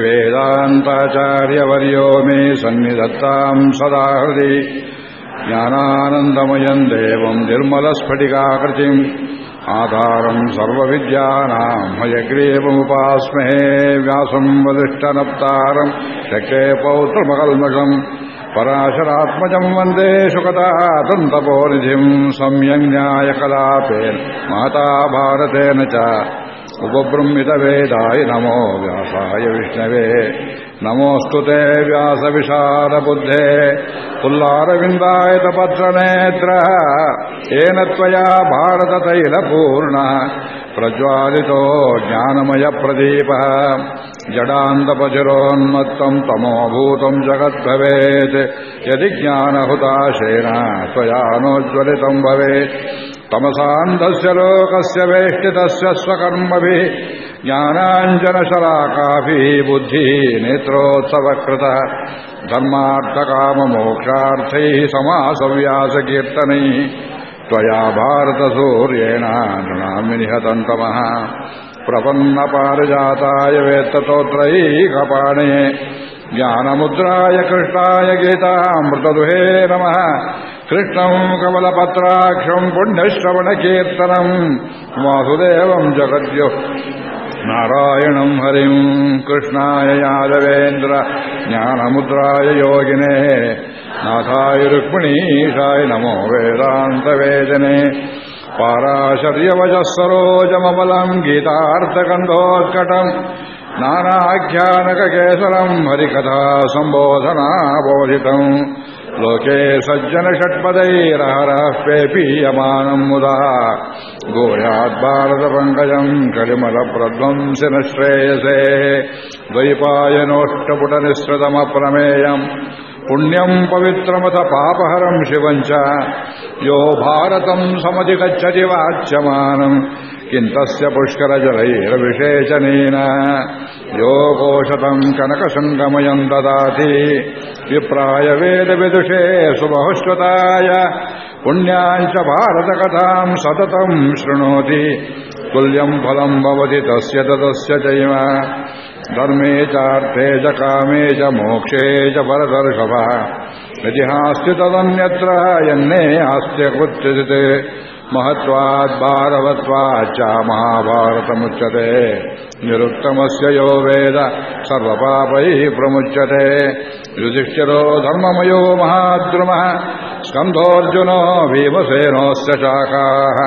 वेदान्ताचार्यवर्यो मे सन्निधत्ताम् सदा हृदि ज्ञानानन्दमयम् देवम् निर्मलस्फटिकाकृतिम् आधारम् सर्वविद्यानाम् हयग्रीवमुपास्महे व्यासम् वदिष्ठनप्तारम् शके पौत्रमकल्मषम् पराशरात्मजम् वन्दे शुकतः तन्तपोनिधिम् सम्यङ् न्यायकलापेन माता भारतेन च उपबृंहितवेदाय नमो व्यासाय विष्णवे नमोऽस्तु ते व्यासविशालबुद्धे पुल्लारविन्दायतपत्रनेत्रः येन त्वया भारततैलपूर्णः प्रज्वालितो ज्ञानमयप्रदीपः जडान्तपचिरोन्मत्तम् तमोभूतम् जगद्भवेत् यदि ज्ञानहुताशेन त्वया नोज्ज्वलितम् भवेत् तमसान्धस्य लोकस्य वेष्टितस्य स्वकर्मभिः ज्ञानाञ्जनशलाकाभिः बुद्धिः नेत्रोत्सवकृतः धर्मार्थकाममोक्षार्थैः समासव्यासकीर्तनैः त्वया भारतसूर्येण नृणामि निहतन्तमः प्रपन्नपारिजाताय वेत्ततोत्रैकपाणे ज्ञानमुद्राय कृष्णाय गीतामृतदुहे नमः कृष्णम् कमलपत्राक्षम् पुण्यश्रवणकीर्तनम् वासुदेवम् जगद्यो नारायणम् हरिम् कृष्णाय यादवेन्द्र ज्ञानमुद्राय योगिने नाथाय रुक्मिणीशाय नमो वेदान्तवेदने पाराशर्यवजः सरोजमबलम् गीतार्थगन्धोत्कटम् नानाख्यानककेसरम् हरिकथा सम्बोधनाबोधितम् लोके सज्जनषट्पदैरहरः पेपीयमानम् मुदा गोयाद्भारतपङ्कजम् कलिमलप्रध्वंसिन श्रेयसे द्वैपायनोष्टपुटनिःसृतमप्रमेयम् पुण्यम् पवित्रमथ पापहरम् शिवम् च यो भारतम् समधिगच्छति वाच्यमानम् किन्तस्य पुष्करजलैर्विशेषणेन यो कोशतम् कनकसङ्गमयम् ददाति विप्राय वेदविदुषे सुबहुश्वताय पुण्याञ्च भारतकथाम् सततम् शृणोति तुल्यम् फलम् भवति तस्य तदस्य चैव धर्मे चार्थे च कामे च मोक्षे च परदर्शभः यदि हास्ति तदन्यत्र यन्ने हास्त्य कुत्सित् महत्वाद्भारवत्वाच्च महाभारतमुच्यते निरुक्तमस्य यो वेद सर्वपापैः प्रमुच्यते युधिष्ठिरो धर्ममयो महाद्रुमः स्कन्धोऽर्जुनो भीमसेनोऽस्य शाखाः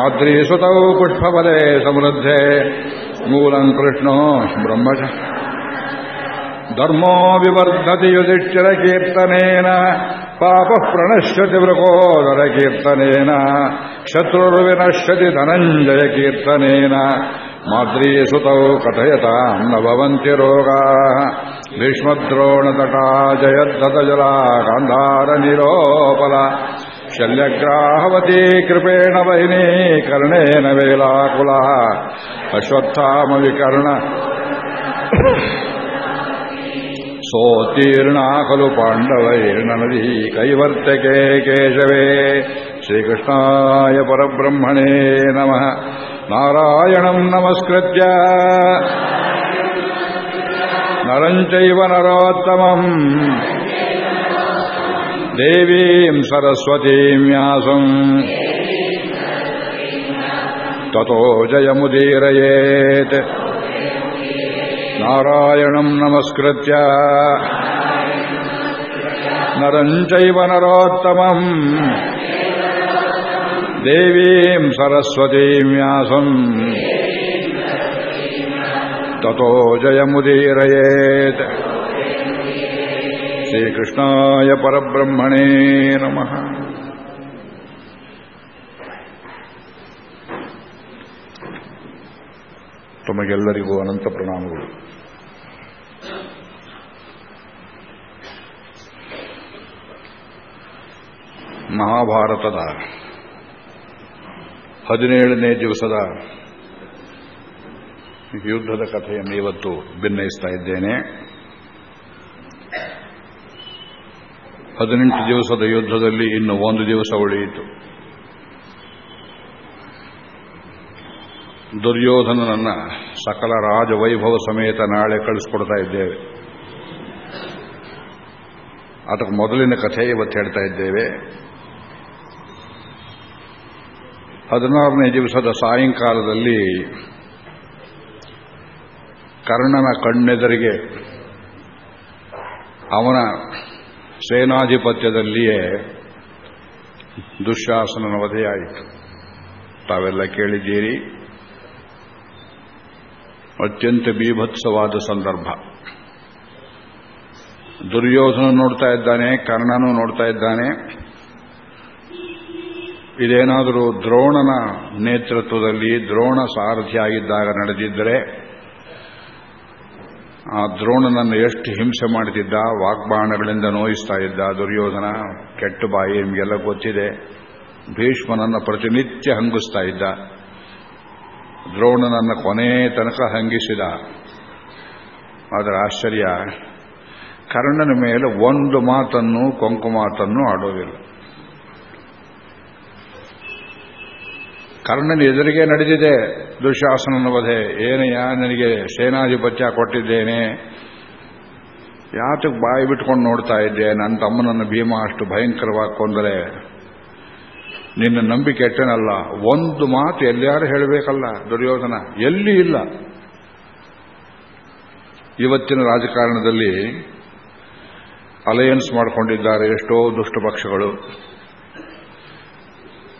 माद्रीसुतौ पुष्पफले समृद्धे मूलम् कृष्णो ब्रह्म धर्मो विवर्धति युधिष्ठिरकीर्तनेन पापः प्रणश्यति वृकोदरकीर्तनेन शत्रुर्विनश्यति धनञ्जयकीर्तनेन माद्रीसुतौ कथयताम् न भवन्ति रोगाः भीष्मद्रोणतटा जयद्धतजला गान्धारनिरोपला शल्यग्राहवती कृपेण वहिनी कर्णेन वेलाकुलः अश्वत्थामविकर्ण सोत्तीर्णा खलु पाण्डवैर्ननदी कैवर्तके केशवे श्रीकृष्णाय परब्रह्मणे नमः नारायणम् नमस्कृत्य नरम् चैव नरोत्तमम् देवीम् सरस्वतीम् व्यासम् ततो जयमुदीरयेत् नारायणम् नमस्कृत्य नरम् चैव नरोत्तमम् देवीम् सरस्वतीम् व्यासम् ततो जयमुदीरयेत् श्रीकृष्णाय परब्रह्मणे नमः ತಮಗೆಲ್ಲರಿಗೂ ಅನಂತ ಪ್ರಣಾಮಗಳು ಮಹಾಭಾರತದ ಹದಿನೇಳನೇ ದಿವಸದ ಯುದ್ಧದ ಕಥೆಯನ್ನು ಇವತ್ತು ಭಿನ್ನಯಿಸ್ತಾ ಇದ್ದೇನೆ. ಹದಿನೆಂಟು ದಿವಸದ ಯುದ್ಧದಲ್ಲಿ ಇನ್ನು ಒಂದು ದಿವಸ ಉಳಿಯಿತು. ದುರ್ಯೋಧನನನ್ನ ಸಕಲ ರಾಜವೈಭವ ಸಮೇತ ನಾಳೆ ಕಳಿಸ್ಕೊಡ್ತಾ ಇದ್ದೇವೆ. ಅದಕ್ಕೆ ಮೊದಲಿನ ಕಥೆ ಇವತ್ತು ಹೇಳ್ತಾ ಇದ್ದೇವೆ. ಹದಿನಾರನೇ ದಿವಸದ ಸಾಯಂಕಾಲದಲ್ಲಿ ಕರ್ಣನ ಕಣ್ಣೆದರಿಗೆ ಅವನ ಸೇನಾಧಿಪತ್ಯದಲ್ಲಿಯೇ ದುಶ್ಯಾಸನನ ವಧೆಯಾಯಿತು. ತಾವೆಲ್ಲ ಕೇಳಿದ್ದೀರಿ. ಅತ್ಯಂತ ಬೀಭತ್ಸವಾದ ಸಂದರ್ಭ. ದುರ್ಯೋಧನ ನೋಡ್ತಾ ಇದ್ದಾನೆ, ಕರ್ಣನೂ ನೋಡ್ತಾ ಇದ್ದಾನೆ. ಇದೇನಾದರೂ ದ್ರೋಣನ ನೇತೃತ್ವದಲ್ಲಿ ದ್ರೋಣ ಸಾರಥಿಯಾಗಿದ್ದಾಗ ನಡೆದಿದ್ದರೆ, ಆ ದ್ರೋಣನನ್ನು ಎಷ್ಟು ಹಿಂಸೆ ಮಾಡುತ್ತಿದ್ದ ವಾಗ್ಬಾಣಗಳಿಂದ ನೋಯಿಸ್ತಾ ಇದ್ದ ದುರ್ಯೋಧನ, ಕೆಟ್ಟ ಬಾಯಿ ನಿಮಗೆಲ್ಲ ಗೊತ್ತಿದೆ. ಭೀಷ್ಮನನ್ನು ಪ್ರತಿನಿತ್ಯ ಹಂಗಿಸ್ತಾ ಇದ್ದ. ದ್ರೋಣನನ್ನು ಕೊನೆ ತನಕ ಹಂಗಿಸಿದ. ಅದರ ಆಶ್ಚರ್ಯ, ಕರ್ಣನ ಮೇಲೆ ಒಂದು ಮಾತನ್ನು ಕೊಂಕು ಮಾತನ್ನು ಆಡೋದಿಲ್ಲ. ಕರ್ಣನ ಎದುರಿಗೆ ನಡೆದಿದೆ ದುಶಾಸನನ ವಧೆ. ಏನಯ್ಯ ನನಗೆ ಸೇನಾಧಿಪತ್ಯ ಕೊಟ್ಟಿದ್ದೇನೆ. ಯಾತಕ್ಕೆ ಬಾಯಿ ಬಿಟ್ಕೊಂಡು ನೋಡ್ತಾ ಇದ್ದೆ. ನನ್ನ ತಮ್ಮನನ್ನು ಭೀಮ ಅಷ್ಟು ಭಯಂಕರವಾಗಿ ಕೊಂದರೆ. ನಿನ್ನ ನಂಬಿಕೆ ಎಟ್ಟನಲ್ಲ. ಒಂದು ಮಾತು ಎಲ್ಲಾರು ಹೇಳಬೇಕಲ್ಲ ದುರ್ಯೋಧನ? ಎಲ್ಲಿ ಇಲ್ಲ. ಇವತ್ತಿನ ರಾಜಕಾರಣದಲ್ಲಿ ಅಲಯನ್ಸ್ ಮಾಡಿಕೊಂಡಿದ್ದಾರೆ ಎಷ್ಟೋ ದುಷ್ಟ ಪಕ್ಷಗಳು.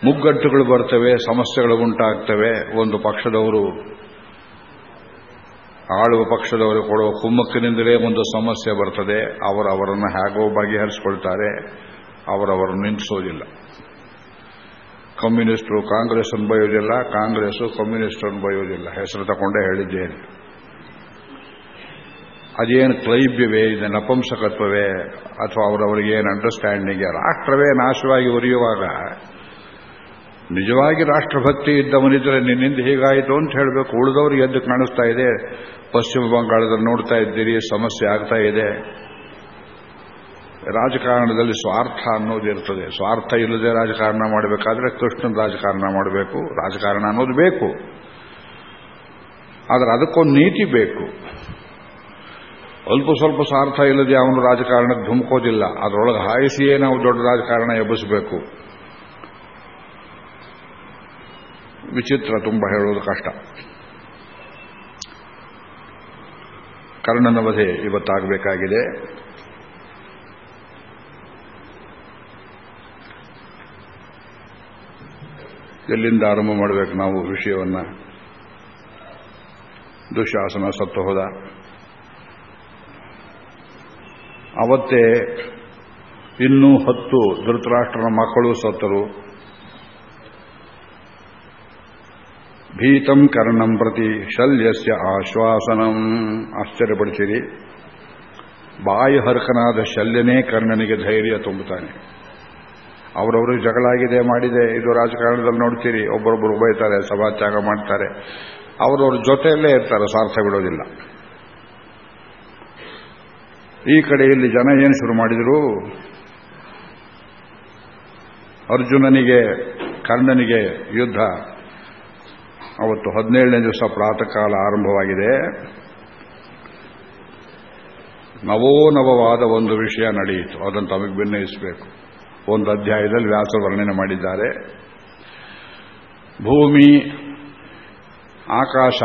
ಮುಗ್ಗಟ್ಟುಗಳು ಬರ್ತವೆ, ಸಮಸ್ಯೆಗಳು ಉಂಟಾಗ್ತವೆ. ಒಂದು ಪಕ್ಷದವರು ಆಳುವ ಪಕ್ಷದವರು ಕೊಡುವ ಕುಮ್ಮಕ್ಕಿನಿಂದಲೇ ಒಂದು ಸಮಸ್ಯೆ ಬರ್ತದೆ. ಅವರವರನ್ನು ಹೇಗೋ ಬಗೆಹರಿಸಿಕೊಳ್ತಾರೆ. ಅವರವರನ್ನು ನಿಲ್ಲಿಸೋದಿಲ್ಲ ಕಮ್ಯುನಿಸ್ಟರು ಕಾಂಗ್ರೆಸ್ ಅನ್ನು ಬಯೋದಿಲ್ಲ ಕಾಂಗ್ರೆಸ್ ಕಮ್ಯುನಿಸ್ಟರನ್ನು ಬಯೋದಿಲ್ಲ ಹೆಸರು ತಗೊಂಡೇ ಹೇಳಿದ್ದೇನೆ. ಅದೇನು ಕ್ಲೈಬ್ಯವೇ ಇದೆ ನಪಂಸಕತ್ವವೇ, ಅಥವಾ ಅವರವರಿಗೆ ಏನು ಅಂಡರ್ಸ್ಟ್ಯಾಂಡಿಂಗ್ ರಾಷ್ಟ್ರವೇ ನಾಶವಾಗಿ ಉರಿಯುವಾಗ ನಿಜವಾಗಿ ರಾಷ್ಟ್ರಭಕ್ತಿ ಇದ್ದವನಿದ್ರೆ ನಿನ್ನಿಂದ ಹೀಗಾಯಿತು ಅಂತ ಹೇಳಬೇಕು. ಉಳಿದವರು ಎದ್ದು ಕಾಣಿಸ್ತಾ ಇದೆ. ಪಶ್ಚಿಮ ಬಂಗಾಳದಲ್ಲಿ ನೋಡ್ತಾ ಇದ್ದೀರಿ, ಸಮಸ್ಯೆ ಆಗ್ತಾ ಇದೆ. ರಾಜಕಾರಣದಲ್ಲಿ ಸ್ವಾರ್ಥ ಅನ್ನೋದು ಇರ್ತದೆ. ಸ್ವಾರ್ಥ ಇಲ್ಲದೆ ರಾಜಕಾರಣ ಮಾಡಬೇಕಾದ್ರೆ ಕೃಷ್ಣನ ರಾಜಕಾರಣ ಮಾಡಬೇಕು. ರಾಜಕಾರಣ ಅನ್ನೋದು ಬೇಕು. ಆದರೆ ಅದಕ್ಕೊಂದು ನೀತಿ ಬೇಕು. ಅಲ್ಪ ಸ್ವಲ್ಪ ಸ್ವಾರ್ಥ ಇಲ್ಲದೆ ಅವನು ರಾಜಕಾರಣಕ್ಕೆ ಧುಮುಕೋದಿಲ್ಲ. ಅದರೊಳಗೆ ಹಾಯಿಸಿಯೇ ನಾವು ದೊಡ್ಡ ರಾಜಕಾರಣ ಎಬ್ಬಿಸಬೇಕು. ವಿಚಿತ್ರ ತುಂಬ ಹೇಳೋದು ಕಷ್ಟ. ಕರ್ಣನ ವಧೆ ಇವತ್ತಾಗಬೇಕಾಗಿದೆ. ಎಲ್ಲಿಂದ ಆರಂಭ ಮಾಡಬೇಕು ನಾವು ವಿಷಯವನ್ನ? ದುಶಾಸನ ಸತ್ತು ಹೋದ. ಅವತ್ತೇ ಇನ್ನೂ ಹತ್ತು ಧೃತರಾಷ್ಟ್ರನ ಮಕ್ಕಳು ಸತ್ತರು. ಭೀತಂ ಕರ್ಣಂ ಪ್ರತಿ ಶಲ್ಯಸ್ಯ ಆಶ್ವಾಸನಂ. ಆಶ್ಚರ್ಯಪಡಿಸಿರಿ. ಬಾಯಿ ಹರಕನಾದ ಶಲ್ಯನೇ ಕರ್ಣನಿಗೆ ಧೈರ್ಯ ತುಂಬುತ್ತಾನೆ. ಅವರವರು ಜಗಳಾಗಿದೆ, ಮಾಡಿದೆ, ಇದು ರಾಜಕಾರಣದಲ್ಲಿ ನೋಡ್ತೀರಿ, ಒಬ್ಬರೊಬ್ಬರು ಬೈತಾರೆ ಸಭಾತ್ಯಾಗ ಮಾಡ್ತಾರೆ. ಅವರವ್ರ ಜೊತೆಯಲ್ಲೇ ಇರ್ತಾರೆ, ಸಾರ್ಥ ಬಿಡೋದಿಲ್ಲ. ಈ ಕಡೆಯಲ್ಲಿ ಜನ ಏನು ಶುರು ಮಾಡಿದರು? ಅರ್ಜುನನಿಗೆ, ಕರ್ಣನಿಗೆ ಯುದ್ಧ. ಅವತ್ತು ಹದಿನೇಳನೇ ದಿವಸ ಪ್ರಾತಃ ಕಾಲ ಆರಂಭವಾಗಿದೆ. ನವೋನವವಾದ ಒಂದು ವಿಷಯ ನಡೆಯಿತು. ಅದನ್ನು ತಮಗೆ ಭಿನ್ನಯಿಸಬೇಕು ಒಂದು ಅಧ್ಯಾಯದಲ್ಲಿ ವ್ಯಾಸ ವರ್ಣನೆ ಮಾಡಿದ್ದಾರೆ. ಭೂಮಿ, ಆಕಾಶ,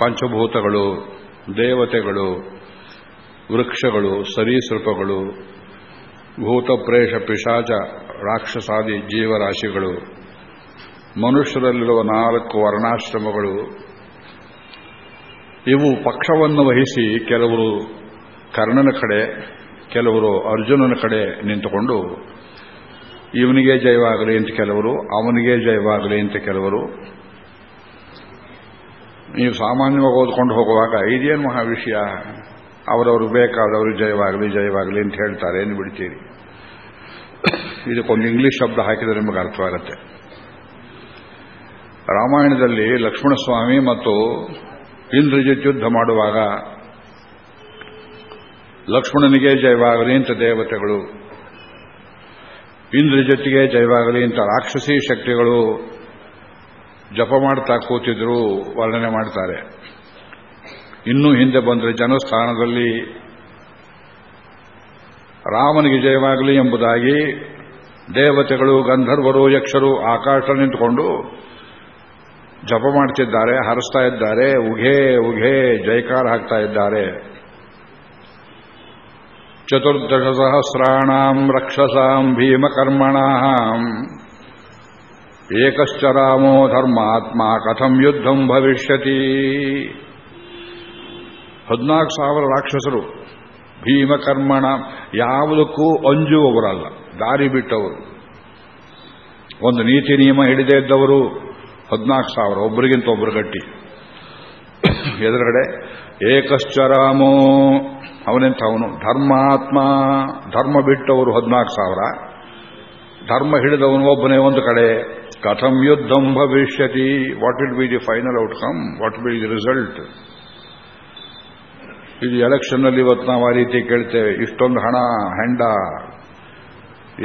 ಪಂಚಭೂತಗಳು, ದೇವತೆಗಳು, ವೃಕ್ಷಗಳು, ಸರೀಸೃಪಗಳು, ಭೂತಪ್ರೇಷ, ಪಿಶಾಚ, ರಾಕ್ಷಸಾದಿ ಜೀವರಾಶಿಗಳು ಮನುಷ್ಯರಲ್ಲಿರುವ ನಾಲ್ಕು ವರ್ಣಾಶ್ರಮಗಳು, ಇವು ಪಕ್ಷವನ್ನು ವಹಿಸಿ ಕೆಲವರು ಕರ್ಣನ ಕಡೆ, ಕೆಲವರು ಅರ್ಜುನನ ಕಡೆ ನಿಂತುಕೊಂಡು, ಇವನಿಗೆ ಜಯವಾಗಲಿ ಅಂತ ಕೆಲವರು, ಅವನಿಗೆ ಜಯವಾಗಲಿ ಅಂತ ಕೆಲವರು. ನೀವು ಸಾಮಾನ್ಯವಾಗಿ ಓದ್ಕೊಂಡು ಹೋಗುವಾಗ, ಇದೇನು ಮಹಾ ವಿಷಯ? ಅವರವರು ಬೇಕಾದವರು ಜಯವಾಗಲಿ ಜಯವಾಗಲಿ ಅಂತ ಹೇಳ್ತಾರೆ. ಏನು ಬಿಡ್ತೀರಿ? ಇದಕ್ಕೊಂದು ಇಂಗ್ಲಿಷ್ ಶಬ್ದ ಹಾಕಿದರೆ ನಿಮಗೆ ಅರ್ಥವಾಗುತ್ತೆ ರಾಮಾಯಣದಲ್ಲಿ ಲಕ್ಷ್ಮಣಸ್ವಾಮಿ ಮತ್ತು ಇಂದ್ರಜಿತ್ ಯುದ್ಧ ಮಾಡುವಾಗ ಲಕ್ಷ್ಮಣನಿಗೆ ಜಯವಾಗಲಿ ಅಂತ ದೇವತೆಗಳು ಇಂದ್ರಜಿತ್ಗೆ ಜಯವಾಗಲಿ ಅಂತ ರಾಕ್ಷಸಿ ಶಕ್ತಿಗಳು ಜಪ ಮಾಡ್ತಾ ಕೂತಿದ್ರು ವರ್ಣನೆ ಮಾಡ್ತಾರೆ. ಇನ್ನೂ ಹಿಂದೆ ಬಂದರೆ ಜನಸ್ಥಾನದಲ್ಲಿ ರಾಮನಿಗೆ ಜಯವಾಗಲಿ ಎಂಬುದಾಗಿ ದೇವತೆಗಳು, ಗಂಧರ್ವರು, ಯಕ್ಷರು ಆಕಾಶ ನಿಂತುಕೊಂಡು ಜಪ ಮಾಡ್ತಿದ್ದಾರೆ, ಹರಿಸ್ತಾ ಇದ್ದಾರೆ, ಉಘೇ ಉಘೇ, ಜಯಕಾರ ಹಾಕ್ತಾ ಇದ್ದಾರೆ. ಚತುರ್ದಶ ಸಹಸ್ರಾಣಾಂ ರಕ್ಷಸಾಂ ಭೀಮಕರ್ಮಣ. ಏಕಶ್ಚ ರಾಮೋ ಧರ್ಮಾತ್ಮ ಕಥಂ ಯುದ್ಧಂ ಭವಿಷ್ಯತಿ. ಹದಿನಾಲ್ಕು ಸಾವಿರ ರಾಕ್ಷಸರು, ಭೀಮಕರ್ಮಣ ಯಾವುದಕ್ಕೂ ಅಂಜುವವರಲ್ಲ, ದಾರಿ ಬಿಟ್ಟವರು. ಒಂದು ನೀತಿ ನಿಯಮ ಹಿಡಿದೇ ಇದ್ದವರು ಹದಿನಾಲ್ಕು ಸಾವಿರ ಒಬ್ಬರಿಗಿಂತ ಒಬ್ಬರು ಗಟ್ಟಿ. ಎದುರುಗಡೆ ಏಕಶ್ಚರಾಮೋ ಅವನೆಂತ ಅವನು? ಧರ್ಮಾತ್ಮ. ಧರ್ಮ ಬಿಟ್ಟವರು ಹದಿನಾಲ್ಕು ಸಾವಿರ. ಧರ್ಮ ಹಿಡಿದವನು ಒಬ್ಬನೇ ಒಂದು ಕಡೆ. ಕಥಂ ಯುದ್ಧಂ ಭವಿಷ್ಯತಿ. What will be the final outcome what will the result ಇದು ಎಲೆಕ್ಷನ್ನಲ್ಲಿ ಇವತ್ತು ನಾವು ಆ ರೀತಿ ಕೇಳ್ತೇವೆ. ಇಷ್ಟೊಂದು ಹಣ, ಹೆಂಡ,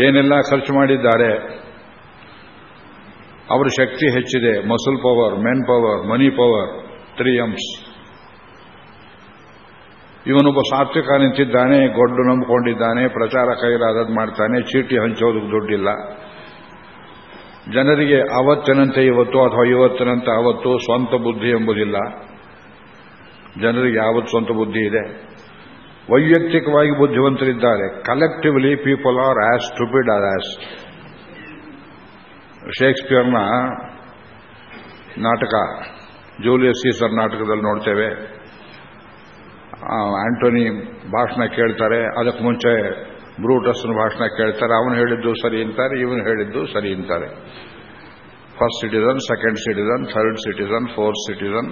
ಏನೆಲ್ಲ ಖರ್ಚು ಮಾಡಿದ್ದಾರೆ. ಅವರ ಶಕ್ತಿ ಹೆಚ್ಚಿದೆ. Muscle power men power money power three Ms ಇವನೊಬ್ಬ ಸಾತ್ವಿಕ ನಿಂತಿದ್ದಾನೆ, ಗೊಡ್ಡು ನಂಬಿಕೊಂಡಿದ್ದಾನೆ, ಪ್ರಚಾರ ಕೈಲಾದದ್ದು ಮಾಡ್ತಾನೆ, ಚೀಟಿ ಹಂಚೋದಕ್ಕೆ ದುಡ್ಡಿಲ್ಲ. ಜನರಿಗೆ ಅವತ್ತಿನಂತೆ ಇವತ್ತು ಅಥವಾ ಇವತ್ತಿನಂತೆ ಅವತ್ತು ಸ್ವಂತ ಬುದ್ಧಿ ಎಂಬುದಿಲ್ಲ. ಜನರಿಗೆ ಯಾವತ್ತು ಸ್ವಂತ ಬುದ್ಧಿ ಇದೆ? ವೈಯಕ್ತಿಕವಾಗಿ ಬುದ್ಧಿವಂತರಿದ್ದಾರೆ. Collectively people are as stupid are as ಶೇಕ್ಸ್ಪಿಯರ್ನ ನಾಟಕ, ಜೂಲಿಯಸ್ ಸೀಸರ್ ನಾಟಕದಲ್ಲಿ ನೋಡ್ತೇವೆ. ಆಂಟೋನಿ ಭಾಷಣ ಕೇಳ್ತಾರೆ. ಅದಕ್ಕೆ ಮುಂಚೆ ಬ್ರೂಟಸ್ನ ಭಾಷಣ ಕೇಳ್ತಾರೆ. ಅವನು ಹೇಳಿದ್ದು ಸರಿ ಅಂತಾರೆ, ಇವನು ಹೇಳಿದ್ದು ಸರಿ ಅಂತಾರೆ. First citizen second citizen third citizen fourth citizen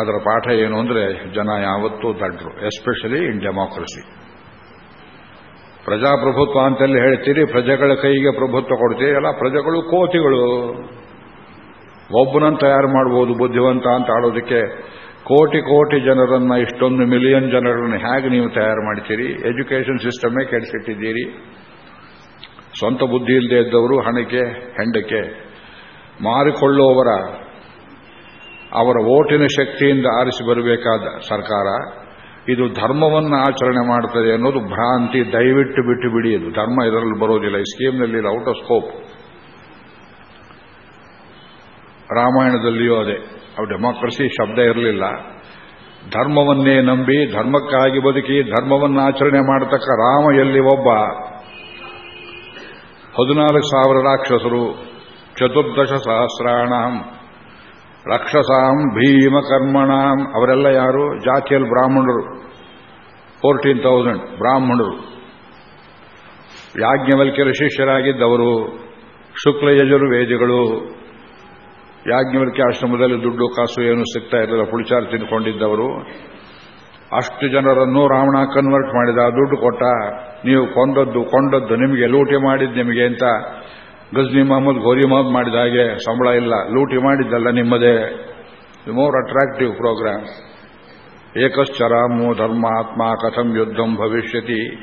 ಅದರ ಪಾಠ ಏನು ಅಂದರೆ ಜನ ಯಾವತ್ತೂ ದಡ್ರು ಎಸ್ಪೆಷಲಿ ಇನ್ ಡೆಮಾಕ್ರಸಿ ಪ್ರಜಾಪ್ರಭುತ್ವ ಅಂತೆಲ್ಲ ಹೇಳ್ತೀರಿ, ಪ್ರಜೆಗಳ ಕೈಗೆ ಪ್ರಭುತ್ವ ಕೊಡ್ತೀರಿ ಅಲ್ಲ ಪ್ರಜೆಗಳು ಕೋತಿಗಳು ಒಬ್ಬನನ್ನು ತಯಾರು ಮಾಡಬಹುದು ಬುದ್ಧಿವಂತ ಅಂತ ಆಡೋದಕ್ಕೆ ಕೋಟಿ ಕೋಟಿ ಜನರನ್ನ, ಇಷ್ಟೊಂದು ಮಿಲಿಯನ್ ಜನರನ್ನು ಹೇಗೆ ನೀವು ತಯಾರು ಮಾಡ್ತೀರಿ? ಎಜುಕೇಷನ್ ಸಿಸ್ಟಮೇ ಕೆಡಿಸಿಟ್ಟಿದ್ದೀರಿ. ಸ್ವಂತ ಬುದ್ಧಿ ಇಲ್ಲದೆ ಇದ್ದವರು ಹಣಕ್ಕೆ ಹೆಂಡಕ್ಕೆ ಮಾರಿಕೊಳ್ಳುವವರ, ಅವರ ಓಟಿನ ಶಕ್ತಿಯಿಂದ ಆರಿಸಿ ಬರಬೇಕಾದ ಸರ್ಕಾರ. ಇದು ಧರ್ಮವನ್ನು ಆಚರಣೆ ಮಾಡ್ತದೆ ಅನ್ನೋದು ಭ್ರಾಂತಿ, ದಯವಿಟ್ಟು ಬಿಟ್ಟು ಬಿಡಿ ಅದು. ಧರ್ಮ ಇದರಲ್ಲಿ ಬರೋದಿಲ್ಲ. ಈ ಸ್ಕೀಮ್ನಲ್ಲಿ ಔಟ್ ಆಫ್ ಸ್ಕೋಪ್. ರಾಮಾಯಣದಲ್ಲಿಯೂ ಅದೇ. ಅವು ಡೆಮಾಕ್ರಸಿ ಶಬ್ದ ಇರಲಿಲ್ಲ. ಧರ್ಮವನ್ನೇ ನಂಬಿ, ಧರ್ಮಕ್ಕಾಗಿ ಬದುಕಿ, ಧರ್ಮವನ್ನು ಆಚರಣೆ ಮಾಡತಕ್ಕ ರಾಮ ಎಲ್ಲಿ ಒಬ್ಬ? ಹದಿನಾಲ್ಕು ಸಾವಿರ ರಾಕ್ಷಸರು, ಚತುರ್ದಶ ಸಹಸ್ರಾಣಂ ರಾಕ್ಷಸಾಂ ಭೀಮಕರ್ಮಣಾಂ, ಅವರೆಲ್ಲ ಯಾರು? ಜಾತಿಯಲ್ಲಿ ಬ್ರಾಹ್ಮಣರು. ಫೋರ್ಟೀನ್ ತೌಸಂಡ್ ಬ್ರಾಹ್ಮಣರು. ಯಾಜ್ಞವಲ್ಕ್ಯರ ಶಿಷ್ಯರಾಗಿದ್ದವರು, ಶುಕ್ಲ ಯಜುರ್ವೇದಿಗಳು ಯಾಜ್ಞವಲ್ಕ್ಯ ಆಶ್ರಮದಲ್ಲಿ ದುಡ್ಡು, ಕಾಸು ಏನು ಸಿಗ್ತಾ ಇರಲಿಲ್ಲ, ಪುಳಿಚಾರ ತಿಂದುಕೊಂಡಿದ್ದವರು ಅಷ್ಟು ಜನರನ್ನು ರಾವಣ ಕನ್ವರ್ಟ್ ಮಾಡಿದ, ದುಡ್ಡು ಕೊಟ್ಟ. ನೀವು ಕೊಂದದ್ದು ಕೊಂಡದ್ದು ನಿಮಗೆ, ಲೂಟಿ ಮಾಡಿದ್ದು ನಿಮಗೆ ಅಂತ ಗಜ್ನಿ ಮಹಮ್ಮದ್ ಗೋರಿ ಮಹಮ್ಮದ್ ಮಾಡಿದ ಹಾಗೆ ಸಂಬಳ ಇಲ್ಲ. ಲೂಟಿ ಮಾಡಿದ್ದಲ್ಲ ನಿಮ್ಮದೇ. ಮೋರ್ ಅಟ್ರಾಕ್ಟಿವ್ ಪ್ರೋಗ್ರಾಮ್ ಧರ್ಮ ಧರ್ಮಾತ್ಮ ಕಥಂ ಯುದ್ಧಂ ಭವಿಷ್ಯತಿ.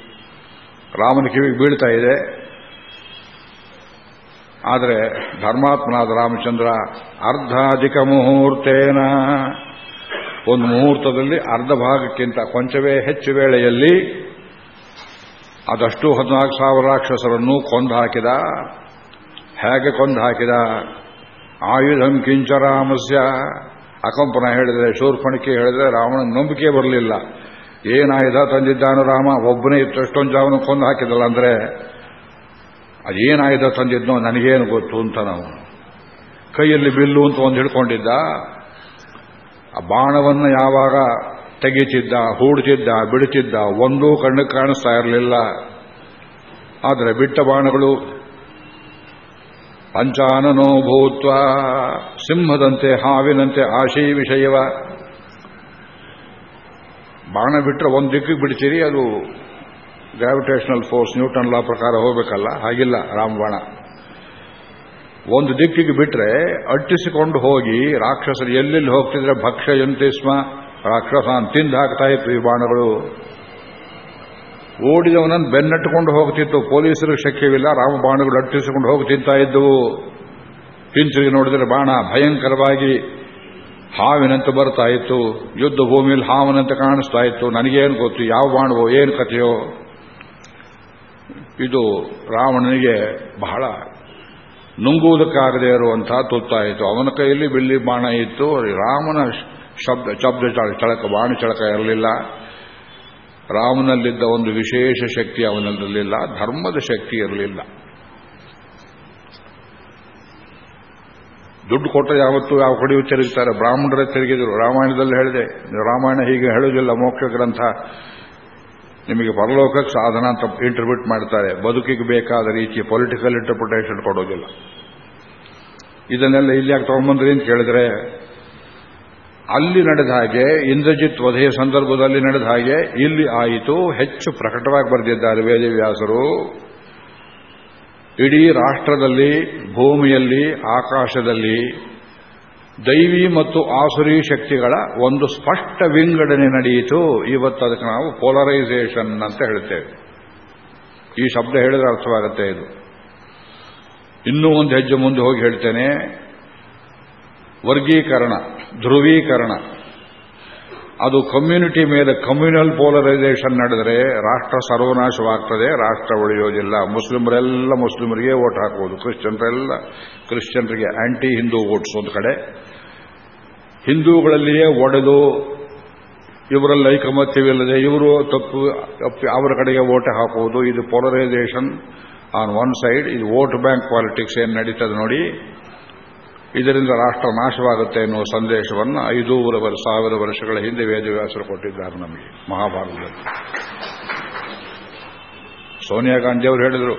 ರಾಮನ ಕಿವಿಗೆ ಬೀಳ್ತಾ ಇದೆ. ಆದರೆ ಧರ್ಮಾತ್ಮನಾದ ರಾಮಚಂದ್ರ ಅರ್ಧಾಧಿಕ ಮುಹೂರ್ತೇನ. ಒಂದು ಮುಹೂರ್ತದಲ್ಲಿ ಅರ್ಧ ಭಾಗಕ್ಕಿಂತ ಕೊಂಚವೇ ಹೆಚ್ಚು ವೇಳೆಯಲ್ಲಿ ಅದಷ್ಟು ಹದಿನಾಲ್ಕು ಸಾವಿರ ರಾಕ್ಷಸರನ್ನು ಕೊಂದು ಹಾಕಿದ. ಹೇಗೆ ಕೊಂದು ಹಾಕಿದ? ಆಯುಧಂ ಕಿಂಚ ರಾಮಸ್ಯ. ಅಕಂಪನ ಹೇಳಿದ್ರೆ, ಶೂರ್ಪಣಿಕೆ ಹೇಳಿದ್ರೆ ರಾವಣನ ನಂಬಿಕೆ ಬರಲಿಲ್ಲ. ಏನಾಯುಧ ತಂದಿದ್ದಾನು ರಾಮ, ಒಬ್ಬನೇ ಇಷ್ಟೊಂದು ಜಾವನ ಕೊಂದು ಹಾಕಿದಲ್ಲ ಅಂದ್ರೆ ಅದೇನಾಯುಧ ತಂದಿದ್ನೋ ನನಗೇನು ಗೊತ್ತು ಅಂತ ನಾವು. ಕೈಯಲ್ಲಿ ಬಿಲ್ಲು ಅಂತ ಒಂದು ಹಿಡ್ಕೊಂಡಿದ್ದ. ಆ ಬಾಣವನ್ನು ಯಾವಾಗ ತೆಗಿತಿದ್ದ, ಹೂಡ್ತಿದ್ದ ಬಿಡುತ್ತಿದ್ದ ಒಂದೂ ಕಣ್ಣು ಕಾಣಿಸ್ತಾ ಇರಲಿಲ್ಲ. ಆದರೆ ಬಿಟ್ಟ ಬಾಣಗಳು ಪಂಚಾನನೋ ಭೂತ್ವ, ಸಿಂಹದಂತೆ, ಹಾವಿನಂತೆ, ಆಶಿ ವಿಷಯವ. ಬಾಣ ಬಿಟ್ಟರೆ ಒಂದು ದಿಕ್ಕಿಗೆ ಬಿಡ್ತೀರಿ, ಅದು ಗ್ರಾವಿಟೇಷನಲ್ ಫೋರ್ಸ್ ನ್ಯೂಟನ್ ಲಾ ಪ್ರಕಾರ ಹೋಗಬೇಕಲ್ಲ, ಹಾಗಿಲ್ಲ ರಾಮಬಾಣ. ಒಂದು ದಿಕ್ಕಿಗೆ ಬಿಟ್ಟರೆ ಅಟ್ಟಿಸಿಕೊಂಡು ಹೋಗಿ, ರಾಕ್ಷಸರು ಎಲ್ಲೆಲ್ಲಿ ಹೋಗ್ತಿದ್ರೆ ಭಕ್ಷ್ಯ ಎಂತಿಸ್ಮ, ರಾಕ್ಷಸ ತಿಂದು ಹಾಕ್ತಾ ಇತ್ತು ಈ ಬಾಣಗಳು. ಓಡಿದವನನ್ನು ಬೆನ್ನಟ್ಟುಕೊಂಡು ಹೋಗ್ತಿತ್ತು. ಪೊಲೀಸರಿಗೆ ಶಕ್ಯವಿಲ್ಲ. ರಾಮ ಬಾಣಗಳು ಅಟ್ಟಿಸಿಕೊಂಡು ಹೋಗಿ ತಿಂತಾ ಇದ್ದವು. ಹಿಂತಿರುಗಿ ನೋಡಿದರೆ ಬಾಣ ಭಯಂಕರವಾಗಿ ಹಾವಿನಂತೆ ಬರ್ತಾ ಇತ್ತು. ಯುದ್ಧ ಭೂಮಿಯಲ್ಲಿ ಹಾವಿನಂತೆ ಕಾಣಿಸ್ತಾ ಇತ್ತು. ನನಗೇನು ಗೊತ್ತು, ಯಾವ ಬಾಣವೋ, ಏನು ಕಥೆಯೋ. ಇದು ರಾವಣನಿಗೆ ಬಹಳ ನುಂಗುವುದಕ್ಕಾಗದೇ ಇರುವಂತಹ ತುತ್ತಾಯಿತು ಅವನ ಕೈಯಲ್ಲಿ ಬಿಲ್ಲಿ ಬಾಣ ಇತ್ತು. ರಾಮನ ಶಬ್ದ ಶಬ್ದ ಚಳಕ, ಬಾಣ ಚಳಕ ಇರಲಿಲ್ಲ. ರಾಮನಲ್ಲಿದ್ದ ಒಂದು ವಿಶೇಷ ಶಕ್ತಿ ಅವನಲ್ಲಿರಲಿಲ್ಲ, ಧರ್ಮದ ಶಕ್ತಿ ಇರಲಿಲ್ಲ. ದುಡ್ಡು ಕೊಟ್ಟರೆ ಯಾವತ್ತೂ ಯಾವ ಕಡೆಯೂ ತಿರುಗ್ತಾರೆ. ಬ್ರಾಹ್ಮಣರೇ ತಿರುಗಿದರು. ರಾಮಾಯಣದಲ್ಲಿ ಹೇಳಿದೆ, ರಾಮಾಯಣ ಹೀಗೆ ಹೇಳುವುದಿಲ್ಲ, ಮೋಕ್ಷ ಗ್ರಂಥ. ನಿಮಗೆ ಪರಲೋಕಕ್ಕೆ ಸಾಧನ ಅಂತ ಇಂಟರ್ಪ್ರಿಟ್ ಮಾಡ್ತಾರೆ. ಬದುಕಿಗೆ ಬೇಕಾದ ರೀತಿ ಪೊಲಿಟಿಕಲ್ ಇಂಟರ್ಪ್ರಿಟೇಷನ್ ಕೊಡೋದಿಲ್ಲ ಇದನ್ನೆಲ್ಲ ಇಲ್ಲಿ ಯಾಕೆ ತಗೊಂಬಂದ್ರಿ ಅಂತ ಕೇಳಿದ್ರೆ ಅಲ್ಲಿ ನಡೆದ ಹಾಗೆ, ಇಂದ್ರಜಿತ್ ವಧೆಯ ಸಂದರ್ಭದಲ್ಲಿ ನಡೆದ ಹಾಗೆ, ಇಲ್ಲಿ ಆಯಿತು, ಹೆಚ್ಚು ಪ್ರಕಟವಾಗಿ ಬರೆದಿದ್ದಾರೆ ವೇದವ್ಯಾಸರು. ಇಡೀ ರಾಷ್ಟ್ರದಲ್ಲಿ, ಭೂಮಿಯಲ್ಲಿ, ಆಕಾಶದಲ್ಲಿ, ದೈವಿ ಮತ್ತು ಆಸುರಿ ಶಕ್ತಿಗಳ ಒಂದು ಸ್ಪಷ್ಟ ವಿಂಗಡಣೆ ನಡೆಯಿತು. ಇವತ್ತು ಅದಕ್ಕೆ ನಾವು ಪೋಲರೈಸೇಷನ್ ಅಂತ ಹೇಳ್ತೇವೆ. ಈ ಶಬ್ದ ಹೇಳಿದ್ರೆ ಅರ್ಥವಾಗುತ್ತೆ ಇದು. ಇನ್ನೂ ಒಂದು ಹೆಜ್ಜೆ ಮುಂದೆ ಹೋಗಿ ಹೇಳ್ತೇನೆ. ವರ್ಗೀಕರಣ, ಧ್ರುವೀಕರಣ. ಅದು ಕಮ್ಯುನಿಟಿ ಮೇಲೆ ಕಮ್ಯುನಲ್ ಪೋಲರೈಸೇಷನ್ ನಡೆದರೆ ರಾಷ್ಟ್ರ ಸರ್ವನಾಶವಾಗ್ತದೆ, ರಾಷ್ಟ್ರ ಉಳಿಯೋದಿಲ್ಲ. ಮುಸ್ಲಿಮರೆಲ್ಲ ಮುಸ್ಲಿಮರಿಗೆ ಓಟ್ ಹಾಕುವುದು ಕ್ರಿಶ್ಚಿಯನ್ರೆಲ್ಲ ಕ್ರಿಶ್ಚಿಯನ್ರಿಗೆ ಆಂಟಿ ಹಿಂದೂ ವೋಟ್ಸ್ ಒಂದು ಕಡೆ. ಹಿಂದೂಗಳಲ್ಲಿಯೇ ಒಡೆದು ಇವರಲ್ಲಿ ಐಕಮತ್ಯವಿಲ್ಲದೆ ಇವರು ತಪ್ಪು ಅವರ ಕಡೆಗೆ ಓಟ್ ಹಾಕುವುದು, ಇದು ಪೋಲರೈಸೇಷನ್ ಆನ್ ಒನ್ ಸೈಡ್ ಇದು ವೋಟ್ ಬ್ಯಾಂಕ್ ಪಾಲಿಟಿಕ್ಸ್ ಏನು ನಡೀತದೆ ನೋಡಿ. ಇದರಿಂದ ರಾಷ್ಟ್ರ ನಾಶವಾಗುತ್ತೆ ಎನ್ನುವ ಸಂದೇಶವನ್ನು ಐದೂವರೆ ಸಾವಿರ ವರ್ಷಗಳ ಹಿಂದೆ ವೇದವ್ಯಾಸರು ಕೊಟ್ಟಿದ್ದಾರೆ ನಮಗೆ, ಮಹಾಭಾರತದಲ್ಲಿ. ಸೋನಿಯಾ ಗಾಂಧಿ ಅವರು ಹೇಳಿದರು,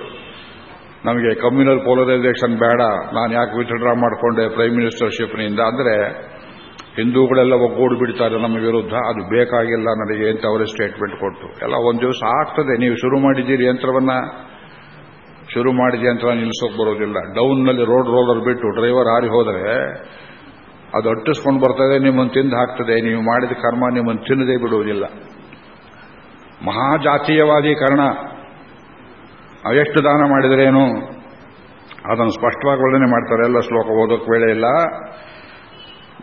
ನಮಗೆ ಕಮ್ಯುನಲ್ ಪೋಲರೈಸೇಷನ್ ಬೇಡ, ನಾನು ಯಾಕೆ ವಿತ್ಡ್ರಾ ಮಾಡಿಕೊಂಡೆ ಪ್ರೈಮ್ ಮಿನಿಸ್ಟರ್ಶಿಪ್ನಿಂದ ಅಂದರೆ, ಹಿಂದೂಗಳೆಲ್ಲ ಒಗ್ಗೂಡು ಬಿಡ್ತಾರೆ ನಮ್ಮ ವಿರುದ್ಧ, ಅದು ಬೇಕಾಗಿಲ್ಲ ನನಗೆ ಅಂತ ಅವರೇ ಸ್ಟೇಟ್ಮೆಂಟ್ ಕೊಟ್ಟು. ಎಲ್ಲ ಒಂದು ದಿವಸ ಆಗ್ತದೆ, ನೀವು ಶುರು ಮಾಡಿದ್ದೀರಿ ಯಂತ್ರವನ್ನ ಶುರು ಮಾಡಿದೆ ಅಂತ ನಿಲ್ಲಿಸೋಕೆ ಬರೋದಿಲ್ಲ. ಡೌನ್ನಲ್ಲಿ ರೋಡ್ ರೋಲರ್ ಬಿಟ್ಟು ಡ್ರೈವರ್ ಹಾರಿ ಹೋದರೆ ಅದು ಅಟ್ಟಿಸ್ಕೊಂಡು ಬರ್ತದೆ ನಿಮ್ಮನ್ನು ತಿಂದು ಹಾಕ್ತದೆ. ನೀವು ಮಾಡಿದ ಕರ್ಮ ನಿಮ್ಮನ್ನು ತಿನ್ನದೇ ಬಿಡುವುದಿಲ್ಲ. ಮಹಾಜಾತೀಯವಾದೀಕರಣ ಅವೆಷ್ಟು ದಾನ ಮಾಡಿದರೇನು ಅದನ್ನು ಸ್ಪಷ್ಟವಾಗಿ ವರ್ಣನೆ ಮಾಡ್ತಾರೆ. ಎಲ್ಲ ಶ್ಲೋಕ ಓದೋಕೆ ವೇಳೆ ಇಲ್ಲ.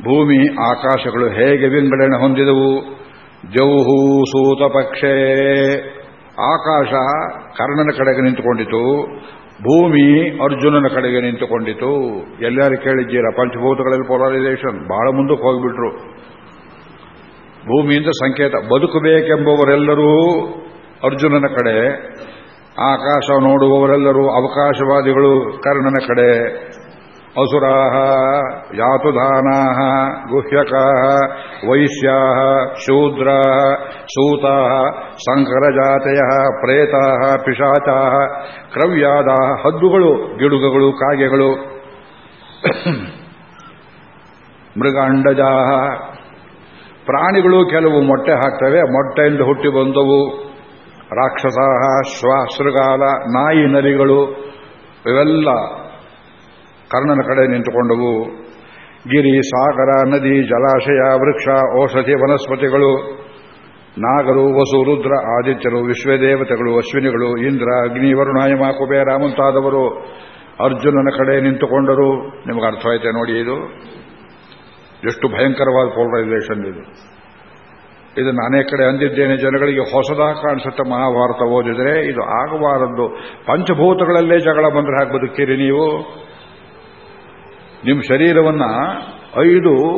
ಭೂಮಿ, ಆಕಾಶಗಳು ಹೇಗೆ ವಿಂಗಡಣೆ ಹೊಂದಿದವು? ಜೌಹು ಸೂತ ಪಕ್ಷೇ ಆಕಾಶ ಕರ್ಣನ ಕಡೆಗೆ ನಿಂತುಕೊಂಡಿತು, ಭೂಮಿ ಅರ್ಜುನನ ಕಡೆಗೆ ನಿಂತುಕೊಂಡಿತು. ಎಲ್ಲರೂ ಕೇಳಿದ್ದೀರಾ? ಪಂಚಭೂತಗಳಲ್ಲಿ ಪೋಲರೈಸೇಷನ್ ಬಹಳ ಮುಂದಕ್ಕೆ ಹೋಗಿಬಿಟ್ರು. ಭೂಮಿಯಿಂದ ಸಂಕೇತ. ಬದುಕಬೇಕೆಂಬುವರೆಲ್ಲರೂ ಅರ್ಜುನನ ಕಡೆ, ಆಕಾಶ ನೋಡುವವರೆಲ್ಲರೂ ಅವಕಾಶವಾದಿಗಳು ಕರ್ಣನ ಕಡೆ. ಅಸುರಾ ಯಾತುಧಾನಾ ಗುಹ್ಯಕಾ ವೈಶ್ಯಾ ಶೂದ್ರಾ ಸೂತಾ शङ्करजातयः ಪ್ರೇತಾ पिशाचाः ಕ್ರವ್ಯಾದ ಹದ್ದುಗಳು ಗಿಡುಗಗಳು ಕಾಗೆಗಳು, ಮೃಗಾಂಡಜಾಹ, ಪ್ರಾಣಿಗಳು ಕೆಲವು ಮೊಟ್ಟೆ ಹಾಕ್ತವೆ, ಮೊಟ್ಟೆಯಿಂದ ಹುಟ್ಟಿ ಬಂದವು. ರಾಕ್ಷಸ ಶ್ವಾಸೃಗಾಲ, ನಾಯಿ ನರಿಗಳು, ಇವೆಲ್ಲ ಕರ್ಣನ ಕಡೆ ನಿಂತುಕೊಂಡವು. ಗಿರಿ, ಸಾಗರ, ನದಿ, ಜಲಾಶಯ, ವೃಕ್ಷ ಔಷಧಿ ವನಸ್ಪತಿಗಳು, ನಾಗರು, ವಸು, ರುದ್ರ, ಆದಿತ್ಯರು, ವಿಶ್ವದೇವತೆಗಳು, ಅಶ್ವಿನಿಗಳು, ಇಂದ್ರ, ಅಗ್ನಿ ವರುಣಾಯಮ ಕುಬೇರ ಮುಂತಾದವರು ಅರ್ಜುನನ ಕಡೆ ನಿಂತುಕೊಂಡರು. ನಿಮಗೆ ಅರ್ಥವಾಯಿತೆ ನೋಡಿ ಇದು? ಎಷ್ಟು ಭಯಂಕರವಾದ ಪೋಲರೈಸೇಷನ್ ಇದು. ಇದನ್ನು ಅನೇಕ ಕಡೆ ಅಂದಿದ್ದೇನೆ, ಜನಗಳಿಗೆ ಹೊಸದಾಗಿ ಕಾಣಿಸುತ್ತೆ ಮಹಾಭಾರತ ಓದಿದರೆ ಇದು ಆಗಬಾರದು. ಪಂಚಭೂತಗಳಲ್ಲೇ ಜಗಳ ಬಂದರೆ ಹಾಗೆ ಬದುಕ್ತೀರಿ ನೀವು. ನಿಮ್ಮ ಶರೀರವನ್ನ ಐದು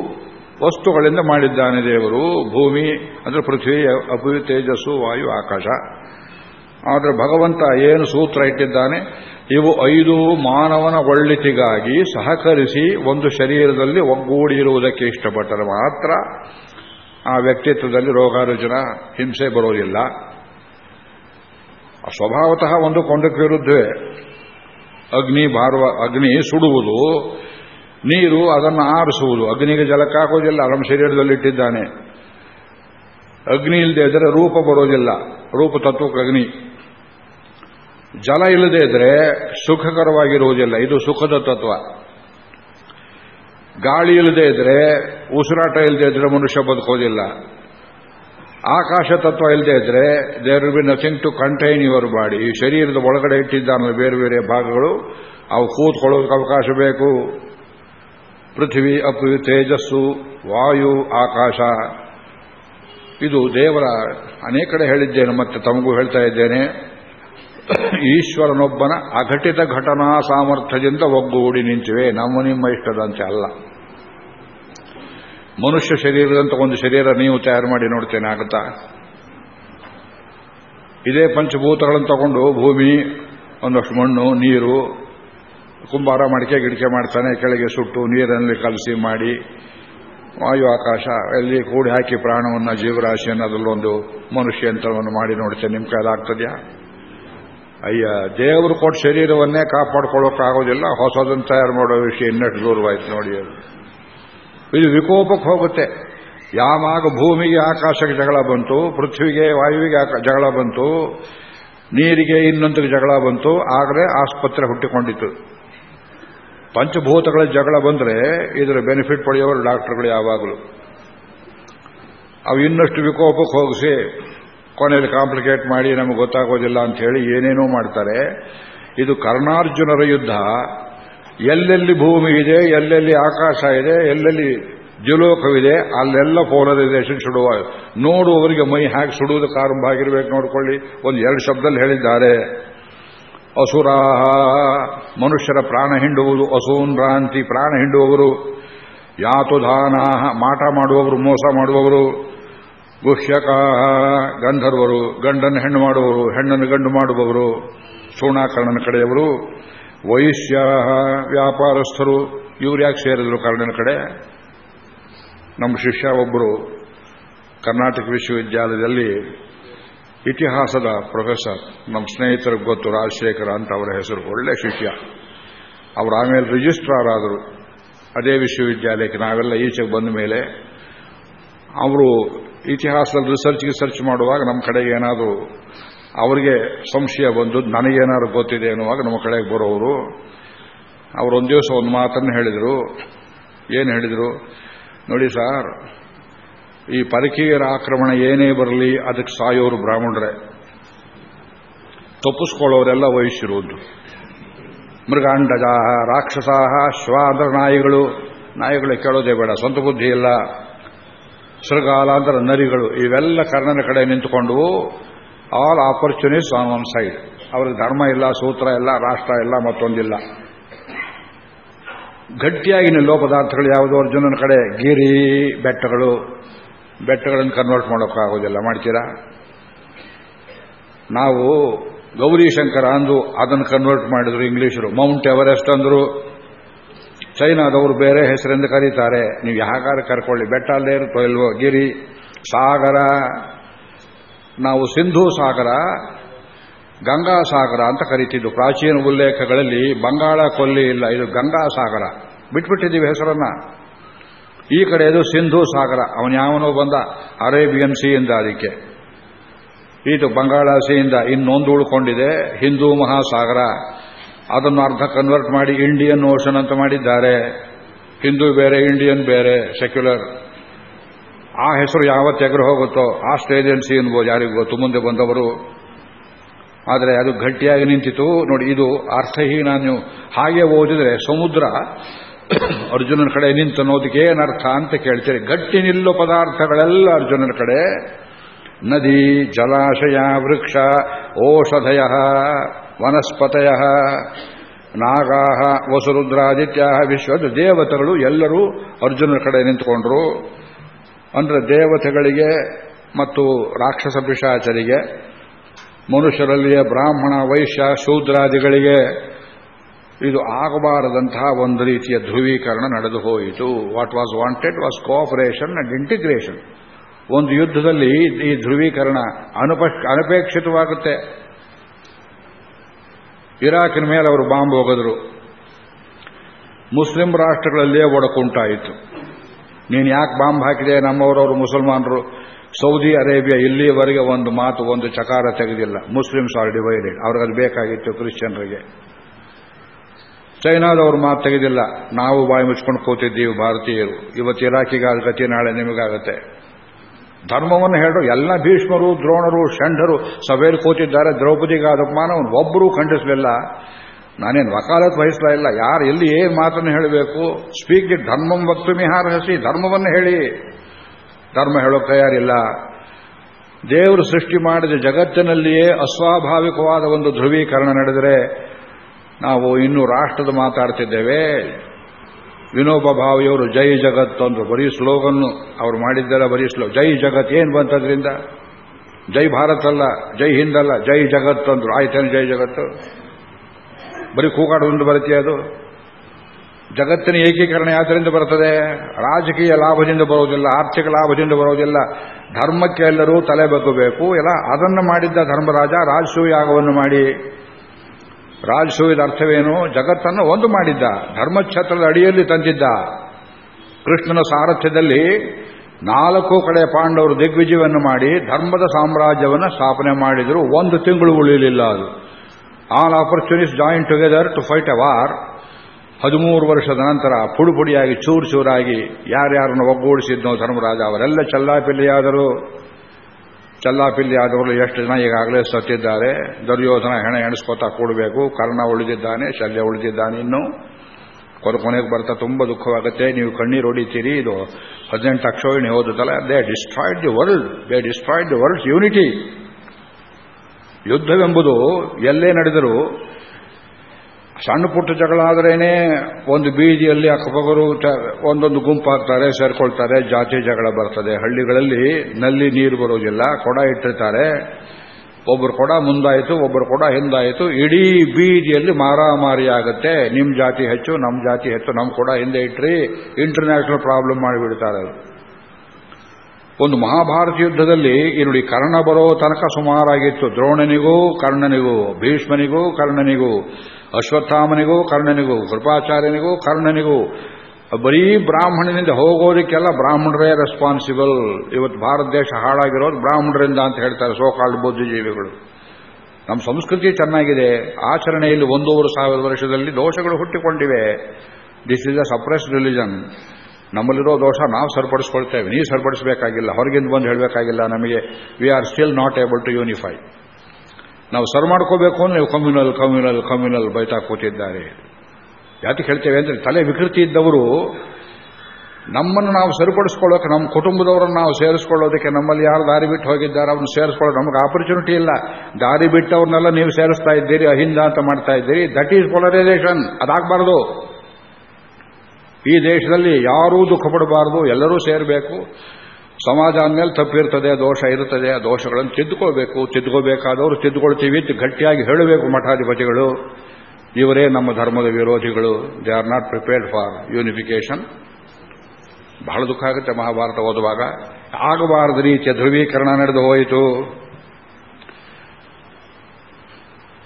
ವಸ್ತುಗಳಿಂದ ಮಾಡಿದ್ದಾನೆ ದೇವರು. ಭೂಮಿ, ಅಂದ್ರೆ ಪೃಥ್ವಿ, ಅಪು, ತೇಜಸ್ಸು, ವಾಯು, ಆಕಾಶ. ಆದರೆ ಭಗವಂತ ಏನು ಸೂತ್ರ ಇಟ್ಟಿದ್ದಾನೆ? ಇವು ಐದು ಮಾನವನ ಒಳ್ಳಿತಿಗಾಗಿ ಸಹಕರಿಸಿ ಒಂದು ಶರೀರದಲ್ಲಿ ಒಗ್ಗೂಡಿ ಇರುವುದಕ್ಕೆ ಇಷ್ಟಪಟ್ಟರೆ ಮಾತ್ರ ಆ ವ್ಯಕ್ತಿತ್ವದಲ್ಲಿ ರೋಗಾರುಜನ, ಹಿಂಸೆ ಬರೋದಿಲ್ಲ. ಸ್ವಭಾವತಃ ಒಂದು ಕೊಂಡಕ್ಕೆ ವಿರುದ್ಧವೇ. ಅಗ್ನಿ, ಭಾರವ, ಅಗ್ನಿ ಸುಡುವುದು. ನೀರು ಅದನ್ನು ಆರಿಸುವುದು. ಅಗ್ನಿಗೆ ಜಲಕ್ಕಾಗೋದಿಲ್ಲ ನಮ್ಮ ಶರೀರದಲ್ಲಿಟ್ಟಿದ್ದಾನೆ ಅಗ್ನಿ ಇಲ್ಲದೆ ಇದ್ರೆ ರೂಪ ಬರೋದಿಲ್ಲ. ರೂಪ ತತ್ವಕ್ಕೆ ಅಗ್ನಿ. ಜಲ ಇಲ್ಲದೆ ಇದ್ರೆ ಸುಖಕರವಾಗಿರುವುದಿಲ್ಲ. ಇದು ಸುಖದ ತತ್ವ. ಗಾಳಿ ಇಲ್ಲದೆ ಇದ್ರೆ, ಉಸಿರಾಟ ಇಲ್ಲದೆ ಇದ್ರೆ ಮನುಷ್ಯ ಬದುಕೋದಿಲ್ಲ. ಆಕಾಶ ತತ್ವ ಇಲ್ಲದೆ ಇದ್ರೆ there be nothing to contain your body ಈ ಶರೀರದ ಒಳಗಡೆ ಇಟ್ಟಿದ್ದಾನಲ್ಲ ಬೇರೆ ಬೇರೆ ಭಾಗಗಳು. ಅವು ಕೂತ್ಕೊಳ್ಳೋದಕ್ಕೆ ಅವಕಾಶ ಬೇಕು. ಪೃಥ್ವಿ ಅಪು ತೇಜಸ್ಸು, ವಾಯು, ಆಕಾಶ. ಇದು ದೇವರ ಅನೇಕ ಕಡೆ ಹೇಳಿದ್ದೇನೆ, ಮತ್ತೆ ತಮಗೂ ಹೇಳ್ತಾ ಇದ್ದೇನೆ. ಈಶ್ವರನೊಬ್ಬನ ಅಘಟಿತ ಘಟನಾ ಸಾಮರ್ಥ್ಯದಿಂದ ಒಗ್ಗೂಡಿ ನಿಂತಿವೆ. ನಮ್ಮ ನಿಮ್ಮ ಇಷ್ಟದಂತೆ ಅಲ್ಲ. ಮನುಷ್ಯ ಶರೀರದಂತ ಒಂದು ಶರೀರ ನೀವು ತಯಾರು ಮಾಡಿ ನೋಡ್ತೇನೆ ಆಗುತ್ತಾ? ಇದೇ ಪಂಚಭೂತಗಳನ್ನು ತಗೊಂಡು ಭೂಮಿ, ಒಂದಷ್ಟು ಮಣ್ಣು, ನೀರು ಕುಂಬಾರ ಮಡಿಕೆ ಗಿಡಿಕೆ ಮಾಡ್ತಾನೆ, ಕೆಳಗೆ ಸುಟ್ಟು ನೀರಿನಲ್ಲಿ ಕಲಸಿ ಮಾಡಿ, ವಾಯು ಆಕಾಶ, ಎಲ್ಲಿ ಕೂಡಿ ಹಾಕಿ ಪ್ರಾಣವನ್ನು, ಜೀವರಾಶಿಯನ್ನು ಅದರಲ್ಲೊಂದು ಮನುಷ್ಯ ಯಂತ್ರವನ್ನು ಮಾಡಿ ನೋಡ್ತೇನೆ. ನಿಮ್ಮ ಕೈಲಾಗ್ತದ್ಯಾ? ಅಯ್ಯ, ದೇವರು ಕೊಟ್ಟು ಶರೀರವನ್ನೇ ಕಾಪಾಡ್ಕೊಳ್ಳೋಕ್ಕಾಗೋದಿಲ್ಲ. ಹೊಸದನ್ನು ತಯಾರು ಮಾಡೋ ವಿಷಯ ಇನ್ನಷ್ಟು ದೂರವಾಯ್ತು ನೋಡಿ ಇದು ವಿಕೋಪಕ್ಕೆ ಹೋಗುತ್ತೆ. ಯಾವಾಗ ಭೂಮಿಗೆ ಆಕಾಶಕ್ಕೆ ಜಗಳ ಬಂತು, ಪೃಥ್ವಿಗೆ ವಾಯುವಿಗೆ ಜಗಳ ಬಂತು, ನೀರಿಗೆ ಇನ್ನೊಂದಕ್ಕೆ ಜಗಳ ಬಂತು, ಆಗಲೇ ಆಸ್ಪತ್ರೆ ಹುಟ್ಟಿಕೊಂಡಿತು ಪಂಚಭೂತಗಳ ಜಗಳ ಬಂದರೆ ಇದರ ಬೆನಿಫಿಟ್ ಪಡೆಯೋರು ಡಾಕ್ಟರ್ಗಳು ಯಾವಾಗಲೂ. ಅವು ಇನ್ನಷ್ಟು ವಿಕೋಪಕ್ಕೆ ಹೋಗಿಸಿ ಕೊನೆಯಲ್ಲಿ ಕಾಂಪ್ಲಿಕೇಟ್ ಮಾಡಿ ನಮಗೆ ಗೊತ್ತಾಗೋದಿಲ್ಲ ಅಂತ ಹೇಳಿ ಏನೇನೋ ಮಾಡ್ತಾರೆ. ಇದು ಕರ್ಣಾರ್ಜುನರ ಯುದ್ಧ. ಎಲ್ಲೆಲ್ಲಿ ಭೂಮಿ ಇದೆ, ಎಲ್ಲೆಲ್ಲಿ ಆಕಾಶ ಇದೆ, ಎಲ್ಲೆಲ್ಲಿ ಜಲೋಕವಿದೆ ಅಲ್ಲೆಲ್ಲ ಪೋಲರೈಸೇಷನ್ ಸುಡುವ ನೋಡುವವರಿಗೆ ಮೈ ಹಾಕಿ ಸುಡುವುದಕ್ಕೆ ಆರಂಭ ಆಗಿರ್ಬೇಕು ನೋಡಿಕೊಳ್ಳಿ. ಒಂದು ಎರಡು ಶಬ್ದಲ್ಲಿ ಹೇಳಿದ್ದಾರೆ. ಅಸುರಾಹ. ಮನುಷ್ಯರ ಪ್ರಾಣ ಹಿಂಡುವುದು ಅಸೂನ್ರಾಂತಿ ಪ್ರಾಣ ಹಿಂಡುವವರು. ಯಾತುಧಾನ ಮಾಟ ಮಾಡುವವರು, ಮೋಸ ಮಾಡುವವರು. ಗುಹ್ಯಕ, ಗಂಧರ್ವರು ಗಂಡನ್ನು ಹೆಣ್ಣು ಮಾಡುವವರು, ಹೆಣ್ಣನ್ನು ಗಂಡು ಮಾಡುವವರು. ಸೋಣಾಕರ್ಣನ ಕಡೆಯವರು. ವೈಶ್ಯ, ವ್ಯಾಪಾರಸ್ಥರು, ಇವ್ರು ಯಾಕೆ ಸೇರಿದ್ರು ಕರ್ಣನ ಕಡೆ? ನಮ್ಮ ಶಿಷ್ಯ ಒಬ್ಬರು ಕರ್ನಾಟಕ ವಿಶ್ವವಿದ್ಯಾಲಯದಲ್ಲಿ ಇತಿಹಾಸದ ಪ್ರೊಫೆಸರ್ ನಮ್ಮ ಸ್ನೇಹಿತರಿಗೆ ಗೊತ್ತು, ರಾಜಶೇಖರ ಅಂತ ಅವರ ಹೆಸರು, ಒಳ್ಳೆ ಶಿಷ್ಯ. ಅವರು ಆಮೇಲೆ ರಿಜಿಸ್ಟ್ರಾರ್ ಆದರು, ಅದೇ ವಿಶ್ವವಿದ್ಯಾಲಯಕ್ಕೆ, ನಾವೆಲ್ಲ ಈಚೆಗೆ ಬಂದ ಮೇಲೆ. ಅವರು ಇತಿಹಾಸದಲ್ಲಿ ರಿಸರ್ಚ್ ಸರ್ಚ್ ಮಾಡುವಾಗ ನಮ್ಮ ಕಡೆಗೆ ಏನಾದರೂ ಅವರಿಗೆ ಸಂಶಯ ಬಂದು, ನನಗೇನಾದ್ರು ಗೊತ್ತಿದೆ ಅನ್ನುವಾಗ ನಮ್ಮ ಕಡೆಗೆ ಬರೋರು ಅವರೊಂದು ದಿವಸ ಒಂದು ಮಾತನ್ನು ಹೇಳಿದರು. ಏನು ಹೇಳಿದರು? ನೋಡಿ ಸರ್ ಈ ಪರಕೀಯರ ಆಕ್ರಮಣ ಏನೇ ಬರಲಿ ಅದಕ್ಕೆ ಸಾಯೋರು ಬ್ರಾಹ್ಮಣರೇ. ತಪ್ಪಿಸ್ಕೊಳ್ಳೋರೆಲ್ಲ ವಹಿಸಿರುವುದು ಮೃಗಾಂಡಜ ರಾಕ್ಷಸಾಹ, ಶ್ವಾದ್ರ ನಾಯಿಗಳು. ನಾಯಿಗಳು ಕೇಳೋದೇ ಬೇಡ, ಸ್ವಂತ ಬುದ್ಧಿ ಇಲ್ಲ. ಸೃಗಾಲ ಅಂದ್ರೆ ನರಿಗಳು, ಇವೆಲ್ಲ ಕರ್ಣನ ಕಡೆ ನಿಂತುಕೊಂಡು all opportunists on one side ಅವ್ರಿಗೆ ಧರ್ಮ ಇಲ್ಲ, ಸೂತ್ರ ಇಲ್ಲ, ರಾಷ್ಟ್ರ ಇಲ್ಲ, ಮತ್ತೊಂದಿಲ್ಲ. ಗಟ್ಟಿಯಾಗಿ ನಿಲ್ಲೋ ಯಾವುದೋ ಅರ್ಜುನನ ಕಡೆ? ಗಿರಿ, ಬೆಟ್ಟಗಳು. ಬೆಟ್ಟಗಳನ್ನು ಕನ್ವರ್ಟ್ ಮಾಡೋಕ್ಕಾಗೋದಿಲ್ಲ ಮಾಡ್ತೀರಾ? ನಾವು ಗೌರಿ ಶಂಕರ ಅಂದು ಅದನ್ನು ಕನ್ವರ್ಟ್ ಮಾಡಿದ್ರು ಇಂಗ್ಲೀಷರು. ಮೌಂಟ್ ಎವರೆಸ್ಟ್ ಅಂದ್ರು, ಚೈನಾದವರು ಬೇರೆ ಹೆಸರಿಂದ ಕರೀತಾರೆ. ನೀವು ಯಾಕಾರ ಕರ್ಕೊಳ್ಳಿ, ಬೆಟ್ಟ ಅಲ್ಲೇ ಇರುತ್ತೋ ಇಲ್ವೋ, ಗಿರಿ, ಸಾಗರ. ನಾವು ಸಿಂಧೂ ಸಾಗರ, ಗಂಗಾ ಸಾಗರ ಅಂತ ಕರಿತಿದ್ದು. ಪ್ರಾಚೀನ ಉಲ್ಲೇಖಗಳಲ್ಲಿ ಬಂಗಾಳ ಕೊಲ್ಲಿ ಇಲ್ಲ, ಇದು ಗಂಗಾ ಸಾಗರ. ಬಿಟ್ಬಿಟ್ಟಿದ್ದೀವಿ ಹೆಸರನ್ನ. ಈ ಕಡೆ ಅದು ಸಿಂಧೂ ಸಾಗರ ಅವನ್ಯಾವನೋ ಬಂದ ಅರೇಬಿಯನ್ ಸಿಯಿಂದ ಅದಕ್ಕೆ ಇದು ಬಂಗಾಳ ಸಿಯಿಂದ ಇನ್ನೊಂದು ಉಳ್ಕೊಂಡಿದೆ, ಹಿಂದೂ ಮಹಾಸಾಗರ. ಅದನ್ನು ಅರ್ಧ ಕನ್ವರ್ಟ್ ಮಾಡಿ ಇಂಡಿಯನ್ ಓಷನ್ ಅಂತ ಮಾಡಿದ್ದಾರೆ. ಹಿಂದೂ ಬೇರೆ ಇಂಡಿಯನ್ ಬೇರೆ ಸೆಕ್ಯುಲರ್ ಆ ಹೆಸರು ಯಾವತ್ತು ಎಗರು ಹೋಗುತ್ತೋ ಆಸ್ಟ್ರೇಲಿಯನ್ ಸಿ ಅನ್ಬೋದು ಯಾರಿಗೂ ಗೊತ್ತು. ಮುಂದೆ ಬಂದವರು. ಆದರೆ ಅದು ಗಟ್ಟಿಯಾಗಿ ನಿಂತಿತು ನೋಡಿ, ಇದು ಅರ್ಥಹೀನ ನೀವು ಹಾಗೆ ಓದಿದರೆ ಸಮುದ್ರ ಅರ್ಜುನನ ಕಡೆ ನಿಂತನ್ನೋದಕ್ಕೆ ಏನರ್ಥ ಅಂತ ಕೇಳ್ತೀರಿ. ಗಟ್ಟಿ ನಿಲ್ಲೋ ಪದಾರ್ಥಗಳೆಲ್ಲ ಅರ್ಜುನನ ಕಡೆ. ನದಿ, ಜಲಾಶಯ, ವೃಕ್ಷ ಓಷಧಯ ವನಸ್ಪತಯ ನಾಗಾ ವಸುರುದ್ರಾದಿತ್ಯ ವಿಶ್ವದ ದೇವತೆಗಳು ಎಲ್ಲರೂ ಅರ್ಜುನನ ಕಡೆ ನಿಂತುಕೊಂಡ್ರು. ಅಂದ್ರೆ ದೇವತೆಗಳಿಗೆ ಮತ್ತು ರಾಕ್ಷಸ ಪಿಶಾಚರಿಗೆ, ಮನುಷ್ಯರಲ್ಲಿಯೇ ಬ್ರಾಹ್ಮಣ, ವೈಶ್ಯ, ಶೂದ್ರಾದಿಗಳಿಗೆ ಇದು ಆಗಬಾರದಂತಹ ಒಂದು ರೀತಿಯ ಧ್ರುವೀಕರಣ ನಡೆದು ಹೋಯಿತು. What was wanted was cooperation and integration ಒಂದು ಯುದ್ಧದಲ್ಲಿ ಈ ಧ್ರುವೀಕರಣ ಅನುಪ, ಅನಪೇಕ್ಷಿತವಾಗುತ್ತೆ. ಇರಾಕಿನ ಮೇಲೆ ಅವರು ಬಾಂಬ್ ಹೋಗಿದ್ರು. ಮುಸ್ಲಿಂ ರಾಷ್ಟ್ರಗಳಲ್ಲೇ ಒಡಕುಂಟಾಯಿತು. ನೀನು ಯಾಕೆ ಬಾಂಬ್ ಹಾಕಿದೆ? ನಮ್ಮವರವರು ಮುಸಲ್ಮಾನರು. ಸೌದಿ ಅರೇಬಿಯಾ ಇಲ್ಲಿಯವರೆಗೆ ಒಂದು ಮಾತು, ಒಂದು ಚಕಾರ ತೆಗೆದಿಲ್ಲ. ಮುಸ್ಲಿಮ್ಸ್ ಆರ್ ಡಿವೈಡೆಡ್ ಅವ್ರಿಗೆ ಅದು ಬೇಕಾಗಿತ್ತು ಕ್ರಿಶ್ಚಿಯನ್ರಿಗೆ. ಚೈನಾದವ್ರು ಮಾತು ತೆಗೆದಿಲ್ಲ. ನಾವು ಬಾಯಿ ಮುಚ್ಕೊಂಡು ಕೂತಿದ್ದೀವಿ ಭಾರತೀಯರು. ಇವತ್ತು ಗತಿ ನಾಳೆ ನಿಮಗಾಗತ್ತೆ. ಧರ್ಮವನ್ನು ಹೇಳೋ ಎಲ್ಲ ಭೀಷ್ಮರು, ದ್ರೋಣರು, ಷಂಢರು, ಸಭೆಯಲ್ಲಿ ಕೂತಿದ್ದಾರೆ. ದ್ರೌಪದಿಗಾದ ಅಪಮಾನ ಒಬ್ಬರೂ ಖಂಡಿಸಲಿಲ್ಲ. ನಾನೇನು ವಕಾಲತ್ ವಹಿಸ್ತಾ ಇಲ್ಲ. ಯಾರು ಎಲ್ಲಿ ಏನು ಮಾತನ್ನು ಹೇಳಬೇಕು? ಸ್ಪೀಕ್ ಧರ್ಮಂ ವಕ್ತು ಹಸಿ. ಧರ್ಮವನ್ನು ಹೇಳಿ. ಧರ್ಮ ಹೇಳೋಕೆ ತಯಾರಿಲ್ಲ. ದೇವರು ಸೃಷ್ಟಿ ಮಾಡಿದ ಜಗತ್ತಿನಲ್ಲಿಯೇ ಅಸ್ವಾಭಾವಿಕವಾದ ಒಂದು ಧ್ರುವೀಕರಣ ನಡೆದರೆ ನಾವು ಇನ್ನು ರಾಷ್ಟ್ರದ ಮಾತಾಡ್ತಿದ್ದೇವೆ. ವಿನೋಬ ಭಾವಿಯವರು ಜೈ ಜಗತ್ ಅಂದ್ರು. ಬರೀ ಸ್ಲೋಗನ್ನು ಅವ್ರು ಮಾಡಿದ್ದೆಲ್ಲ ಬರೀ ಸ್ಲೋ, ಜೈ ಜಗತ್ ಏನು ಬಂತದ್ರಿಂದ? ಜೈ ಭಾರತ್ ಅಲ್ಲ, ಜೈ ಹಿಂದ್ ಅಲ್ಲ, ಜೈ ಜಗತ್ ಅಂದ್ರು. ಆಯ್ತೇನು ಜೈ ಜಗತ್ತು? ಬರೀ ಕೂಗಾಡೋದ್ರಿಂದ ಬರುತ್ತೆ ಅದು. ಜಗತ್ತಿನ ಏಕೀಕರಣ ಯಾತ್ರೆಯಿಂದ ಬರ್ತದೆ? ರಾಜಕೀಯ ಲಾಭದಿಂದ ಬರೋದಿಲ್ಲ, ಆರ್ಥಿಕ ಲಾಭದಿಂದ ಬರೋದಿಲ್ಲ. ಧರ್ಮಕ್ಕೆ ಎಲ್ಲರೂ ತಲೆ ಬಗ್ಗಬೇಕು. ಎಲ್ಲ ಅದನ್ನು ಮಾಡಿದ್ದ ಧರ್ಮರಾಜ ರಾಜಸೂಯಾಗವನ್ನು ಮಾಡಿ ರಾಜಸೂಯದ ಅರ್ಥವೇನು? ಜಗತ್ತನ್ನು ಒಂದು ಮಾಡಿದ್ದ. ಧರ್ಮಕ್ಷೇತ್ರದ ಅಡಿಯಲ್ಲಿ ತಂದಿದ್ದ. ಕೃಷ್ಣನ ಸಾರಥ್ಯದಲ್ಲಿ ನಾಲ್ಕು ಕಡೆ ಪಾಂಡವರು ದಿಗ್ವಿಜಯವನ್ನು ಮಾಡಿ ಧರ್ಮದ ಸಾಮ್ರಾಜ್ಯವನ್ನು ಸ್ಥಾಪನೆ ಮಾಡಿದರು. ಒಂದು ತಿಂಗಳು ಉಳಿಯಲಿಲ್ಲ ಅದು. All opportunists joint together to fight a war ಹದಿಮೂರು ವರ್ಷದ ನಂತರ ಪುಡಿ ಪುಡಿಯಾಗಿ ಚೂರು ಚೂರಾಗಿ ಯಾರ್ಯಾರನ್ನು ಒಗ್ಗೂಡಿಸಿದ್ನೋ ಧರ್ಮರಾಜ, ಅವರೆಲ್ಲ ಚಲ್ಲಾಪಿಲ್ಲಿಯಾದರು. ಚಲ್ಲಾಪಿಲ್ಲಿ ಆದವರು ಎಷ್ಟು ಜನ ಈಗಾಗಲೇ ಸತ್ತಿದ್ದಾರೆ, ದುರ್ಯೋಧನ ಹೆಣ ಎಣಿಸ್ಕೋತಾ ಕೂಡಬೇಕು, ಕರ್ಣ ಉಳಿದಿದ್ದಾನೆ, ಶಲ್ಯ ಉಳಿದಿದ್ದಾನೆ ಇನ್ನು. ಕೊನೆ ಕೊನೆಗೆ ಬರ್ತಾ ತುಂಬಾ ದುಃಖವಾಗುತ್ತೆ. ನೀವು ಕಣ್ಣೀರು ಹೊಡಿತೀರಿ, ಇದು ಹದಿನೆಂಟು ಅಕ್ಷೋಹಿಣಿ ಹೋದಲ್ಲ they destroyed the world they destroyed the world unity ಯುದ್ಧವೆಂಬುದು ಎಲ್ಲೇ ನಡೆದರೂ ಸಣ್ಣ ಪುಟ್ಟ ಜಗಳ ಆದ್ರೇನೆ ಒಂದು ಬೀದಿಯಲ್ಲಿ ಅಕ್ಕಪಕ್ಕರು ಒಂದೊಂದು ಗುಂಪಾಗ್ತಾರೆ, ಸೇರ್ಕೊಳ್ತಾರೆ, ಜಾತಿ ಜಗಳ ಬರ್ತದೆ. ಹಳ್ಳಿಗಳಲ್ಲಿ ನಲ್ಲಿ ನೀರು ಬರೋದಿಲ್ಲ, ಕೊಡ ಇಟ್ಟಿರ್ತಾರೆ. ಒಬ್ಬರು ಕೊಡ ಮುಂದಾಯಿತು ಒಬ್ಬರು ಕೊಡ ಹಿಂದಾಯಿತು. ಇಡೀ ಬೀದಿಯಲ್ಲಿ ಮಾರಾಮಾರಿ ಆಗುತ್ತೆ. ನಿಮ್ಮ ಜಾತಿ ಹೆಚ್ಚು ನಮ್ಮ ಜಾತಿ ಹೆಚ್ಚು ನಮ್ಮ ಕೊಡ ಹಿಂದೆ ಇಟ್ರಿ ಇಂಟರ್ನ್ಯಾಷನಲ್ ಪ್ರಾಬ್ಲಮ್ ಮಾಡಿಬಿಡ್ತಾರೆ ಒಂದು ಮಹಾಭಾರತ ಯುದ್ಧದಲ್ಲಿ ಈ ನೋಡಿ ಕರ್ಣ ಬರೋ ತನಕ ಸುಮಾರಾಗಿತ್ತು. ದ್ರೋಣನಿಗೂ, ಕರ್ಣನಿಗೂ, ಭೀಷ್ಮನಿಗೂ, ಕರ್ಣನಿಗೂ, ಅಶ್ವತ್ಥಾಮನಿಗೂ, ಕರ್ಣನಿಗೂ, ಕೃಪಾಚಾರ್ಯನಿಗೂ, ಕರ್ಣನಿಗೂ. ಬರೀ ಬ್ರಾಹ್ಮಣನಿಂದ ಹೋಗೋದಕ್ಕೆಲ್ಲ ಬ್ರಾಹ್ಮಣರೇ ರೆಸ್ಪಾನ್ಸಿಬಲ್ ಇವತ್ತು ಭಾರತ ದೇಶ ಹಾಳಾಗಿರೋದು ಬ್ರಾಹ್ಮಣರಿಂದ ಅಂತ ಹೇಳ್ತಾರೆ ಸೋಕಾಲ್ಡ್ ಬುದ್ಧಿಜೀವಿಗಳು. ನಮ್ಮ ಸಂಸ್ಕೃತಿ ಚೆನ್ನಾಗಿದೆ. ಆಚರಣೆಯಲ್ಲಿ ಒಂದೂವರೆ ಸಾವಿರ ವರ್ಷದಲ್ಲಿ ದೋಷಗಳು ಹುಟ್ಟಿಕೊಂಡಿವೆ. This is a suppressed religion ನಮ್ಮಲ್ಲಿರೋ ದೋಷ ನಾವು ಸರಿಪಡಿಸ್ಕೊಳ್ತೇವೆ ನೀವು ಸರಿಪಡಿಸಬೇಕಾಗಿಲ್ಲ. ಹೊರಗಿಂದ ಬಂದು ಹೇಳಬೇಕಾಗಿಲ್ಲ ನಮಗೆ. We are still not able to unify ನಾವು ಸರ್ ಮಾಡ್ಕೋಬೇಕು ಅಂದ್ರೆ ನೀವು ಕಮ್ಯುನಲ್ ಕಮ್ಯುನಲ್ ಕಮ್ಯುನಲ್ ಬೈತಾ ಕೂತಿದ್ದಾರೆ. ಯಾಕೆ ಹೇಳ್ತೇವೆ ಅಂದ್ರೆ ತಲೆ ವಿಕೃತಿ ಇದ್ದವರು ನಮ್ಮನ್ನು ನಾವು ಸರಿಪಡಿಸ್ಕೊಳ್ಳೋಕೆ, ನಮ್ಮ ಕುಟುಂಬದವರನ್ನು ನಾವು ಸೇರಿಸ್ಕೊಳ್ಳೋದಕ್ಕೆ ನಮ್ಮಲ್ಲಿ ಯಾರು ದಾರಿ ಬಿಟ್ಟು ಹೋಗಿದ್ದಾರೆ, ಅವ್ರನ್ನ ಸೇರಿಸ್ಕೊಳ್ಳೋದು ನಮಗೆ ಆಪರ್ಚುನಿಟಿ ಇಲ್ಲ. ದಾರಿ ಬಿಟ್ಟವ್ರನ್ನೆಲ್ಲ ನೀವು ಸೇರಿಸ್ತಾ ಇದ್ದೀರಿ, ಅಹಿಂದ ಅಂತ ಮಾಡ್ತಾ ಇದ್ದೀರಿ. ದಟ್ ಈಸ್ ಪೊಲರೈಸೇಷನ್ ಅದಾಗಬಾರ್ದು. ಈ ದೇಶದಲ್ಲಿ ಯಾರೂ ದುಃಖ ಪಡಬಾರದು, ಎಲ್ಲರೂ ಸೇರಬೇಕು. ಸಮಾಜ ಅಂದಮೇಲೆ ತಪ್ಪಿರ್ತದೆ, ದೋಷ ಇರುತ್ತದೆ, ಆ ದೋಷಗಳನ್ನು ತಿದ್ದುಕೋಬೇಕು ತಿದ್ದುಕೋಬೇಕಾದವರು ತಿದ್ದುಕೊಳ್ತೀವಿ ಗಟ್ಟಿಯಾಗಿ ಹೇಳಬೇಕು ಮಠಾಧಿಪತಿಗಳು. ಇವರೇ ನಮ್ಮ ಧರ್ಮದ ವಿರೋಧಿಗಳು. They are not prepared for unification ಬಹಳ ದುಃಖ ಆಗುತ್ತೆ ಮಹಾಭಾರತ ಓದುವಾಗ. ಆಗಬಾರದ ರೀತಿಯ ಧ್ರುವೀಕರಣ ನಡೆದು ಹೋಯಿತು.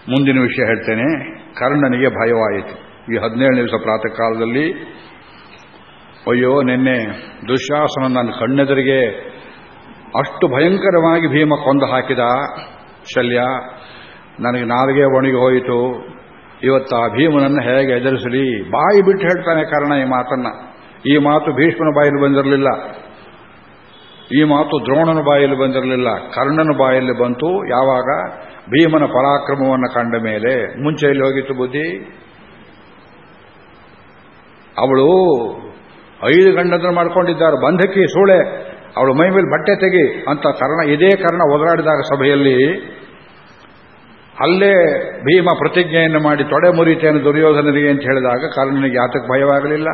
ಮುಂದಿನ ವಿಷಯ ಹೇಳ್ತೇನೆ. ಕರ್ಣನಿಗೆ ಭಯವಾಯಿತು. ಈ ಹದಿನೇಳು ದಿವಸ ಪ್ರಾತಃ ಕಾಲದಲ್ಲಿ ಅಯ್ಯೋ, ನಿನ್ನೆ ದುಶ್ಯಾಸನ ನನ್ನ ಕಣ್ಣೆದುರಿಗೆ ಅಷ್ಟು ಭಯಂಕರವಾಗಿ ಭೀಮ ಕೊಂದು ಹಾಕಿದ. ಶಲ್ಯ, ನನಗೆ ನಾಲ್ಗೆ ಒಣಗಿ ಹೋಯಿತು. ಇವತ್ತು ಆ ಭೀಮನನ್ನು ಹೇಗೆ ಎದುರಿಸಲಿ? ಬಾಯಿ ಬಿಟ್ಟು ಹೇಳ್ತಾನೆ ಕಾರಣ ಈ ಮಾತನ್ನ. ಈ ಮಾತು ಭೀಷ್ಮನ ಬಾಯಲ್ಲಿ ಬಂದಿರಲಿಲ್ಲ. ಈ ಮಾತು ದ್ರೋಣನ ಬಾಯಲ್ಲಿ ಬಂದಿರಲಿಲ್ಲ. ಕರ್ಣನ ಬಾಯಲ್ಲಿ ಬಂತು. ಯಾವಾಗ? ಭೀಮನ ಪರಾಕ್ರಮವನ್ನು ಕಂಡ ಮೇಲೆ. ಮುಂಚೆಯಲ್ಲಿ ಹೋಗಿತ್ತು ಬುದ್ಧಿ? ಅವಳು ಐದು ಗಂಡಂದ್ರೆ ಮಾಡ್ಕೊಂಡಿದ್ದಾರೆ ಬಂಧಕಿ ಸೂಳೆ, ಅವಳು ಮೈ ಮೇಲೆ ಬಟ್ಟೆ ತೆಗಿ ಅಂತ ಕರ್ಣ, ಇದೇ ಕರ್ಣ ಒದರಾಡಿದಾಗ ಸಭೆಯಲ್ಲಿ, ಅಲ್ಲೇ ಭೀಮ ಪ್ರತಿಜ್ಞೆಯನ್ನು ಮಾಡಿ ತೊಡೆ ಮುರಿತೇನೆ ದುರ್ಯೋಧನರಿಗೆ ಅಂತ ಹೇಳಿದಾಗ ಕರ್ಣನಿಗೆ ಯಾತಕ್ಕೆ ಭಯವಾಗಲಿಲ್ಲ.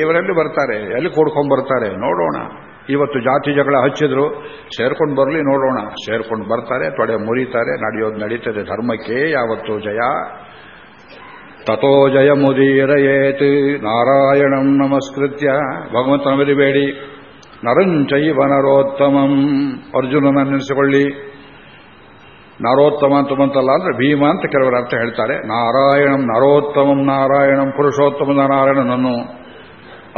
ಇವರಲ್ಲಿ ಬರ್ತಾರೆ? ಎಲ್ಲಿ ಕೂಡ್ಕೊಂಡು ಬರ್ತಾರೆ? ನೋಡೋಣ. ಇವತ್ತು ಜಾತಿ ಜಗಳ ಹಚ್ಚಿದ್ರು, ಸೇರ್ಕೊಂಡು ಬರಲಿ ನೋಡೋಣ. ಸೇರ್ಕೊಂಡು ಬರ್ತಾರೆ, ತೊಡೆ ಮುರಿತಾರೆ, ನಡೆಯೋದು ನಡೀತದೆ. ಧರ್ಮಕ್ಕೆ ಯಾವತ್ತು ಜಯ. ತಥೋ ಜಯ ಮುದೀರಯೇತ್ ನಾರಾಯಣಂ ನಮಸ್ಕೃತ್ಯ ಭಗವಂತನ ಮರಿಬೇಡಿ ನರಂಚೈವ ನರೋತ್ತಮಂ ಅರ್ಜುನನ ನೆನೆಸಿಕೊಳ್ಳಿ ನರೋತ್ತಮ ಅಂತ ಬಂತಲ್ಲ ಅಂದ್ರೆ ಭೀಮ ಅಂತ ಕೆಲವರು ಅರ್ಥ ಹೇಳ್ತಾರೆ। ನಾರಾಯಣಂ ನರೋತ್ತಮಂ, ನಾರಾಯಣಂ ಪುರುಷೋತ್ತಮ, ನಾರಾಯಣನನ್ನು,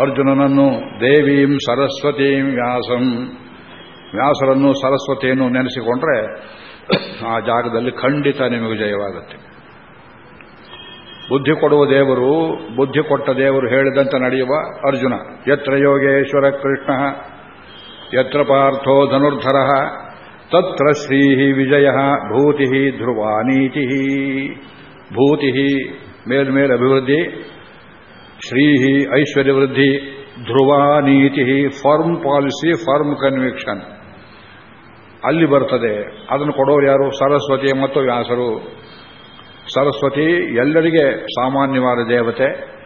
ಅರ್ಜುನನನ್ನು, ದೇವೀಂ ಸರಸ್ವತೀಂ ವ್ಯಾಸಂ। ವ್ಯಾಸರನ್ನು ಸರಸ್ವತಿಯನ್ನು ನೆನೆಸಿಕೊಂಡ್ರೆ ಆ ಜಾಗದಲ್ಲಿ ಖಂಡಿತ ನಿಮಗೆ ಜಯವಾಗುತ್ತೆ। ಬುದ್ಧಿ ಕೊಡುವ ದೇವರು, ಬುದ್ಧಿ ಕೊಟ್ಟ ದೇವರು ಹೇಳಿದಂತೆ ನಡೆಯುವ ಅರ್ಜುನ. ಯತ್ರ ಯೋಗೇಶ್ವರ ಕೃಷ್ಣ, ಯತ್ರ ಪಾರ್ಥೋ ಧನುರ್ಧರ, ತತ್ರ ಶ್ರೀ ವಿಜಯ ಭೂತಿ ಧ್ರುವಾನೀತಿ ಭೂತಿ ಮೇಲ್ಮೇಲ್ ಅಭಿವೃದ್ಧಿ, ಶ್ರೀಹಿ ಐಶ್ವರ್ಯ ವೃದ್ಧಿ ಧ್ರುವ ನೀತಿ ಫರ್ಮ್ ಪಾಲಿಸಿ, ಫರ್ಮ್ ಕನ್ವಿಕ್ಷನ್. ಅಲ್ಲಿ ಬರ್ತದೆ. ಅದನ್ನು ಕೊಡೋರು ಯಾರು? ಸರಸ್ವತಿ ಮತ್ತು ವ್ಯಾಸರು. ಸರಸ್ವತಿ ಎಲ್ಲರಿಗೆ ಸಾಮಾನ್ಯವಾದ ದೇವತೆ.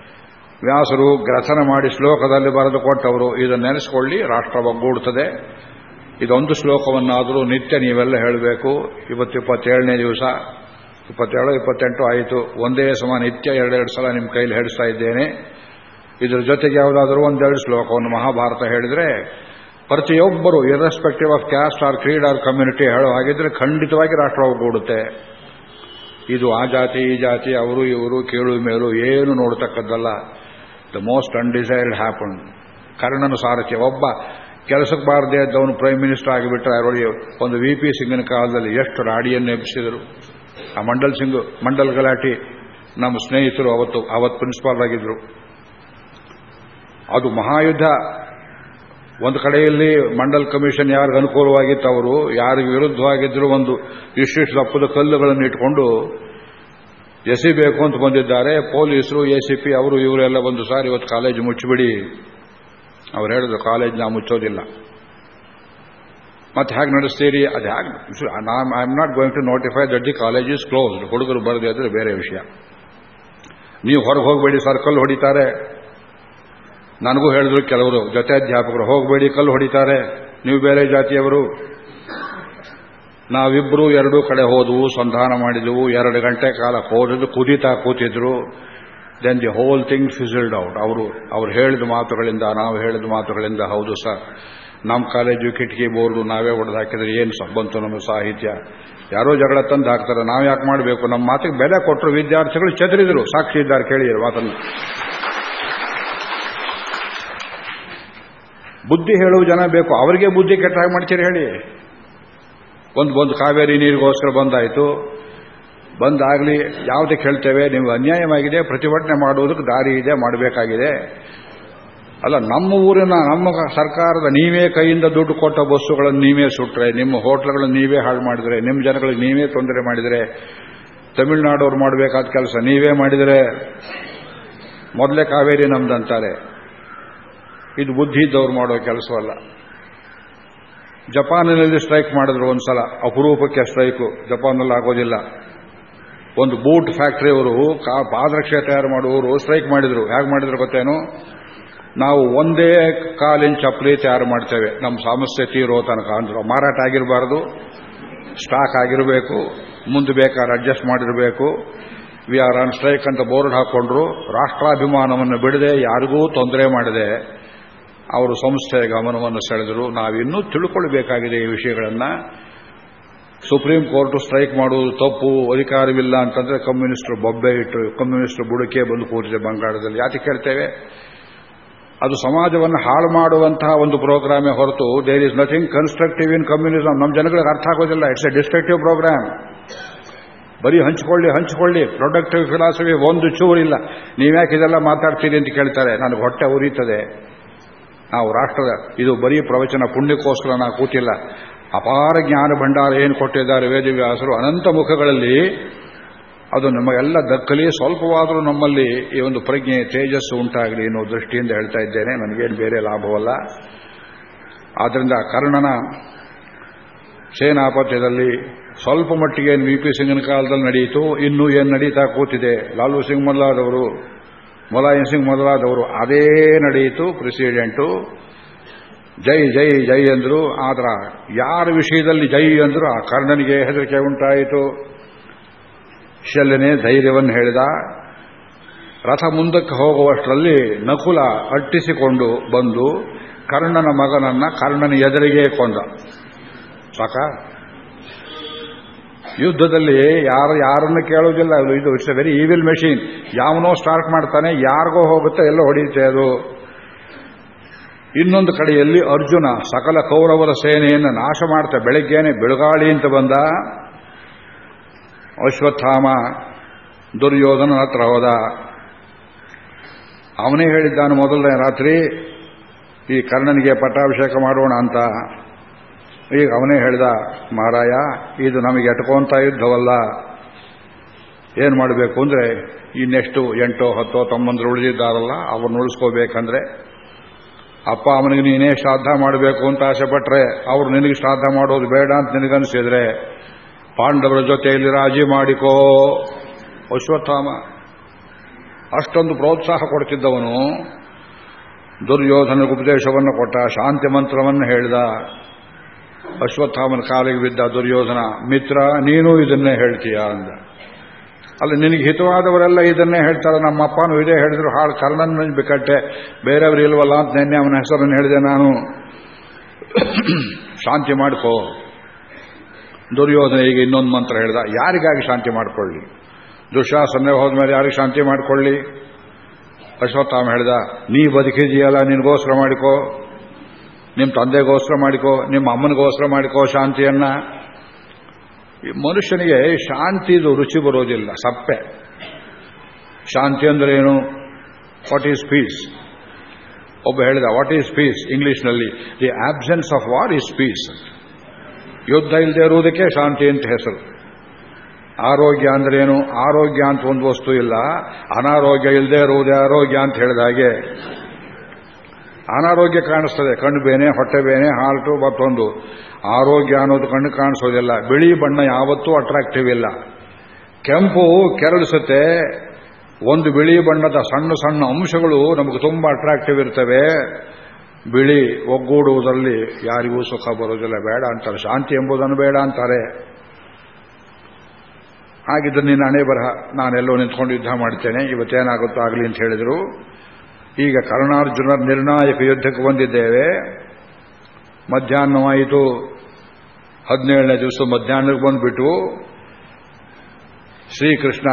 ವ್ಯಾಸರು ಗ್ರಥನ ಮಾಡಿ ಶ್ಲೋಕದಲ್ಲಿ ಬರೆದುಕೊಟ್ಟವರು ಇದನ್ನು ನೆನೆಸ್ಕೊಳ್ಳಿ ರಾಷ್ಟ್ರ ಒಗ್ಗೂಡುತ್ತದೆ ಇದೊಂದು ಶ್ಲೋಕವನ್ನಾದರೂ ನಿತ್ಯ ನೀವೆಲ್ಲ ಹೇಳಬೇಕು. ಇವತ್ತು ಇಪ್ಪತ್ತೇಳನೇ ದಿವಸ. ಇಪ್ಪತ್ತೇಳು, ಇಪ್ಪತ್ತೆಂಟು ಆಯಿತು. ಒಂದೇ ಸಮ ನಿತ್ಯ ಎರಡೆರಡು ಸಲ ನಿಮ್ಮ ಕೈಲಿ ಹೇಳಿಸ್ತಾ ಇದ್ದೇನೆ. ಇದರ ಜೊತೆಗೆ ಯಾವುದಾದರೂ ಒಂದೆರಡು ಶ್ಲೋಕವನ್ನು ಮಹಾಭಾರತ ಹೇಳಿದರೆ, ಪ್ರತಿಯೊಬ್ಬರು irrespective of caste or creed or community ಹೇಳೋ ಹಾಗಿದ್ರೆ ಖಂಡಿತವಾಗಿ ರಾಷ್ಟ್ರ ಒಗ್ಗೂಡುತ್ತೆ ಇದು ಆ ಜಾತಿ, ಈ ಜಾತಿ, ಅವರು, ಇವರು, ಕೇಳು, ಮೇಲು, ಏನು ನೋಡತಕ್ಕದ್ದಲ್ಲ. ದ ಮೋಸ್ಟ್ ಅನ್ಡಿಸೈರ್ಡ್ ಹ್ಯಾಪನ್ ಕರ್ಣನ ಸಾರಥ್ಯ. ಒಬ್ಬ ಕೆಲಸಕ್ಕೆ ಬಾರದೆ ಅವನು ಪ್ರೈಮ್ ಮಿನಿಸ್ಟರ್ ಆಗಿಬಿಟ್ರೆ ಅವರಿಗೆ ಒಂದು ವಿ ಪಿ ಸಿಂಗಿನ ಕಾಲದಲ್ಲಿ ಎಷ್ಟು ರಾಡಿಯನ್ನು ಎಬ್ಬಿಸಿದರು. ಆ ಮಂಡಲ್ ಸಿಂಗ್, ಮಂಡಲ್ ಗಲಾಟಿ ನಮ್ಮ ಸ್ನೇಹಿತರು ಅವತ್ತು ಅವತ್ತು ಪ್ರಿನ್ಸಿಪಾಲ್ ಆಗಿದ್ರು. ಅದು ಮಹಾಯುದ್ಧ. ಒಂದು ಕಡೆಯಲ್ಲಿ ಮಂಡಲ್ ಕಮಿಷನ್ ಯಾರಿಗೆ ಅನುಕೂಲವಾಗಿತ್ತು ಅವರು ಯಾರಿಗೆ ವಿರುದ್ಧವಾಗಿದ್ರು ಒಂದು ಇಷ್ಟಿಷ್ಟು ದಪ್ಪದ ಕಲ್ಲುಗಳನ್ನು ಇಟ್ಕೊಂಡು ಎಸಿಬೇಕು ಅಂತ ಬಂದಿದ್ದಾರೆ. ಪೊಲೀಸರು, ಎಸಿಪಿ, ಅವರು ಇವರೆಲ್ಲ ಒಂದು ಸಾರಿ ಇವತ್ತು ಕಾಲೇಜ್ ಮುಚ್ಚಿಬಿಡಿ. ಅವ್ರು ಹೇಳಿದ್ರು, ಕಾಲೇಜ್ ನಾವು ಮುಚ್ಚೋದಿಲ್ಲ. ಮತ್ತೆ ಹೇಗೆ ನಡೆಸ್ತೀರಿ? ಅದು ಹೇಗೆ I am not going to notify that the college is closed ಹುಡುಗರು ಬರದೇ ಆದರೆ ಬೇರೆ ವಿಷಯ. ನೀವು ಹೊರಗೆ ಹೋಗಬೇಡಿ ಸರ್ಕಲ್ ಹೊಡಿತಾರೆ. ನನಗೂ ಹೇಳಿದ್ರು ಕೆಲವರು, ಜೊತೆ ಅಧ್ಯಾಪಕರು, ಹೋಗಬೇಡಿ, ಕಲ್ಲು ಹೊಡಿತಾರೆ. ನೀವು ಬೇರೆ ಜಾತಿಯವರು. ನಾವಿಬ್ಬರು ಎರಡೂ ಕಡೆ ಹೋದವು, ಸಂಧಾನ ಮಾಡಿದವು, ಎರಡು ಗಂಟೆ ಕಾಲ ಹೋದದ್ದು, ಕುದಿತಾ ಕೂತಿದ್ರು. Then the whole thing fizzled out ಅವರು, ಅವ್ರು ಹೇಳಿದ ಮಾತುಗಳಿಂದ, ನಾವು ಹೇಳಿದ ಮಾತುಗಳಿಂದ, ಹೌದು ಸರ್. ನಮ್ಮ ಕಾಲೇಜು ಕಿಟಕಿ ಬೋರ್ಡು ನಾವೇ ಹೊಡೆದು ಹಾಕಿದ್ರೆ ಏನು ಬಂತು ನಮ್ಮ ಸಾಹಿತ್ಯ. ಯಾರೋ ಜಗಳ ತಂದು ಹಾಕ್ತಾರೆ. ನಾವು ಯಾಕೆ ಮಾಡಬೇಕು? ನಮ್ಮ ಮಾತಿಗೆ ಬೆಲೆ ಕೊಟ್ಟರು, ವಿದ್ಯಾರ್ಥಿಗಳು ಚದರಿದ್ರು. ಸಾಕ್ಷಿ ಇದ್ದಾರೆ, ಕೇಳಿದ್ರು ಮಾತನ್ನು. ಬುದ್ಧಿ ಹೇಳುವ ಜನ ಬೇಕು. ಅವರಿಗೆ ಬುದ್ಧಿ ಕೆಟ್ಟಾಗಿ ಮಾಡ್ತೀರಿ ಹೇಳಿ. ಒಂದು ಒಂದು ಕಾವೇರಿ ನೀರಿಗೋಸ್ಕರ ಬಂದಾಯಿತು. ಬಂದಾಗಲಿ ಯಾವುದಕ್ಕೆ ಹೇಳ್ತೇವೆ ನೀವು ಅನ್ಯಾಯವಾಗಿದೆ, ಪ್ರತಿಭಟನೆ ಮಾಡುವುದಕ್ಕೆ ದಾರಿ ಇದೆ, ಮಾಡಬೇಕಾಗಿದೆ. ಅಲ್ಲ, ನಮ್ಮ ಊರಿನ, ನಮ್ಮ ಸರ್ಕಾರದ ನೀವೇ ಕೈಯಿಂದ ದುಡ್ಡು ಕೊಟ್ಟ ಬಸ್ಸುಗಳನ್ನು ನೀವೇ ಸುಟ್ಟರೆ ನಿಮ್ಮ ಹೋಟ್ಲ್ಗಳನ್ನು ನೀವೇ ಹಾಳು ಮಾಡಿದರೆ, ನಿಮ್ಮ ಜನಗಳಿಗೆ ನೀವೇ ತೊಂದರೆ ಮಾಡಿದರೆ, ತಮಿಳುನಾಡವ್ರು ಮಾಡಬೇಕಾದ ಕೆಲಸ ನೀವೇ ಮಾಡಿದರೆ, ಮೊದಲೇ ಕಾವೇರಿ ನಮ್ದಂತಾರೆ. ಇದು ಬುದ್ಧಿ ಇದ್ದವ್ರು ಮಾಡೋ ಕೆಲಸವಲ್ಲ. ಜಪಾನಿನಲ್ಲಿ ಸ್ಟ್ರೈಕ್ ಮಾಡಿದ್ರು ಒಂದ್ಸಲ, ಅಪರೂಪಕ್ಕೆ ಸ್ಟ್ರೈಕು, ಜಪಾನ್ನಲ್ಲಿ ಆಗೋದಿಲ್ಲ. ಒಂದು ಬೂಟ್ ಫ್ಯಾಕ್ಟರಿಯವರು ಪಾದರಕ್ಷೆ ತಯಾರು ಮಾಡುವವರು ಸ್ಟ್ರೈಕ್ ಮಾಡಿದ್ರು. ಹೇಗೆ ಮಾಡಿದ್ರು ಗೊತ್ತೇನು? ನಾವು ಒಂದೇ ಕಾಲಿನ ಚಪ್ಪಲಿ ತಯಾರು ಮಾಡ್ತೇವೆ. ನಮ್ಮ ಸಮಸ್ಯೆ ತೀರೋ ತನಕ ಅಂದ್ರು. ಮಾರಾಟ ಆಗಿರಬಾರ್ದು, ಸ್ಟಾಕ್ ಆಗಿರಬೇಕು, ಮುಂದೆ ಬೇಕಾದ್ರೆ ಅಡ್ಜಸ್ಟ್ ಮಾಡಿರಬೇಕು. ವಿ ಆರ್ ಆನ್ ಸ್ಟ್ರೈಕ್ ಅಂತ ಬೋರ್ಡ್ ಹಾಕೊಂಡ್ರು. ರಾಷ್ಟ್ರಾಭಿಮಾನವನ್ನು ಬಿಡದೆ ಯಾರಿಗೂ ತೊಂದರೆ ಮಾಡಿದೆ ಅವರು ಸಂಸ್ಥೆಯ ಗಮನವನ್ನು ಸೆಳೆದರು. ನಾವಿನ್ನೂ ತಿಳ್ಕೊಳ್ಬೇಕಾಗಿದೆ ಈ ವಿಷಯಗಳನ್ನು. ಸುಪ್ರೀಂ ಕೋರ್ಟ್ ಸ್ಟ್ರೈಕ್ ಮಾಡುವುದು ತಪ್ಪು, ಅಧಿಕಾರವಿಲ್ಲ ಅಂತಂದ್ರೆ ಕಮ್ಯುನಿಸ್ಟ್ರು ಬೊಬ್ಬೆ ಇಟ್ಟು ಕಮ್ಯುನಿಸ್ಟ್ರು ಬುಡಕೆ ಬಂದು ಕೂತಿದೆ ಬಂಗಾಳದಲ್ಲಿ. ಯಾಕೆ ಕೇಳ್ತೇವೆ? ಅದು ಸಮಾಜವನ್ನು ಹಾಳು ಮಾಡುವಂತಹ ಒಂದು ಪ್ರೋಗ್ರಾಮೇ ಹೊರತು there is nothing constructive in communism ನಮ್ಮ ಜನಗಳಿಗೆ ಅರ್ಥ ಆಗೋದಿಲ್ಲ. ಇಟ್ಸ್ ಎ ಡಿಸ್ಟ್ರಕ್ಟಿವ್ ಪ್ರೋಗ್ರಾಮ್ ಬರೀ ಹಂಚಿಕೊಳ್ಳಿ ಹಂಚಿಕೊಳ್ಳಿ. ಪ್ರೊಡಕ್ಟಿವ್ ಫಿಲಾಸಫಿ ಒಂದು ಚೂರಿಲ್ಲ. ನೀವ್ಯಾಕೆ ಇದೆಲ್ಲ ಮಾತಾಡ್ತೀರಿ ಅಂತ ಕೇಳ್ತಾರೆ. ನನಗೆ ಹೊಟ್ಟೆ ಉರಿತದೆ. ನಾವು ರಾಷ್ಟ್ರದ, ಇದು ಬರೀ ಪ್ರವಚನ ಪುಣ್ಯಕ್ಕೋಸ್ಕರ ನಾ ಕೂತಿಲ್ಲ. ಅಪಾರ ಜ್ಞಾನ ಭಂಡಾರ ಏನು ಕೊಟ್ಟಿದ್ದಾರೆ ವೇದವ್ಯಾಸರು, ಅನಂತ ಮುಖಗಳಲ್ಲಿ ಅದು ನಮಗೆಲ್ಲ ದಕ್ಕಲಿ, ಸ್ವಲ್ಪವಾದರೂ ನಮ್ಮಲ್ಲಿ ಈ ಒಂದು ಪ್ರಜ್ಞೆ, ತೇಜಸ್ಸು ಉಂಟಾಗಲಿ ಎನ್ನುವ ದೃಷ್ಟಿಯಿಂದ ಹೇಳ್ತಾ ಇದ್ದೇನೆ. ನನಗೇನು ಬೇರೆ ಲಾಭವಲ್ಲ. ಆದ್ದರಿಂದ ಕರ್ಣನ ಸೇನಾಪತ್ಯದಲ್ಲಿ ಸ್ವಲ್ಪ ಮಟ್ಟಿಗೆ ವಿ ಪಿ ಸಿಂಗನ ಕಾಲದಲ್ಲಿ ನಡೆಯಿತು. ಇನ್ನೂ ಏನು ನಡೀತಾ ಕೂತಿದೆ? ಲಾಲು ಸಿಂಗ್ ಮೊದಲಾದವರು ಮುಲಾಯಂ ಸಿಂಗ್ ಮೊದಲಾದವರು ಅದೇ ನಡೆಯಿತು, ಪ್ರೆಸಿಡೆಂಟು. ಜೈ ಜೈ ಜೈ ಅಂದರು. ಆದ್ರ ಯಾರ ವಿಷಯದಲ್ಲಿ ಜೈ ಅಂದರು, ಆ ಕರ್ಣನಿಗೆ ಹೆದರಿಕೆ ಉಂಟಾಯಿತು. ಶಲ್ಯನೇ ಧೈರ್ಯವನ್ನು ಹೇಳಿದ. ರಥ ಮುಂದಕ್ಕೆ ಹೋಗುವಷ್ಟರಲ್ಲಿ ನಕುಲ ಅಟ್ಟಿಸಿಕೊಂಡು ಬಂದು ಕರ್ಣನ ಮಗನನ್ನ ಕರ್ಣನ ಎದುರಿಗೆ ಕೊಂದ. ಸಾಕ ಯುದ್ಧದಲ್ಲಿ ಯಾರು ಯಾರನ್ನು ಕೇಳೋದಿಲ್ಲ ಇದು it's a very evil machine ಯಾವನೋ ಸ್ಟಾರ್ಟ್ ಮಾಡ್ತಾನೆ, ಯಾರಿಗೋ ಹೋಗುತ್ತೆ ಎಲ್ಲ ಹೊಡೆಯುತ್ತೆ ಅದು. ಇನ್ನೊಂದು ಕಡೆಯಲ್ಲಿ ಅರ್ಜುನ ಸಕಲ ಕೌರವರ ಸೇನೆಯನ್ನು ನಾಶ ಮಾಡ್ತಾ ಬೆಳಗ್ಗೆನೆ ಬೆಳಗಾಳಿ ಅಂತ ಬಂದ. ಅಶ್ವತ್ಥಾಮ ದುರ್ಯೋಧನ ಹತ್ರ ಹೋದ. ಅವನೇ ಹೇಳಿದ್ದಾನೆ, ಮೊದಲನೇ ರಾತ್ರಿ ಈ ಕರ್ಣನಿಗೆ ಪಟ್ಟಾಭಿಷೇಕ ಮಾಡೋಣ ಅಂತ. ಈಗ ಅವನೇ ಹೇಳಿದ ಮಹಾರಾಯ ಇದು ನಮಗೆ ಎಟ್ಕೊಂತ ಯುದ್ಧವಲ್ಲ. ಏನು ಮಾಡಬೇಕು ಅಂದರೆ, ಇನ್ನೆಷ್ಟು ಎಂಟೋ ಹತ್ತೋ ತಮ್ಮಂದ್ರು ಉಳಿದಿದ್ದಾರಲ್ಲ, ಅವ್ರನ್ನ ಉಳಿಸ್ಕೋಬೇಕಂದ್ರೆ, ಅಪ್ಪ, ಅವನಿಗೆ ನೀನೇ ಶ್ರಾದ್ದ ಮಾಡಬೇಕು ಅಂತ ಆಸೆಪಟ್ರೆ ಅವ್ರು ನಿನಗೆ ಶ್ರಾದ್ದ ಮಾಡೋದು ಬೇಡ ಅಂತ ನಿನಗನ್ಸಿದ್ರೆ, ಪಾಂಡವರ ಜೊತೆಯಲ್ಲಿ ರಾಜಿ ಮಾಡಿಕೋ. ಅಶ್ವತ್ಥಾಮ, ಅಷ್ಟೊಂದು ಪ್ರೋತ್ಸಾಹ ಕೊಡ್ತಿದ್ದವನು ದುರ್ಯೋಧನ ಉಪದೇಶವನ್ನು ಕೊಟ್ಟ, ಶಾಂತಿ ಮಂತ್ರವನ್ನು ಹೇಳಿದ ಅಶ್ವತ್ಥಾಮನ ಕಾಲಿಗೆ ಬಿದ್ದ ದುರ್ಯೋಧನ, ಮಿತ್ರ, ನೀನು ಇದನ್ನೇ ಹೇಳ್ತೀಯಾ ಅಂದ. ಅಲ್ಲಿ ನಿನಗೆ ಹಿತವಾದವರೆಲ್ಲ ಇದನ್ನೇ ಹೇಳ್ತಾರೆ. ನಮ್ಮ ಅಪ್ಪನೂ ಇದೇ ಹೇಳಿದ್ರು. ಹಾಳು ಕರ್ಣನ್ ಬಿಕಟ್ಟೆ ಬೇರೆಯವರು ಇಲ್ವಲ್ಲ ಅಂತ ನೆನ್ನೆ ಅವನ ಹೆಸರನ್ನು ಹೇಳಿದೆ ನಾನು. ಶಾಂತಿ ಮಾಡ್ಕೋ. ದುರ್ಯೋಧನ ಈಗ ಇನ್ನೊಂದು ಮಂತ್ರ ಹೇಳಿದ. ಯಾರಿಗಾಗಿ ಶಾಂತಿ ಮಾಡಿಕೊಳ್ಳಿ? ದುಶಾಸನೆ ಹೋದ್ಮೇಲೆ ಯಾರಿಗೆ ಶಾಂತಿ ಮಾಡಿಕೊಳ್ಳಿ? ಅಶ್ವತ್ಥಾಮ ಹೇಳಿದ, ನೀ ಬದುಕಿದೆಯಲ್ಲ ನಿನಗೋಸ್ಕರ ಮಾಡಿಕೋ. ನಿಮ್ಮ ತಂದೆಗೋಸ್ಕರ ಮಾಡಿಕೋ, ನಿಮ್ಮ ಅಮ್ಮನಿಗೋಸ್ಕರ ಮಾಡಿಕೋ ಶಾಂತಿಯನ್ನ. ಮನುಷ್ಯನಿಗೆ ಶಾಂತಿದು ರುಚಿ ಬರೋದಿಲ್ಲ, ಸಪ್ಪೆ. ಶಾಂತಿ ಅಂದ್ರೆ ಏನು? ವಾಟ್ ಈಸ್ ಪೀಸ್ ಒಬ್ಬ ಹೇಳಿದ ವಾಟ್ ಈಸ್ ಪೀಸ್ ಇಂಗ್ಲಿಷ್ನಲ್ಲಿ the absence of war is peace ಯುದ್ಧ ಇಲ್ಲದೆ ಇರುವುದಕ್ಕೆ ಶಾಂತಿ ಅಂತ ಹೆಸರು. ಆರೋಗ್ಯ ಅಂದ್ರೆ ಏನು? ಆರೋಗ್ಯ ಅಂತ ಒಂದು ವಸ್ತು ಇಲ್ಲ. ಅನಾರೋಗ್ಯ ಇಲ್ಲದೆ ಇರುವುದೇ ಆರೋಗ್ಯ ಅಂತ ಹೇಳಿದ ಹಾಗೆ. ಅನಾರೋಗ್ಯ ಕಾಣಿಸ್ತದೆ. ಕಣ್ಣು ಬೇನೆ, ಹೊಟ್ಟೆ ಬೇನೆ ಹಾರ್ಟು ಮತ್ತೊಂದು. ಆರೋಗ್ಯ ಅನ್ನೋದು ಕಣ್ಣು ಕಾಣಿಸೋದಿಲ್ಲ. ಬಿಳಿ ಬಣ್ಣ ಯಾವತ್ತೂ ಅಟ್ರಾಕ್ಟಿವ್ ಇಲ್ಲ. ಕೆಂಪು ಕೆರಳಿಸುತ್ತೆ. ಒಂದು ಬಿಳಿ ಬಣ್ಣದ ಸಣ್ಣ ಸಣ್ಣ ಅಂಶಗಳು ನಮಗೆ ತುಂಬ ಅಟ್ರಾಕ್ಟಿವ್ ಇರ್ತವೆ. ಬಿಳಿ ಒಗ್ಗೂಡುವುದರಲ್ಲಿ ಯಾರಿಗೂ ಸುಖ ಬರೋದಿಲ್ಲ. ಬೇಡ ಅಂತಾರೆ. ಶಾಂತಿ ಎಂಬುದನ್ನು ಬೇಡ ಅಂತಾರೆ. ಹಾಗಿದ್ರೆ ನಿನ್ನ ಹಣೆ ಬರಹ ನಾನೆಲ್ಲೋ ನಿಂತ್ಕೊಂಡು ಯುದ್ಧ ಮಾಡ್ತೇನೆ. ಇವತ್ತೇನಾಗುತ್ತೋ ಆಗಲಿ ಅಂತ ಹೇಳಿದರು. ಈಗ ಕರ್ಣಾರ್ಜುನ ನಿರ್ಣಾಯಕ ಯುದ್ಧಕ್ಕೆ ಬಂದಿದ್ದೇವೆ. ಮಧ್ಯಾಹ್ನವಾಯಿತು ಹದಿನೇಳನೇ ದಿವಸ ಮಧ್ಯಾಹ್ನಕ್ಕೆ ಬಂದುಬಿಟ್ಟು ಶ್ರೀಕೃಷ್ಣ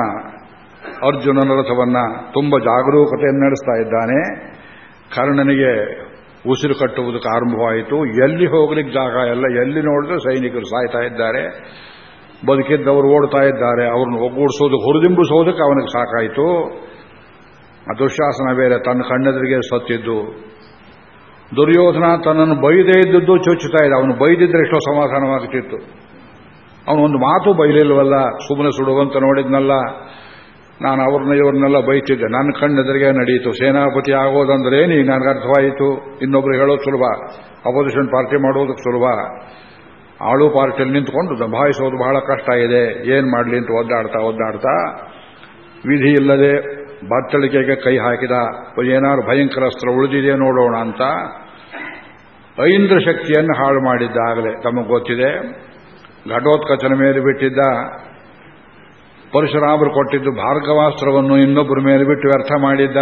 ಅರ್ಜುನನ ರಥವನ್ನ ತುಂಬ ಜಾಗರೂಕತೆಯನ್ನು ನಡೆಸ್ತಾ ಇದ್ದಾನೆ. ಕರ್ಣನಿಗೆ ಉಸಿರು ಕಟ್ಟುವುದಕ್ಕೆ ಆರಂಭವಾಯಿತು. ಎಲ್ಲಿ ಹೋಗ್ಲಿಕ್ಕೆ ಜಾಗ ಎಲ್ಲ ಎಲ್ಲಿ ನೋಡಿದ್ರೆ ಸೈನಿಕರು ಸಾಯ್ತಾ ಇದ್ದಾರೆ. ಬದುಕಿದ್ದವರು ಓಡ್ತಾ ಇದ್ದಾರೆ. ಅವ್ರನ್ನ ಒಗ್ಗೂಡಿಸೋದಕ್ಕೆ ಹುರಿದಿಂಬಿಸೋದಕ್ಕೆ ಅವನಿಗೆ ಸಾಕಾಯಿತು. ದುಶಾಸನ ಬೇರೆ ತನ್ನ ಕಣ್ಣೆದುರಿಗೆ ಸತ್ತಿದ್ದು, ದುರ್ಯೋಧನ ತನ್ನನ್ನು ಬೈದೇ ಇದ್ದದ್ದು ಚುಚ್ಚುತ್ತಾ ಇದ್ದ ಅವನು ಬೈದಿದ್ರೆ ಎಷ್ಟೋ ಸಮಾಧಾನವಾಗುತ್ತಿತ್ತು. ಅವನು ಒಂದು ಮಾತು ಬೈಲಿಲ್ವಲ್ಲ? ಸುಮ್ಮನೆ ಸುಡುವಂತ ನೋಡಿದ್ನಲ್ಲ? ನಾನು ಅವ್ರನ್ನ ಇವ್ರನ್ನೆಲ್ಲ ಬೈತಿದ್ದೆ. ನನ್ನ ಕಣ್ಣೆದುರಿಗೆ ನಡೆಯಿತು ಸೇನಾಪತಿ ಆಗೋದಂದ್ರೆ ನೀ ನನಗೆ ಅರ್ಥವಾಯಿತು. ಇನ್ನೊಬ್ರು ಹೇಳೋದು ಸುಲಭ. ಅಪೋಸಿಷನ್ ಪಾರ್ಟಿ ಮಾಡೋದಕ್ಕೆ ಸುಲಭ. ಆಳು ಪಾರ್ಟಿಯಲ್ಲಿ ನಿಂತ್ಕೊಂಡು ದಬಾಯಿಸೋದು ಬಹಳ ಕಷ್ಟ ಇದೆ. ಏನು ಮಾಡಲಿ ಅಂತ ಒದ್ದಾಡ್ತಾ ಒದ್ದಾಡ್ತಾ ವಿಧಿ ಇಲ್ಲದೆ ಬತ್ತಳಿಕೆಗೆ ಕೈ ಹಾಕಿದ ಏನಾದ್ರು ಭಯಂಕರ ಅಸ್ತ್ರ ಉಳಿದಿದೆ ನೋಡೋಣ ಅಂತ ಐಂದ್ರ ಶಕ್ತಿಯನ್ನು ಹಾಳು ಮಾಡಿದ್ದಾಗಲೇ. ತಮಗೆ ಗೊತ್ತಿದೆ, ಘಟೋತ್ಕಚನ ಮೇಲೆ ಬಿಟ್ಟಿದ್ದ ಪರಶುರಾಮರು ಕೊಟ್ಟಿದ್ದು ಭಾರ್ಗವಾಸ್ತ್ರವನ್ನು ಇನ್ನೊಬ್ಬರ ಮೇಲೆ ಬಿಟ್ಟು ವ್ಯರ್ಥ ಮಾಡಿದ್ದ.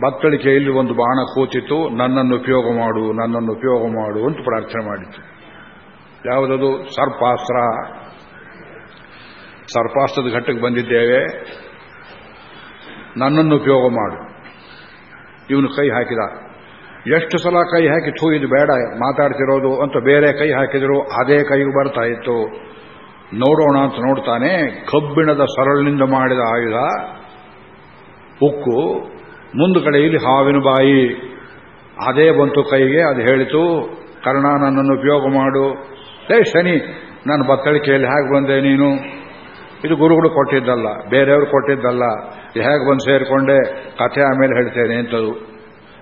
ಬತ್ತಳಿಕೆಯಲ್ಲಿ ಒಂದು ಬಾಣ ಕೂತಿತ್ತು, ನನ್ನನ್ನು ಉಪಯೋಗ ಮಾಡು, ನನ್ನನ್ನು ಉಪಯೋಗ ಮಾಡು ಅಂತ ಪ್ರಾರ್ಥನೆ ಮಾಡಿತ್ತು. ಯಾವುದದು? ಸರ್ಪಾಸ್ತ್ರ. ಸರ್ಪಾಸ್ತ್ರದ ಘಟ್ಟಕ್ಕೆ ಬಂದಿದ್ದೇವೆ. ನನ್ನನ್ನು ಉಪಯೋಗ ಮಾಡು. ಇವನು ಕೈ ಹಾಕಿದ. ಎಷ್ಟು ಸಲ ಕೈ ಹಾಕಿ ಥೂ ಇದು ಬೇಡ, ಮಾತಾಡ್ತಿರೋದು ಅಂತ ಬೇರೆ ಕೈ ಹಾಕಿದ್ರು ಅದೇ ಕೈಗೆ ಬರ್ತಾ ಇತ್ತು. ನೋಡೋಣ ಅಂತ ನೋಡ್ತಾನೆ, ಕಬ್ಬಿಣದ ಸರಳಿನಿಂದ ಮಾಡಿದ ಆಯುಧ, ಉಕ್ಕು, ಮುಂದು ಕಡೆಯಲ್ಲಿ ಹಾವಿನ ಬಾಯಿ. ಅದೇ ಬಂತು ಕೈಗೆ, ಅದು ಹೇಳಿತು, ಕರ್ಣ, ನನ್ನನ್ನು ಉಪಯೋಗ ಮಾಡು. ಏ ಶನಿ ನಾನು ಬತ್ತಳಿಕೆಯಲ್ಲಿ ಹೇಗೆ ಬಂದೆ ನೀನು? ಇದು ಗುರುಗಳು ಕೊಟ್ಟಿದ್ದಲ್ಲ, ಬೇರೆಯವರು ಕೊಟ್ಟಿದ್ದಲ್ಲ. ಹೇಗೆ ಬಂದು ಸೇರಿಕೊಂಡೆ, ಕಥೆ ಆಮೇಲೆ ಹೇಳ್ತೇನೆ ಅಂತದು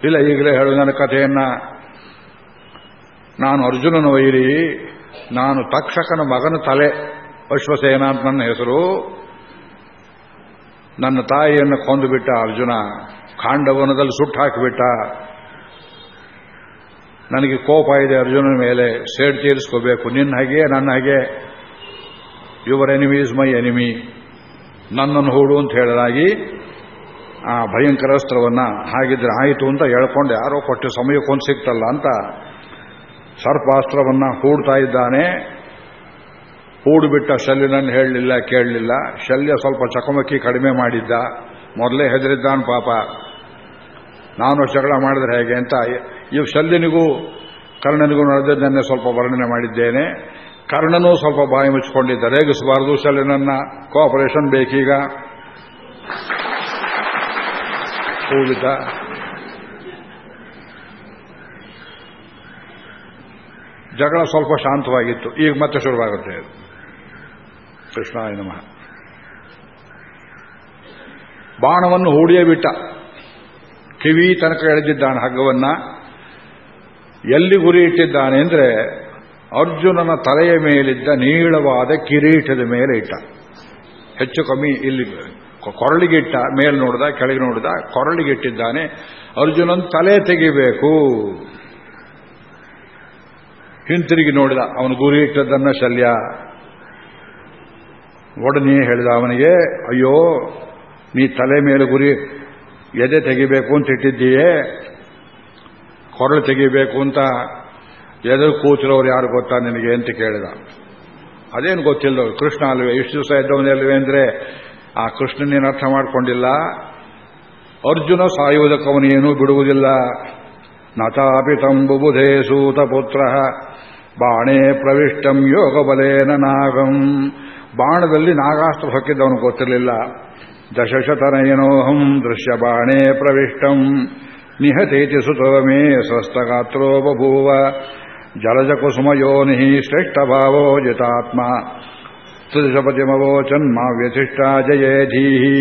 ಇಲ್ಲ, ಈಗಲೇ ಹೇಳು ನನ್ನ ಕಥೆಯನ್ನ. ನಾನು ಅರ್ಜುನನ ವೈರಿ, ನಾನು ತಕ್ಷಕನ ಮಗನ ತಲೆ, ಅಶ್ವಸೇನ ಅಂತ ನನ್ನ ಹೆಸರು. ನನ್ನ ತಾಯಿಯನ್ನು ಕೊಂದುಬಿಟ್ಟ ಅರ್ಜುನ, ಕಾಂಡವನದಲ್ಲಿ ಸುಟ್ಟು ಹಾಕಿಬಿಟ್ಟ. ನನಗೆ ಕೋಪ ಇದೆ ಅರ್ಜುನನ ಮೇಲೆ, ಸೇಡ್ ತೀರಿಸ್ಕೋಬೇಕು. ನಿನ್ನ ಹಾಗೆ, ನನ್ನ ಹಾಗೆ. Your enemy is my enemy ನನ್ನನ್ನು ಹೂಡು ಅಂತ ಹೇಳಲಾಗಿ ಆ ಭಯಂಕರ ಅಸ್ತ್ರವನ್ನ ಹಾಗಿದ್ರೆ ಆಯಿತು ಅಂತ ಹೇಳ್ಕೊಂಡು. ಯಾರೋ ಕೊಟ್ಟು ಸಮಯಕ್ಕೊಂದು ಸಿಕ್ತಲ್ಲ ಅಂತ ಸರ್ಪಾಸ್ತ್ರವನ್ನು ಹೂಡ್ತಾ ಇದ್ದಾನೆ. ಹೂಡುಬಿಟ್ಟ ಶಲ್ಯನನ್ನು ಹೇಳಲಿಲ್ಲ, ಕೇಳಲಿಲ್ಲ. ಶಲ್ಯ ಸ್ವಲ್ಪ ಚಕಮಕಿ ಕಡಿಮೆ ಮಾಡಿದ್ದ. ಮೊದಲೇ ಹೆದರಿದ್ದಾನೆ ಪಾಪ. ನಾನು ಜಗಳ ಮಾಡಿದ್ರೆ ಹೇಗೆ ಅಂತ ಈ ಶಲ್ಯನಿಗೂ, ಕರ್ಣನಿಗೂ ನಡೆದದ್ದನ್ನೇ ಸ್ವಲ್ಪ ವರ್ಣನೆ ಮಾಡಿದ್ದೇನೆ. ಕರ್ಣನೂ ಸ್ವಲ್ಪ ಬಾಯಿ ಮುಚ್ಚಿಕೊಂಡಿದ್ದ ರೇಗಿಸಬಾರದು ನನ್ನ ಕೋಆಪರೇಷನ್ ಬೇಕೀಗ? ಹೂವಿದ್ದ? ಜಗಳ ಸ್ವಲ್ಪ ಶಾಂತವಾಗಿತ್ತು. ಈಗ ಮತ್ತೆ ಶುರುವಾಗುತ್ತೆ. ಕೃಷ್ಣಾಯ ನಮಃ. ಬಾಣವನ್ನು ಹೂಡಿಯೇ ಬಿಟ್ಟ. ಕಿವಿ ತನಕ ಎಳೆದಿದ್ದಾನೆ ಹಗ್ಗವನ್ನ. ಎಲ್ಲಿ ಗುರಿ ಇಟ್ಟಿದ್ದಾನೆ ಅಂದ್ರೆ ಅರ್ಜುನನ ತಲೆಯ ಮೇಲಿದ್ದ ನೀಳವಾದ ಕಿರೀಟದ ಮೇಲೆ ಇಟ್ಟ. ಹೆಚ್ಚು ಕಮ್ಮಿ ಇಲ್ಲಿ ಕೊರಳಿಗಿಟ್ಟ, ಮೇಲ್ ನೋಡಿದ, ಕೆಳಗೆ ನೋಡಿದ, ಕೊರಳಿಗಿಟ್ಟಿದ್ದಾನೆ. ಅರ್ಜುನನ್ ತಲೆ ತೆಗಿಬೇಕು. ಹಿಂತಿರುಗಿ ನೋಡಿದ, ಅವನು ಗುರಿ ಇಟ್ಟದ್ದನ್ನ ಶಲ್ಯ. ಒಡನೆ ಹೇಳಿದ ಅವನಿಗೆ, ಅಯ್ಯೋ, ನೀ ತಲೆ ಮೇಲೆ ಗುರಿ ಎದೆ ತೆಗಿಬೇಕು ಅಂತ ಇಟ್ಟಿದ್ದೀಯೇ. ಕೊರಳು ತೆಗಿಬೇಕು ಅಂತ ಎದುರು ಕೂತಿರೋರು ಯಾರು ಗೊತ್ತಾ? ನಿನಗೆ ಅಂತ ಕೇಳಿದ? ಅದೇನು ಗೊತ್ತಿಲ್ಲ ಕೃಷ್ಣ ಅಲ್ವೇ ಇಷ್ಟು ದಿವಸ ಇದ್ದವನಲ್ವೇ ಅಂದ್ರೆ, ಆ ಕೃಷ್ಣನೇನು ಅರ್ಥ ಮಾಡಿಕೊಂಡಿಲ್ಲ. ಅರ್ಜುನ ಸಾಯುವುದಕ್ಕವನೇನೂ ಬಿಡುವುದಿಲ್ಲ. ನತಾಪಿ ಸೂತ ಪುತ್ರ. ಬಾಣೆ ಪ್ರವಿಷ್ಟಂ ಯೋಗಬಲೇನ ನಾಗಂ. ಬಾಣದಲ್ಲಿ ನಾಗಾಸ್ತ್ರ ಹೊಕ್ಕಿದ್ದವನು ಗೊತ್ತಿರಲಿಲ್ಲ. ದಶಶತನಯನೋಹಂ ದೃಶ್ಯ ಬಾಣೇ ಪ್ರವಿಷ್ಟಂ. ನಿಹತೇತಿ ಸುತೋ ಮೇ ಸ್ವಸ್ತಗಾತ್ರೋ ಬಭೂವ ಜಲಜ श्रेष्ठभावो ಜಿತಾತ್ಮ ತುದಿಶಪತಿಮವೋಚನ್ಮ ವ್ಯತಿಷ್ಠ ಜಯೇಧೀಹಿ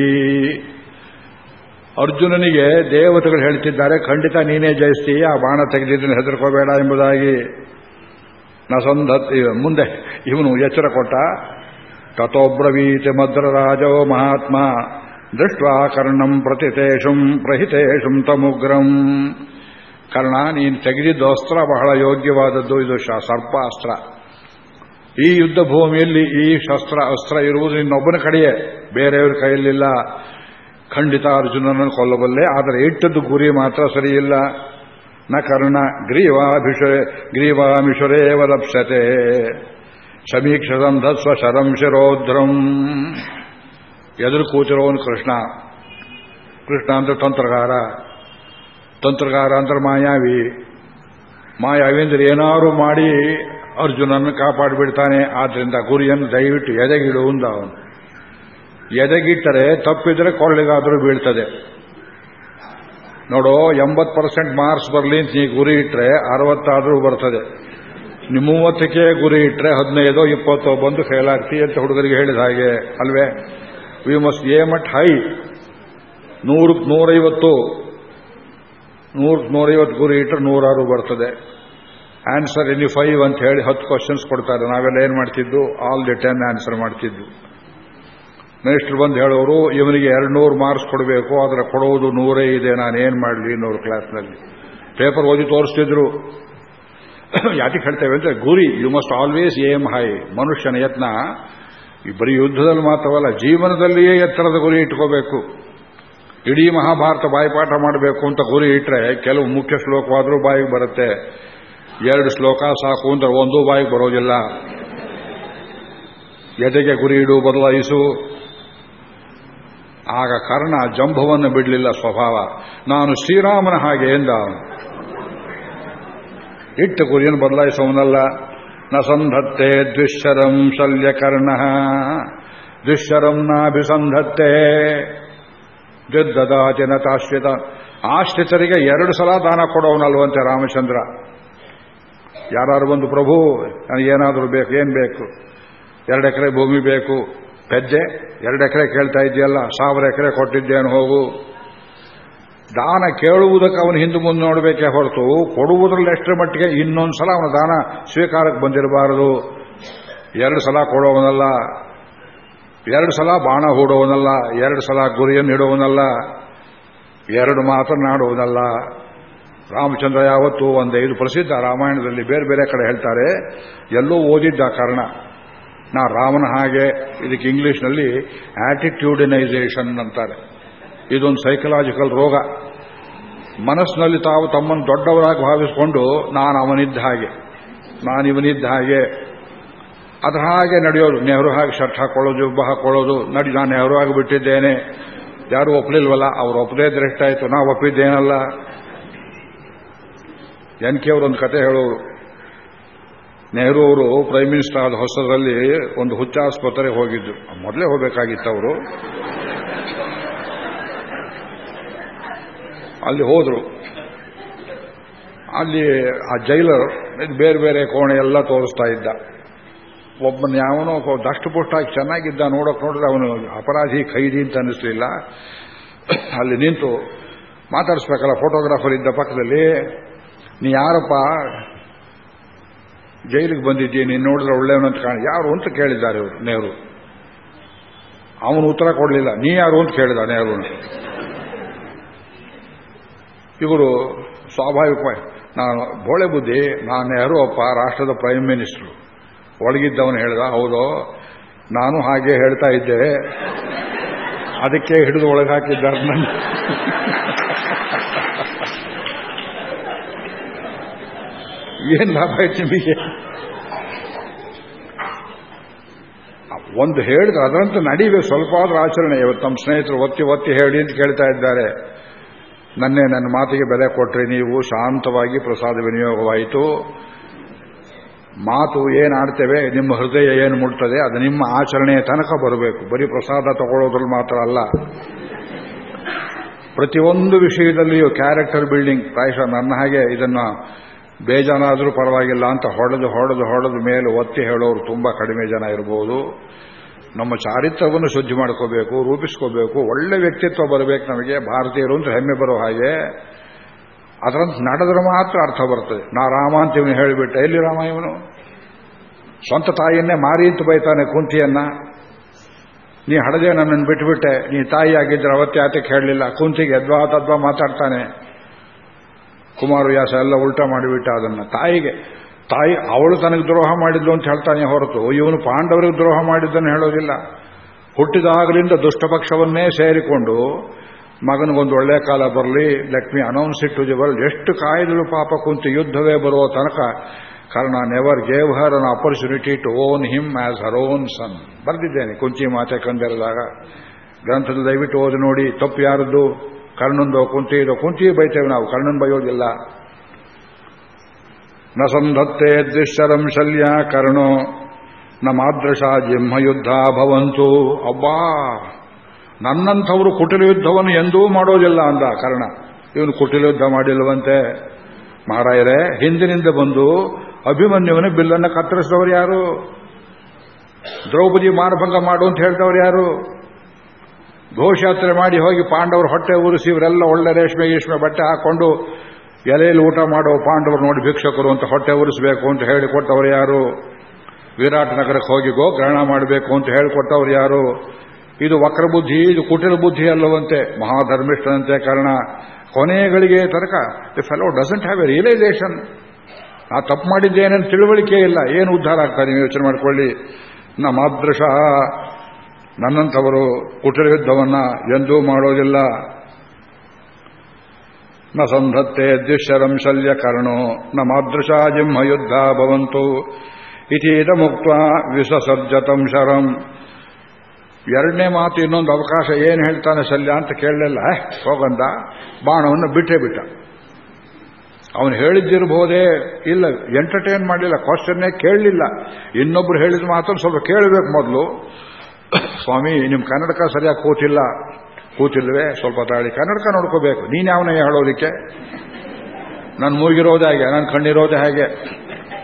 ಅರ್ಜುನನಿಗೆ ದೇವತೆಗಳು ಹೇಳ್ತಿದ್ದಾರೆ, ಖಂಡಿತ ನೀನೇ ಜಯಿಸ್ತೀಯ ಆ ಬಾಣ ತೆಗೆದಿದ್ದನ್ನು ಹೆದರ್ಕೋಬೇಡ ಎಂಬುದಾಗಿ. ನಸಂಧತ್ ಮುಂದೆ, ಇವನು ಎಚ್ಚರ ಕೊಟ್ಟ. ತಥೋಬ್ರವೀತಿ ಮದ್ರರಾಜೋ ಮಹಾತ್ಮ ದೃಷ್ಟ ಕರ್ಣಂ ಪ್ರತಿತೇಷುಂ ಪ್ರಹಿತೇಷುಂ ತಮುಗ್ರಂ. ಕರ್ಣ, ನೀನು ತೆಗೆದಿದ್ದ ಅಸ್ತ್ರ ಬಹಳ ಯೋಗ್ಯವಾದದ್ದು, ಇದು ಸರ್ಪ ಅಸ್ತ್ರ ಈ ಯುದ್ಧ ಭೂಮಿಯಲ್ಲಿ ಈ ಶಸ್ತ್ರ, ಅಸ್ತ್ರ ಇರುವುದು ಇನ್ನೊಬ್ಬನ ಕಡೆಯೇ, ಬೇರೆಯವ್ರ ಕೈಯಲ್ಲಿಲ್ಲ. ಖಂಡಿತ ಅರ್ಜುನನನ್ನು ಕೊಲ್ಲಬಲ್ಲೆ, ಆದರೆ ಇಟ್ಟದ್ದು ಗುರಿ ಮಾತ್ರ ಸರಿಯಿಲ್ಲ. ನ ಕರ್ಣ ಗ್ರೀವಾಭಿಷರೇ ಗ್ರೀವಾಮಿಷುರೇವ ಲಪ್ಸತೆ ಸಮೀಕ್ಷ ಸಂಧಸ್ವ ಶರಂ ಶಿರೋಧ್ರಂ ಎದುರು ಕೂತಿರೋನು ಕೃಷ್ಣ. ಕೃಷ್ಣ ಅಂದ್ರೆ ತಂತ್ರಗಾರ. ತಂತ್ರಗಾರ ಅಂದ್ರೆ ಮಾಯಾವಿ. ಮಾಯಾವಿ ಅಂದ್ರೆ ಏನಾರು ಮಾಡಿ ಅರ್ಜುನನ್ನು ಕಾಪಾಡಿಬಿಡ್ತಾನೆ. ಆದ್ರಿಂದ ಗುರಿಯನ್ನು ದಯವಿಟ್ಟು ಎದೆಗಿಡು ಅಂದ ಅವನು. ಎದೆಗಿಟ್ಟರೆ ತಪ್ಪಿದ್ರೆ ಕೊರಳಿಗಾದರೂ ಬೀಳ್ತದೆ. ನೋಡೋ, ಎಂಬತ್ತು ಪರ್ಸೆಂಟ್ ಮಾರ್ಕ್ಸ್ ಬರಲಿ ಅಂತ ನೀ ಗುರಿ ಇಟ್ಟರೆ ಅರವತ್ತಾದರೂ ಬರ್ತದೆ. ಮೂವತ್ತಕ್ಕೆ ಗುರಿ ಇಟ್ಟರೆ ಹದಿನೈದೋ ಇಪ್ಪತ್ತೋ ಬಂದು ಫೇಲ್ ಆಗ್ತಿ ಅಂತ ಹುಡುಗರಿಗೆ ಹೇಳಿದ ಹಾಗೆ, ಅಲ್ವೇ? We must aim at high ನೂರಕ್ಕೆ ನೂರೈವತ್ತು. ನೂರಕ್ಕೆ ನೂರೈವತ್ತು ಗುರಿ ಇಟ್ಟರೆ ನೂರಾರು ಬರ್ತದೆ. ಆನ್ಸರ್ ಎನಿ ಫೈವ್ ಅಂತ ಹೇಳಿ ಹತ್ತು ಕ್ವಶನ್ಸ್ ಕೊಡ್ತಾರೆ. ನಾವೆಲ್ಲ ಏನು ಮಾಡ್ತಿದ್ದು? ಆಲ್ ದಿ ಟೆನ್ ಆನ್ಸರ್ ಮಾಡ್ತಿದ್ದು. ಮಿನಿಸ್ಟರ್ ಬಂದು ಹೇಳೋರು, ಇವನಿಗೆ ಎರಡು ನೂರು ಮಾರ್ಕ್ಸ್ ಕೊಡಬೇಕು. ಆದರೆ ಕೊಡುವುದು ನೂರೇ ಇದೆ. ನಾನು ಏನು ಮಾಡಲಿ ಇನ್ನೂರು ಕ್ಲಾಸ್ನಲ್ಲಿ ಪೇಪರ್ ಓದಿ ತೋರಿಸ್ತಿದ್ರು. ಯಾಕೆ ಹೇಳ್ತೇವೆ ಅಂದ್ರೆ ಗುರಿ you must always aim high ಮನುಷ್ಯನ ಯತ್ನ ಇಬ್ಬರಿ ಯುದ್ಧದಲ್ಲಿ ಮಾತ್ರವಲ್ಲ, ಜೀವನದಲ್ಲಿಯೇ ಎತ್ತರದ ಗುರಿ ಇಟ್ಕೋಬೇಕು. ಇಡೀ ಮಹಾಭಾರತ ಬಾಯಿಪಾಠ ಮಾಡಬೇಕು ಅಂತ ಗುರಿ ಇಟ್ಟರೆ ಕೆಲವು ಮುಖ್ಯ ಶ್ಲೋಕವಾದರೂ ಬಾಯಿಗೆ ಬರುತ್ತೆ. ಎರಡು ಶ್ಲೋಕ ಸಾಕು ಅಂದ್ರೆ ಒಂದೂ ಬಾಯಿಗೆ ಬರೋದಿಲ್ಲ. ಎದೆಗೆ ಗುರಿ ಇಡು ಬದಲಾಯಿಸು. ಆಗ ಕರ್ಣ ಜಂಭವನ್ನು ಬಿಡಲಿಲ್ಲ ಸ್ವಭಾವ. ನಾನು ಶ್ರೀರಾಮನ ಹಾಗೆ ಎಂದ. ಇಟ್ಟು ಗುರಿಯನ್ನು ಬದಲಾಯಿಸೋನಲ್ಲ ನ ಸಂಧತ್ತೆ ದ್ವಿಶ್ಚರಂ ಶಲ್ಯಕರ್ಣ. ದುಶ್ಚರಂ ನಾಭಿಸಂಧತ್ತೆ. ದ್ವಿದ್ದದಾತಿನ ಜನತಾಶ್ರಿತ ಆಶ್ರಿತರಿಗೆ ಎರಡು ಸಲ ದಾನ ಕೊಡೋನಲ್ವಂತೆ ರಾಮಚಂದ್ರ. ಯಾರು ಒಂದು ಪ್ರಭು ನನಗೇನಾದರೂ ಬೇಕು, ಏನು ಬೇಕು? ಎರಡು ಎಕರೆ ಭೂಮಿ ಬೇಕು. ಪೆಜ್ಜೆ, ಎರಡು ಎಕರೆ ಕೇಳ್ತಾ ಇದೆಯಲ್ಲ ಸಾವಿರ ಎಕರೆ ಕೊಟ್ಟಿದ್ದೇನು, ಹೋಗು. ದಾನ ಕೇಳುವುದಕ್ಕೆ ಅವನು ಹಿಂದೆ ಮುಂದೆ ನೋಡಬೇಕೇ ಹೊರತು, ಕೊಡುವುದರಲ್ಲಿ ಎಷ್ಟರ ಮಟ್ಟಿಗೆ ಇನ್ನೊಂದು ಸಲ ಅವನ ದಾನ ಸ್ವೀಕಾರಕ್ಕೆ ಬಂದಿರಬಾರದು. ಎರಡು ಸಲ ಕೊಡೋವನಲ್ಲ. ಎರಡು ಸಲ ಬಾಣ ಹೂಡೋವನಲ್ಲ, ಎರಡು ಸಲ ಗುರಿಯನ್ನು ಇಡುವನಲ್ಲ ಎರಡು ಮಾತನಾಡುವುದಲ್ಲ ರಾಮಚಂದ್ರ ಯಾವತ್ತು ಒಂದೇ, ಇದು ಪ್ರಸಿದ್ಧ ರಾಮಾಯಣದಲ್ಲಿ ಬೇರೆ ಬೇರೆ ಕಡೆ ಹೇಳ್ತಾರೆ, ಎಲ್ಲೋ ಓದಿದ್ದ ಕಾರಣ. ನಾ ರಾಮನ ಹಾಗೆ ಇದಕ್ಕೆ ಇಂಗ್ಲಿಷ್ನಲ್ಲಿ ಆಟಿಟ್ಯೂಡಿನೈಸೇಷನ್ ಅಂತಾರೆ. ಇದೊಂದು ಸೈಕಲಾಜಿಕಲ್ ರೋಗ. ಮನಸ್ಸಿನಲ್ಲಿ ತಾವು ತಮ್ಮನ್ನು ದೊಡ್ಡವರಾಗಿ ಭಾವಿಸಿಕೊಂಡು ನಾನು ಅವನಿದ್ದ ಹಾಗೆ, ನಾನಿವನಿದ್ದ ಹಾಗೆ ಅದರ ಹಾಗೆ ನಡೆಯೋದು. ನೆಹರು ಹಾಗೆ ಶರ್ಟ್ ಹಾಕೊಳ್ಳೋದು, ಜುಬ್ಬ ಹಾಕೊಳ್ಳೋದು. ನಡಿ, ನಾನು ನೆಹರು ಆಗಿ ಬಿಟ್ಟಿದ್ದೇನೆ. ಯಾರು ಒಪ್ಪಲಿಲ್ವಲ್ಲ ಅವ್ರು ಒಪ್ಪದೇ ಇದ್ರೆ ಎಷ್ಟಾಯ್ತು? ನಾವು ಒಪ್ಪಿದ್ದೇನಲ್ಲ? ಎನ್ ಕೆ ಅವರೊಂದು ಕತೆ ಹೇಳೋರು. ನೆಹರು ಅವರು ಪ್ರೈಮ್ ಮಿನಿಸ್ಟರ್ ಆದ ಹೊಸದಲ್ಲಿ ಒಂದು ಹುಚ್ಚ ಆಸ್ಪತ್ರೆಗೆ ಹೋಗಿದ್ದು. ಮೊದಲೇ ಹೋಗಬೇಕಾಗಿತ್ತು ಅವರು. ಅಲ್ಲಿ ಹೋದ್ರು. ಅಲ್ಲಿ ಆ ಜೈಲರ್ ಬೇರೆ ಬೇರೆ ಕೋಣೆ ಎಲ್ಲ ತೋರಿಸ್ತಾ ಇದ್ದ. ಒಬ್ಬನ ಯಾವನೋ ದಷ್ಟಪುಷ್ಟಾಗಿ ಚೆನ್ನಾಗಿದ್ದ ನೋಡೋಕೆ ನೋಡಿದ್ರೆ ಅವನು ಅಪರಾಧಿ, ಖೈದಿ ಅಂತ ಅನ್ನಿಸ್ಲಿಲ್ಲ. ಅಲ್ಲಿ ನಿಂತು ಮಾತಾಡಿಸ್ಬೇಕಲ್ಲ ಫೋಟೋಗ್ರಾಫರ್ ಇದ್ದ ಪಕ್ಕದಲ್ಲಿ, ನೀ ಯಾರಪ್ಪ? ಜೈಲಿಗೆ ಬಂದಿದ್ದೀ ನೀನು ನೋಡಿದ್ರೆ ಒಳ್ಳೆಯವನು ಅಂತ ಕಾಣ ಯಾರು ಅಂತ ಕೇಳಿದ್ದಾರೆ ಇವರು, ನೆಹರು. ಅವನು ಉತ್ತರ ಕೊಡಲಿಲ್ಲ, ನೀ ಯಾರು? ಅಂತ ಕೇಳಿದ ನೆಹರು. ಇವರು ಸ್ವಾಭಾವಿಕವಾಗಿ, ನಾನು ಬೋಳೆ ಬುದ್ಧಿ, ನಾನು ನೆಹರು ಅಪ್ಪ, ರಾಷ್ಟ್ರದ ಪ್ರೈಮ್ ಮಿನಿಸ್ಟರ್ ಒಳಗಿದ್ದವನು ಹೇಳಿದ, ಹೌದು, ನಾನು ಹಾಗೆ ಹೇಳ್ತಾ ಇದ್ದೆ. ಅದಕ್ಕೆ ಹಿಡಿದು ಒಳಗೆ ಹಾಕಿದ್ದಾರೆ ನನ್ನ ಏನ್ ಲಾಭ ಆಯ್ತು ನಿಮಗೆ? ಒಂದು ಹೇಳಿದ್ರೆ ಅದರಂತೆ ನಡೀಬೇಕು ಸ್ವಲ್ಪ ಆದ್ರೂ ಆಚರಣೆ. ಇವತ್ತು ನಮ್ಮ ಸ್ನೇಹಿತರು ಒತ್ತಿ ಒತ್ತಿ ಹೇಳಿ ಅಂತ ಕೇಳ್ತಾ ಇದ್ದಾರೆ. ನನ್ನೇ ನನ್ನ ಮಾತಿಗೆ ಬೆಲೆ ಕೊಟ್ರಿ ನೀವು, ಶಾಂತವಾಗಿ ಪ್ರಸಾದ ವಿನಿಯೋಗವಾಯಿತು. ಮಾತು ಏನು ಆಡ್ತೇವೆ, ನಿಮ್ಮ ಹೃದಯ ಏನು ಮುಟ್ತದೆ, ಅದು ನಿಮ್ಮ ಆಚರಣೆಯ ತನಕ ಬರಬೇಕು. ಬರೀ ಪ್ರಸಾದ ತಗೊಳ್ಳೋದ್ರಲ್ಲಿ ಮಾತ್ರ ಅಲ್ಲ. ಪ್ರತಿಯೊಂದು ವಿಷಯದಲ್ಲಿಯೂ ಕ್ಯಾರೆಕ್ಟರ್ ಬಿಲ್ಡಿಂಗ್ ಪ್ರಾಯಶಃ ನನ್ನ ಹಾಗೆ ಇದನ್ನ ಬೇಜಾನಾದರೂ ಪರವಾಗಿಲ್ಲ ಅಂತ ಹೊಡೆದು ಹೊಡೆದು ಹೊಡೆದು ಮೇಲೆ ಒತ್ತಿ ಹೇಳೋರು ತುಂಬಾ ಕಡಿಮೆ ಜನ ಇರಬಹುದು ನಮ್ಮ ಚಾರಿತ್ರವನ್ನು ಶುದ್ಧಿ ಮಾಡ್ಕೋಬೇಕು, ರೂಪಿಸ್ಕೋಬೇಕು, ಒಳ್ಳೆ ವ್ಯಕ್ತಿತ್ವ ಬರಬೇಕು ನಮಗೆ, ಭಾರತೀಯರು ಅಂತ ಹೆಮ್ಮೆ ಬರೋ ಹಾಗೆ. ಅದರಂತೆ ನಡೆದ್ರೆ ಮಾತ್ರ ಅರ್ಥ ಬರ್ತದೆ. ನಾ ರಾಮ ಅಂತ ಇವನು ಹೇಳಿಬಿಟ್ಟೆ, ಎಲ್ಲಿ ರಾಮ ಇವನು? ಸ್ವಂತ ತಾಯಿಯನ್ನೇ ಮಾರಿ ಅಂತ ಬೈತಾನೆ ಕುಂತಿಯನ್ನ. ನೀ ಹಡದೆ ನನ್ನನ್ನು ಬಿಟ್ಬಿಟ್ಟೆ, ನೀ ತಾಯಿ ಆಗಿದ್ರೆ ಅವತ್ತೇ ಆತಕ್ಕೆ ಹೇಳಲಿಲ್ಲ. ಕುಂತಿಗೆ ಎದ್ವಾ ತದ್ವಾ ಮಾತಾಡ್ತಾನೆ. ಕುಮಾರವ್ಯಾಸ ಎಲ್ಲ ಉಲ್ಟಾ ಮಾಡಿಬಿಟ್ಟ ಅದನ್ನ. ತಾಯಿಗೆ, ತಾಯಿ ಅವಳು ತನಗೆ ದ್ರೋಹ ಮಾಡಿದ್ಲು ಅಂತ ಹೇಳ್ತಾನೆ ಹೊರತು. ಇವನು ಪಾಂಡವರಿಗೆ ದ್ರೋಹ ಮಾಡಿದ್ದನ್ನು ಹೇಳೋದಿಲ್ಲ. ಹುಟ್ಟಿದಾಗಲಿಂದ ದುಷ್ಟಪಕ್ಷವನ್ನೇ ಸೇರಿಕೊಂಡು ಮಗನಿಗೊಂದು ಒಳ್ಳೆ ಕಾಲ ಬರಲಿ let me announce it to the world ಎಷ್ಟು ಕಾಯ್ದಳು ಪಾಪ ಕುಂತು ಯುದ್ಧವೇ ಬರುವ ತನಕ, ಕಾರಣ never gave her an opportunity to own him as her own son ಬರೆದಿದ್ದೇನೆ, ಕುಂಚಿ ಮಾತೆ ಕಂದಿರದಾಗ. ಗ್ರಂಥದ ದಯವಿಟ್ಟು ಓದಿ ನೋಡಿ, ತಪ್ಪು ಯಾರದ್ದು? ಕರ್ಣಂದೋ ಕುಂತಿದೋ ಕುಂತಿ ಬೈತೇವೆ ನಾವು, ಕರ್ಣನ್ ಬೈಯೋದಿಲ್ಲ. ನ ಸಂಧತ್ತೆ ದ್ವಿಶರಂ ಶಲ್ಯ ಕರ್ಣೋ, ನ ಮಾದೃಶ ಜಿಂಹಯುದ್ಧ ಭವಂತು. ಅಬ್ಬಾ! ನನ್ನಂಥವರು ಕುಟಿಲ ಯುದ್ಧವನ್ನು ಎಂದೂ ಮಾಡೋದಿಲ್ಲ ಅಂದ ಕಾರಣ. ಇವನು ಕುಟಿಲ ಯುದ್ಧ ಮಾಡಿಲ್ವಂತೆ ಮಹಾರಾಯರೇ ಹಿಂದಿನಿಂದ ಬಂದು ಅಭಿಮನ್ಯುವನ ಬಿಲ್ಲನ್ನು ಕತ್ತರಿಸಿದವರು ಯಾರು? ದ್ರೌಪದಿ ಮಾನಭಂಗ ಮಾಡು ಅಂತ ಹೇಳ್ತವ್ರು ಯಾರು? ಘೋಷಯಾತ್ರೆ ಮಾಡಿ ಹೋಗಿ ಪಾಂಡವರು ಹೊಟ್ಟೆ ಉರಿಸಿ ಇವರೆಲ್ಲ ಒಳ್ಳೆ ರೇಷ್ಮೆ ಗೀಷ್ಮೆ ಬಟ್ಟೆ ಹಾಕೊಂಡು ಎಲೆಯಲ್ಲಿ ಊಟ ಮಾಡೋ ಪಾಂಡವರು ನೋಡಿ ಭಿಕ್ಷಕರು ಅಂತ ಹೊಟ್ಟೆ ಉರಿಸಬೇಕು ಅಂತ ಹೇಳಿಕೊಟ್ಟವರು ಯಾರು? ವಿರಾಟ್ ನಗರಕ್ಕೆ ಹೋಗಿ ಗೋ ಗ್ರಹಣ ಮಾಡಬೇಕು ಅಂತ ಹೇಳಿಕೊಟ್ಟವರು ಯಾರು? ಇದು ವಕ್ರಬುದ್ಧಿ, ಇದು ಕುಟಿಲ ಬುದ್ಧಿ ಅಲ್ಲವಂತೆ ಮಹಾಧರ್ಮಿಷ್ಠನಂತೆ ಕಾರಣ. ಕೊನೆಗಳಿಗೆ ತನಕ the fellow doesn't have a realisation ಆ ತಪ್ಪು ಮಾಡಿದ್ದೇನೇನು ತಿಳುವಳಿಕೆ ಇಲ್ಲ. ಏನು ಉದ್ಧಾರ ಆಗ್ತಾರೆ ನೀವು ಯೋಚನೆ ಮಾಡಿಕೊಳ್ಳಿ. ನಮ್ಮ ಅದೃಶ ನನ್ನಂಥವರು ಕುಟಿಲ ಯುದ್ಧವನ್ನ ಎಂದೂ ಮಾಡೋದಿಲ್ಲ. ನ ಸಂಧತ್ತೆ ದ್ವಿಶರಂ ಶಲ್ಯ ಕರ್ಣೋ. ನ ಮಾದೃಶ ಜಿಂಹ ಯುದ್ಧ ಭವಂತು. ಇತೀದ ಮುಕ್ತ ವಿಸಸರ್ಜತಂ ಶರಂ. ಎರಡನೇ ಮಾತು ಇನ್ನೊಂದು ಅವಕಾಶ ಏನು ಹೇಳ್ತಾನೆ ಸಲ್ಯ ಅಂತ ಕೇಳಲಿಲ್ಲ. ಹೋಗಂದ ಬಾಣವನ್ನು ಬಿಟ್ಟೇ ಬಿಟ್ಟ. ಅವನು ಹೇಳಿದ್ದಿರಬಹುದೇ ಇಲ್ಲ ಎಂಟರ್ಟೈನ್ ಮಾಡಲಿಲ್ಲ ಕ್ವಶನ್ನೇ ಕೇಳಲಿಲ್ಲ. ಇನ್ನೊಬ್ರು ಹೇಳಿದ ಮಾತ್ರ ಸ್ವಲ್ಪ ಕೇಳಬೇಕು ಮೊದಲು. ಸ್ವಾಮಿ ನಿಮ್ಮ ಕನ್ನಡಕ ಸರಿಯಾಗಿ ಕೂತಿಲ್ಲ. ಕೂತಿಲ್ವೇ? ಸ್ವಲ್ಪ ತಾಳಿ ಕನ್ನಡಕ ನೋಡ್ಕೋಬೇಕು. ನೀನು ಯಾವನೇ ಹೇಳೋದಕ್ಕೆ? ನಾನು ಮೂಗಿರೋದೇ ಹಾಗೆ, ನಾನು ಕಣ್ಣಿರೋದೇ ಹಾಗೆ.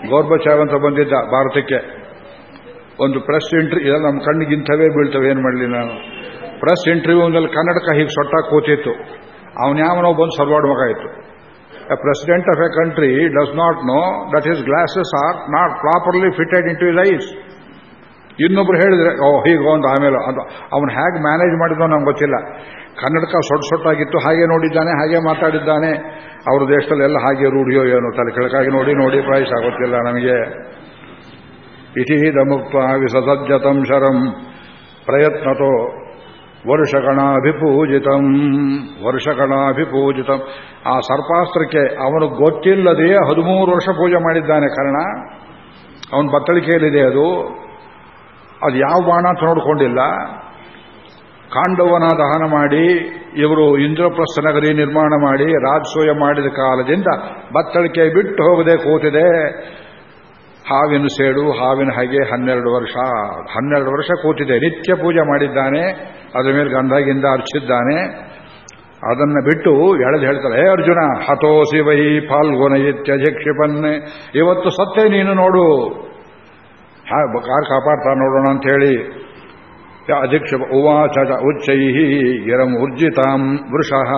ಗೌರ್ಬಚಾವ್ ಅಂತ ಬಂದಿದ್ದ ಭಾರತಕ್ಕೆ. ಒಂದು ಪ್ರೆಸ್ ಇಂಟರ್ವ್ಯೂ ನಮ್ಮ ಕಣ್ಣಿಗೆ ಇಂಥವೇ ಬೀಳ್ತವೆ, ಏನು ಮಾಡಲಿ ನಾನು? ಪ್ರೆಸ್ ಇಂಟರ್ವ್ಯೂನಲ್ಲಿ ಕನ್ನಡಕ ಹೀಗೆ ಸೊಟ್ಟಾಗಿ ಕೂತಿತ್ತು. ಅವನ ಯಾವನೋ ಬಂದು ಸರ್ವಾಡ್ ಮಗ ಇತ್ತು. A president of a country does not know that is glasses are not properly fitted into is eyes ಇನ್ನೊಬ್ರು ಹೇಳಿದ್ರೆ, ಓ, ಹೀಗೆ ಒಂದು ಆಮೇಲೆ ಅದು ಅವನು ಹೇಗೆ ಮ್ಯಾನೇಜ್ ಮಾಡಿದ್ನೋ ನಮ್ಗೆ ಗೊತ್ತಿಲ್ಲ. ಕನ್ನಡಕ ಸೊಟ್ಟು ಸೊಟ್ಟಾಗಿತ್ತು, ಹಾಗೆ ನೋಡಿದ್ದಾನೆ, ಹಾಗೆ ಮಾತಾಡಿದ್ದಾನೆ. ಅವ್ರ ದೇಶದಲ್ಲೆಲ್ಲ ಹಾಗೆ ರೂಢಿಯೋ ಏನೋ, ತಲೆ ಕೆಳಕಾಗಿ ನೋಡಿ ನೋಡಿ ಪ್ರಾಯಸ್ ಗೊತ್ತಿಲ್ಲ ನಮಗೆ. ಇತಿಹಿದ ಮುಕ್ತ ವಿಸಸಜ್ಜತಂ ಶರಂ ಪ್ರಯತ್ನತೋ ವರ್ಷಗಣಾಭಿಪೂಜಿತಂ ವರ್ಷಗಣಾಭಿಪೂಜಿತಂ ಆ ಸರ್ಪಾಸ್ತ್ರಕ್ಕೆ ಅವನು ಗೊತ್ತಿಲ್ಲದೆ ಹದಿಮೂರು ವರ್ಷ ಪೂಜೆ ಮಾಡಿದ್ದಾನೆ ಕಾರಣ। ಅವನ ಬತ್ತಳಿಕೆಯಲ್ಲಿದೆ ಅದು। ಅದು ಯಾವ ಬಾಣ ಅಂತ ನೋಡಿಕೊಂಡಿಲ್ಲ। ಕಾಂಡವನ ದಹನ ಮಾಡಿ, ಇವರು ಇಂದ್ರಪ್ರಸ್ಥ ನಗರಿ ನಿರ್ಮಾಣ ಮಾಡಿ, ರಾಜಸೂಯ ಮಾಡಿದ ಕಾಲದಿಂದ ಬತ್ತಳಿಕೆ ಬಿಟ್ಟು ಹೋಗದೆ ಕೂತಿದೆ। ಹಾವಿನ ಸೇಡು, ಹಾವಿನ ಹಾಗೆ ಹನ್ನೆರಡು ವರ್ಷ. ಹನ್ನೆರಡು ವರ್ಷ ಕೂತಿದೆ. ನಿತ್ಯ ಪೂಜೆ ಮಾಡಿದ್ದಾನೆ. ಅದರ ಮೇಲೆ ಗಂಧಗಿಂದ ಅರ್ಚಿದ್ದಾನೆ ಅದನ್ನ ಬಿಟ್ಟು ಎಳೆದು ಹೇಳ್ತಾರೆ ಹೇ ಅರ್ಜುನ, ಹತೋ ವೈ ಫಾಲ್ಗುನ ಇತ್ಯಜಿಕ್ಷಿಪನ್ನೆ ಇವತ್ತು ಸತ್ತೇ ನೀನು ನೋಡು. ಕಾರ್ ಕಾಪಾಡ್ತಾ ನೋಡೋಣ ಅಂತ ಹೇಳಿ ಅಧಿಕ್ಷ ಉವಾಚ ಉಚ್ಚೈ ಉರ್ಜಿತಾಂ ವೃಷಃ.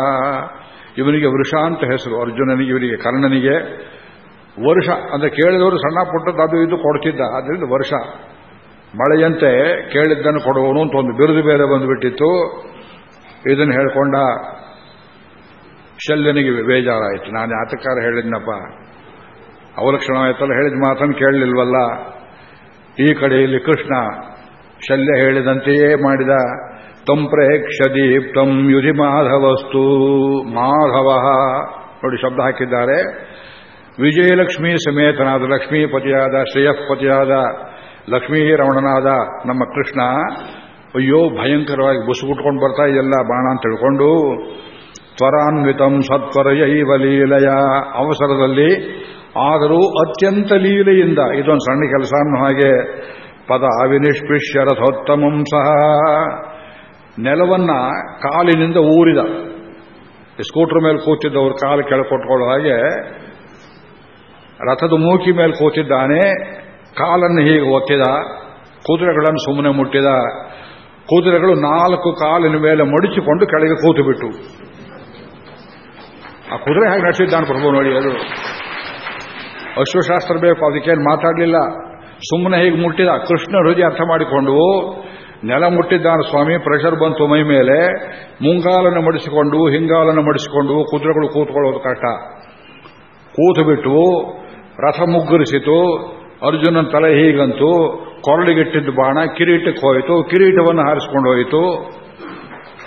ಇವನಿಗೆ ವೃಷ ಅಂತ ಹೆಸರು. ಅರ್ಜುನನಿಗೆ, ಇವನಿಗೆ ಕರ್ಣನಿಗೆ. ವರ್ಷ ಅಂತ ಕೇಳಿದವರು ಸಣ್ಣ ಪುಟ್ಟದ್ದು ಅದು ಇದು ಕೊಡ್ತಿದ್ದ. ಅದರಿಂದ ವರ್ಷ. ಮಳೆಯಂತೆ ಕೇಳಿದ್ದನ್ನು ಕೊಡುವನು ಅಂತ ಒಂದು ಬಿರುದು ಬೇರೆ ಬಂದುಬಿಟ್ಟಿತ್ತು. ಇದನ್ನು ಹೇಳ್ಕೊಂಡ ಶಲ್ಯನಿಗೆ ಬೇಜಾರಾಯಿತು. ನಾನು ಆತಕಾರ ಹೇಳಿದ್ನಪ್ಪ? ಅವಲಕ್ಷಣವಾಯ್ತಲ್ಲ ಹೇಳಿದ ಮಾತನ್ನು ಕೇಳಲಿಲ್ವಲ್ಲ? ಈ ಕಡೆಯಲ್ಲಿ ಕೃಷ್ಣ ಶಲ್ಯ ಹೇಳಿದಂತೆಯೇ ಮಾಡಿದ. ತಂಪ್ರೇಕ್ಷ ದೀಪ್ತಂ ಯುಧಿ ಮಾಧವಸ್ತು ಮಾಧವ. ನೋಡಿ ಶಬ್ದ ಹಾಕಿದ್ದಾರೆ. ವಿಜಯಲಕ್ಷ್ಮಿ ಸಮೇತನಾದ ಲಕ್ಷ್ಮೀಪತಿಯಾದ ಶ್ರೇಯಃಪತಿಯಾದ ಲಕ್ಷ್ಮೀ ರಮಣನಾದ ನಮ್ಮ ಕೃಷ್ಣ, ಅಯ್ಯೋ, ಭಯಂಕರವಾಗಿ ಬುಸುಗುಟ್ಕೊಂಡು ಬರ್ತಾ ಇದೆಲ್ಲ ಬಾಣ ಅಂತ ತಿಳ್ಕೊಂಡು, ತ್ವರಾನ್ವಿತಂ ಸತ್ವರಯೈವ ಲೀಲೆಯ ಅವಸರದಲ್ಲಿ ಆದರೂ ಅತ್ಯಂತ ಲೀಲೆಯಿಂದ, ಇದೊಂದು ಸಣ್ಣ ಕೆಲಸ ಅನ್ನೋ ಹಾಗೆ, ಪದ ಅವಿನಿಷ್ಪಿಷ್ಯ ರಥೋತ್ತಮಂ ಸಹ ನೆಲವನ್ನ ಕಾಲಿನಿಂದ ಊರಿದ. ಸ್ಕೂಟರ್ ಮೇಲೆ ಕೂತಿದ್ದವರು ಕಾಲು ಕೆಳಕೊಟ್ಕೊಳ್ಳೋ ಹಾಗೆ ರಥದ ಮೂಕಿ ಮೇಲೆ ಕೂತಿದ್ದಾನೆ, ಕಾಲನ್ನು ಹೀಗೆ ಒತ್ತಿದ, ಕುದುರೆಗಳನ್ನು ಸುಮ್ಮನೆ ಮುಟ್ಟಿದ. ಕುದುರೆಗಳು ನಾಲ್ಕು ಕಾಲಿನ ಮೇಲೆ ಮಡಿಚಿಕೊಂಡು ಕೆಳಗೆ ಕೂತು ಬಿಟ್ಟು ಆ ಕುದುರೆ ಹೇಗೆ ನಡೆಸಿದ್ದಾನೆ ಪ್ರಭು ನೋಡಿ ಅದು. ಅಶ್ವಶಾಸ್ತ್ರ ಬೇಕು, ಅದಕ್ಕೇನು ಮಾತಾಡಲಿಲ್ಲ. ಸುಮ್ಮನೆ ಹೀಗೆ ಮುಟ್ಟಿದ, ಕೃಷ್ಣ ಹೃದಯ ಅರ್ಥ ಮಾಡಿಕೊಂಡು, ನೆಲ ಮುಟ್ಟಿದ್ದಾನೆ ಸ್ವಾಮಿ ಪ್ರೆಷರ್ ಬಂತು ಮೈ ಮೇಲೆ, ಮುಂಗಾಲನ್ನು ಮಡಿಸಿಕೊಂಡು, ಹಿಂಗಾಲನ್ನು ಮಡಿಸಿಕೊಂಡು ಕುದುರೆಗಳು ಕೂತ್ಕೊಳ್ಳೋದು ಕಷ್ಟ. ಕೂತು ಬಿಟ್ಟು ರಥ ಮುಗ್ಗರಿಸಿತು ಅರ್ಜುನನ ತಲೆ ಹೀಗಂತು, ಕೊರಳಿಗಿಟ್ಟಿದ್ದ ಬಾಣ ಕಿರೀಟಕ್ಕೆ ಹೋಯಿತು, ಕಿರೀಟವನ್ನು ಹಾರಿಸ್ಕೊಂಡು ಹೋಯಿತು.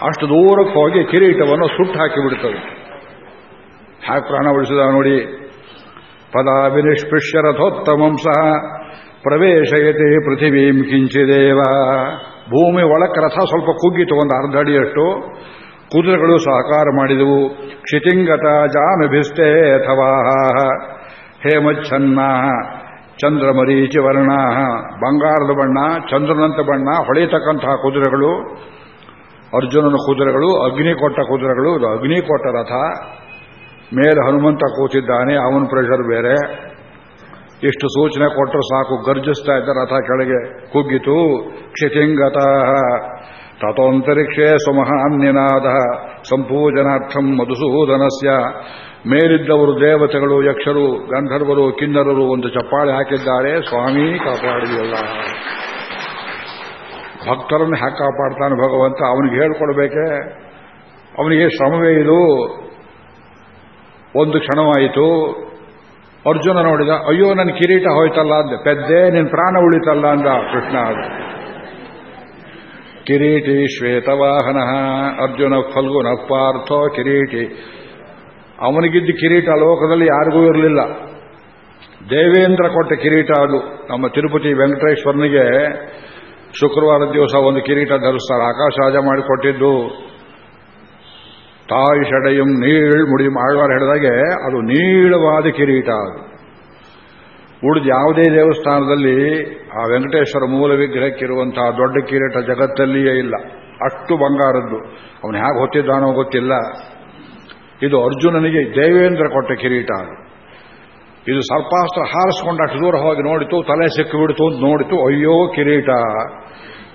ಅಷ್ಟು ದೂರಕ್ಕೆ ಹೋಗಿ ಕಿರೀಟವನ್ನು ಸುಟ್ಟು ಹಾಕಿಬಿಡ್ತದೆ. ಹಾಗೆ ಪ್ರಾಣ ಉಳಿಸಿದ ನೋಡಿ. ಪದ ರಥೋತ್ತಮಂ ಸಹ ಪ್ರವೇಶಯತೆ ಪೃಥಿವೀಂ ಕಿಂಚಿದೇವ. ಭೂಮಿ ಒಳಕ್ಕೆ ರಥ ಸ್ವಲ್ಪ ಕುಗ್ಗಿತು, ಒಂದು ಅರ್ಧ ಅಡಿಯಷ್ಟು. ಕುದುರೆಗಳು ಸಹಕಾರ ಮಾಡಿದವು. ಕ್ಷಿತಿಂಗತ ಜಾನುಭಿಸ್ತೇ ಅಥವಾ. ಹೇಮಚ್ಛನ್ನ, ಚಂದ್ರಮರೀಚಿ ವರ್ಣ, ಬಂಗಾರದ ಬಣ್ಣ, ಚಂದ್ರನಂತ ಬಣ್ಣ ಹೊಳೆಯತಕ್ಕಂತಹ ಕುದುರೆಗಳು, ಅರ್ಜುನನ ಕುದುರೆಗಳು ಅಗ್ನಿ ಕೊಟ್ಟ ಕುದುರೆಗಳು, ಇದು ಅಗ್ನಿ ಕೊಟ್ಟ ರಥ. ಮೇಲೆ ಹನುಮಂತ ಕೂತಿದ್ದಾನೆ, ಅವನ ಪ್ರೆಷರ್ ಬೇರೆ. ಇಷ್ಟು ಸೂಚನೆ ಕೊಟ್ಟರು ಸಾಕು, ಗರ್ಜಿಸ್ತಾ ಇದ್ದ ರಥ ಕೆಳಗೆ ಕುಗ್ಗಿತು. ಕ್ಷಿತಿಂಗತ, ತಥೋಂತರಿಕ್ಷೇ ಸುಮಹಾನ್ಯನಾದ ಸಂಪೂಜನಾರ್ಥಂ ಮಧುಸೂದನಸ್ಯ. ಮೇಲಿದ್ದವರು ದೇವತೆಗಳು, ಯಕ್ಷರು, ಗಂಧರ್ವರು, ಕಿನ್ನರರು ಒಂದು ಚಪ್ಪಾಳೆ ಹಾಕಿದ್ದಾರೆ. ಸ್ವಾಮಿ, ಕಾಪಾಡಿದೆಯಲ್ಲ. ಭಕ್ತರನ್ನು ಹ್ಯಾಕ್ ಕಾಪಾಡ್ತಾನೆ ಭಗವಂತ? ಅವನಿಗೆ ಹೇಳ್ಕೊಡ್ಬೇಕೆ? ಅವನಿಗೆ ಶ್ರಮವೇ ಇದು? ಒಂದು ಕ್ಷಣವಾಯಿತು. ಅರ್ಜುನ ನೋಡಿದ, ಅಯ್ಯೋ, ನನ್ನ ಕಿರೀಟ ಹೋಯ್ತಲ್ಲ ಅಂದೆ. ಪೆದ್ದೆ, ನಿನ್ ಪ್ರಾಣ ಉಳಿತಲ್ಲ ಅಂದ ಕೃಷ್ಣ. ಅದು ಕಿರೀಟಿ ಶ್ವೇತವಾಹನ. ಅರ್ಜುನ ಫಲ್ಗುನ ಪಾರ್ಥೋ ಕಿರೀಟಿ. ಅವನಿಗಿದ್ದ ಕಿರೀಟ ಲೋಕದಲ್ಲಿ ಯಾರಿಗೂ ಇರಲಿಲ್ಲ. ದೇವೇಂದ್ರ ಕೊಟ್ಟ ಕಿರೀಟ ಅದು. ನಮ್ಮ ತಿರುಪತಿ ವೆಂಕಟೇಶ್ವರನಿಗೆ ಶುಕ್ರವಾರ ದಿವಸ ಒಂದು ಕಿರೀಟ ಧರಿಸ್ತಾರೆ. ಆಕಾಶರಾಜ ಮಾಡಿಕೊಟ್ಟಿದ್ದು ತಾಯಿ ಷಡೆಯಂ ನೀಳ್ ಮುಡಿ ಆಳ್ವಾರ ಹಿಡಿದಾಗೆ ಅದು ನೀಳವಾದ ಕಿರೀಟ ಅದು. ಉಳಿದ ಯಾವುದೇ ದೇವಸ್ಥಾನದಲ್ಲಿ ಆ ವೆಂಕಟೇಶ್ವರ ಮೂಲ ವಿಗ್ರಹಕ್ಕಿರುವಂತಹ ದೊಡ್ಡ ಕಿರೀಟ ಜಗತ್ತಲ್ಲಿಯೇ ಇಲ್ಲ. ಅಷ್ಟು ಬಂಗಾರದ್ದು. ಅವನು ಹೇಗೆ ಹೊತ್ತಿದ್ದಾನೋ ಗೊತ್ತಿಲ್ಲ. ಇದು ಅರ್ಜುನನಿಗೆ ದೇವೇಂದ್ರ ಕೊಟ್ಟ ಕಿರೀಟ ಅದು. ಇದು ಸರ್ಪಾಸ್ತ್ರ ಹಾರಿಸ್ಕೊಂಡು ಅಷ್ಟು ದೂರ ಹೋಗಿ ನೋಡಿತು, ತಲೆ ಸಿಕ್ಕಿಬಿಡ್ತು ಅಂತ ನೋಡಿತು, ಅಯ್ಯೋ ಕಿರೀಟ.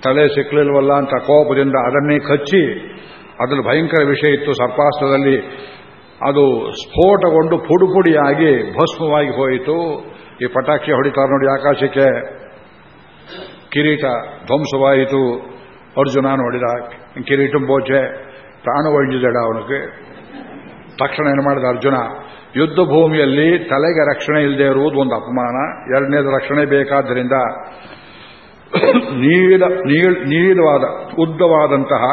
ತಲೆ ಸಿಕ್ಕಲಿಲ್ವಲ್ಲ ಅಂತ ಕೋಪದಿಂದ ಅದನ್ನೇ ಕಚ್ಚಿ, ಅದ್ರಲ್ಲಿ ಭಯಂಕರ ವಿಷಯ ಇತ್ತು ಸರ್ಪಾಸ್ತ್ರದಲ್ಲಿ. ಅದು ಸ್ಫೋಟಗೊಂಡು ಪುಡುಪುಡಿಯಾಗಿ ಭಸ್ಮವಾಗಿ ಹೋಯಿತು. ಈ ಪಟಾಕಿ ಹೊಡಿತಾರೆ ನೋಡಿ ಆಕಾಶಕ್ಕೆ. ಕಿರೀಟ ಧ್ವಂಸವಾಯಿತು. ಅರ್ಜುನ ನೋಡಿದ ಕಿರೀಟ ಬೋಚೆ, ಪ್ರಾಣ ಒಳ್ಳಿದಡ ಅವನಿಗೆ. ತಕ್ಷಣ ಏನು ಮಾಡಿದ ಅರ್ಜುನ, ಯುದ್ಧ ಭೂಮಿಯಲ್ಲಿ ತಲೆಗೆ ರಕ್ಷಣೆ ಇಲ್ಲದೆ ಇರುವುದು ಒಂದು ಅಪಮಾನ. ಎರಡನೇದು ರಕ್ಷಣೆ ಬೇಕಾದ್ದರಿಂದ ನೀಳ, ನೀಳವಾದ, ಉದ್ದವಾದಂತಹ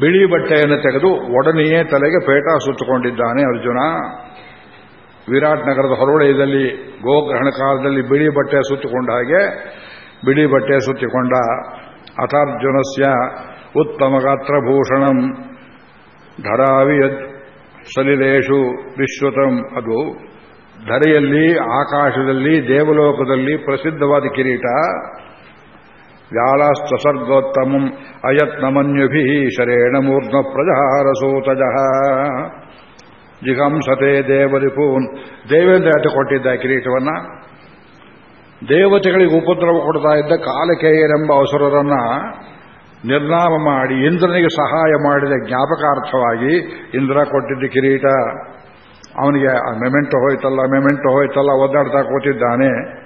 ಬಿಳಿ ಬಟ್ಟೆಯನ್ನು ತೆಗೆದು ಒಡನೆಯೇ ತಲೆಗೆ ಪೇಟ ಸುತ್ತುಕೊಂಡಿದ್ದಾನೆ ಅರ್ಜುನ. ವಿರಾಟ್ ನಗರದ ಹೊರವಲಯದಲ್ಲಿ, ಗೋಗ್ರಹಣ ಕಾಲದಲ್ಲಿ ಬಿಳಿ ಬಟ್ಟೆ ಸುತ್ತಿಕೊಂಡ ಹಾಗೆ ಬಿಳಿ ಬಟ್ಟೆ ಸುತ್ತಿಕೊಂಡ ಅಥಾರ್ಜುನಸ್ಯ, ಉತ್ತಮ ಗಾತ್ರಭೂಷಣಂ ಧರಾವಿಯದ್ ಸಲಿಲೇಶು ವಿಶ್ವತಂ ಅದು. ಧರೆಯಲ್ಲಿ, ಆಕಾಶದಲ್ಲಿ, ದೇವಲೋಕದಲ್ಲಿ ಪ್ರಸಿದ್ಧವಾದ ಕಿರೀಟ. ವ್ಯಾಳಸ್ತಸರ್ಗೋತ್ತಮಂ ಅಯತ್ನಮನ್ಯುಭಿ ಶರೇಣ ಮೂರ್ಧ್ನ ಪ್ರಜಹಾರಸೂತಜ ಜಿಗಂಸತೆ ದೇವರಿಪೂನ್. ದೇವೇಂದ್ರ ಅಟ ಕೊಟ್ಟಿದ್ದ ಕಿರೀಟವನ್ನ. ದೇವತೆಗಳಿಗೆ ಉಪದ್ರವ ಕೊಡ್ತಾ ಇದ್ದ ಕಾಲಕೇಯರೆಂಬ ಅಸುರರನ್ನ ನಿರ್ನಾಮ ಮಾಡಿ ಇಂದ್ರನಿಗೆ ಸಹಾಯ ಮಾಡಿದ ಜ್ಞಾಪಕಾರ್ಥವಾಗಿ ಇಂದ್ರ ಕೊಟ್ಟಿದ್ದ ಕಿರೀಟ. ಅವನಿಗೆ ಆ ಮೆಮೆಂಟು ಹೋಯ್ತಲ್ಲ ಮೆಮೆಂಟು ಹೋಯ್ತಲ್ಲ, ಒದ್ದಾಡ್ತಾ ಕೂತಿದ್ದಾನೆ.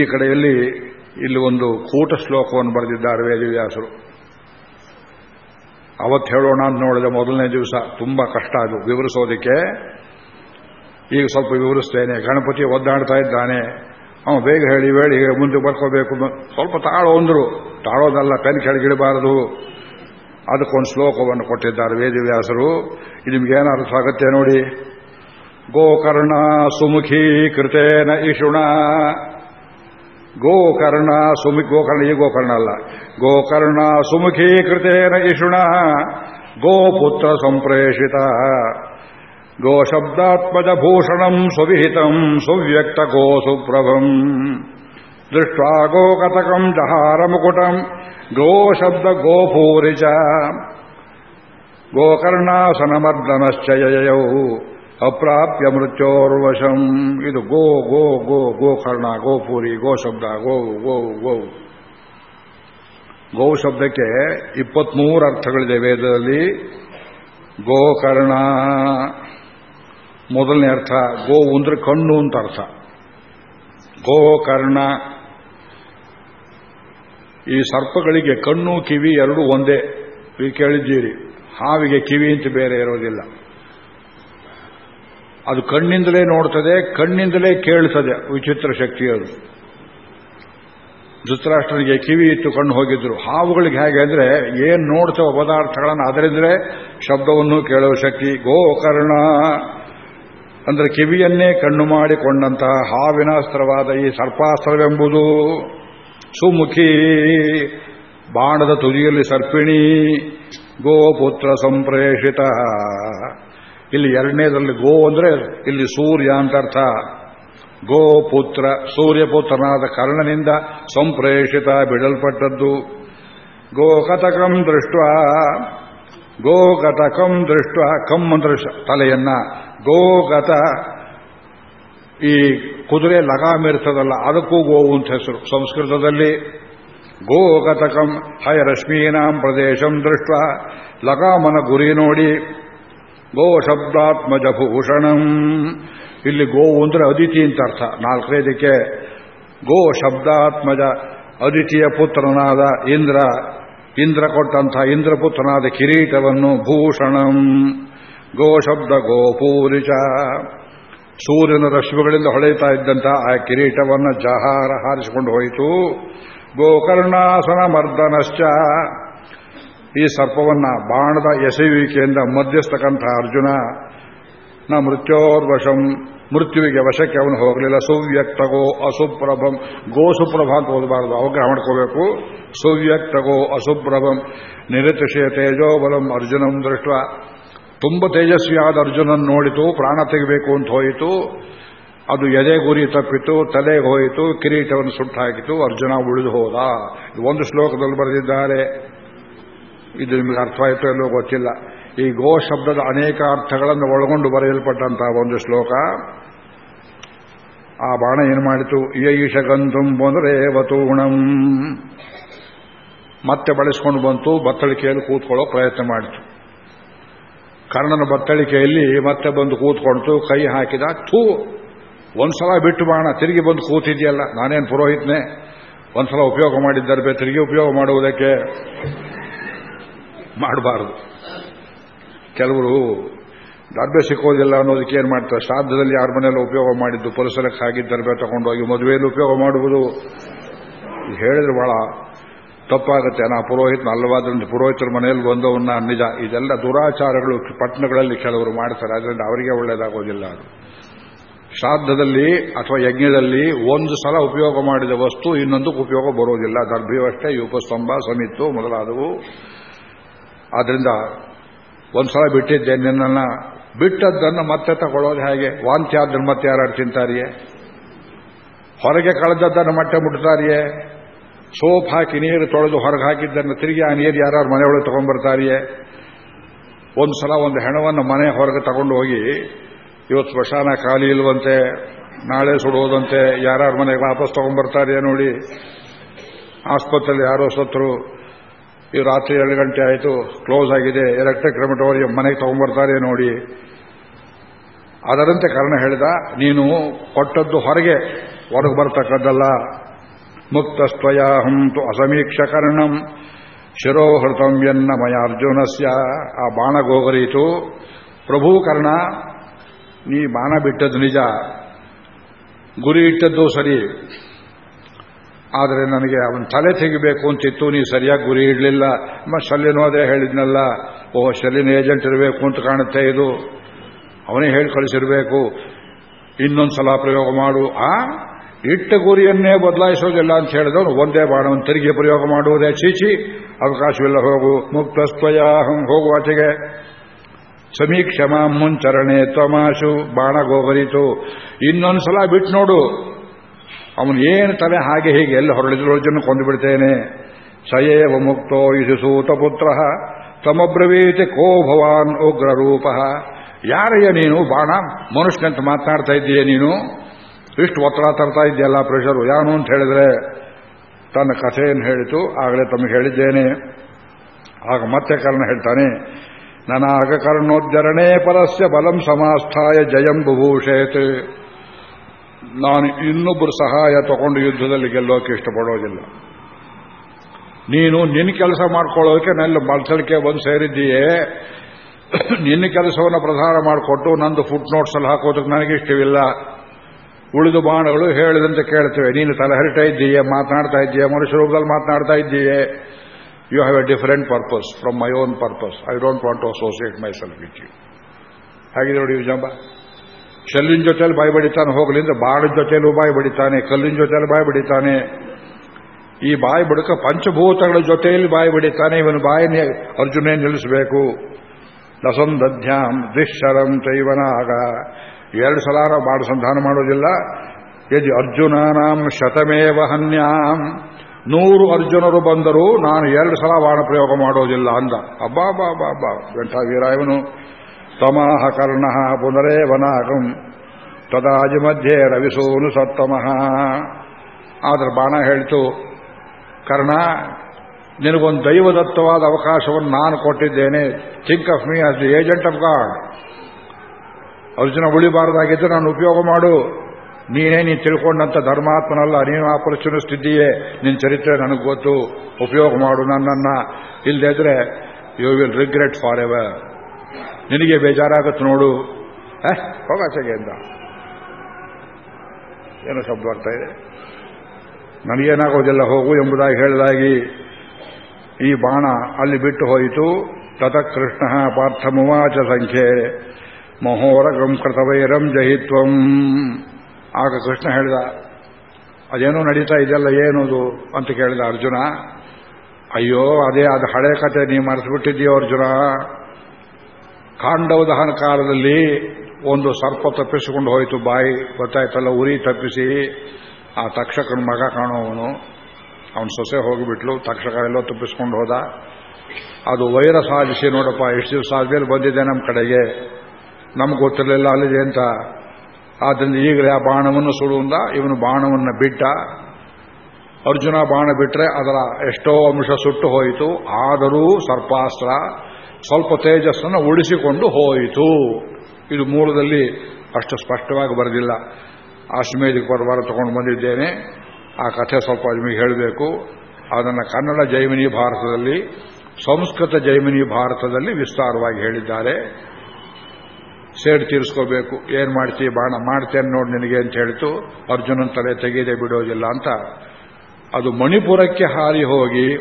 ಈ ಕಡೆಯಲ್ಲಿ ಇಲ್ಲಿ ಒಂದು ಕೂಟ ಶ್ಲೋಕವನ್ನು ಬರೆದಿದ್ದಾರೆ ವೇದವ್ಯಾಸರು. ಅವತ್ತು ಹೇಳೋಣ ಅಂತ ನೋಡಿದೆ ಮೊದಲನೇ ದಿವಸ. ತುಂಬಾ ಕಷ್ಟ ಅದು ವಿವರಿಸೋದಕ್ಕೆ. ಈಗ ಸ್ವಲ್ಪ ವಿವರಿಸ್ತೇನೆ. ಗಣಪತಿ ಒದ್ದಾಡ್ತಾ ಇದ್ದಾನೆ. ಅವನು ಬೇಗ ಹೇಳಿ ಬೇಡಿ ಮುಂದೆ ಬರ್ಕೋಬೇಕು ಸ್ವಲ್ಪ ತಾಳೋ ಅಂದ್ರು. ತಾಳೋದಲ್ಲ ಪೆನ್ ಕೆಳಗಿಡಬಾರದು ಅದಕ್ಕೊಂದು ಶ್ಲೋಕವನ್ನು ಕೊಟ್ಟಿದ್ದಾರೆ ವೇದವ್ಯಾಸರು. ಇದು ನಿಮ್ಗೇನು ಅರ್ಥ ಆಗುತ್ತೆ ನೋಡಿ. ಗೋಕರ್ಣ ಸುಮುಖಿ ಕೃತೇನ ಇಷುಣ ಗೋಕರ್ಣ ಸುಮುಖಿ, ಗೋಕರ್ಣ ಈ ಗೋಕರ್ಣ ಅಲ್ಲ. ಗೋಕರ್ಣ ಸುಮುಖಿ ಕೃತೇನ ಇಷುಣ ಗೋಪುತ್ರ ಸಂಪ್ರೇಷಿತ. ಸುವ್ಯಕ್ತ ಗೋ ಸುಪ್ರಭಂ ದೃಷ್ಟ್ವಾ ಗೋಕತಕಂ ಜಹಾರ ಮುಕುಟಂ ಗೋಶಬ್ದ ಗೋಪೂರಿ ಚ ಗೋಕರ್ಣಾಸನಮರ್ದನಶ್ಚಯಯೌ ಅಪ್ರಾಪ್ಯ ಮೃತ್ಯೋರ್ವಶಂ. ಇದು ಗೋ ಗೋ ಗೋ ಗೋಕರ್ಣ ಗೋಪುರಿ ಗೋ ಶಬ್ದ ಗೋ ಗೋ ಗೋ. ಗೋ ಶಬ್ದಕ್ಕೆ ಇಪ್ಪತ್ಮೂರು ಅರ್ಥಗಳಿದೆ ವೇದದಲ್ಲಿ. ಮೊದಲನೇ ಅರ್ಥ, ಗೋ ಅಂದ್ರೆ ಕಣ್ಣು ಅಂತ ಅರ್ಥ. ಗೋಕರ್ಣ ಈ ಸರ್ಪಗಳಿಗೆ ಕಣ್ಣು, ಕಿವಿ ಎರಡು ಒಂದೇ. ಕೇಳಿದ್ದೀರಿ, ಹಾವಿಗೆ ಕಿವಿ ಅಂತ ಬೇರೆ ಇರೋದಿಲ್ಲ. ಅದು ಕಣ್ಣಿಂದಲೇ ನೋಡ್ತದೆ, ಕಣ್ಣಿಂದಲೇ ಕೇಳ್ತದೆ, ವಿಚಿತ್ರ ಶಕ್ತಿ ಅದು. ಧೃತರಾಷ್ಟ್ರನಿಗೆ ಕಿವಿ ಇತ್ತು ಕಣ್ಣು ಹೋಗಿದ್ರು. ಹಾವುಗಳಿಗೆ ಹೇಗೆ ಅಂದ್ರೆ, ಏನ್ ನೋಡ್ತವ ಪದಾರ್ಥಗಳನ್ನು, ಅದರಿಂದಲೇ ಶಬ್ದವನ್ನು ಕೇಳುವ ಶಕ್ತಿ. ಗೋಕರ್ಣ ಅಂದ್ರೆ ಕಿವಿಯನ್ನೇ ಕಣ್ಣು ಮಾಡಿಕೊಂಡಂತಹ ಹಾವಿನಾಸ್ತ್ರವಾದ ಈ ಸರ್ಪಾಸ್ತ್ರವೆಂಬುದು ಸುಮುಖಿ. ಬಾಣದ ತುದಿಯಲ್ಲಿ ಸರ್ಪಿಣಿ, ಗೋಪುತ್ರ ಸಂಪ್ರೇಷಿತ. ಇಲ್ಲಿ ಎರಡನೇದರಲ್ಲಿ ಗೋ ಅಂದ್ರೆ ಇಲ್ಲಿ ಸೂರ್ಯ ಅಂತ ಅರ್ಥ. ಗೋಪುತ್ರ, ಸೂರ್ಯಪುತ್ರನಾದ ಕರ್ಣನಿಂದ ಸಂಪ್ರೇಷಿತ, ಬಿಡಲ್ಪಟ್ಟದ್ದು. ಗೋಕತಕಂ ದೃಷ್ಟ ಗೋಗತಕಂ ದೃಷ್ಟ ಕಂ ಅಂದ್ರೆ ತಲೆಯನ್ನ. ಗೋಗತ ಈ ಕುದುರೆ ಲಗಾಮಿರ್ತದಲ್ಲ, ಅದಕ್ಕೂ ಗೋವು ಅಂತ ಹೆಸರು. ಸಂಸ್ಕೃತದಲ್ಲಿ ಗೋಗತಕಂ ಹಯರಶ್ಮೀನಾಂ ಪ್ರದೇಶಂ ದೃಷ್ಟ ಲಗಾಮನ ಗುರಿ ನೋಡಿ, ಗೋ ಶಬ್ದಾತ್ಮಜ ಭೂಷಣಂ ಇಲ್ಲಿ ಗೋವು ಅಂದ್ರೆ ಅದಿತಿ ಅಂತ ಅರ್ಥ. ನಾಲ್ಕನೇದಕ್ಕೆ ಗೋ ಶಬ್ದಾತ್ಮಜ ಅದಿತಿಯ ಪುತ್ರನಾದ ಇಂದ್ರ ಇಂದ್ರ ಕೊಟ್ಟಂತಹ ಇಂದ್ರಪುತ್ರನಾದ ಕಿರೀಟವನ್ನು ಭೂಷಣಂ, ಗೋ ಶಬ್ದ ಗೋಪೂರಿಚ. ಸೂರ್ಯನ ರಶ್ಮಿಗಳಿಂದ ಹೊಳೆಯುತ್ತಾ ಇದ್ದಂತಹ ಆ ಕಿರೀಟವನ್ನು ಜಹಾರ ಹಾರಿಸಿಕೊಂಡು ಹೋಯಿತು. ಗೋಕರ್ಣಾಸನ ಮರ್ದನಶ್ಚ. ಈ ಸರ್ಪವನ್ನ ಬಾಣದ ಎಸೆಯುವಿಕೆಯಿಂದ ಮಧ್ಯಸ್ಥಕ್ಕಂಥ ಅರ್ಜುನ ನ ಮೃತ್ಯೋರ್ವಶಂ ಮೃತ್ಯುವಿಗೆ ವಶಕ್ಕೆ ಅವನು ಹೋಗಲಿಲ್ಲ. ಸುವ್ಯಕ್ತಗೋ ಅಸುಪ್ರಭಂ. ಗೋ ಸುಪ್ರಭ ಅಂತ ಓದಬಾರದು. ಅವಗ್ರಹ ಮಾಡ್ಕೋಬೇಕು. ಸುವ್ಯಕ್ತಗೋ ಅಸುಪ್ರಭಂ. ನಿರತಿಶಯ ತೇಜೋಬಲಂ ಅರ್ಜುನಂ ದೃಷ್ಟ ತುಂಬ ತೇಜಸ್ವಿಯಾದ ಅರ್ಜುನನ್ ನೋಡಿತು. ಪ್ರಾಣ ತೆಗಿಬೇಕು ಅಂತ ಹೋಯಿತು. ಅದು ಎದೆ ಗುರಿ ತಪ್ಪಿತು. ತಲೆಗೆ ಹೋಯಿತು. ಕಿರೀಟವನ್ನು ಸುಟ್ಟು ಹಾಕಿತು ಅರ್ಜುನ ಉಳಿದು ಹೋದ. ಒಂದು ಶ್ಲೋಕದಲ್ಲಿ ಬರೆದಿದ್ದಾರೆ. ಇದು ನಿಮಗೆ ಅರ್ಥವಾಯಿತು ಎಲ್ಲೋ ಗೊತ್ತಿಲ್ಲ. ಈ ಗೋ ಶಬ್ದದ ಅನೇಕ ಅರ್ಥಗಳನ್ನು ಒಳಗೊಂಡು ಬರೆಯಲ್ಪಟ್ಟಂತಹ ಒಂದು ಶ್ಲೋಕ. ಆ ಬಾಣ ಏನು ಮಾಡಿತು? ಯೈಷ ಗಂಧುಂ ಬಂದರೆ ವತೂಣಂ ಮತ್ತೆ ಬಳಸ್ಕೊಂಡು ಬಂತು, ಬತ್ತಳಿಕೆಯಲ್ಲಿ ಕೂತ್ಕೊಳ್ಳೋ ಪ್ರಯತ್ನ ಮಾಡಿತು. ಕರ್ಣನ ಬತ್ತಳಿಕೆಯಲ್ಲಿ ಮತ್ತೆ ಬಂದು ಕೂತ್ಕೊಳ್ತು ಕೈ ಹಾಕಿದ, ಥೂ, ಒಂದ್ಸಲ ಬಿಟ್ಟು ಬಾಣ, ತಿರುಗಿ ಬಂದು ಕೂತಿದೆಯಲ್ಲ, ನಾನೇನು ಪುರೋಹಿತನೆ? ಒಂದ್ಸಲ ಉಪಯೋಗ ಮಾಡಿದ್ದಾರೆ ತಿರುಗಿ ಉಪಯೋಗ ಮಾಡುವುದಕ್ಕೆ? ಮಾಡಬಾರದು. ಕೆಲವರು ದರ್ಬೆ ಸಿಕ್ಕೋದಿಲ್ಲ ಅನ್ನೋದಕ್ಕೆ ಏನು ಮಾಡ್ತಾರೆ? ಶ್ರಾದ್ದದಲ್ಲಿ ಯಾರ ಮನೆಯಲ್ಲಿ ಉಪಯೋಗ ಮಾಡಿದ್ದು ಪರಿಸರಕ್ಕೆ ಹಾಕಿ ದರ್ಬೆ ತಗೊಂಡೋಗಿ ಮದುವೆಯಲ್ಲಿ ಉಪಯೋಗ ಮಾಡುವುದು? ಹೇಳಿದ್ರೆ ಬಹಳ ತಪ್ಪಾಗುತ್ತೆ. ನಾ ಪುರೋಹಿತನ ಅಲ್ಲವಾದ್ರಿಂದ ಪುರೋಹಿತರ ಮನೆಯಲ್ಲಿ ಬಂದವನ್ನ ನಿಜ. ಇದೆಲ್ಲ ದುರಾಚಾರಗಳು ಪಟ್ಟಣಗಳಲ್ಲಿ ಕೆಲವರು ಮಾಡ್ತಾರೆ. ಅದರಿಂದ ಅವರಿಗೆ ಒಳ್ಳೇದಾಗೋದಿಲ್ಲ ಅದು. ಶ್ರಾದ್ದದಲ್ಲಿ ಅಥವಾ ಯಜ್ಞದಲ್ಲಿ ಒಂದು ಸಲ ಉಪಯೋಗ ಮಾಡಿದ ವಸ್ತು ಇನ್ನೊಂದಕ್ಕೆ ಉಪಯೋಗ ಬರೋದಿಲ್ಲ. ದರ್ಭೆಯವಷ್ಟೇ ಉಪಸ್ತಂಭ ಸಮಿತ್ತು ಮೊದಲಾದವು. ಆದ್ರಿಂದ ಒಂದ್ಸಲ ಬಿಟ್ಟಿದ್ದೆ ನಿನ್ನನ್ನ ಬಿಟ್ಟದ್ದನ್ನು ಮತ್ತೆ ತಗೊಳ್ಳೋದು ಹೇಗೆ? ವಾಂತಿ ಆದ್ರೆ ಮತ್ತೆ ಯಾರು ತಿಂತಾರಿಯೇ? ಹೊರಗೆ ಕಳೆದದ್ದನ್ನು ಮತ್ತೆ ಮುಟ್ತಾರಿಯೇ? ಸೋಪ್ ಹಾಕಿ ನೀರು ತೊಳೆದು ಹೊರಗೆ ಹಾಕಿದ್ದನ್ನು ತಿರುಗಿ ಆ ನೀರು ಯಾರು ಮನೆಯೊಳಗೆ ತಗೊಂಡ್ಬರ್ತಾರಿಯೇ? ಒಂದು ಸಲ ಒಂದು ಹೆಣವನ್ನು ಮನೆ ಹೊರಗೆ ತಗೊಂಡು ಹೋಗಿ, ಇವತ್ತು ಸ್ಮಶಾನ ಖಾಲಿ ಇಲ್ವಂತೆ, ನಾಳೆ ಸುಡುವುದಂತೆ ಯಾರ್ಯಾರ ಮನೆಗೆ ವಾಪಸ್ ತಗೊಂಡ್ಬರ್ತಾರೆ ನೋಡಿ? ಆಸ್ಪತ್ರೆಯಲ್ಲಿ ಯಾರೋ ಸತ್ರು ಈ ರಾತ್ರಿ ಎರಡು ಗಂಟೆ ಆಯಿತು ಕ್ಲೋಸ್ ಆಗಿದೆ ಎಲೆಕ್ಟ್ರಿಕ್ ಕ್ರಮಟೋರಿಯಂ ಮನೆಗೆ ತಗೊಂಡ್ಬರ್ತಾರೆ ನೋಡಿ. ಅದರಂತೆ ಕಾರಣ ಹೇಳಿದ, ನೀನು ಕೊಟ್ಟದ್ದು ಹೊರಗೆ ಹೊರಗೆ ಬರ್ತಕ್ಕದ್ದಲ್ಲ. ಮುಕ್ತಸ್ತ್ವಯಾಹಂತು ಅಸಮೀಕ್ಷ ಕರ್ಣಂ ಶಿರೋಹೃತಂ ಎನ್ನ ಮಯ ಅರ್ಜುನಸ್ಯ. ಆ ಬಾಣ ಗೋಗರೀತು ಪ್ರಭು ಕರ್ಣ, ನೀ ಬಾಣ ಬಿಟ್ಟದ್ದು ನಿಜ. ಗುರಿ ಇಟ್ಟದ್ದು ಸರಿ. ಆದರೆ ನನಗೆ ಅವನ ತಲೆ ತೆಗಿಬೇಕು ಅಂತಿತ್ತು, ನೀ ಸರಿಯಾಗಿ ಗುರಿ ಇಡಲಿಲ್ಲ. ಶಲ್ಯನೋ ಅದೇ ಹೇಳಿದ್ನಲ್ಲ. ಓ ಶಲ್ಯನ ಏಜೆಂಟ್ ಇರಬೇಕು ಅಂತ ಕಾಣುತ್ತೆ ಇದು. ಅವನೇ ಹೇಳಿ ಕಳಿಸಿರಬೇಕು. ಇನ್ನೊಂದು ಸಲ ಪ್ರಯೋಗ ಮಾಡು. ಆ? ಇಟ್ಟ ಗುರಿಯನ್ನೇ ಬದಲಾಯಿಸೋದಿಲ್ಲ ಅಂತ ಹೇಳಿದವನು ಒಂದೇ ಬಾಣವನ್ನು ತೆರಿಗೆ ಪ್ರಯೋಗ ಮಾಡುವುದೇ ಚೀಚಿ. ಅವಕಾಶವಿಲ್ಲ, ಹೋಗು. ಮುಕ್ತಸ್ತ್ವಯಾಹಂ ಹೋಗುವಾಚೆಗೆ ಸಮೀಕ್ಷಮ ಮುಂಚರಣೆ ತಮಾಷು ಬಾಣ ಗೋಗರಿತು ಇನ್ನೊಂದ್ಸಲ ಬಿಟ್ಟು ನೋಡು. ಅವನು ಏನು ತಲೆ ಹಾಗೆ ಹೀಗೆ ಎಲ್ಲ ಜನ ಕೊಂದು ಬಿಡ್ತೇನೆ. ಸಯೇವ ಮುಕ್ತೋ ಇದು ಸೂತ ಪುತ್ರ ತಮಬ್ರವೀತಿ ಕೋ ಭವಾನ್ ಉಗ್ರ ಯಾರಯ್ಯ ನೀನು? ಬಾಣ ಮನುಷ್ಯನಂತ ಮಾತನಾಡ್ತಾ ಇದ್ದೀಯ ನೀನು? ಇಷ್ಟು ಒತ್ತಡ ತರ್ತಾ ಇದೆಯಲ್ಲ ಪ್ರೆಷರು? ಯಾನು ಅಂತ ಹೇಳಿದ್ರೆ ತನ್ನ ಕಥೆಯನ್ನು ಹೇಳಿತು, ಆಗಲೇ ತಮಗೆ ಹೇಳಿದ್ದೇನೆ. ಆಗ ಮತ್ತೆ ಕರ್ಣ ಹೇಳ್ತಾನೆ, ನನಾಗ ಕರ್ಣೋದ್ಧರಣೆ ಪರಸ್ಯ ಬಲಂ ಸಮಾಸ್ಥಾಯ ಜಯಂ ಬುಭೂಷೇತ್. ನಾನು ಇನ್ನೊಬ್ಬರು ಸಹಾಯ ತಗೊಂಡು ಯುದ್ಧದಲ್ಲಿ ಗೆಲ್ಲೋಕೆ ಇಷ್ಟಪಡೋದಿಲ್ಲ. ನೀನು ನಿನ್ನ ಕೆಲಸ ಮಾಡ್ಕೊಳ್ಳೋದಕ್ಕೆ ನನ್ನ ಮಲ್ಸಳಿಕೆ ಬಂದು ಸೇರಿದ್ದೀಯೇ. ನಿನ್ನ ಕೆಲಸವನ್ನು ಪ್ರಸಾರ ಮಾಡಿಕೊಟ್ಟು ನಂದು ಫುಟ್ ನೋಟ್ಸ್ ಅಲ್ಲಿ ಹಾಕೋದಕ್ಕೆ ನನಗೆ ಇಷ್ಟವಿಲ್ಲ. ಉಳಿದು ಬಾಣಗಳು ಹೇಳಿದಂತೆ ಕೇಳ್ತೇವೆ. ನೀನು ತಲೆಹರಿತಾ ಇದ್ದೀಯೇ, ಮಾತನಾಡ್ತಾ ಇದ್ದೀಯ, ಮನುಷ್ಯ ರೂಪದಲ್ಲಿ ಮಾತನಾಡ್ತಾ ಇದ್ದೀಯೇ. You have a different purpose from my own purpose I don't want to associate myself with you ನೋಡಿ ವಿಜಂಬ ಶೆಲ್ಲಿನ ಜೊತೆಯಲ್ಲಿ ಬಾಯಿ ಬಡಿತಾನೆ ಹೋಗಲಿಂದ ಬಾಳದ ಜೊತೆಯಲ್ಲೂ ಬಾಯಿ ಬಡಿತಾನೆ ಕಲ್ಲಿನ ಜೊತೆಯಲ್ಲಿ ಬಾಯಿ ಬಡಿತಾನೆ ಈ ಬಾಯಿ ಬುಡಕ ಪಂಚಭೂತಗಳ ಜೊತೆಯಲ್ಲಿ ಬಾಯಿ ಬಡಿತಾನೆ ಇವನು ಬಾಯಿ ಅರ್ಜುನೇ ನಿಲ್ಲಿಸಬೇಕು. ಲಸಂದಧ್ಯಾಂ ದ್ವಿಶರಂ ಚೈವನಾಗ. ಎರಡು ಸಲ ಬಾಡ ಸಂಧಾನ ಮಾಡೋದಿಲ್ಲ. ಯದಿ ಅರ್ಜುನಾನಾಂ ಶತಮೇವ ಹನ್ಯಾಂ. ನೂರು ಅರ್ಜುನರು ಬಂದರೂ ನಾನು ಎರಡು ಸಲ ಬಾಣ ಪ್ರಯೋಗ ಮಾಡೋದಿಲ್ಲ ಅಂದ. ಅಬ್ಬಾ ಬಾ ಬಾ ಬಾ ವೆಂಟ ವೀರ ಇವನು. ತಮಾಹ ಕರ್ಣ ಪುನರೇವನಾಗಂ ತದಾಜಿ ಮಧ್ಯೆ ರವಿಸೂನು ಸತ್ತಮಃ ಆದ್ರೆ ಬಾಣ ಹೇಳ್ತು, ಕರ್ಣ, ನಿನಗೊಂದು ದೈವದತ್ತವಾದ ಅವಕಾಶವನ್ನು ನಾನು ಕೊಟ್ಟಿದ್ದೇನೆ. Think of me as the agent of God. Arjuna ಉಳಿಬಾರದಾಗಿದ್ದು ನಾನು ಉಪಯೋಗ ಮಾಡು. ನೀನೇ ನೀನು ತಿಳ್ಕೊಂಡಂತ ಧರ್ಮಾತ್ಮನಲ್ಲ, ನೀನು ಆಪರ್ಚುನಿಸ್ಟಿದ್ದೀಯೇ ನಿನ್ನ ಚರಿತ್ರೆ ನನಗೆ ಗೊತ್ತು. ಉಪಯೋಗ ಮಾಡು ನನ್ನನ್ನು. ಇಲ್ಲದಿದ್ರೆ you will regret for ever ನಿನಗೆ ಬೇಜಾರಾಗತ್ತೆ ನೋಡು. ಹೋಗಾಚೆಗೆ ಅಂತ. ಏನೋ ಶಬ್ದ ಬರ್ತಾ ಇದೆ. ನನಗೇನಾಗೋದಿಲ್ಲ, ಹೋಗು ಎಂಬುದಾಗಿ ಹೇಳಿದಾಗಿ ಈ ಬಾಣ ಅಲ್ಲಿ ಬಿಟ್ಟು ಹೋಯಿತು. ತತ ಕೃಷ್ಣ ಪಾರ್ಥಮುವಾಚ ಸಂಖ್ಯೆ. ಮಹೋರಗಂ ಕೃತವೈರಂ ಜಹಿತ್ವಂ. ಆಗ ಕೃಷ್ಣ ಹೇಳಿದ, ಅದೇನೋ ನಡೀತಾ ಇದೆಯಲ್ಲ, ಏನದು? ಅಂತ ಕೇಳಿದ ಅರ್ಜುನ, ಅಯ್ಯೋ, ಅದೇ ಅದು ಹಳೆ ಕತೆ, ನೀವು ಮರೆಸಿಬಿಟ್ಟಿದ್ದೀಯೋ ಅರ್ಜುನ. ಕಾಂಡವ ದಹನ ಕಾಲದಲ್ಲಿ ಒಂದು ಸರ್ಪ ತಪ್ಪಿಸಿಕೊಂಡು ಹೋಯಿತು. ಬಾಯಿ ಗೊತ್ತಾಯ್ತಲ್ಲ ಉರಿ ತಪ್ಪಿಸಿ ಆ ತಕ್ಷಕನ ಮಗ ಕಾಣುವವನು. ಅವನ ಸೊಸೆ ಹೋಗಿಬಿಟ್ಲು. ತಕ್ಷಕ ಎಲ್ಲ ತಪ್ಪಿಸ್ಕೊಂಡು ಹೋದ. ಅದು ವೈರ ಸಾಧಿಸಿ ನೋಡಪ್ಪ, ಎಷ್ಟು ದಿವಸ ಆದ್ಮೇಲೆ ಬಂದಿದೆ ನಮ್ಮ ಕಡೆಗೆ. ನಮ್ಗೆ ಗೊತ್ತಿರಲಿಲ್ಲ ಅಲ್ಲಿದೆ ಅಂತ. ಆದ್ದರಿಂದ ಈಗಲೇ ಆ ಬಾಣವನ್ನು ಸುಡುವಂದ ಇವನು ಬಾಣವನ್ನು ಬಿಟ್ಟ. ಅರ್ಜುನ ಬಾಣ ಬಿಟ್ಟರೆ ಅದರ ಎಷ್ಟೋ ಅಂಶ ಸುಟ್ಟು ಹೋಯಿತು. ಆದರೂ ಸರ್ಪಾಸ್ತ್ರ ಸ್ವಲ್ಪ ತೇಜಸ್ಸನ್ನು ಉಳಿಸಿಕೊಂಡು ಹೋಯಿತು. ಇದು ಮೂಲದಲ್ಲಿ ಅಷ್ಟು ಸ್ಪಷ್ಟವಾಗಿ ಬರೆದಿಲ್ಲ. ಆಶ್ಮೇಧಿಕ ಪರವಾರ ತಗೊಂಡು ಬಂದಿದ್ದೇನೆ. ಆ ಕಥೆ ಸ್ವಲ್ಪ ನಿಮಗೆ ಹೇಳಬೇಕು. ಅದನ್ನು ಕನ್ನಡ ಜೈಮಿನಿ ಭಾರತದಲ್ಲಿ, ಸಂಸ್ಕೃತ ಜೈಮಿನಿ ಭಾರತದಲ್ಲಿ ವಿಸ್ತಾರವಾಗಿ ಹೇಳಿದ್ದಾರೆ. ಸೇಡ್ ತೀರಿಸ್ಕೋಬೇಕು. ಏನು ಮಾಡ್ತೀವಿ ಬಾಣ? ಮಾಡ್ತೇನೆ ನೋಡಿ ನಿನಗೆ ಅಂತ ಹೇಳಿತು. ಅರ್ಜುನನ ತಲೆ ತೆಗೆಯದೆ ಬಿಡೋದಿಲ್ಲ ಅಂತ. ಅದು ಮಣಿಪುರಕ್ಕೆ ಹಾರಿ ಹೋಗಿ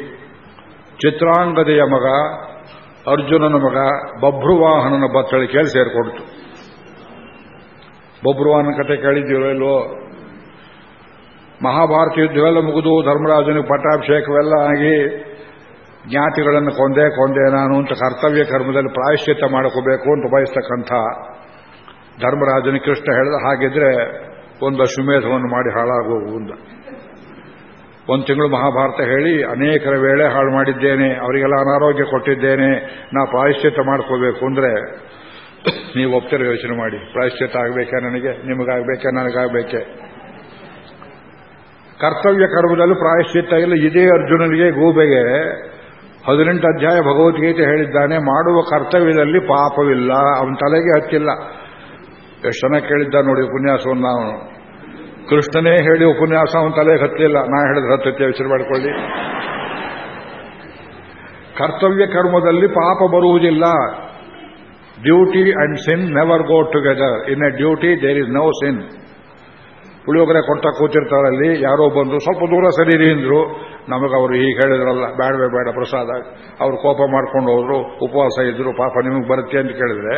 ಚಿತ್ರಾಂಗದೆಯ ಮಗ ಅರ್ಜುನನ ಮಗ ಬಭ್ರುವಾಹನನ ಕೇಳಿ ಸೇರಿಕೊಡ್ತು. ಬಬ್ರುವಾಹನ ಕತೆ ಕೇಳಿದ್ದೀರೋ ಇಲ್ವೋ? ಮಹಾಭಾರತ ಯುದ್ಧವೆಲ್ಲ ಮುಗಿದು ಧರ್ಮರಾಜನಿಗೆ ಪಟ್ಟಾಭಿಷೇಕವೆಲ್ಲ ಆಗಿ ಜ್ಞಾತಿಗಳನ್ನು ಕೊಂದೆ ಕೊಂದೆ ನಾನು ಅಂತ ಕರ್ತವ್ಯ ಕರ್ಮದಲ್ಲಿ ಪ್ರಾಯಶ್ಚಿತ್ತ ಮಾಡ್ಕೋಬೇಕು ಅಂತ ಬಯಸ್ತಕ್ಕಂಥ ಧರ್ಮರಾಜನ ಕೃಷ್ಣ ಹೇಳಿದ ಹಾಗಿದ್ರೆ ಒಂದು ಅಶ್ವಮೇಧವನ್ನು ಮಾಡಿ ಹಾಳಾಗುವುದು ಒಂದು ತಿಂಗಳು ಮಹಾಭಾರತ ಹೇಳಿ ಅನೇಕರ ವೇಳೆ ಹಾಳು ಮಾಡಿದ್ದೇನೆ, ಅವರಿಗೆಲ್ಲ ಅನಾರೋಗ್ಯ ಕೊಟ್ಟಿದ್ದೇನೆ, ನಾ ಪ್ರಾಯಶ್ಚಿತ್ತ ಮಾಡ್ಕೋಬೇಕು ಅಂದ್ರೆ ನೀವು ಒಪ್ತಿರೋ ಯೋಚನೆ ಮಾಡಿ. ಪ್ರಾಯಶ್ಚಿತ್ತ ಆಗಬೇಕೆ ನನಗೆ, ನಿಮಗಾಗಬೇಕೆ, ನನಗಾಗಬೇಕೆ. ಕರ್ತವ್ಯ ಕರ್ಮದಲ್ಲೂ ಪ್ರಾಯಶ್ಚಿತ್ತ ಇಲ್ಲ. ಇದೇ ಅರ್ಜುನನಿಗೆ ಗೂಬೆಗೆ ಹದಿನೆಂಟು ಅಧ್ಯಾಯ ಭಗವದ್ಗೀತೆ ಹೇಳಿದ್ದಾನೆ, ಮಾಡುವ ಕರ್ತವ್ಯದಲ್ಲಿ ಪಾಪವಿಲ್ಲ, ಅವನ ತಲೆಗೆ ಹತ್ತಿಲ್ಲ ಎಷ್ಟು ಜನ ಕೇಳಿದ್ದ ನೋಡಿ ಉಪನ್ಯಾಸವನ್ನು ಅವನು. ಕೃಷ್ಣನೇ ಹೇಳಿ ಉಪನ್ಯಾಸ ಅವನ ತಲೆ ಹತ್ತಲಿಲ್ಲ ನಾ ಹೇಳಿದ್ರೆ ಹತ್ತತ್ತೆ ವಿಚಾರ ಮಾಡಿಕೊಳ್ಳಿ. ಕರ್ತವ್ಯ ಕರ್ಮದಲ್ಲಿ ಪಾಪ ಬರುವುದಿಲ್ಲ. Duty and sin never go together. In a duty there is no sin. Puliyogare ಕೊಡ್ತಾ ಕೂತಿರ್ತಾರಲ್ಲಿ ಯಾರೋ ಬಂದು ಸ್ವಲ್ಪ ದೂರ ಸರಿರಿ ಅಂದ್ರು. ನಮಗೆ ಅವರು ಈಗ ಹೇಳಿದ್ರಲ್ಲ, ಬೇಡವೇ ಬೇಡ ಪ್ರಸಾದ. ಅವರು ಕೋಪ ಮಾಡ್ಕೊಂಡು ಹೋದ್ರು, ಉಪವಾಸ ಇದ್ರು, ಪಾಪ ನಿಮಗೆ ಬರುತ್ತೆ ಅಂತ ಕೇಳಿದ್ರೆ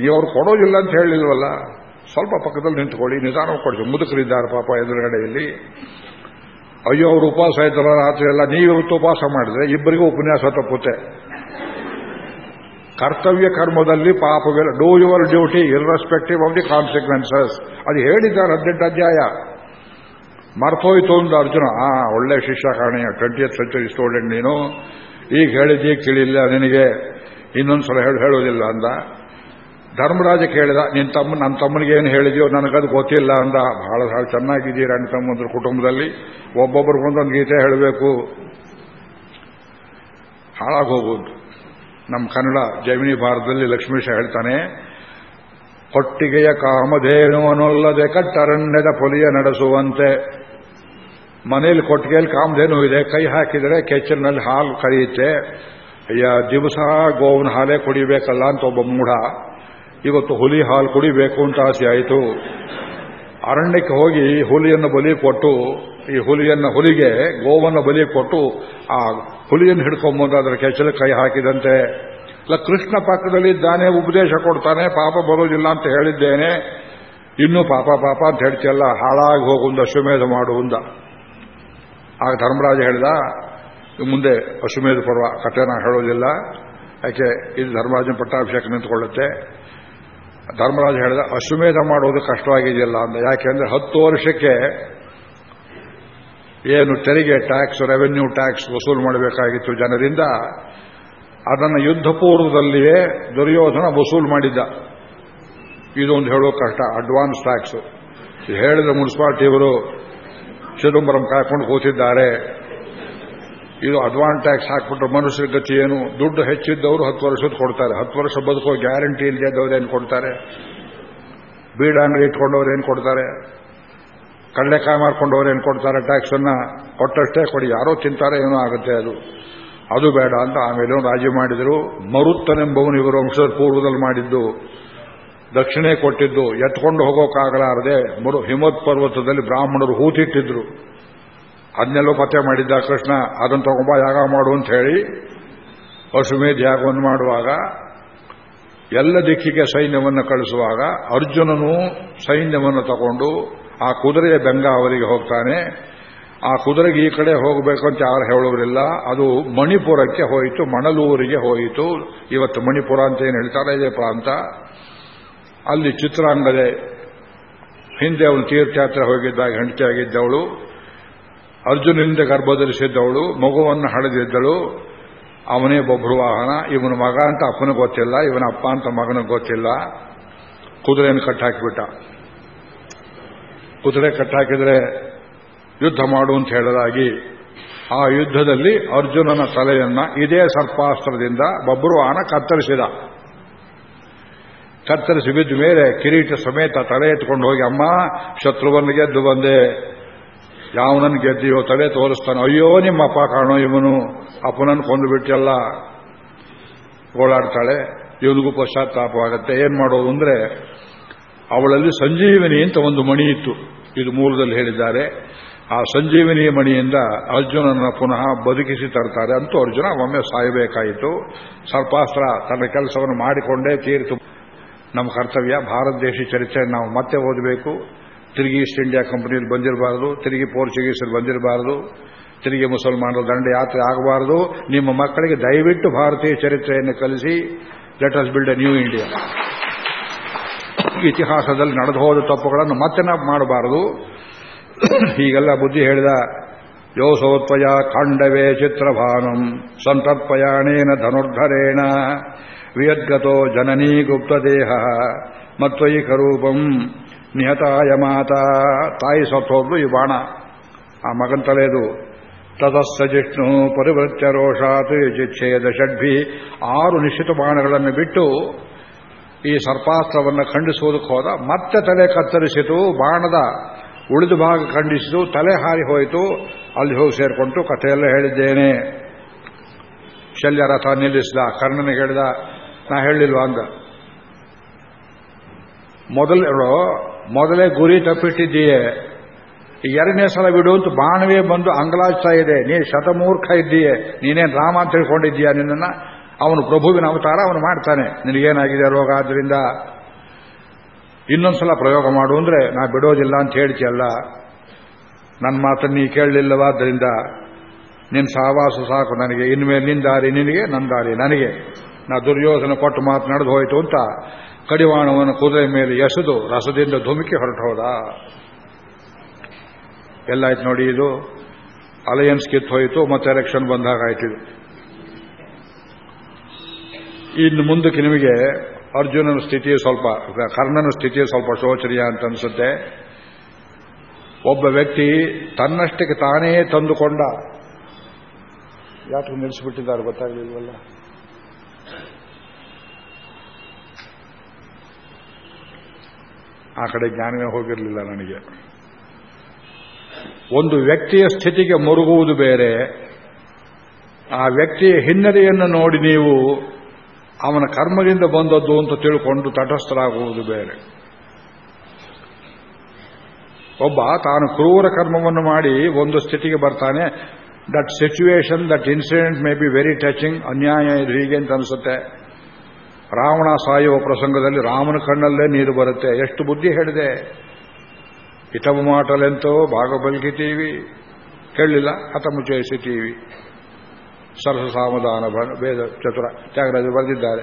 ನೀವು ಅವ್ರು ಕೊಡೋದಿಲ್ಲ ಅಂತ ಹೇಳಿಲ್ವಲ್ಲ. ಸ್ವಲ್ಪ ಪಕ್ಕದಲ್ಲಿ ನಿಂತ್ಕೊಳ್ಳಿ ನಿಧಾನ ಕೊಡ್ತೀವಿ ಮುದುಕರಿದ್ದಾರೆ ಪಾಪ ಎದುರುಗಡೆಯಲ್ಲಿ. ಅಯ್ಯೋ, ಅವರು ಉಪವಾಸ ಆಯ್ತಲ್ಲ ರಾತ್ರಿ ಎಲ್ಲ ನೀವಿವತ್ತು ಉಪವಾಸ ಮಾಡಿದ್ರೆ ಇಬ್ಬರಿಗೂ ಉಪನ್ಯಾಸ ತಪ್ಪುತ್ತೆ. ಕರ್ತವ್ಯ ಕರ್ಮದಲ್ಲಿ ಪಾಪವಿಲ್ಲ do your duty irrespective of the consequences ಅದು ಹೇಳಿದ್ದಾರೆ ಹದಿನೆಂಟು ಅಧ್ಯಾಯ. ಮರ್ತೋಯ್ತು ಒಂದು ಅರ್ಜುನ. ಆ, ಒಳ್ಳೆ ಶಿಷ್ಯ ಕಾಣೆ ಟ್ವೆಂಟಿ ಸೆಂಚುರಿ ಸ್ಟೂಡೆಂಟ್ ನೀನು. ಈಗ ಹೇಳಿದ್ದೀಗ ತಿಳಿಯಿಲ್ಲ ನಿನಗೆ. ಇನ್ನೊಂದ್ಸಲ ಹೇಳಿ ಹೇಳೋದಿಲ್ಲ ಅಂದ. ಧರ್ಮರಾಜ ಕೇಳಿದ ನಿನ್ನ ತಮ್ಮ ನನ್ನ ತಮ್ಮನಿಗೆ ಏನು ಹೇಳಿದ್ಯೋ ನನಗದು ಗೊತ್ತಿಲ್ಲ ಅಂದ. ಬಹಳ ಚೆನ್ನಾಗಿದ್ದೀರ ಅಣ್ಣ ತಮ್ಮಂದ್ರ ಕುಟುಂಬದಲ್ಲಿ? ಒಬ್ಬೊಬ್ಬರಿಗೊಂದೊಂದು ಗೀತೆ ಹೇಳಬೇಕು. ಹಾಳಾಗೋಗುದು. ನಮ್ಮ ಕನ್ನಡ ಜೈಮಿನಿ ಭಾರತದಲ್ಲಿ ಲಕ್ಷ್ಮೀಶ ಹೇಳ್ತಾನೆ ಕೊಟ್ಟಿಗೆಯ ಕಾಮಧೇನುವನೊಲ್ಲದೆ ಕಟ್ಟರಣ್ಯದ ಪೊಲಿಯ ನಡೆಸುವಂತೆ. ಮನೆಯಲ್ಲಿ ಕೊಟ್ಟಿಗೆಯಲ್ಲಿ ಕಾಮಧೇನು ಇದೆ, ಕೈ ಹಾಕಿದರೆ ಕೆಚ್ಚಲಿನಲ್ಲಿ ಹಾಲು ಕರೆಯುತ್ತೆ. ಅಯ್ಯ, ದಿವಸ ಗೋವಿನ ಹಾಲೇ ಕುಡಿಬೇಕಲ್ಲ ಅಂತ ಒಬ್ಬ ಮೂಢ. ಇವತ್ತು ಹುಲಿ ಹಾಲು ಕುಡಿಬೇಕು ಅಂತ ಆಸೆ ಆಯಿತು. ಅರಣ್ಯಕ್ಕೆ ಹೋಗಿ ಹುಲಿಯನ್ನು ಬಲಿ ಕೊಟ್ಟು, ಈ ಹುಲಿಯನ್ನು ಹುಲಿಗೆ, ಗೋವನ್ನು ಬಲಿ ಕೊಟ್ಟು, ಆ ಹುಲಿಯನ್ನು ಹಿಡ್ಕೊಂಬಂದು ಅದರ ಕೆಚ್ಚಲ ಕೈ ಹಾಕಿದಂತೆ. ಇಲ್ಲ, ಕೃಷ್ಣ ಪಕ್ಕದಲ್ಲಿದ್ದಾನೆ ಉಪದೇಶ ಕೊಡ್ತಾನೆ, ಪಾಪ ಬರೋದಿಲ್ಲ ಅಂತ ಹೇಳಿದ್ದೇನೆ. ಇನ್ನೂ ಪಾಪ ಪಾಪ ಅಂತ ಹೇಳ್ತಿಯಲ್ಲ, ಹಾಳಾಗಿ ಹೋಗುಂದ ಅಶ್ವಮೇಧ ಮಾಡುವುದ ಆಗ ಧರ್ಮರಾಜ ಹೇಳಿದ ಮುಂದೆ ಅಶ್ವಮೇಧ ಪರ್ವ ಕಥೆನ ಹೇಳೋದಿಲ್ಲ. ಯಾಕೆ, ಇದು ಧರ್ಮರಾಜನ ಪಟ್ಟಾಭಿಷೇಕ ನಿಂತ್ಕೊಳ್ಳುತ್ತೆ. ಧರ್ಮರಾಜ ಹೇಳಿದ, ಅಶ್ವಮೇಧ ಮಾಡೋದು ಕಷ್ಟವಾಗಿದೆಯಲ್ಲ ಅಂದ ಯಾಕೆಂದ್ರೆ ಹತ್ತು ವರ್ಷಕ್ಕೆ ಏನು ತೆರಿಗೆ ಟ್ಯಾಕ್ಸ್, ರೆವೆನ್ಯೂ ಟ್ಯಾಕ್ಸ್ ವಸೂಲು ಮಾಡಬೇಕಾಗಿತ್ತು ಜನರಿಂದ. ಅದನ್ನು ಯುದ್ಧ ಪೂರ್ವದಲ್ಲಿಯೇ ದುರ್ಯೋಧನ ವಸೂಲು ಮಾಡಿದ್ದ. ಇದೊಂದು ಹೇಳೋ ಕಷ್ಟ ಅಡ್ವಾನ್ಸ್ ಟ್ಯಾಕ್ಸ್ ಹೇಳಿದ ಮುನ್ಸಿಪಾಲ್ಟಿಯವರು ಚಿದಂಬರಂ ಕಾಯ್ಕೊಂಡು ಕೂತಿದ್ದಾರೆ ಇದು ಅಡ್ವಾನ್ಸ್ ಟ್ಯಾಕ್ಸ್ ಹಾಕ್ಬಿಟ್ರೆ ಮನುಷ್ಯರ ಗತಿ ಏನು? ದುಡ್ಡು ಹೆಚ್ಚಿದ್ದವರು ಹತ್ತು ವರ್ಷದ ಕೊಡ್ತಾರೆ. ಹತ್ತು ವರ್ಷ ಬದುಕೋ ಗ್ಯಾರಂಟಿ ಇಲ್ಲದೆ ಏನು ಕೊಡ್ತಾರೆ? ಬೀಡ ಅಂಗಡಿ ಇಟ್ಕೊಂಡವ್ರು ಏನು ಕೊಡ್ತಾರೆ? ಕಡಲೆಕಾಯಿ ಮಾಡ್ಕೊಂಡವ್ರು ಏನು ಕೊಡ್ತಾರೆ? ಟ್ಯಾಕ್ಸ್ ಅನ್ನ ಕೊಟ್ಟಷ್ಟೇ ಕೊಡಿ. ಯಾರೋ ತಿಂತಾರೆ, ಏನೋ ಆಗುತ್ತೆ ಅದು. ಅದು ಬೇಡ ಅಂತ ಆಮೇಲೆ ರಾಜಿ ಮಾಡಿದರು. ಮರುತ್ತನೆಂಬವನು ಇವರು ವಂಶದ ಪೂರ್ವದಲ್ಲಿ ಮಾಡಿದ್ದು. ದಕ್ಷಿಣೆ ಕೊಟ್ಟಿದ್ದು. ಎತ್ಕೊಂಡು ಹೋಗೋಕ್ಕಾಗಲಾರದೆ ಮರು ಹಿಮತ್ ಪರ್ವತದಲ್ಲಿ ಬ್ರಾಹ್ಮಣರು ಹೂತಿಟ್ಟಿದ್ರು. ಅದನ್ನೆಲ್ಲೋ ಪತ್ತೆ ಮಾಡಿದ್ದ ಕೃಷ್ಣ ಅದನ್ನು ತಗೊಂಬ ಯಾಗ ಮಾಡು ಅಂತ ಹೇಳಿ ಅಶ್ವಮೇಧ ಯಾಗವನ್ನು ಮಾಡುವಾಗ, ಎಲ್ಲ ದಿಕ್ಕಿಗೆ ಸೈನ್ಯವನ್ನು ಕಳಿಸುವಾಗ ಅರ್ಜುನನು ಸೈನ್ಯವನ್ನು ತಗೊಂಡು ಆ ಕುದುರೆಯ ಬೆಂಗ ಅವರಿಗೆ ಹೋಗ್ತಾನೆ. ಆ ಕುದುರೆಗೆ ಈ ಕಡೆ ಹೋಗಬೇಕು ಅಂತ ಯಾರು ಹೇಳುವುದಿಲ್ಲ ಅದು ಮಣಿಪುರಕ್ಕೆ ಹೋಯಿತು, ಮಣಲೂರಿಗೆ ಹೋಯಿತು. ಇವತ್ತು ಮಣಿಪುರ ಅಂತ ಏನು ಹೇಳ್ತಾರೆ, ಇದೇ ಪ್ರಾಂತ. ಅಲ್ಲಿ ಚಿತ್ರಾಂಗದೆ ಹಿಂದೆ ಅವನು ತೀರ್ಥಯಾತ್ರೆ ಹೋಗಿದ್ದಾಗ ಹೆಂಡತಿಯಾಗಿದ್ದವಳು. ಅರ್ಜುನನಿಂದ ಗರ್ಭಧರಿಸಿದ್ದವಳು ಮಗುವನ್ನು ಹಡೆದಿದ್ದಳು ಅವನೇ ಬೊಬ್ಬರು ವಾಹನ, ಇವನ ಮಗ ಅಂತ ಅಪ್ಪನಿಗೆ ಗೊತ್ತಿಲ್ಲ, ಇವನ ಅಪ್ಪ ಅಂತ ಮಗನಿಗೆ ಗೊತ್ತಿಲ್ಲ. ಕುದುರೆಯನ್ನು ಕಟ್ಟಾಕಿಬಿಟ್ಟ. ಕುದುರೆ ಕಟ್ಟಾಕಿದ್ರೆ ಯುದ್ಧ ಮಾಡು ಅಂತ ಹೇಳಲಾಗಿ, ಆ ಯುದ್ಧದಲ್ಲಿ ಅರ್ಜುನನ ತಲೆಯನ್ನ ಇದೇ ಸರ್ಪಾಸ್ತ್ರದಿಂದ ಬಬ್ರುವಾನ ಕತ್ತರಿಸಿದ. ಕತ್ತರಿಸಿ ಬಿದ್ದ ಮೇಲೆ ಕಿರೀಟ ಸಮೇತ ತಲೆ ಎತ್ಕೊಂಡು ಹೋಗಿ, ಅಮ್ಮ, ಶತ್ರುವನ್ನು ಗೆದ್ದು ಬಂದೆ ಯಾವನನ್ನು ಗೆದ್ದಿಯೋ ತಲೆ ತೋರಿಸ್ತಾನೆ, ಅಯ್ಯೋ, ನಿಮ್ಮ ಅಪ್ಪ ಕಾಣೋ ಇವನು. ಅಪ್ಪನನ್ನು ಕೊಂದು ಬಿಟ್ಟಲ್ಲ ಓಡಾಡ್ತಾಳೆ. ಇವನಿಗೂ ಪಶ್ಚಾತ್ತಾಪವಾಗತ್ತೆ. ಏನ್ ಮಾಡೋದು ಅಂದ್ರೆ, ಅವಳಲ್ಲಿ ಸಂಜೀವಿನಿ ಅಂತ ಒಂದು ಮಣಿ ಇತ್ತು. ಇದು ಮೂಲದಲ್ಲಿ ಹೇಳಿದ್ದಾರೆ. ಆ ಸಂಜೀವಿನಿ ಮಣಿಯಿಂದ ಅರ್ಜುನನ ಪುನಃ ಬದುಕಿಸಿ ತರ್ತಾರೆ ಅಂತೂ ಅರ್ಜುನ ಒಮ್ಮೆ ಸಾಯಬೇಕಾಯಿತು. ಸರ್ಪಾಸ್ತ್ರ ತನ್ನ ಕೆಲಸವನ್ನು ಮಾಡಿಕೊಂಡೇ ತೀರಿತು. ನಮ್ಮ ಕರ್ತವ್ಯ, ಭಾರತ ದೇಶ ಚರಿತ್ರೆ ನಾವು ಮತ್ತೆ ಓದಬೇಕು. ತಿರುಗಿ ಈಸ್ಟ್ ಇಂಡಿಯಾ ಕಂಪನಿಯಲ್ಲಿ ಬಂದಿರಬಾರದು, ತಿರುಗಿ ಪೋರ್ಚುಗೀಸರು ಬಂದಿರಬಾರದು, ತಿರುಗಿ ಮುಸಲ್ಮಾನರು ದಂಡಯಾತ್ರೆ ಆಗಬಾರದು. ನಿಮ್ಮ ಮಕ್ಕಳಿಗೆ ದಯವಿಟ್ಟು ಭಾರತೀಯ ಚರಿತ್ರೆಯನ್ನು ಕಲಿಸಿ let us build a new India ಇತಿಹಾಸದಲ್ಲಿ ನಡೆದು ಹೋದ ತಪ್ಪುಗಳನ್ನು ಮತ್ತೆ ನಾವು ಮಾಡಬಾರದು. ಹೀಗೆಲ್ಲ ಬುದ್ಧಿ ಹೇಳಿದ, ಯೋಸೋತ್ವಯ ಖಾಂಡವೇ ಚಿತ್ರಭಾನಂ ಸಂತತ್ಪಯಾಣೇನ ಧನುರ್ಧರೇಣ ವಿಯದ್ಗತೋ ಜನನೀ ಗುಪ್ತದೇಹ ದೇಹ ಕರೂಪಂ ನಿಹತಾಯ ಮಾತಾ. ತಾಯಿ ಸತ್ತೋದ್ಲು ಈ ಬಾಣ. ಆ ಮಗನ್ ತಲೆದು ತದಸ್ಸ ಜಿಷ್ಣು ಪರಿವೃತ್ಯ ರೋಷಾತ್ ಜಿಚ್ಛೇದ ಷಡ್ಭಿ. ಆರು ನಿಶ್ಚಿತ ಬಾಣಗಳನ್ನು ಬಿಟ್ಟು ಈ ಸರ್ಪಾಸ್ತ್ರವನ್ನು ಖಂಡಿಸುವುದಕ್ಕೆ ಹೋದ. ಮತ್ತೆ ತಲೆ ಕತ್ತರಿಸಿತು, ಬಾಣದ ಉಳಿದ ಭಾಗ ಖಂಡಿಸಿತು, ತಲೆ ಹಾರಿ ಹೋಯಿತು. ಅಲ್ಲಿ ಹೋಗಿ ಸೇರಿಕೊಂಡು ಕಥೆಯೆಲ್ಲ ಹೇಳಿದ್ದೇನೆ. ಶಲ್ಯ ರಥ ನಿಲ್ಲಿಸಿದ, ಕರ್ಣನಿಗೆ ಹೇಳಿದ, ನಾ ಹೇಳಿಲ್ವಾ ಅಂದ. ಮೊದಲು ಮೊದಲೇ ಗುರಿ ತಪ್ಪಿಟ್ಟಿದ್ದೀಯೇ. ಎರಡನೇ ಸಲ ಬಿಡು ಅಂತ ಬಾಣವೇ ಬಂದು ಅಂಗಲಾಚ್ತಾ ಇದೆ. ನೀ ಶತಮೂರ್ಖ ಇದ್ದೀಯೇ. ನೀನೇನು ರಾಮ ಅಂತ ತಿಳ್ಕೊಂಡಿದ್ದೀಯ ನಿನ್ನನ್ನು? ಅವನು ಪ್ರಭುವಿನ ಅವತಾರ, ಅವನು ಮಾಡ್ತಾನೆ. ನಿನಗೇನಾಗಿದೆ ರೋಗ? ಆದ್ದರಿಂದ ಇನ್ನೊಂದ್ಸಲ ಪ್ರಯೋಗ ಮಾಡು ಅಂದ್ರೆ ನಾ ಬಿಡೋದಿಲ್ಲ ಅಂತ ಹೇಳ್ತಿಯಲ್ಲ. ನನ್ನ ಮಾತನ್ನು ನೀ ಕೇಳಲಿಲ್ಲವಾದ್ದರಿಂದ ನಿನ್ನ ಸಹವಾಸ ಸಾಕು ನನಗೆ. ಇನ್ಮೇಲೆ ನಿನ್ನ ದಾರಿ ನಿನಗೆ ನನ್ನ ದಾರಿ ನನಗೆ. ನಾ ದುರ್ಯೋಧನ ಕೊಟ್ಟು ಮಾತನಾಡ್ದು ಹೋಯಿತು ಅಂತ ಕಡಿವಾಣವನ್ನು ಕುದುರೆ ಮೇಲೆ ಎಸೆದು ರಸದಿಂದ ಧುಮುಕಿ ಹೊರಟು ಹೋದ ಎಲ್ಲಾಯ್ತು ನೋಡಿ ಇದು. ಅಲಯನ್ಸ್ ಕಿತ್ ಹೋಯಿತು, ಮತ್ತೆ ಎಲೆಕ್ಷನ್ ಬಂದಾಗ ಆಯ್ತು ಇದು. ಇನ್ನು ಮುಂದಕ್ಕೆ ನಿಮಗೆ ಅರ್ಜುನನ ಸ್ಥಿತಿ ಸ್ವಲ್ಪ, ಕರ್ಣನ ಸ್ಥಿತಿ ಸ್ವಲ್ಪ ಶೋಚನೀಯ ಅಂತ ಅನಿಸುತ್ತೆ. ಒಬ್ಬ ವ್ಯಕ್ತಿ ತನ್ನಷ್ಟಕ್ಕೆ ತಾನೇ ತಂದುಕೊಂಡ. ಯಾಕೆ ನಿಲ್ಲಿಸಿಬಿಟ್ಟಿದ್ದಾರೆ ಗೊತ್ತಾಗಲಿಲ್ವಲ್ಲ? ಆ ಕಡೆ ಜ್ಞಾನವೇ ಹೋಗಿರಲಿಲ್ಲ ನನಗೆ. ಒಂದು ವ್ಯಕ್ತಿಯ ಸ್ಥಿತಿಗೆ ಮರುಗುವುದು ಬೇರೆ. ಆ ವ್ಯಕ್ತಿಯ ಹಿನ್ನೆಲೆಯನ್ನು ನೋಡಿ ನೀವು ಅವನ ಕರ್ಮದಿಂದ ಬಂದದ್ದು ಅಂತ ತಿಳ್ಕೊಂಡು ತಟಸ್ಥರಾಗುವುದು ಬೇರೆ. ಒಬ್ಬ ತಾನು ಕ್ರೂರ ಕರ್ಮವನ್ನು ಮಾಡಿ ಒಂದು ಸ್ಥಿತಿಗೆ ಬರ್ತಾನೆ. That situation that incident may be very touching ಅನ್ಯಾಯ ಇದು ಹೀಗೆ ಅಂತ ಅನಿಸುತ್ತೆ. ರಾವಣ ಸಾಯುವ ಪ್ರಸಂಗದಲ್ಲಿ ರಾಮನ ಕಣ್ಣಲ್ಲೇ ನೀರು ಬರುತ್ತೆ. ಎಷ್ಟು ಬುದ್ಧಿ ಹೇಳಿದೆ? ಹಿತವು ಮಾಟಲೆಂತೋ ಭಾಗ ಬಲ್ಕಿತೀವಿ ಕೇಳಲಿಲ್ಲ ಹತಮುಚಯಿಸಿತೀವಿ ಸರಸ ಸಾಮಧಾನ ವೇದ ಚತುರ ತ್ಯಾಗರಾಜ ಬರೆದಿದ್ದಾರೆ.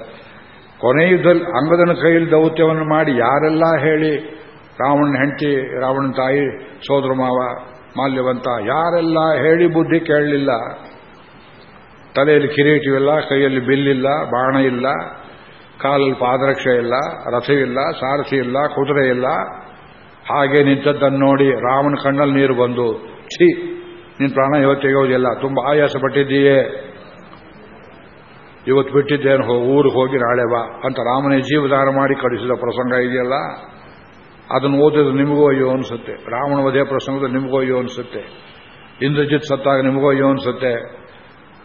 ಕೊನೆ ಯುದ್ಧದಲ್ಲಿ ಅಂಗದನ ಕೈಯಲ್ಲಿ ದೌತ್ಯವನ್ನು ಮಾಡಿ ಯಾರೆಲ್ಲ ಹೇಳಿ ರಾವಣನ ಹೆಂಡತಿ, ರಾವಣನ ತಾಯಿ, ಸೋದರ ಮಾವ, ಮಾಲ್ಯವಂತ, ಯಾರೆಲ್ಲ ಹೇಳಿ ಬುದ್ಧಿ ಕೇಳಲಿಲ್ಲ. ತಲೆಯಲ್ಲಿ ಕಿರೀಟವಿಲ್ಲ, ಕೈಯಲ್ಲಿ ಬಿಲ್ಲಿಲ್ಲ, ಬಾಣ ಇಲ್ಲ. ಕಾಲಲ್ಲಿ ಪಾದರಕ್ಷ ಇಲ್ಲ ರಥವಿಲ್ಲ ಸಾರಥಿ ಇಲ್ಲ, ಕುದುರೆ ಇಲ್ಲ. ಹಾಗೆ ನಿಂತದ್ದನ್ನು ನೋಡಿ ರಾಮನ ಕಣ್ಣಲ್ಲಿ ನೀರು ಬಂದು, ಛೀ ನಿನ್ನ ಪ್ರಾಣ ಇವತ್ತು ತೆಗೆಯೋದಿಲ್ಲ, ತುಂಬಾ ಆಯಾಸ ಪಟ್ಟಿದ್ದೀಯೇ. ಇವತ್ತು ಬಿಟ್ಟಿದ್ದೇನು ಊರಿಗೆ ಹೋಗಿ ನಾಳೆ ಬಾ ಅಂತ ರಾಮನೇ ಜೀವದಾನ ಮಾಡಿ ಕಳಿಸಿದ ಪ್ರಸಂಗ ಇದೆಯಲ್ಲ? ಅದನ್ನು ಓದಿದ್ರೆ ನಿಮಗೂ ಅಯ್ಯೋ ಅನಿಸುತ್ತೆ. ರಾವಣ ವಧೆ ಪ್ರಸಂಗದ ನಿಮಗೂ ಅಯ್ಯೋ ಅನಿಸುತ್ತೆ. ಇಂದ್ರಜಿತ್ ಸತ್ತಾಗ ನಿಮಗೂ ಅಯ್ಯೋ ಅನಿಸುತ್ತೆ.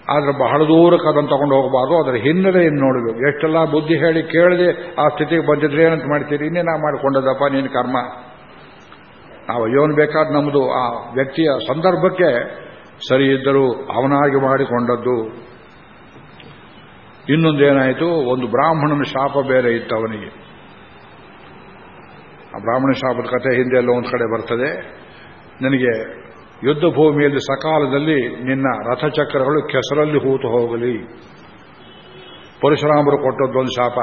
ಆದರೆ ಬಹಳ ದೂರಕ್ಕೆ ಅದನ್ನು ತಗೊಂಡು ಹೋಗಬಾರ್ದು. ಅದರ ಹಿನ್ನೆಲೆಯನ್ನು ನೋಡಬೇಕು ಎಷ್ಟೆಲ್ಲ ಬುದ್ಧಿ ಹೇಳಿ ಕೇಳದೆ, ಆ ಸ್ಥಿತಿಗೆ ಬಂದಿದ್ರೆ ಏನಂತ ಮಾಡ್ತೀರಿ? ಇನ್ನೇ ನಾ ಮಾಡಿಕೊಂಡದಪ್ಪ, ನೀನು ಕರ್ಮ. ನಾವು ಯೋನ್ ಬೇಕಾದ ನಮ್ಮದು ಆ ವ್ಯಕ್ತಿಯ ಸಂದರ್ಭಕ್ಕೆ ಸರಿ ಇದ್ದರೂ ಅವನಾಗಿ ಮಾಡಿಕೊಂಡದ್ದು. ಇನ್ನೊಂದೇನಾಯಿತು? ಒಂದು ಬ್ರಾಹ್ಮಣನ ಶಾಪ ಬೇರೆ ಇತ್ತು ಅವನಿಗೆ ಆ ಬ್ರಾಹ್ಮಣ ಶಾಪದ ಕಥೆ ಹಿಂದೆ ಎಲ್ಲ ಒಂದು ಕಡೆ ಬರ್ತದೆ. ನನಗೆ ಯುದ್ಧ ಭೂಮಿಯಲ್ಲಿ ಸಕಾಲದಲ್ಲಿ ನಿನ್ನ ರಥಚಕ್ರಗಳು ಕೆಸರಲ್ಲಿ ಹೂತು ಹೋಗಲಿ. ಪರಶುರಾಮರು ಕೊಟ್ಟದ್ದೊಂದು ಶಾಪ.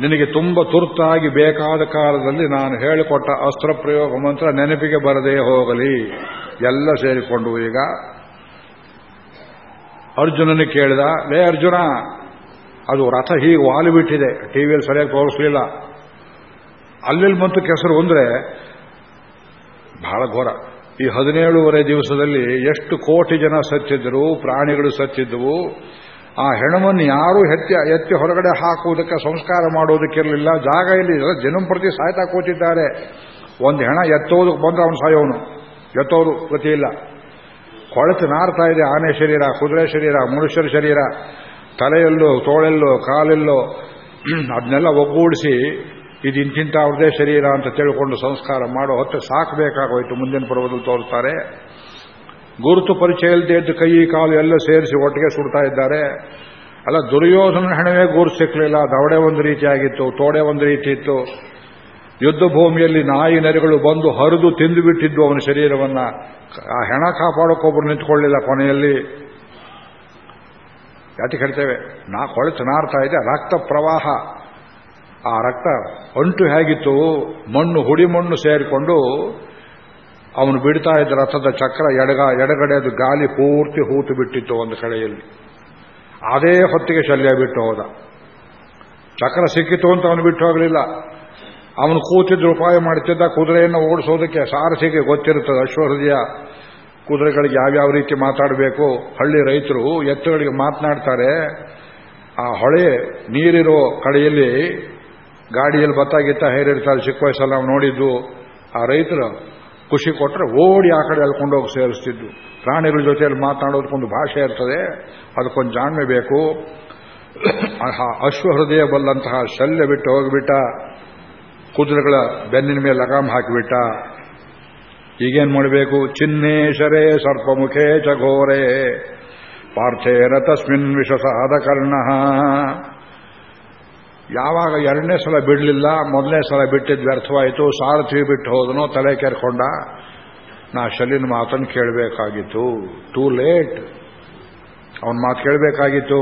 ನಿನಗೆ ತುಂಬ ತುರ್ತಾಗಿ ಬೇಕಾದ ಕಾಲದಲ್ಲಿ ನಾನು ಹೇಳಿಕೊಟ್ಟ ಅಸ್ತ್ರ ಪ್ರಯೋಗ ಮಂತ್ರ ನೆನಪಿಗೆ ಬರದೇ ಹೋಗಲಿ. ಎಲ್ಲ ಸೇರಿಕೊಂಡು ಈಗ ಅರ್ಜುನನ ಕೇಳಿದ, ಲೇ ಅರ್ಜುನ, ಅದು ರಥ ಹೀಗೆ ವಾಲು ಬಿಟ್ಟಿದೆ ಟಿವಿಯಲ್ಲಿ ಸರಿಯಾಗಿ ತೋರಿಸಲಿಲ್ಲ. ಅಲ್ಲಿಲ್ಲಿ ಬಂತು ಕೆಸರು ಅಂದ್ರೆ ಬಹಳ ಘೋರ. ಈ ಹದಿನೇಳುವರೆ ದಿವಸದಲ್ಲಿ ಎಷ್ಟು ಕೋಟಿ ಜನ ಸತ್ತಿದ್ದರು, ಪ್ರಾಣಿಗಳು ಸತ್ತಿದ್ದವು ಆ ಹೆಣವನ್ನು ಯಾರೂ ಎತ್ತಿ ಎತ್ತಿ ಹೊರಗಡೆ ಹಾಕುವುದಕ್ಕೆ, ಸಂಸ್ಕಾರ ಮಾಡೋದಕ್ಕಿರಲಿಲ್ಲ ಜಾಗ ಇಲ್ಲಿ ಪ್ರತಿ ಸಾಯ್ತಾ ಕೂತಿದ್ದಾರೆ. ಒಂದು ಹೆಣ ಎತ್ತೋದಕ್ಕೆ ಬಂದ್ರೆ ಅವನು ಸಾಯೋನು. ಎತ್ತೋರು ಗತಿ ಇಲ್ಲ ಕೊಳತು ನಾರ್ತಾ ಇದೆ, ಆನೆ ಶರೀರ, ಕುದುರೆ ಶರೀರ, ಮನುಷ್ಯರ ಶರೀರ. ತಲೆಯಲ್ಲೋ, ತೋಳೆಲ್ಲೋ, ಕಾಲೆಲ್ಲೋ ಅದನ್ನೆಲ್ಲ ಒಗ್ಗೂಡಿಸಿ ಇದು ಅವ್ರದೇ ಶರೀರ ಅಂತ ತಿಳ್ಕೊಂಡು ಸಂಸ್ಕಾರ ಮಾಡೋ ಹೊತ್ತು ಸಾಕಬೇಕಾಗೋಯ್ತು ಮುಂದಿನ ಪರ್ವದಲ್ಲಿ ತೋರಿಸ್ತಾರೆ. ಗುರುತು ಪರಿಚಯ ಇಲ್ಲದೆ ಇದ್ದು ಕೈ, ಕಾಲು ಎಲ್ಲ ಸೇರಿಸಿ ಒಟ್ಟಿಗೆ ಸುಡ್ತಾ ಇದ್ದಾರೆ. ಅಲ್ಲ, ದುರ್ಯೋಧನ ಹೆಣವೇ ಗುರು ಸಿಕ್ಕಲಿಲ್ಲ ದವಡೆ ಒಂದು ರೀತಿಯಾಗಿತ್ತು ತೋಡೆ ಒಂದು ರೀತಿ ಇತ್ತು. ಯುದ್ಧ ಭೂಮಿಯಲ್ಲಿ ನಾಯಿ ನರಿಗಳು ಬಂದು ಹರಿದು ತಿಂದು ಬಿಟ್ಟಿದ್ದು ಅವನ ಶರೀರವನ್ನ. ಆ ಹೆಣ ಕಾಪಾಡೋಕ್ಕೊಬ್ಬರು ನಿಂತ್ಕೊಳ್ಳಿಲ್ಲ ಕೊನೆಯಲ್ಲಿ. ಯಾತಿ ಹೇಳ್ತೇವೆ? ನಾ ಕೊಳೆ ನಾರ್ತಾ ಇದೆ, ರಕ್ತ ಪ್ರವಾಹ. ಆ ರಕ್ತ ಅಂಟು ಹೇಗಿತ್ತು, ಮಣ್ಣು ಹುಡಿ ಮಣ್ಣು ಸೇರಿಕೊಂಡು ಅವನು ಬಿಡ್ತಾ ಇದ್ದ ರಥದ ಚಕ್ರ ಎಡಗ ಎಡಗಡೆ ಅದು ಗಾಲಿ ಪೂರ್ತಿ ಹೂತು ಬಿಟ್ಟಿತ್ತು ಒಂದು ಕಡೆಯಲ್ಲಿ. ಅದೇ ಹೊತ್ತಿಗೆ ಶಲ್ಯ ಬಿಟ್ಟು ಹೋದ. ಚಕ್ರ ಸಿಕ್ಕಿತು ಅಂತ ಅವನು ಬಿಟ್ಟು ಹೋಗಲಿಲ್ಲ. ಅವನು ಕೂತಿದ್ದು ಉಪಾಯ ಮಾಡುತ್ತಿದ್ದ ಕುದುರೆಯನ್ನು ಓಡಿಸೋದಕ್ಕೆ ಸಾರಸಿಗೆ ಗೊತ್ತಿರುತ್ತದೆ. ಅಶ್ವಹೃದಯ ಕುದುರೆಗಳಿಗೆ ಯಾವ್ಯಾವ ರೀತಿ ಮಾತಾಡಬೇಕು? ಹಳ್ಳಿ ರೈತರು ಎತ್ತುಗಳಿಗೆ ಮಾತನಾಡ್ತಾರೆ. ಆ ಹೊಳೆ ನೀರಿರೋ ಕಡೆಯಲ್ಲಿ ಗಾಡಿಯಲ್ಲಿ ಬತ್ತಾಗಿತ್ತ ಹೇರಿರ್ತಾರೆ ಚಿಕ್ಕ ವಯಸ್ಸಲ್ಲಿ ನಾವು ನೋಡಿದ್ದು, ಆ ರೈತರು ಖುಷಿ ಕೊಟ್ಟರೆ ಓಡಿ ಆ ಕಡೆ ಹೋಗಿ ಸೇರಿಸ್ತಿದ್ದು ಪ್ರಾಣಿಗಳ ಜೊತೆಯಲ್ಲಿ ಮಾತಾಡೋದಕ್ಕೊಂದು ಭಾಷೆ ಇರ್ತದೆ, ಅದಕ್ಕೊಂದು ಜಾಣ್ಮೆ ಬೇಕು. ಅಶ್ವಹೃದಯ ಬಲ್ಲಂತಹ ಶಲ್ಯ ಬಿಟ್ಟು ಹೋಗಿಬಿಟ್ಟ, ಕುದುರೆಗಳ ಬೆನ್ನಿನ ಮೇಲೆ ಲಗಾಮ್ ಹಾಕಿಬಿಟ್ಟ. ಈಗೇನು ಮಾಡಬೇಕು? ಚಿನ್ನೇಶರೇ ಸರ್ಪಮುಖೇ ಚಘೋರೆ ಪಾರ್ಥೇನ ತಸ್ಮಿನ್ ವಿಷಸಾದ ಕರ್ಣ ಯಾವಾಗ ಎರಡನೇ ಸಲ ಬಿಡಲಿಲ್ಲ, ಮೊದಲನೇ ಸಲ ಬಿಟ್ಟಿದ್ದು ವ್ಯರ್ಥವಾಯಿತು, ಸಾರಥಿ ಬಿಟ್ಟು ಹೋದನು, ತಲೆ ಕೆರ್ಕೊಂಡ, ನಾ ಶಲಿನ ಮಾತನ್ನು ಕೇಳಬೇಕಾಗಿತ್ತು. ಟೂ ಲೇಟ್ ಅವನ ಮಾತು ಕೇಳಬೇಕಾಗಿತ್ತು.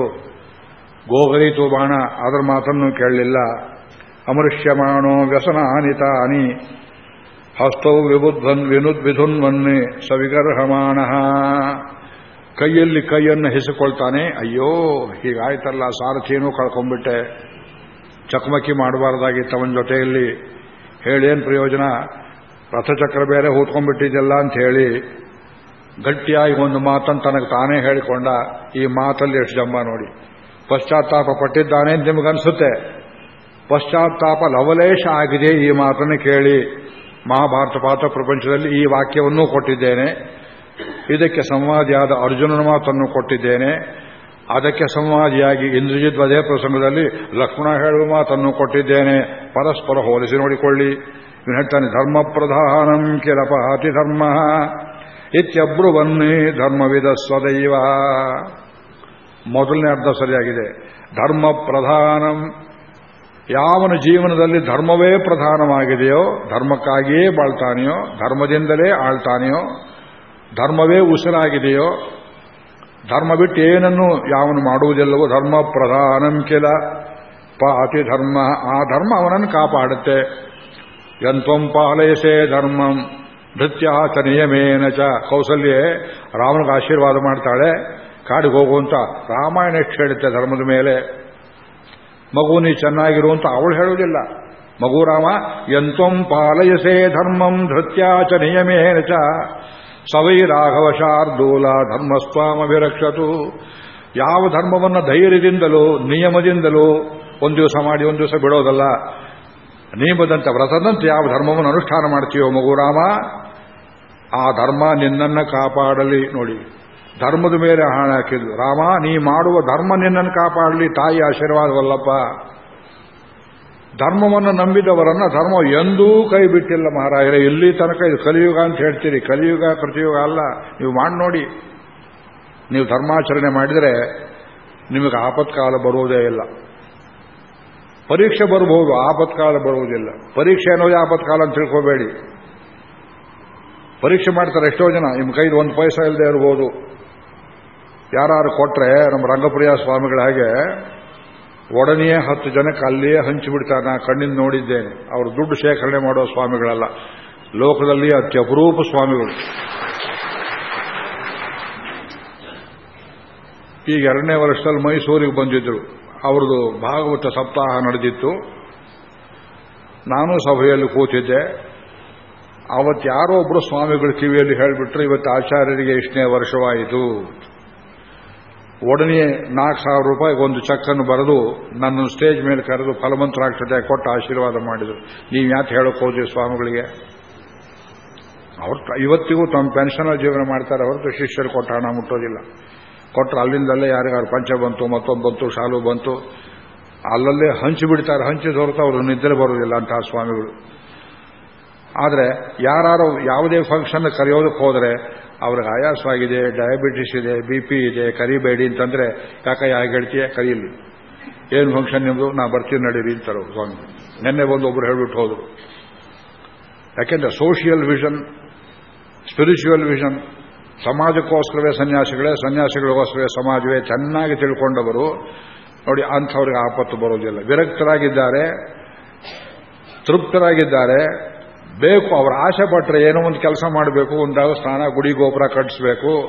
ಗೋಗರಿತು ಬಾಣ ಅದರ ಮಾತನ್ನು ಕೇಳಲಿಲ್ಲ. ಅಮೃಷ್ಯಮಾಣೋ ವ್ಯಸನ ಅನಿ ಹಸ್ತೌ ವಿಬುದ್ಧನ್ ವಿನುದ್ ವಿಧುನ್ವನ್ನೇ ಸವಿಗರ್ಹಮಾಣ ಕೈಯಲ್ಲಿ ಕೈಯನ್ನು ಹೆಸಿಕೊಳ್ತಾನೆ, ಅಯ್ಯೋ, ಹೀಗಾಯ್ತಲ್ಲ ಸಾರಥಿಯೂ ಕಳ್ಕೊಂಡ್ಬಿಟ್ಟೆ. ಚಕಮಕಿ ಮಾಡಬಾರ್ದಾಗಿತ್ತು ಅವನ ಜೊತೆಯಲ್ಲಿ ಹೇಳೇನು ಪ್ರಯೋಜನ? ರಥಚಕ್ರ ಬೇರೆ ಹೂತ್ಕೊಂಡ್ಬಿಟ್ಟಿದ್ದಲ್ಲ ಅಂತ ಹೇಳಿ ಗಟ್ಟಿಯಾಗಿ ಒಂದು ಮಾತನ್ನು ತನಗೆ ತಾನೇ ಹೇಳಿಕೊಂಡ ಈ ಮಾತಲ್ಲಿ ಎಷ್ಟು ಜಂಬ ನೋಡಿ. ಪಶ್ಚಾತ್ತಾಪ ಪಟ್ಟಿದ್ದಾನೆ ಅಂತ ನಿಮಗನ್ಸುತ್ತೆ ಪಶ್ಚಾತ್ತಾಪ ಲವಲೇಶ ಆಗಿದೆ ಈ ಮಾತನ್ನು ಕೇಳಿ ಮಹಾಭಾರತ ಪಾತ್ರ ಪ್ರಪಂಚದಲ್ಲಿ ಈ ವಾಕ್ಯವನ್ನೂ ಕೊಟ್ಟಿದ್ದೇನೆ. ಇದಕ್ಕೆ ಸಂವಾದಿಯಾದ ಅರ್ಜುನನ ಮಾತನ್ನು ಕೊಟ್ಟಿದ್ದೇನೆ. ಅದಕ್ಕೆ ಸಂವಾದಿಯಾಗಿ ಇಂದ್ರಜಿತ್ ಅದೇ ಪ್ರಸಂಗದಲ್ಲಿ ಲಕ್ಷ್ಮಣ ಹೇಳುವ ಮಾತನ್ನು ಕೊಟ್ಟಿದ್ದೇನೆ. ಪರಸ್ಪರ ಹೋಲಿಸಿ ನೋಡಿಕೊಳ್ಳಿ. ಹೇಳ್ತಾನೆ ಧರ್ಮ ಪ್ರಧಾನಂ ಕಿರಪಹಾತಿ ಧರ್ಮ. ಇತ್ಯಬ್ರುವನ್ನೇ ಧರ್ಮವಿದ ಸ್ವದೈವ. ಮೊದಲನೇ ಅರ್ಧ ಸರಿಯಾಗಿದೆ. ಧರ್ಮ ಪ್ರಧಾನಂ ಯಾವನ ಜೀವನದಲ್ಲಿ ಧರ್ಮವೇ ಪ್ರಧಾನವಾಗಿದೆಯೋ, ಧರ್ಮಕ್ಕಾಗಿಯೇ ಬಾಳ್ತಾನೆಯೋ, ಧರ್ಮದಿಂದಲೇ ಆಳ್ತಾನೆಯೋ, ಧರ್ಮವೇ ಉಸಿರಾಗಿದೆಯೋ ಧರ್ಮ ಬಿಟ್ಟು ಏನನ್ನು ಯಾವನು ಮಾಡುವುದಿಲ್ಲವೋ ಧರ್ಮ ಪ್ರಧಾನಂ ಕೆಲ ಪಾತಿ ಧರ್ಮ. ಆ ಧರ್ಮ ಅವನನ್ನು ಕಾಪಾಡುತ್ತೆ. ಯಂತ್ವಂ ಪಾಲಯಸೆ ಧರ್ಮಂ ಭೃತ್ಯಾತ ನಿಯಮೇನ ಚ. ಕೌಸಲ್ಯೆ ರಾಮನಿಗೆ ಆಶೀರ್ವಾದ ಮಾಡ್ತಾಳೆ. ಕಾಡಿಗೆ ಹೋಗುವಂತ ರಾಮಾಯಣ ಎಷ್ಟು ಹೇಳುತ್ತೆ ಧರ್ಮದ ಮೇಲೆ. ಮಗು ನೀ ಚೆನ್ನಾಗಿರು ಅಂತ ಅವಳು ಹೇಳುವುದಿಲ್ಲ. ಮಗು ರಾಮ ಯಂತ್ವಂ ಪಾಲಯಸೆ ಧರ್ಮಂ ಧೃತ್ಯಾಚ ನಿಯಮೇನ ಚ. ಸವೈ ರಾಘವ ಶಾರ್ದೂಲ ಧರ್ಮಸ್ವಾಮಭಿರಕ್ಷತು ಯಾವ ಧರ್ಮವನ್ನು ಧೈರ್ಯದಿಂದಲೂ, ನಿಯಮದಿಂದಲೂ ಒಂದು ದಿವಸ ಮಾಡಿ, ಒಂದು ದಿವಸ ಬಿಡೋದಲ್ಲ. ನಿಯಮದಂತೆ ವ್ರತದಂತೆ ಯಾವ ಧರ್ಮವನ್ನು ಅನುಷ್ಠಾನ ಮಾಡ್ತೀಯೋ ಮಗುರಾಮ ಆ ಧರ್ಮ ನಿನ್ನನ್ನು ಕಾಪಾಡಲಿ ನೋಡಿ. ಧರ್ಮದ ಮೇಲೆ ಹಾಣ ಹಾಕಿದ್ರು ರಾಮ, ನೀ ಮಾಡುವ ಧರ್ಮ ನಿನ್ನನ್ನು ಕಾಪಾಡಲಿ, ತಾಯಿ ಆಶೀರ್ವಾದವಲ್ಲಪ್ಪ. ಧರ್ಮವನ್ನು ನಂಬಿದವರನ್ನ ಧರ್ಮ ಎಂದೂ ಕೈ ಬಿಟ್ಟಿಲ್ಲ ಮಹಾರಾಜರೇ ಇಲ್ಲಿ ತನಕ ಇದು ಕಲಿಯುಗ ಅಂತ ಹೇಳ್ತೀರಿ. ಕಲಿಯುಗ, ಕೃತಿಯುಗ ಅಲ್ಲ. ನೀವು ಮಾಡಿ ನೋಡಿ. ನೀವು ಧರ್ಮಾಚರಣೆ ಮಾಡಿದರೆ ನಿಮಗೆ ಆಪತ್ಕಾಲ ಬರುವುದೇ ಇಲ್ಲ. ಪರೀಕ್ಷೆ ಬರಬಹುದು, ಆಪತ್ಕಾಲ ಬರುವುದಿಲ್ಲ. ಪರೀಕ್ಷೆ ಅನ್ನೋದೇ ಆಪತ್ಕಾಲ ಅಂತ ತಿಳ್ಕೋಬೇಡಿ. ಪರೀಕ್ಷೆ ಮಾಡ್ತಾರೆ ಎಷ್ಟೋ ಜನ. ನಿಮ್ಮ ಕೈದು ಒಂದು ಪೈಸಾ ಇಲ್ಲದೆ ಇರಬಹುದು ಯಾರು ಕೊಟ್ಟರೆ ನಮ್ಮ ರಂಗಪ್ರಿಯ ಸ್ವಾಮಿಗಳ ಹಾಗೆ ಒಡನೆಯೇ ಹತ್ತು ಜನಕ್ಕೆ ಅಲ್ಲಿಯೇ ಹಂಚಿಬಿಡ್ತಾರೆ ನಾನು ಕಣ್ಣಿಂದ ನೋಡಿದ್ದೇನೆ. ಅವರು ದುಡ್ಡು ಶೇಖರಣೆ ಮಾಡೋ ಸ್ವಾಮಿಗಳಲ್ಲ. ಲೋಕದಲ್ಲಿ ಅತ್ಯಪರೂಪ ಸ್ವಾಮಿಗಳು. ಈಗ ಎರಡನೇ ವರ್ಷದಲ್ಲಿ ಮೈಸೂರಿಗೆ ಬಂದಿದ್ದರು ಅವ್ರದ್ದು ಭಾಗವತ ಸಪ್ತಾಹ ನಡೆದಿತ್ತು. ನಾನು ಸಭೆಯಲ್ಲಿ ಕೂತಿದ್ದೆ. ಅವತ್ತು ಯಾರೋ ಒಬ್ಬರು ಸ್ವಾಮಿಗಳು ಕಿವಿಯಲ್ಲಿ ಹೇಳಿಬಿಟ್ರು, ಇವತ್ತು ಆಚಾರ್ಯರಿಗೆ ಇಷ್ಟನೇ ವರ್ಷವಾಯಿತು? ಒಡನೆ ನಾಲ್ಕು ಸಾವಿರ ರೂಪಾಯಿಗೆ ಒಂದು ಚೆಕ್ಕನ್ನು ಬರೆದು ನನ್ನ ಸ್ಟೇಜ್ ಮೇಲೆ ಕರೆದು ಫಲವಂತರಾಗ್ತದೆ, ಕೊಟ್ಟು ಆಶೀರ್ವಾದ ಮಾಡಿದರು. ನೀವು ಯಾಕೆ ಹೇಳಕ್ ಹೋದ್ರಿ ಸ್ವಾಮಿಗಳಿಗೆ? ಅವ್ರ ಇವತ್ತಿಗೂ ತಮ್ಮ ಪೆನ್ಷನ್ ಜೀವನ ಮಾಡ್ತಾರೆ, ಹೊರತು ಶಿಷ್ಯರು ಕೊಟ್ಟ ಹಣ ಮುಟ್ಟೋದಿಲ್ಲ. ಕೊಟ್ಟರೆ ಅಲ್ಲಿಂದಲ್ಲೇ ಯಾರಿಗಾರು ಪಂಚ ಬಂತು, ಮತ್ತೊಂದು ಬಂತು, ಶಾಲು ಬಂತು. ಅಲ್ಲಲ್ಲೇ ಹಂಚಿ ಬಿಡ್ತಾರೆ, ಹಂಚಿ ಹೊರತು ಅವರು ನಿದ್ರೆ ಬರೋದಿಲ್ಲ ಅಂತಹ ಸ್ವಾಮಿಗಳು. ಆದರೆ ಯಾರು ಯಾವುದೇ ಫಂಕ್ಷನ್ ಕರೆಯೋದಕ್ಕೆ ಹೋದರೆ ಅವ್ರಿಗೆ ಆಯಾಸವಾಗಿದೆ ಡಯಾಬಿಟಿಸ್ ಇದೆ ಬಿ ಪಿ ಇದೆ, ಕರಿಬೇಡಿ ಅಂತಂದ್ರೆ ಯಾಕ ಯಾಕೆ ಹೇಳ್ತೀಯ? ಕರೀಲಿ. ಏನು ಫಂಕ್ಷನ್ ನಿಮ್ದು? ನಾ ಬರ್ತೀನಿ ನಡೀರಿ ಅಂತಾರೆ ಸ್ವಾಮಿ. ನಿನ್ನೆ ಬಂದು ಒಬ್ರು ಹೇಳ್ಬಿಟ್ಟು ಹೋದ್ರು. ಯಾಕೆಂದ್ರೆ ಸೋಷಿಯಲ್ ವಿಷನ್ ಸ್ಪಿರಿಚುವಲ್ ವಿಷನ್ ಸಮಾಜಕ್ಕೋಸ್ಕರವೇ ಸನ್ಯಾಸಿಗಳೇ, ಸನ್ಯಾಸಿಗಳಿಗೋಸ್ಕರವೇ ಸಮಾಜವೇ ಚೆನ್ನಾಗಿ ತಿಳ್ಕೊಂಡವರು, ನೋಡಿ ಅಂಥವ್ರಿಗೆ ಆಪತ್ತು ಬರೋದಿಲ್ಲ. ವಿರಕ್ತರಾಗಿದ್ದಾರೆ, ತೃಪ್ತರಾಗಿದ್ದಾರೆ ಬೇಕು, ಅವರ ಆಸೆ ಪಟ್ಟರೆ ಏನೋ ಒಂದು ಕೆಲಸ ಮಾಡಬೇಕು ಒಂದು ಸ್ನಾನ, ಗುಡಿ ಗೋಪುರ ಕಟ್ಟಿಸ್ಬೇಕು.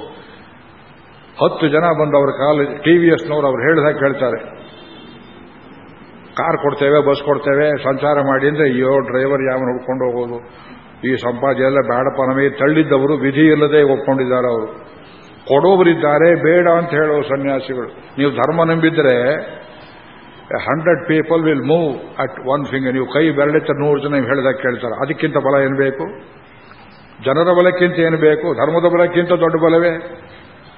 ಹತ್ತು ಜನ ಬಂದು ಅವ್ರ ಕಾಲ ಟಿ ವಿ ಎಸ್ನವ್ರು ಅವ್ರು ಹೇಳಿದಾಗ ಕೇಳ್ತಾರೆ. ಕಾರ್ ಕೊಡ್ತೇವೆ, ಬಸ್ ಕೊಡ್ತೇವೆ, ಸಂಚಾರ ಮಾಡಿ ಅಂದ್ರೆ, ಅಯ್ಯೋ, ಡ್ರೈವರ್ ಯಾವ ಹುಡ್ಕೊಂಡು ಹೋಗೋದು? ಈ ಸಂಪಾದನೆ ಎಲ್ಲ ಬೇಡಪ್ಪ, ನಮಗೆ ತಳ್ಳಿದ್ದವರು, ವಿಧಿ ಇಲ್ಲದೆ ಒಪ್ಕೊಂಡಿದ್ದಾರೆ ಅವರು. ಕೊಡೋವರಿದ್ದಾರೆ, ಬೇಡ ಅಂತ ಹೇಳೋ ಸನ್ಯಾಸಿಗಳು. ನೀವು ಧರ್ಮ ನಂಬಿದ್ರೆ hundred people will move at one finger ನೀವು ಕೈ ಬೆರಳಿತ ನೂರು ಜನ ಹೇಳಿದಾಗ ಕೇಳ್ತಾರೆ. ಅದಕ್ಕಿಂತ ಬಲ ಏನು ಬೇಕು? ಜನರ ಬಲಕ್ಕಿಂತ ಏನು ಬೇಕು? ಧರ್ಮದ ಬಲಕ್ಕಿಂತ ದೊಡ್ಡ ಬಲವೇ?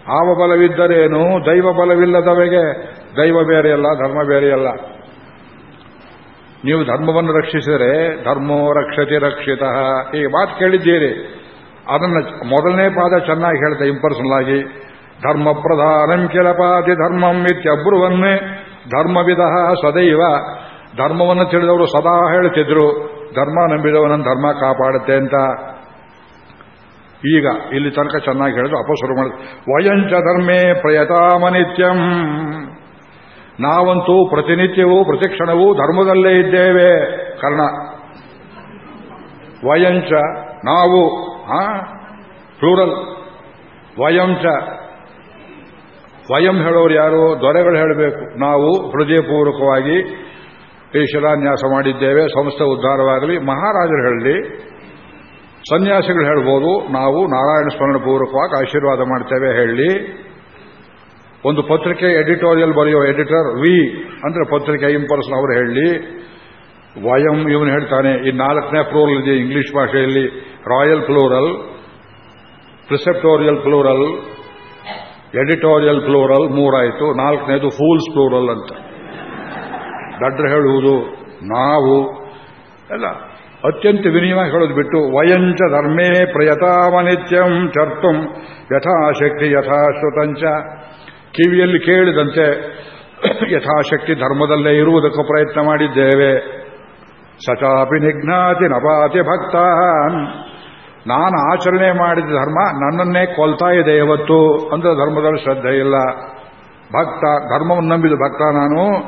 ಆವ ಬಲವಿದ್ದರೇನು? ದೈವ ಬಲವಿಲ್ಲದವೆಗೆ ದೈವ ಬೇರೆಯಲ್ಲ, ಧರ್ಮ ಬೇರೆಯಲ್ಲ. ನೀವು ಧರ್ಮವನ್ನು ರಕ್ಷಿಸಿದರೆ ಧರ್ಮೋ ರಕ್ಷತಿ ರಕ್ಷಿತ. ಈ ಮಾತು ಕೇಳಿದ್ದೀರಿ. ಅದನ್ನು ಮೊದಲನೇ ಪಾದ ಚೆನ್ನಾಗಿ ಹೇಳ್ತಾ ಇಂಪರ್ಸನಲ್ ಆಗಿ ಧರ್ಮ ಪ್ರಧಾನಂ ಕೆಲಪಾತಿ ಧರ್ಮಂ ಇತ್ಯಬ್ರುವನ್ನೇ. ಧರ್ಮವಿಧ ಸದೈವ. ಧರ್ಮವನ್ನು ತಿಳಿದವರು ಸದಾ ಹೇಳ್ತಿದ್ರು ಧರ್ಮ ನಂಬಿದವನನ್ನು ಧರ್ಮ ಕಾಪಾಡುತ್ತೆ ಅಂತ. ಈಗ ಇಲ್ಲಿ ತನಕ ಚೆನ್ನಾಗಿ ಹೇಳಿದ್ರು ಅಪಸುರು ಮಾಡಿದ್ರು. ವಯಂಚ ಧರ್ಮೇ ಪ್ರಯತಾಮನಿತ್ಯಂ ನಾವಂತೂ ಪ್ರತಿನಿತ್ಯವೂ, ಪ್ರತಿಕ್ಷಣವೂ ಧರ್ಮದಲ್ಲೇ ಇದ್ದೇವೆ. ಕರ್ಣ. ವಯಂಚ, ನಾವು ಪ್ಲೂರಲ್. ವಯಂಚ ವಯಂ ಹೇಳೋರು ಯಾರು ದೊರೆಗಳು ಹೇಳಬೇಕು. ನಾವು ಹೃದಯಪೂರ್ವಕವಾಗಿ ಈ ಶಿಲಾನ್ಯಾಸ ಮಾಡಿದ್ದೇವೆ. ಸಂಸ್ಥೆ ಉದ್ಧಾರವಾಗಲಿ. ಮಹಾರಾಜರು ಹೇಳಲಿ, ಸನ್ಯಾಸಿಗಳು ಹೇಳ್ಬೋದು, ನಾವು ನಾರಾಯಣ ಸ್ಮರಣ ಪೂರ್ವಕವಾಗಿ ಆಶೀರ್ವಾದ ಮಾಡ್ತೇವೆ ಹೇಳಿ. ಒಂದು ಪತ್ರಿಕೆ ಎಡಿಟೋರಿಯಲ್ ಬರೆಯುವ ಎಡಿಟರ್ ವಿ ಅಂದ್ರೆ ಪತ್ರಿಕೆ ಇಂಪರ್ಸನ್ ಅವರು ಹೇಳಿ ವಯಂ ಇವನು ಹೇಳ್ತಾನೆ, ಈ ನಾಲ್ಕನೇ ಫ್ಲೋರಲ್ ಇದೆ, ಇಂಗ್ಲಿಷ್ ಭಾಷೆಯಲ್ಲಿ, royal floral preceptorial floral editorial floral ಮೂರಾಯಿತು, ನಾಲ್ಕನೇದು ಫೂಲ್ಸ್ ಫ್ಲೋರಲ್ ಅಂತ. ದಡ್ರ ಹೇಳುವುದು, ನಾವು, ಎಲ್ಲ. ಅತ್ಯಂತ ವಿನಿಮಯ ಹೇಳೋದು ಬಿಟ್ಟು, ವಯಂಚ ಧರ್ಮೇ ಪ್ರಯತಾಮನಿತ್ಯಂ ಚರ್ತುಂ ಯಥಾಶಕ್ತಿ ಯಥಾಶ್ರುತಂಚ. ಕಿವಿಯಲ್ಲಿ ಕೇಳಿದಂತೆ ಯಥಾಶಕ್ತಿ ಧರ್ಮದಲ್ಲೇ ಇರುವುದಕ್ಕೆ ಪ್ರಯತ್ನ ಮಾಡಿದ್ದೇವೆ. ಸಚಾಪಿ ನಿಘ್ನಾತಿ ನಪಾತಿ ಭಕ್ತ ನಾನು ಆಚರಣೆ ಮಾಡಿದ ಧರ್ಮ ನನ್ನನ್ನೇ ಕೊಲ್ತಾ ಇದೆ ಇವತ್ತು ಅಂದ್ರೆ ಧರ್ಮದಲ್ಲಿ ಶ್ರದ್ಧೆ ಇಲ್ಲ. ಭಕ್ತ, ಧರ್ಮವನ್ನು ನಂಬಿದ ಭಕ್ತ ನಾನು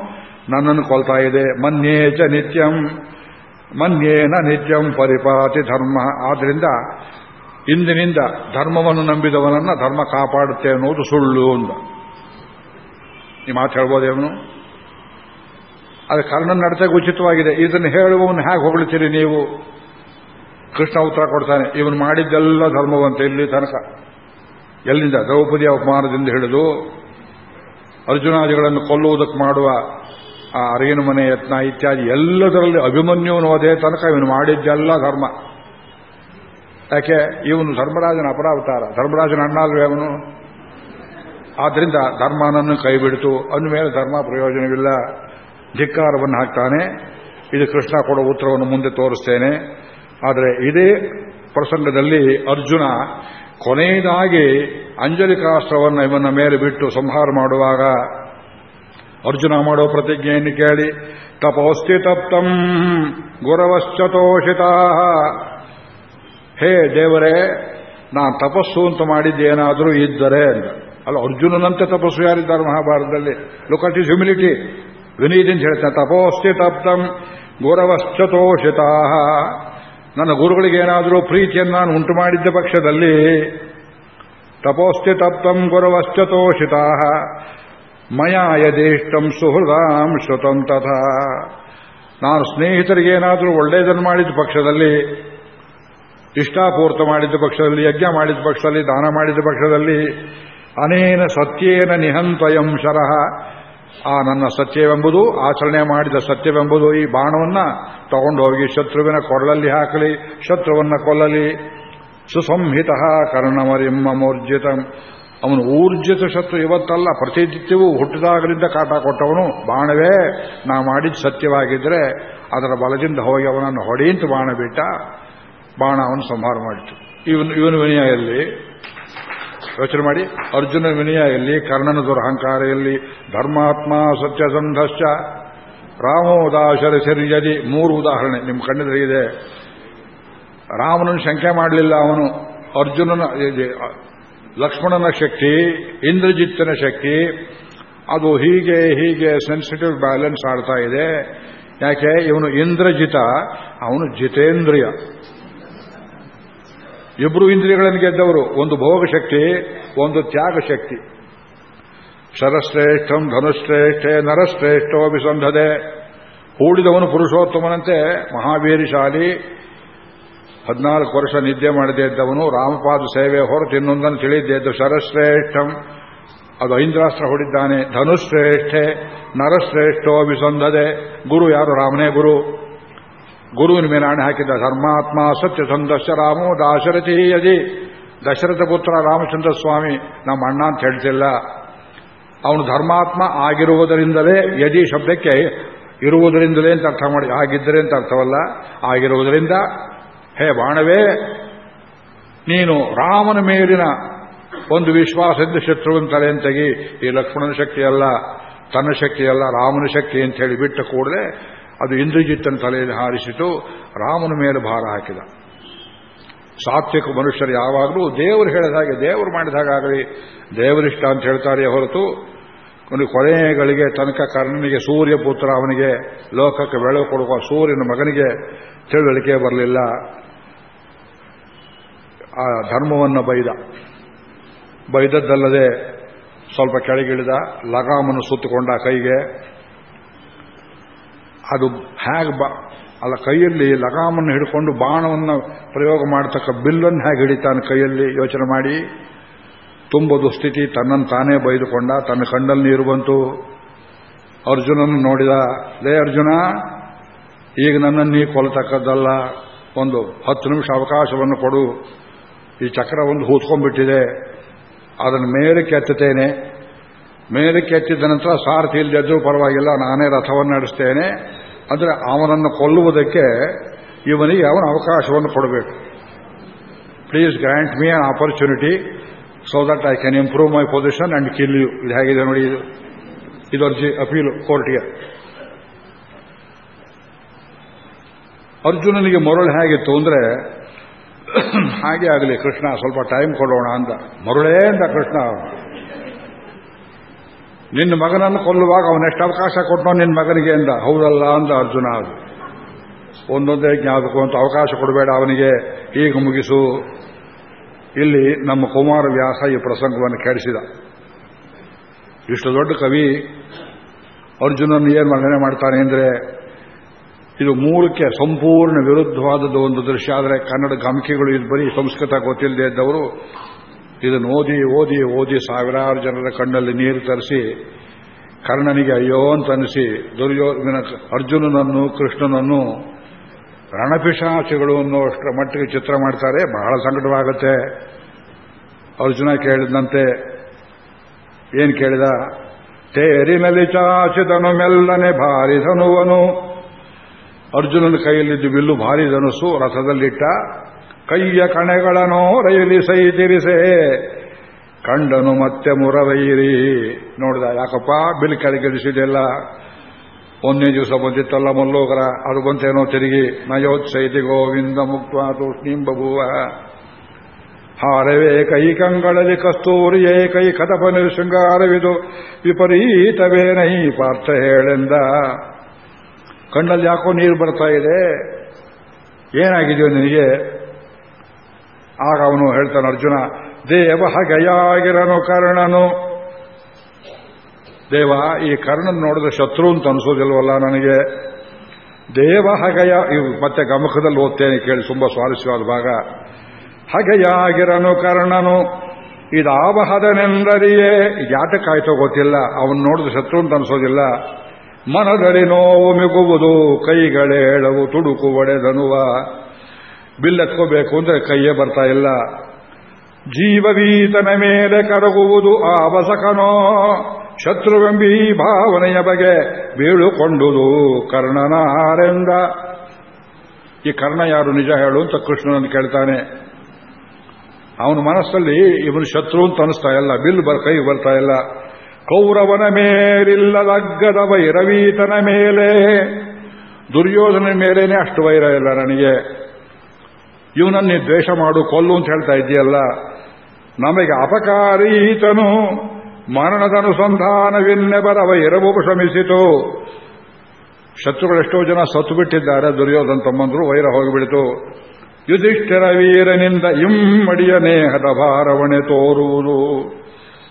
ನನ್ನನ್ನು ಕೊಲ್ತಾ ಇದೆ. ಮನ್ಯೇಚ ನಿತ್ಯಂ, ಮನ್ಯೇನ ನಿತ್ಯಂ ಪರಿಪಾತಿ ಧರ್ಮ. ಆದ್ದರಿಂದ ಇಂದಿನಿಂದ ಧರ್ಮವನ್ನು ನಂಬಿದವನನ್ನ ಧರ್ಮ ಕಾಪಾಡುತ್ತೆ ಅನ್ನೋದು ಸುಳ್ಳು ಅಂತ. ಈ ಮಾತು ಹೇಳ್ಬೋದೇವನು ಅದು ಕರ್ಣನ ನಡತೆಗೆ ಉಚಿತವಾಗಿದೆ. ಇದನ್ನು ಹೇಳುವವನು ಹೇಗೆ ಹೊಗಳ್ತೀರಿ ನೀವು? ಕೃಷ್ಣ ಉತ್ತರ ಕೊಡ್ತಾನೆ, ಇವನು ಮಾಡಿದ್ದೆಲ್ಲ ಧರ್ಮವಂತ ಇಲ್ಲಿ ತನಕ. ಎಲ್ಲಿಂದ? ದ್ರೌಪದಿಯ ಅವಮಾನದಿಂದ ಹಿಡಿದು ಅರ್ಜುನಾದಿಗಳನ್ನು ಕೊಲ್ಲುವುದಕ್ಕೆ ಮಾಡುವ ಆ ಅರಿಯನ ಮನೆ, ಯತ್ನ ಇತ್ಯಾದಿ ಎಲ್ಲದರಲ್ಲಿ ಅಭಿಮನ್ಯುವನು ಅದೇ ತನಕ, ಇವನು ಮಾಡಿದ್ದೆಲ್ಲ ಧರ್ಮ. ಯಾಕೆ? ಇವನು ಧರ್ಮರಾಜನ ಅಪರಾವತಾರ. ಧರ್ಮರಾಜನ ಅಣ್ಣಾಲ್ವೇ ಅವನು ಆದ್ರಿಂದ ಧರ್ಮನನ್ನು ಕೈ ಬಿಡ್ತು ಅಂದಮೇಲೆ ಧರ್ಮ ಪ್ರಯೋಜನವಿಲ್ಲ. ಧಿಕ್ಕಾರವನ್ನು ಹಾಕ್ತಾನೆ. ಇದು ಕೃಷ್ಣ ಕೊಡೋ ಉತ್ತರವನ್ನು ಮುಂದೆ ತೋರಿಸ್ತೇನೆ. ಆದರೆ ಇದೇ ಪ್ರಸಂಗದಲ್ಲಿ ಅರ್ಜುನ ಕೊನೆಯದಾಗಿ ಅಂಜಲಿಕಾಸ್ತ್ರವನ್ನು ಇವನ ಮೇಲೆ ಬಿಟ್ಟು ಸಂಹಾರ ಮಾಡುವಾಗ ಅರ್ಜುನ ಮಾಡೋ ಪ್ರತಿಜ್ಞೆಯನ್ನು ಕೇಳಿ, ತಪೋಸ್ತಿ ತಪ್ತಂ ಗುರವಶ್ಚತೋಷಿತ. ಹೇ ದೇವರೇ, ನಾನು ತಪಸ್ಸು ಅಂತ ಮಾಡಿದ್ದೇನಾದರೂ ಇದ್ದರೆ ಅಂತ. ಅಲ್ಲ, ಅರ್ಜುನನಂತೆ ತಪಸ್ಸು ಯಾರಿದ್ದಾರೆ ಮಹಾಭಾರತದಲ್ಲಿ? ಲುಕ್ ಅಟ್ ಇಸ್ ಹ್ಯುಮಿಲಿಟಿ ವಿನೀದಿಂದ ಹೇಳ್ತಾನೆ, ತಪೋಸ್ತಿ ತಪ್ತಂ ಗುರವಶ್ಚತೋಷಿತಾ. ನನ್ನ ಗುರುಗಳಿಗೆ ಏನಾದರೂ ಪ್ರೀತಿಯನ್ನು ನಾನು ಉಂಟು ಮಾಡಿದ್ದ ಪಕ್ಷದಲ್ಲಿ ತಪೋಸ್ತಿ ತಪ್ತಂ ಗುರವಶ್ಚತೋಷಿತಾ ಮಯಾ ಯದೇಷ್ಟಂ ಸುಹೃದಾಂ ಶ್ರುತಂ ತಥಾ. ನಾನು ಸ್ನೇಹಿತರಿಗೇನಾದರೂ ಒಳ್ಳೆಯದನ್ನು ಮಾಡಿದ ಪಕ್ಷದಲ್ಲಿ ಇಷ್ಟಾಪೂರ್ತ ಮಾಡಿದ ಪಕ್ಷದಲ್ಲಿ, ಯಜ್ಞ ಮಾಡಿದ ಪಕ್ಷದಲ್ಲಿ, ದಾನ ಮಾಡಿದ ಪಕ್ಷದಲ್ಲಿ, ಅನೇನ ಸತ್ಯೇನ ನಿಹಂತಯಂ ಶರಹ ಆ ನನ್ನ ಸತ್ಯವೆಂಬುದು, ಆಚರಣೆ ಮಾಡಿದ ಸತ್ಯವೆಂಬುದು ಈ ಬಾಣವನ್ನ ತಗೊಂಡು ಹೋಗಿ ಶತ್ರುವಿನ ಕೊರಳಲ್ಲಿ ಹಾಕಲಿ, ಶತ್ರುವನ್ನ ಕೊಲ್ಲಲಿ. ಸುಸಂಹಿತ ಕರ್ಣಮರಿಮ್ಮ ಮೂರ್ಜಿತಂ. ಅವನು ಊರ್ಜಿತ ಶತ್ರು ಇವತ್ತಲ್ಲ, ಪ್ರತಿನಿತ್ಯವೂ ಹುಟ್ಟಿದಾಗಲಿಂದ ಕಾಟ ಕೊಟ್ಟವನು. ಬಾಣವೇ, ನಾ ಮಾಡಿದ ಸತ್ಯವಾಗಿದ್ರೆ ಅದರ ಬಲದಿಂದ ಹೋಗಿ ಅವನನ್ನು ಹೊಡೆಯಂತ ಬಾಣ ಬಿಟ್ಟ ಬಾಣ ಅವನು ಸಂಹಾರ ಮಾಡಿತು. ಇವನು ಇವನು ವಿನಯಲ್ಲಿ ಯೋಚನೆ ಮಾಡಿ, ಅರ್ಜುನ ವಿನಯ ಎಲ್ಲಿ ಕರ್ಣನ ದುರಹಂಕಾರ ಎಲ್ಲಿ ಧರ್ಮಾತ್ಮ ಸತ್ಯಸಂಧಶ್ಚ, ರಾಮೋದಾಶರ ಸರಿಯದಿ, ಮೂರು ಉದಾಹರಣೆ ನಿಮ್ಮ ಕಣ್ಣೆದುರಿಗಿದೆ ರಾಮನನ್ನು ಶಂಕೆ ಮಾಡಲಿಲ್ಲ ಅವನು. ಅರ್ಜುನನ ಲಕ್ಷ್ಮಣನ ಶಕ್ತಿ, ಇಂದ್ರಜಿತ್ತನ ಶಕ್ತಿ, ಅದು ಹೀಗೆ ಹೀಗೆ ಸೆನ್ಸಿಟಿವ್ ಬ್ಯಾಲೆನ್ಸ್ ಆಡ್ತಾ ಇದೆ. ಯಾಕೆ? ಇವನು ಇಂದ್ರಜಿತ, ಅವನು ಜಿತೇಂದ್ರಿಯ. ಇಬ್ಬರು ಇಂದ್ರಿಯಗಳನ್ನು ಗೆದ್ದವರು, ಒಂದು ಭೋಗಶಕ್ತಿ, ಒಂದು ತ್ಯಾಗ ಶಕ್ತಿ ಶರಶ್ರೇಷ್ಠಂ ಧನುಶ್ರೇಷ್ಠೆ ನರಶ್ರೇಷ್ಠೋ ವಿಸಂಧದೆ ಹೂಡಿದವನು ಪುರುಷೋತ್ತಮನಂತೆ ಮಹಾವೀರಿಶಾಲಿ ಹದಿನಾಲ್ಕು ವರ್ಷ ನಿದ್ದೆ ಮಾಡದೇ ಇದ್ದವನು ರಾಮಪಾದ ಸೇವೆ ಹೊರತು ಇನ್ನೊಂದನ್ನು ತಿಳಿದೇ ಇದ್ದು ಶರಶ್ರೇಷ್ಠಂ. ಅದು ಐಂದ್ರಾಸ್ತ್ರ ಹೊಡಿದ್ದಾನೆ. ಧನುಶ್ರೇಷ್ಠೆ ನರಶ್ರೇಷ್ಠೋ ವಿಸಂಧದೆ ಗುರು ಯಾರು? ರಾಮನೇ ಗುರು. ಗುರುವಿನ ಮೇಲೆ ಆಣೆ ಹಾಕಿದ್ದ ಧರ್ಮಾತ್ಮ ಸತ್ಯ ಸಂದರ್ಶ ರಾಮೋ ದಾಶರಥಿ ಯದಿ ದಶರಥ ಪುತ್ರ ರಾಮಚಂದ್ರ ಸ್ವಾಮಿ, ನಮ್ಮ ಅಣ್ಣ ಅಂತ ಹೇಳ್ತಿಲ್ಲ. ಅವನು ಧರ್ಮಾತ್ಮ ಆಗಿರುವುದರಿಂದಲೇ ಯದಿ ಶಬ್ದಕ್ಕೆ ಇರುವುದರಿಂದಲೇ ಅಂತ ಅರ್ಥ ಮಾಡಿ, ಆಗಿದ್ದರೆ ಅಂತ ಅರ್ಥವಲ್ಲ. ಆಗಿರುವುದರಿಂದ, ಹೇ ಬಾಣವೇ, ನೀನು ರಾಮನ ಮೇಲಿನ ಒಂದು ವಿಶ್ವಾಸದಿಂದ ಶತ್ರುವಿನ ತಲೆಯನ್ನು ತೆಗಿ, ಈ ಲಕ್ಷ್ಮಣನ ಶಕ್ತಿಯಲ್ಲ ತನ್ನ ಶಕ್ತಿಯಲ್ಲ ರಾಮನ ಶಕ್ತಿ ಅಂತ ಹೇಳಿ ಬಿಟ್ಟ ಕೂಡಲೇ ಅದು ಇಂದ್ರಜಿತ್ತನ ತಲೆಯಲ್ಲಿ ಹಾರಿಸಿತು ರಾಮನ ಮೇಲೆ ಭಾರ ಹಾಕಿದ. ಸಾತ್ವಿಕ ಮನುಷ್ಯರು ಯಾವಾಗಲೂ ದೇವರು ಹೇಳಿದ ಹಾಗೆ, ದೇವರು ಮಾಡಿದ ಆಗಲಿ ದೇವರಿಷ್ಟ ಅಂತ ಹೇಳ್ತಾರೆ ಹೊರತು, ಒಂದು ಕೊನೆಗಳಿಗೆ ತನಕ ಕರ್ಣನಿಗೆ ಸೂರ್ಯ ಪುತ್ರ ಅವನಿಗೆ, ಲೋಕಕ್ಕೆ ಬೆಳೆ ಕೊಡುವ ಸೂರ್ಯನ ಮಗನಿಗೆ ತಿಳುವಳಿಕೆ ಬರಲಿಲ್ಲ. ಆ ಧರ್ಮವನ್ನು ಬೈದ. ಬೈದದ್ದಲ್ಲದೆ ಸ್ವಲ್ಪ ಕೆಳಗಿಳಿದ, ಲಗಾಮನ್ನು ಸುತ್ತುಕೊಂಡ ಕೈಗೆ ಅದು ಹೇಗೆ ಬಾ, ಅಲ್ಲ ಕೈಯಲ್ಲಿ ಲಗಾಮನ್ನು ಹಿಡ್ಕೊಂಡು ಬಾಣವನ್ನು ಪ್ರಯೋಗ ಮಾಡತಕ್ಕ ಬಿಲ್ಲನ್ನು ಹೇಗೆ ಹಿಡಿತಾನೆ ಕೈಯಲ್ಲಿ? ಯೋಚನೆ ಮಾಡಿ. ತುಂಬ ದುಸ್ಥಿತಿ, ತನ್ನನ್ನು ತಾನೇ ಬೈದುಕೊಂಡ, ತನ್ನ ಕಣ್ಣಲ್ಲಿ ನೀರು ಬಂತು. ಅರ್ಜುನನ್ನು ನೋಡಿದ, ಲೇ ಅರ್ಜುನ, ಈಗ ನನ್ನನ್ನು ನೀ ಕೊಲ್ತಕ್ಕದ್ದಲ್ಲ ಒಂದು ಹತ್ತು ನಿಮಿಷ ಅವಕಾಶವನ್ನು ಕೊಡು. ಈ ಚಕ್ರ ಒಂದು ಹೂತ್ಕೊಂಡ್ಬಿಟ್ಟಿದೆ. ಅದನ್ನು ಮೇಲೆ ಎತ್ತುತ್ತೇನೆ. ಮೇಲಕ್ಕೆ ಎತ್ತಿದ ನಂತರ ಸಾರಥಿ ಇಲ್ಲದಿದ್ದರೂ ಪರವಾಗಿಲ್ಲ, ನಾನೇ ರಥವನ್ನು ನಡೆಸ್ತೇನೆ. ಅಂದರೆ ಅವನನ್ನು ಕೊಲ್ಲುವುದಕ್ಕೆ ಇವನಿಗೆ ಅವನ ಅವಕಾಶವನ್ನು ಕೊಡಬೇಕು. Please grant me an opportunity so that I can improve my position and kill you ಇದು ಹೇಗಿದೆ ನೋಡಿ, ಇದು ಇದು ಅರ್ಜಿ, ಅಪೀಲು ಕೋರ್ಟ್ಗೆ ಅರ್ಜುನನಿಗೆ ಮರಳು ಹೇಗಿತ್ತು ಅಂದರೆ, ಹಾಗೆ ಆಗಲಿ ಕೃಷ್ಣ ಸ್ವಲ್ಪ ಟೈಮ್ ಕೊಡೋಣ ಅಂತ. ಮರುಳೇ ಅಂತ ಕೃಷ್ಣ. ನಿನ್ನ ಮಗನನ್ನು ಕೊಲ್ಲುವಾಗ ಅವನೆಷ್ಟು ಅವಕಾಶ ಕೊಟ್ಟನೋ ನಿನ್ನ ಮಗನಿಗೆ ಅಂದ ಹೌದಲ್ಲ ಅಂದ ಅರ್ಜುನ. ಅದು ಒಂದೊಂದೇ ಜ್ಞಾಪಕ ಅಂತ ಅವಕಾಶ ಕೊಡಬೇಡ ಅವನಿಗೆ. ಈಗ ಮುಗಿಸು. ಇಲ್ಲಿ ನಮ್ಮ ಕುಮಾರವ್ಯಾಸ ಈ ಪ್ರಸಂಗವನ್ನು ಕೆಡಿಸಿದ. ಇಷ್ಟು ದೊಡ್ಡ ಕವಿ ಅರ್ಜುನನ್ನು ಏನು ವರ್ಣನೆ ಮಾಡ್ತಾನೆ ಅಂದರೆ, ಇದು ಮೂಲಕ್ಕೆ ಸಂಪೂರ್ಣ ವಿರುದ್ಧವಾದದ್ದು ಒಂದು ದೃಶ್ಯ, ಆದರೆ ಕನ್ನಡ ಗಮಕಿಗಳು ಇದು ಬರೀ ಸಂಸ್ಕೃತ ಗೊತ್ತಿಲ್ಲದೆ ಇದ್ದವರು ಇದನ್ನು ಓದಿ ಓದಿ ಓದಿ ಸಾವಿರಾರು ಜನರ ಕಣ್ಣಲ್ಲಿ ನೀರು ತರಿಸಿ, ಕರ್ಣನಿಗೆ ಅಯ್ಯೋ ಅಂತ ಅನಿಸಿ ದುರ್ಯೋಧನ ಅರ್ಜುನನನ್ನು, ಕೃಷ್ಣನನ್ನು, ರಣಪಿಶಾಚಿಗಳು ಅನ್ನೋಷ್ಟರ ಮಟ್ಟಿಗೆ ಚಿತ್ರ ಮಾಡ್ತಾರೆ. ಬಹಳ ಸಂಕಟವಾಗುತ್ತೆ. ಅರ್ಜುನ ಕೇಳಿದಂತೆ, ಏನು ಕೇಳಿದ? ತೇರಿನಲ್ಲಿ ಚಾಚಿದನು ಮೆಲ್ಲನೆ ಭಾರಿ ಧನುವನು ಅರ್ಜುನನ ಕೈಯಲ್ಲಿದ್ದು ಬಿಲ್ಲು ಭಾರಿ ಧನುಸು ರಥದಲ್ಲಿಟ್ಟ. ಕೈಯ ಕಣೆಗಳನೋ ರೈಲಿ ಸೈ ತಿರಿಸೆ ಕಂಡನು ಮತ್ತೆ ಮುರವೈರಿ. ನೋಡಿದ, ಯಾಕಪ್ಪ, ಬಿಲ್ ಕೆಳಗಿಳಿಸಿದೆಲ್ಲ ಒಂದನೇ ದಿವಸ ಬಂದಿತ್ತಲ್ಲ ಮಲ್ಲೋಗರ, ಅದು ಬಂತೇನೋ ತಿರುಗಿ. ನಯೋತ್ಸೈತಿ ಗೋವಿಂದ ಮುಕ್ತ ತೂಷ್ಣೀಂ ಬಭುವ ಹಾರವೇ ಕೈ ಕಂಗಳಲ್ಲಿ ಕಸ್ತೂರಿ ಕೈ ಕದಪ ಶೃಂಗಾರವಿದು ವಿಪರೀತವೇನೈ ಪಾರ್ಥ ಹೇಳೆಂದ. ಕಣ್ಣಲ್ಲಿ ಯಾಕೋ ನೀರು ಬರ್ತಾ ಇದೆ? ಏನಾಗಿದೆಯೋ ನಿನಗೆ? ಆಗ ಅವನು ಹೇಳ್ತಾನೆ, ಅರ್ಜುನ, ದೇವ ಹಗೆಯಾಗಿರನು ಕರ್ಣನು. ದೇವ, ಈ ಕರ್ಣನ್ ನೋಡಿದ್ರೆ ಶತ್ರು ಅಂತ ಅನಿಸೋದಿಲ್ವಲ್ಲ ನನಗೆ? ದೇವ ಹಗಯ ಇವು ಮತ್ತೆ ಗಮಕದಲ್ಲಿ ಓದ್ತೇನೆ ಕೇಳಿ, ತುಂಬಾ ಸ್ವಾರಸ್ಯವಾದ ಭಾಗ. ಹಗೆಯಾಗಿರನು ಕರ್ಣನು. ಇದಾವಹದನೆಂದರಿಯೇ? ಇದಾಟಕ್ಕಾಯ್ತೋ ಗೊತ್ತಿಲ್ಲ. ಅವನು ನೋಡಿದ್ರೆ ಶತ್ರು ಅಂತ ಅನಿಸೋದಿಲ್ಲ. ಮನದಲ್ಲಿ ನೋವು ಮಿಗುವುದು, ಕೈಗಳೇಳವು ತುಡುಕು ಒಡೆದನುವ. ಬಿಲ್ಲೆತ್ಕೋಬೇಕು ಅಂದ್ರೆ ಕೈಯೇ ಬರ್ತಾ ಇಲ್ಲ. ಜೀವವೀತನ ಮೇಲೆ ಕರಗುವುದು ಆವಸಕನೋ ಶತ್ರುವೆಂಬಿ ಭಾವನೆಯ ಬಗೆ ಬೀಳುಕೊಂಡುದು ಕರ್ಣನಾರೆಂದ. ಈ ಕರ್ಣ ಯಾರು ನಿಜ ಹೇಳು ಅಂತ ಕೃಷ್ಣನನ್ನು ಕೇಳ್ತಾನೆ. ಅವನ ಮನಸ್ಸಲ್ಲಿ ಇವನು ಶತ್ರು ಅಂತ ಅನಿಸ್ತಾ ಇಲ್ಲ. ಬಿಲ್ ಬರ್, ಕೈ ಬರ್ತಾ ಇಲ್ಲ. ಕೌರವನ ಮೇಲಿಲ್ಲದಗ್ಗದ ವೈರವೀತನ ಮೇಲೆ. ದುರ್ಯೋಧನ ಮೇಲೇನೆ ಅಷ್ಟು ವೈರ ಇಲ್ಲ ನನಗೆ. ಇವನನ್ನೇ ದ್ವೇಷ ಮಾಡು, ಕೊಲ್ಲು ಅಂತ ಹೇಳ್ತಾ ಇದೆಯಲ್ಲ ನಮಗೆ ಅಪಕಾರೀತನು ಮರಣದ ಅನುಸಂಧಾನವಿನ್ನೆ ಬರವ ಎರವು ಶ್ರಮಿಸಿತು. ಶತ್ರುಗಳೆಷ್ಟೋ ಜನ ಸತ್ತು ಬಿಟ್ಟಿದ್ದಾರೆ, ದುರ್ಯೋಧನ ತಮ್ಮಂದ್ರು ವೈರ ಹೋಗಿಬಿಡಿತು. ಯುಧಿಷ್ಠಿರ ವೀರನಿಂದ ಇಮ್ಮಡಿಯ ನೇಹದ ಭಾರವಣೆ ತೋರುವುದು.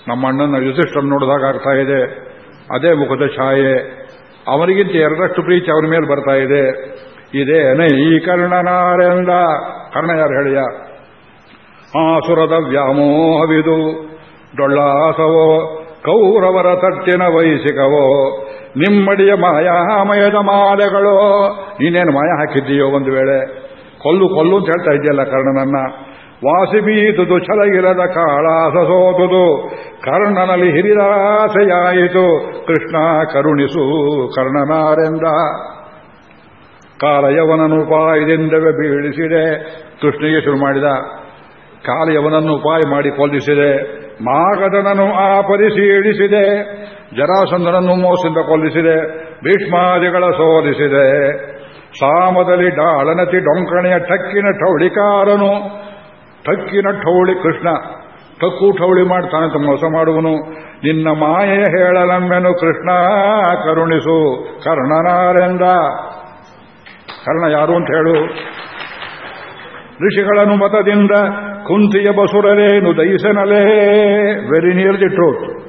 ನಮ್ಮಣ್ಣನ ಅಣ್ಣನ ಯುಧಿಷ್ಠರ ನೋಡಿದಾಗ ಆಗ್ತಾ ಇದೆ. ಅದೇ ಮುಖದ ಛಾಯೆ. ಅವನಿಗಿಂತ ಎರಡಷ್ಟು ಪ್ರೀತಿ ಅವನ ಮೇಲೆ ಬರ್ತಾ ಇದೆ. ಇದೇನೇ ಈ ಕರ್ಣನಾರೆಂದ ಕರ್ಣ ಯಾರು ಹೇಳಿಯ ಆಸುರದ ವ್ಯಾಮೋಹವಿದು, ಡೊಳ್ಳಾಸವೋ, ಕೌರವರ ತಟ್ಟಿನ ವಯಸ್ಸಿಕವೋ ನಿಮ್ಮಡಿಯ ಮಾಯಾಮಯದ ಮಾಲೆಗಳೋ, ನೀನೇನು ಮಾಯ ಹಾಕಿದ್ದೀಯೋ ಒಂದು ವೇಳೆ. ಕೊಲ್ಲು ಕೊಲ್ಲು ಅಂತ ಹೇಳ್ತಾ ಇದೆಯಲ್ಲ ಕರ್ಣನನ್ನ. ವಾಸಿ ಬೀದುದು ಛಲಗಿರದ ಕಾಳಾಸ ಸೋತುದು, ಕರ್ಣನಲ್ಲಿ ಹಿರಿದಾಸೆಯಾಯಿತು, ಕೃಷ್ಣ ಕರುಣಿಸು ಕರ್ಣನಾರೆಂದ. ಕಾಲಯವನನ್ನು ಉಪಾಯದಿಂದವೇ ಬೀಳಿಸಿದೆ. ಕೃಷ್ಣಿಗೆ ಶುರು ಮಾಡಿದ ಕಾಲಯವನನ್ನು ಉಪಾಯ ಮಾಡಿ ಕೊಲ್ಲಿಸಿದೆ. ಮಾಗದನನ್ನು ಆಪರಿಸೀಡಿಸಿದೆ ಜರಾಸಂದನನ್ನು ಮೋಸದಿಂದ ಕೊಲ್ಲಿಸಿದೆ. ಭೀಷ್ಮಾದಿಗಳ ಸೋಲಿಸಿದೆ. ಸಾಮದಲ್ಲಿ ಡಾಳನತಿ ಡೊಂಕಣೆಯ ಟಕ್ಕಿನ ಠೌಳಿಕಾರನು ಟಕ್ಕಿನ ಠೌಳಿ ಕೃಷ್ಣ ಟಕ್ಕು ಠೌಳಿ ಮಾಡ್ತಾನೆ ಮೋಸ ಮಾಡುವನು. ನಿನ್ನ ಮಾಯೆ ಹೇಳಲಮ್ಮೆನು ಕೃಷ್ಣ, ಕರುಣಿಸು ಕರ್ಣನಾರೆಂದ. ಕರ್ಣ ಯಾರು ಅಂತ ಹೇಳು. ಋಷಿಗಳನ್ನು ಮತದಿಂದ ಕುಂತಿಯ ಬಸುರಲೇನು ದಯಿಸನಲೇ ವೆರಿ ನಿಯರ್ ದಿ ಟ್ರೂತ್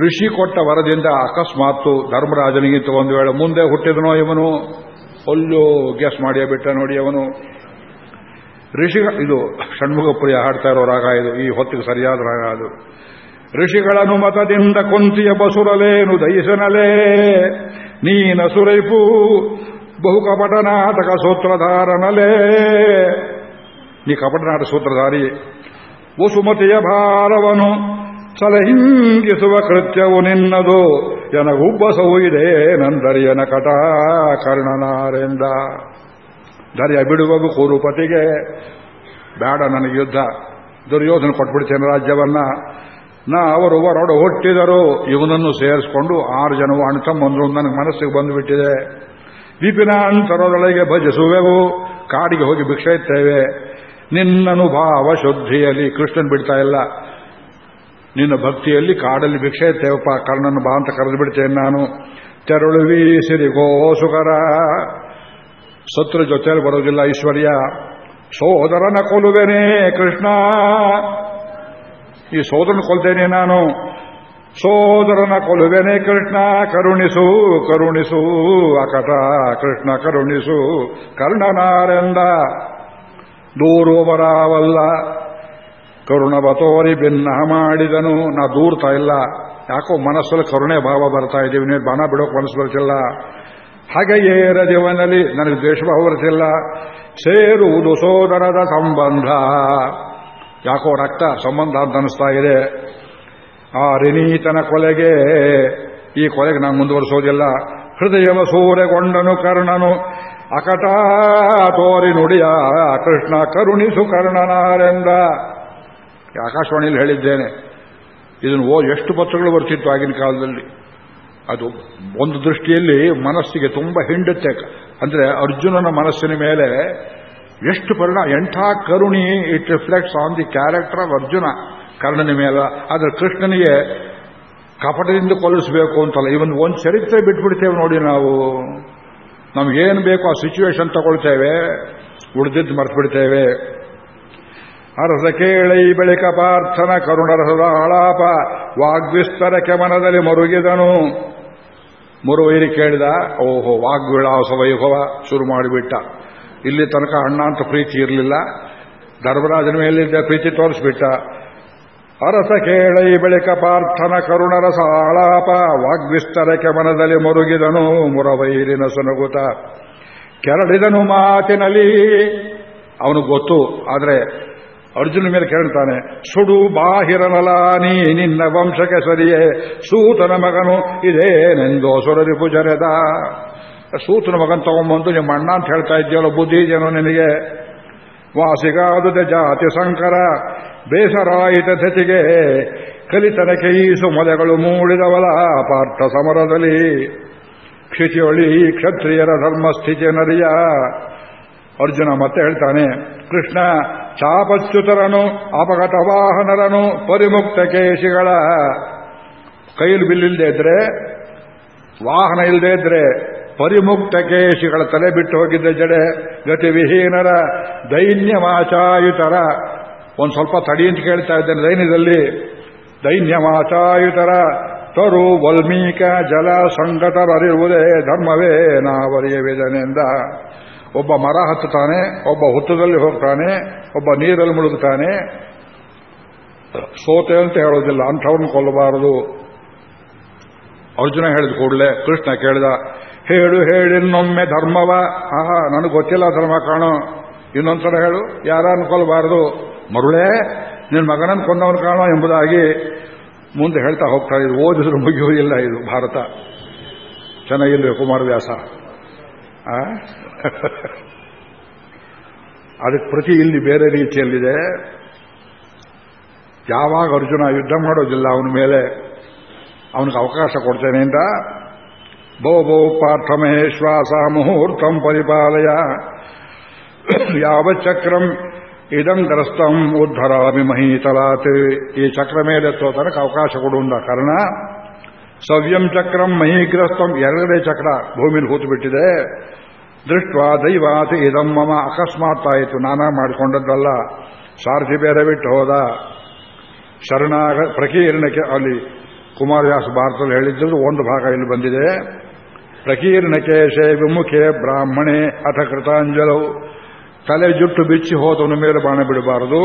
ಋಷಿ ಕೊಟ್ಟ ವರದಿಂದ ಅಕಸ್ಮಾತ್ತು ಧರ್ಮರಾಜನಿಗಿಂತ ಒಂದು ವೇಳೆ ಮುಂದೆ ಹುಟ್ಟಿದನೋ ಇವನು? ಅಲ್ಲೋ ಗ್ಯಾಸ್ ಮಾಡಿಯೇ ಬಿಟ್ಟ ನೋಡಿ ಅವನು. ಋಷಿ ಇದು ಷಣ್ಮುಖಪ್ರಿಯ ಹಾಡ್ತಾ ಇರೋ ರಾಗ ಇದು, ಈ ಹೊತ್ತಿಗೆ ಸರಿಯಾದ ರಾಗ ಅದು. ಋಷಿಗಳನ್ನು ಮತದಿಂದ ಕುಂತಿಯ ಬಸುರಲೇನು ದಯಿಸನಲೇ ನೀನಸುರೈಪು ಬಹು ಕಪಟನಾಟಕ ಸೂತ್ರಧಾರನಲೇ. ನೀ ಕಪಟನಾಟ ಸೂತ್ರಧಾರಿ. ವಸುಮತಿಯ ಭಾರವನು ಸಲಹಿಂಗಿಸುವ ಕೃತ್ಯವು ನಿನ್ನದು. ಎನಗುಬ್ಬಸವು ಇದೆ, ನಂದರಿಯನ ಕಟ ಕರ್ಣನಾರೆಂದ ದರಿಯ ಬಿಡುವವು ಕೂರುಪತಿಗೆ. ಬೇಡ ನನಗೆ ಯುದ್ಧ. ದುರ್ಯೋಧನ ಕೊಟ್ಬಿಡ್ತೇನೆ ರಾಜ್ಯವನ್ನ. ನಾ ಅವರು ಹೊರಡು ಹುಟ್ಟಿದರು. ಇವನನ್ನು ಸೇರಿಸಿಕೊಂಡು ಆರು ಜನವು ಅಣ್ತಮ್ಮಂದ್ರು ನನಗೆ ಮನಸ್ಸಿಗೆ ಬಂದುಬಿಟ್ಟಿದೆ. ವಿಪಿನಾಂತರದೊಳಗೆ ಭಜಿಸುವೆವು. ಕಾಡಿಗೆ ಹೋಗಿ ಭಿಕ್ಷೆ ನಿನ್ನನು ಭಾವ ಶುದ್ಧಿಯಲ್ಲಿ ಕೃಷ್ಣನ್ ಬಿಡ್ತಾ ಇಲ್ಲ. ನಿನ್ನ ಭಕ್ತಿಯಲ್ಲಿ ಕಾಡಲ್ಲಿ ಭಿಕ್ಷೆ ಇತ್ತೇವಪ್ಪ ಕರ್ಣನ ಬಾ ಅಂತ ಕರೆದು ಬಿಡ್ತೇನೆ ನಾನು. ತೆರಳುವಿ ಸಿರಿಗೋ ಸುಕರ. ಸತ್ರ ಜೊತೆಯಲ್ಲಿ ಬರೋದಿಲ್ಲ ಐಶ್ವರ್ಯ. ಸೋದರನ ಕೊಲುವೆನೇ ಕೃಷ್ಣ. ಈ ಸೋದರನ ಕೊಲ್ತೇನೆ ನಾನು. ಸೋದರನ ಕೊಲುವೆನೆ ಕೃಷ್ಣ, ಕರುಣಿಸು ಕರುಣಿಸು, ಅಕಟ, ಕೃಷ್ಣ ಕರುಣಿಸು, ಕರ್ಣನಾರೆಂದ. ದೂರುವರಾವಲ್ಲ, ಕರುಣವ ತೋರಿ ಭಿನ್ನ ಮಾಡಿದನು, ನಾ ದೂರ್ತಾ ಇಲ್ಲ. ಯಾಕೋ ಮನಸ್ಸಲ್ಲಿ ಕರುಣೆ ಭಾವ ಬರ್ತಾ ಇದ್ದೀವಿ ನೀವು ಬಣ ಬಿಡೋಕೆ ಮನಸ್ಸು ಬರ್ತಿಲ್ಲ. ಹಾಗೆ ಏರ ಜೀವನದಲ್ಲಿ ನನಗೆ ದ್ವೇಷಭಾವ ಬರ್ತಿಲ್ಲ. ಸೇರುವುದು ಸೋದರದ ಸಂಬಂಧ. ಯಾಕೋ ರಕ್ತ ಸಂಬಂಧ ಅಂತ ಅನಿಸ್ತಾ ಇದೆ. ಆ ರಿನೀತನ ಕೊಲೆಗೆ, ಈ ಕೊಲೆಗೆ ನಾನು ಮುಂದುವರಿಸೋದಿಲ್ಲ ಹೃದಯವ ಸೂರೆಗೊಂಡನು ಕರ್ಣನು, ಅಕಟ ತೋರಿ ನುಡಿಯ ಕೃಷ್ಣ ಕರುಣಿಸು ಕರ್ಣನಾರೆಂದ. ಆಕಾಶವಾಣಿಯಲ್ಲಿ ಹೇಳಿದ್ದೇನೆ, ಇದನ್ನು ಓ, ಎಷ್ಟು ಪತ್ರಗಳು ಬರ್ತಿತ್ತು ಆಗಿನ ಕಾಲದಲ್ಲಿ. ಅದು ಒಂದು ದೃಷ್ಟಿಯಲ್ಲಿ ಮನಸ್ಸಿಗೆ ತುಂಬ ಹಿಂಡುತ್ತೆ. ಅಂದ್ರೆ ಅರ್ಜುನನ ಮನಸ್ಸಿನ ಮೇಲೆ ಎಷ್ಟು ಪರಿಣಾಮ, ಎಂಥ ಕರುಣಿ it reflects on the character of Arjuna. ಕರ್ಣನ ಮೇಲ. ಆದರೆ ಕೃಷ್ಣನಿಗೆ ಕಪಟದಿಂದ ಕೊಲ್ಲಿಸಬೇಕು ಅಂತಲ್ಲ. ಇವನ್ ಒಂದು ಚರಿತ್ರೆ ಬಿಟ್ಬಿಡ್ತೇವೆ ನೋಡಿ ನಾವು. ನಮ್ಗೇನು ಬೇಕೋ ಆ ಸಿಚುವೇಶನ್ ತಗೊಳ್ತೇವೆ. ಉಳಿದಿದ್ದು ಮರ್ತು ಬಿಡ್ತೇವೆ ಅರಸ ಕೇಳೈ ಬಳಿಕ ಪಾರ್ಥನ ಕರುಣರಸದ ಆಳಾಪ ವಾಗ್ವಿಸ್ತರ ಕೆಮನದಲ್ಲಿ ಮರುಗಿದನು. ಮುರುವೈರಿ ಕೇಳಿದ, ಓಹೋ, ವಾಗ್ವಿಳಾಸ ವೈಭವ ಶುರು ಮಾಡಿಬಿಟ್ಟ. ಇಲ್ಲಿ ತನಕ ಅಣ್ಣ ಅಂತ ಪ್ರೀತಿ ಇರಲಿಲ್ಲ. ಧರ್ಮರಾಜನ ಮೇಲಿದ್ದ ಪ್ರೀತಿ ತೋರಿಸ್ಬಿಟ್ಟ. ಅರಸ ಕೇಳೈ ಬಳಿಕ ಪಾರ್ಥನ ಕರುಣರಸ ಆಳಾಪ ವಾಗ್ವಿಸ್ತರಕ್ಕೆ ಮನದಲ್ಲಿ ಮುರುಗಿದನು ಮುರವೈರಿನ ಸುನಗುತ. ಕೆರಳಿದನು ಮಾತಿನಲ್ಲಿ, ಅವನು ಗೊತ್ತು, ಆದರೆ ಅರ್ಜುನ ಮೇಲೆ ಕೇಳ್ತಾನೆ, ಸುಡು ಬಾಹಿರನಲ ನೀ ನಿನ್ನ ವಂಶಕ್ಕೆ ಸರಿಯೇ, ಸೂತನ ಮಗನು ಇದೇನೆಂದು ಸುರರಿ ಪುಜರೆದ ಸೂತನ ಮಗನ್ ತಗೊಂಬಂದು ನಿಮ್ಮ ಅಣ್ಣ ಅಂತ ಹೇಳ್ತಾ ಇದ್ದೀಯಲ್ಲ ಬುದ್ಧಿ ಇದೆಯೋ ನಿನಗೆ? ವಾಸಿಗಾದುದ ಜಾತಿ ಸಂಕರ, ಬೇಸರಾಯಿತ ಧತಿಗೆ ಕಲಿತನ ಕೈಸು ಮೊಲೆಗಳು ಮೂಡಿದವಲ ಪಾರ್ಥ ಸಮರದಲ್ಲಿ. ಕ್ಷಿತಿಯೊಳಿ ಕ್ಷತ್ರಿಯರ ಧರ್ಮಸ್ಥಿತಿ ನರಿಯ ಅರ್ಜುನ ಮತ್ತೆ ಹೇಳ್ತಾನೆ, ಕೃಷ್ಣ ಚಾಪಚ್ಯುತರನು ಅಪಘಟ ವಾಹನರನು ಪರಿಮುಕ್ತ ಕೇಶಿಗಳ. ಕೈಲಿ ಬಿಲ್ಲಿಲ್ಲದೆ ಇದ್ರೆ, ವಾಹನ ಇಲ್ಲದೆ ಇದ್ರೆ ಪರಿಮುಕ್ತ ಕೇಶಿಗಳ ತಲೆ ಬಿಟ್ಟು ಹೋಗಿದ್ದ ಜಡೆ ಗತಿವಿಹೀನರ ದೈನ್ಯವಾಚಾಯುತರ ಒಂದು ಸ್ವಲ್ಪ ತಡಿ ಅಂತ ಕೇಳ್ತಾ ಇದ್ದೇನೆ ದೈನ್ಯದಲ್ಲಿ. ದೈನ್ಯವಾಚಾಯುತರ ತರು ವಲ್ಮೀಕ ಜಲ ಸಂಕಟರರಿರುವುದೇ ಧರ್ಮವೇ ನಾವರಿಯವಿದನೆಂದ. ಒಬ್ಬ ಮರ ಹತ್ತುತ್ತಾನೆ, ಒಬ್ಬ ಹುತ್ತದಲ್ಲಿ ಹೋಗ್ತಾನೆ, ಒಬ್ಬ ನೀರಲ್ಲಿ ಮುಳುಗುತ್ತಾನೆ. ಸೋತೆ ಅಂತ ಹೇಳೋದಿಲ್ಲ ಅಂಥವ್ರನ್ನ ಕೊಲ್ಲಬಾರದು. ಅರ್ಜುನ ಹೇಳಿದ ಕೂಡಲೇ, ಕೃಷ್ಣ ಕೇಳಿದ ಹೇಳು ಹೇಳಿನ್ನೊಮ್ಮೆ ಧರ್ಮವ. ಆಹಾ ನನಗೆ ಗೊತ್ತಿಲ್ಲ ಧರ್ಮ ಕಾಣು. ಇನ್ನೊಂದ್ಸಲ ಹೇಳು ಯಾರನ್ನು ಕೊಲ್ಲಬಾರದು ಮರುಳೇ ನಿನ್ನ ಮಗನನ್ನು ಕೊಂದವನು ಕಾಣೋ ಎಂಬುದಾಗಿ ಮುಂದೆ ಹೇಳ್ತಾ ಹೋಗ್ತಾ ಇದು ಓದಿದ್ರು ಮುಗಿಯುವುದಿಲ್ಲ ಇದು ಭಾರತ. ಚೆನ್ನಾಗಿಲ್ಲ ಕುಮಾರವ್ಯಾಸ ಅದಕ್ಕೆ ಪ್ರತಿ ಇಲ್ಲಿ ಬೇರೆ ರೀತಿಯಲ್ಲಿದೆ. ಯಾವಾಗ ಅರ್ಜುನ ಯುದ್ಧ ಮಾಡೋದಿಲ್ಲ ಅವನ ಮೇಲೆ, ಅವನಿಗೆ ಅವಕಾಶ ಕೊಡ್ತೇನೆ ಅಂತ ಭೋ ಭೋ ಪಾರ್ಥ ಮಹೇಶ್ವಾಸ ಮುಹೂರ್ತಂ ಪರಿಪಾಲಯ ಯಾವ ಚಕ್ರಂ ಇದಂ ಗ್ರಸ್ತಂ ಉದ್ಧರಾಮಿ ಮಹೀತಲಾತ್ ಈ ಚಕ್ರ ಮೇಲೆ ತನಕ ಅವಕಾಶ ಕೊಡುವಂತ ಕಾರಣ ಸವ್ಯಂ ಚಕ್ರಂ ಮಹೀಗ್ರಸ್ತಂ ಎರಡನೇ ಚಕ್ರ ಭೂಮಿಲಿ ಹೂತು ಬಿಟ್ಟಿದೆ ದೃಷ್ಟ ದೈವಾತಿ ಇದಂ ಮಮ ಅಕಸ್ಮಾತ್ ಆಯಿತು ನಾನಾ ಮಾಡಿಕೊಂಡದ್ದಲ್ಲ ಸಾರಥಿ ಬೇರೆ ಬಿಟ್ಟು ಹೋದ। ಶರಣಾಗ ಪ್ರಕೀರ್ಣಕ್ಕೆ ಅಲ್ಲಿ ಕುಮಾರವ್ಯಾಸ ಭಾರತದಲ್ಲಿ ಹೇಳಿದ್ದು ಒಂದು ಭಾಗ ಇಲ್ಲಿ ಬಂದಿದೆ। ಪ್ರಕೀರ್ಣಕೇಶೆ ವಿಮುಖೆ ಬ್ರಾಹ್ಮಣೆ ಅಥ ಕೃತಾಂಜಲವು ತಲೆ ಜುಟ್ಟು ಬಿಚ್ಚಿ ಹೋದವನ ಮೇಲೆ ಬಾಣ ಬಿಡಬಾರದು,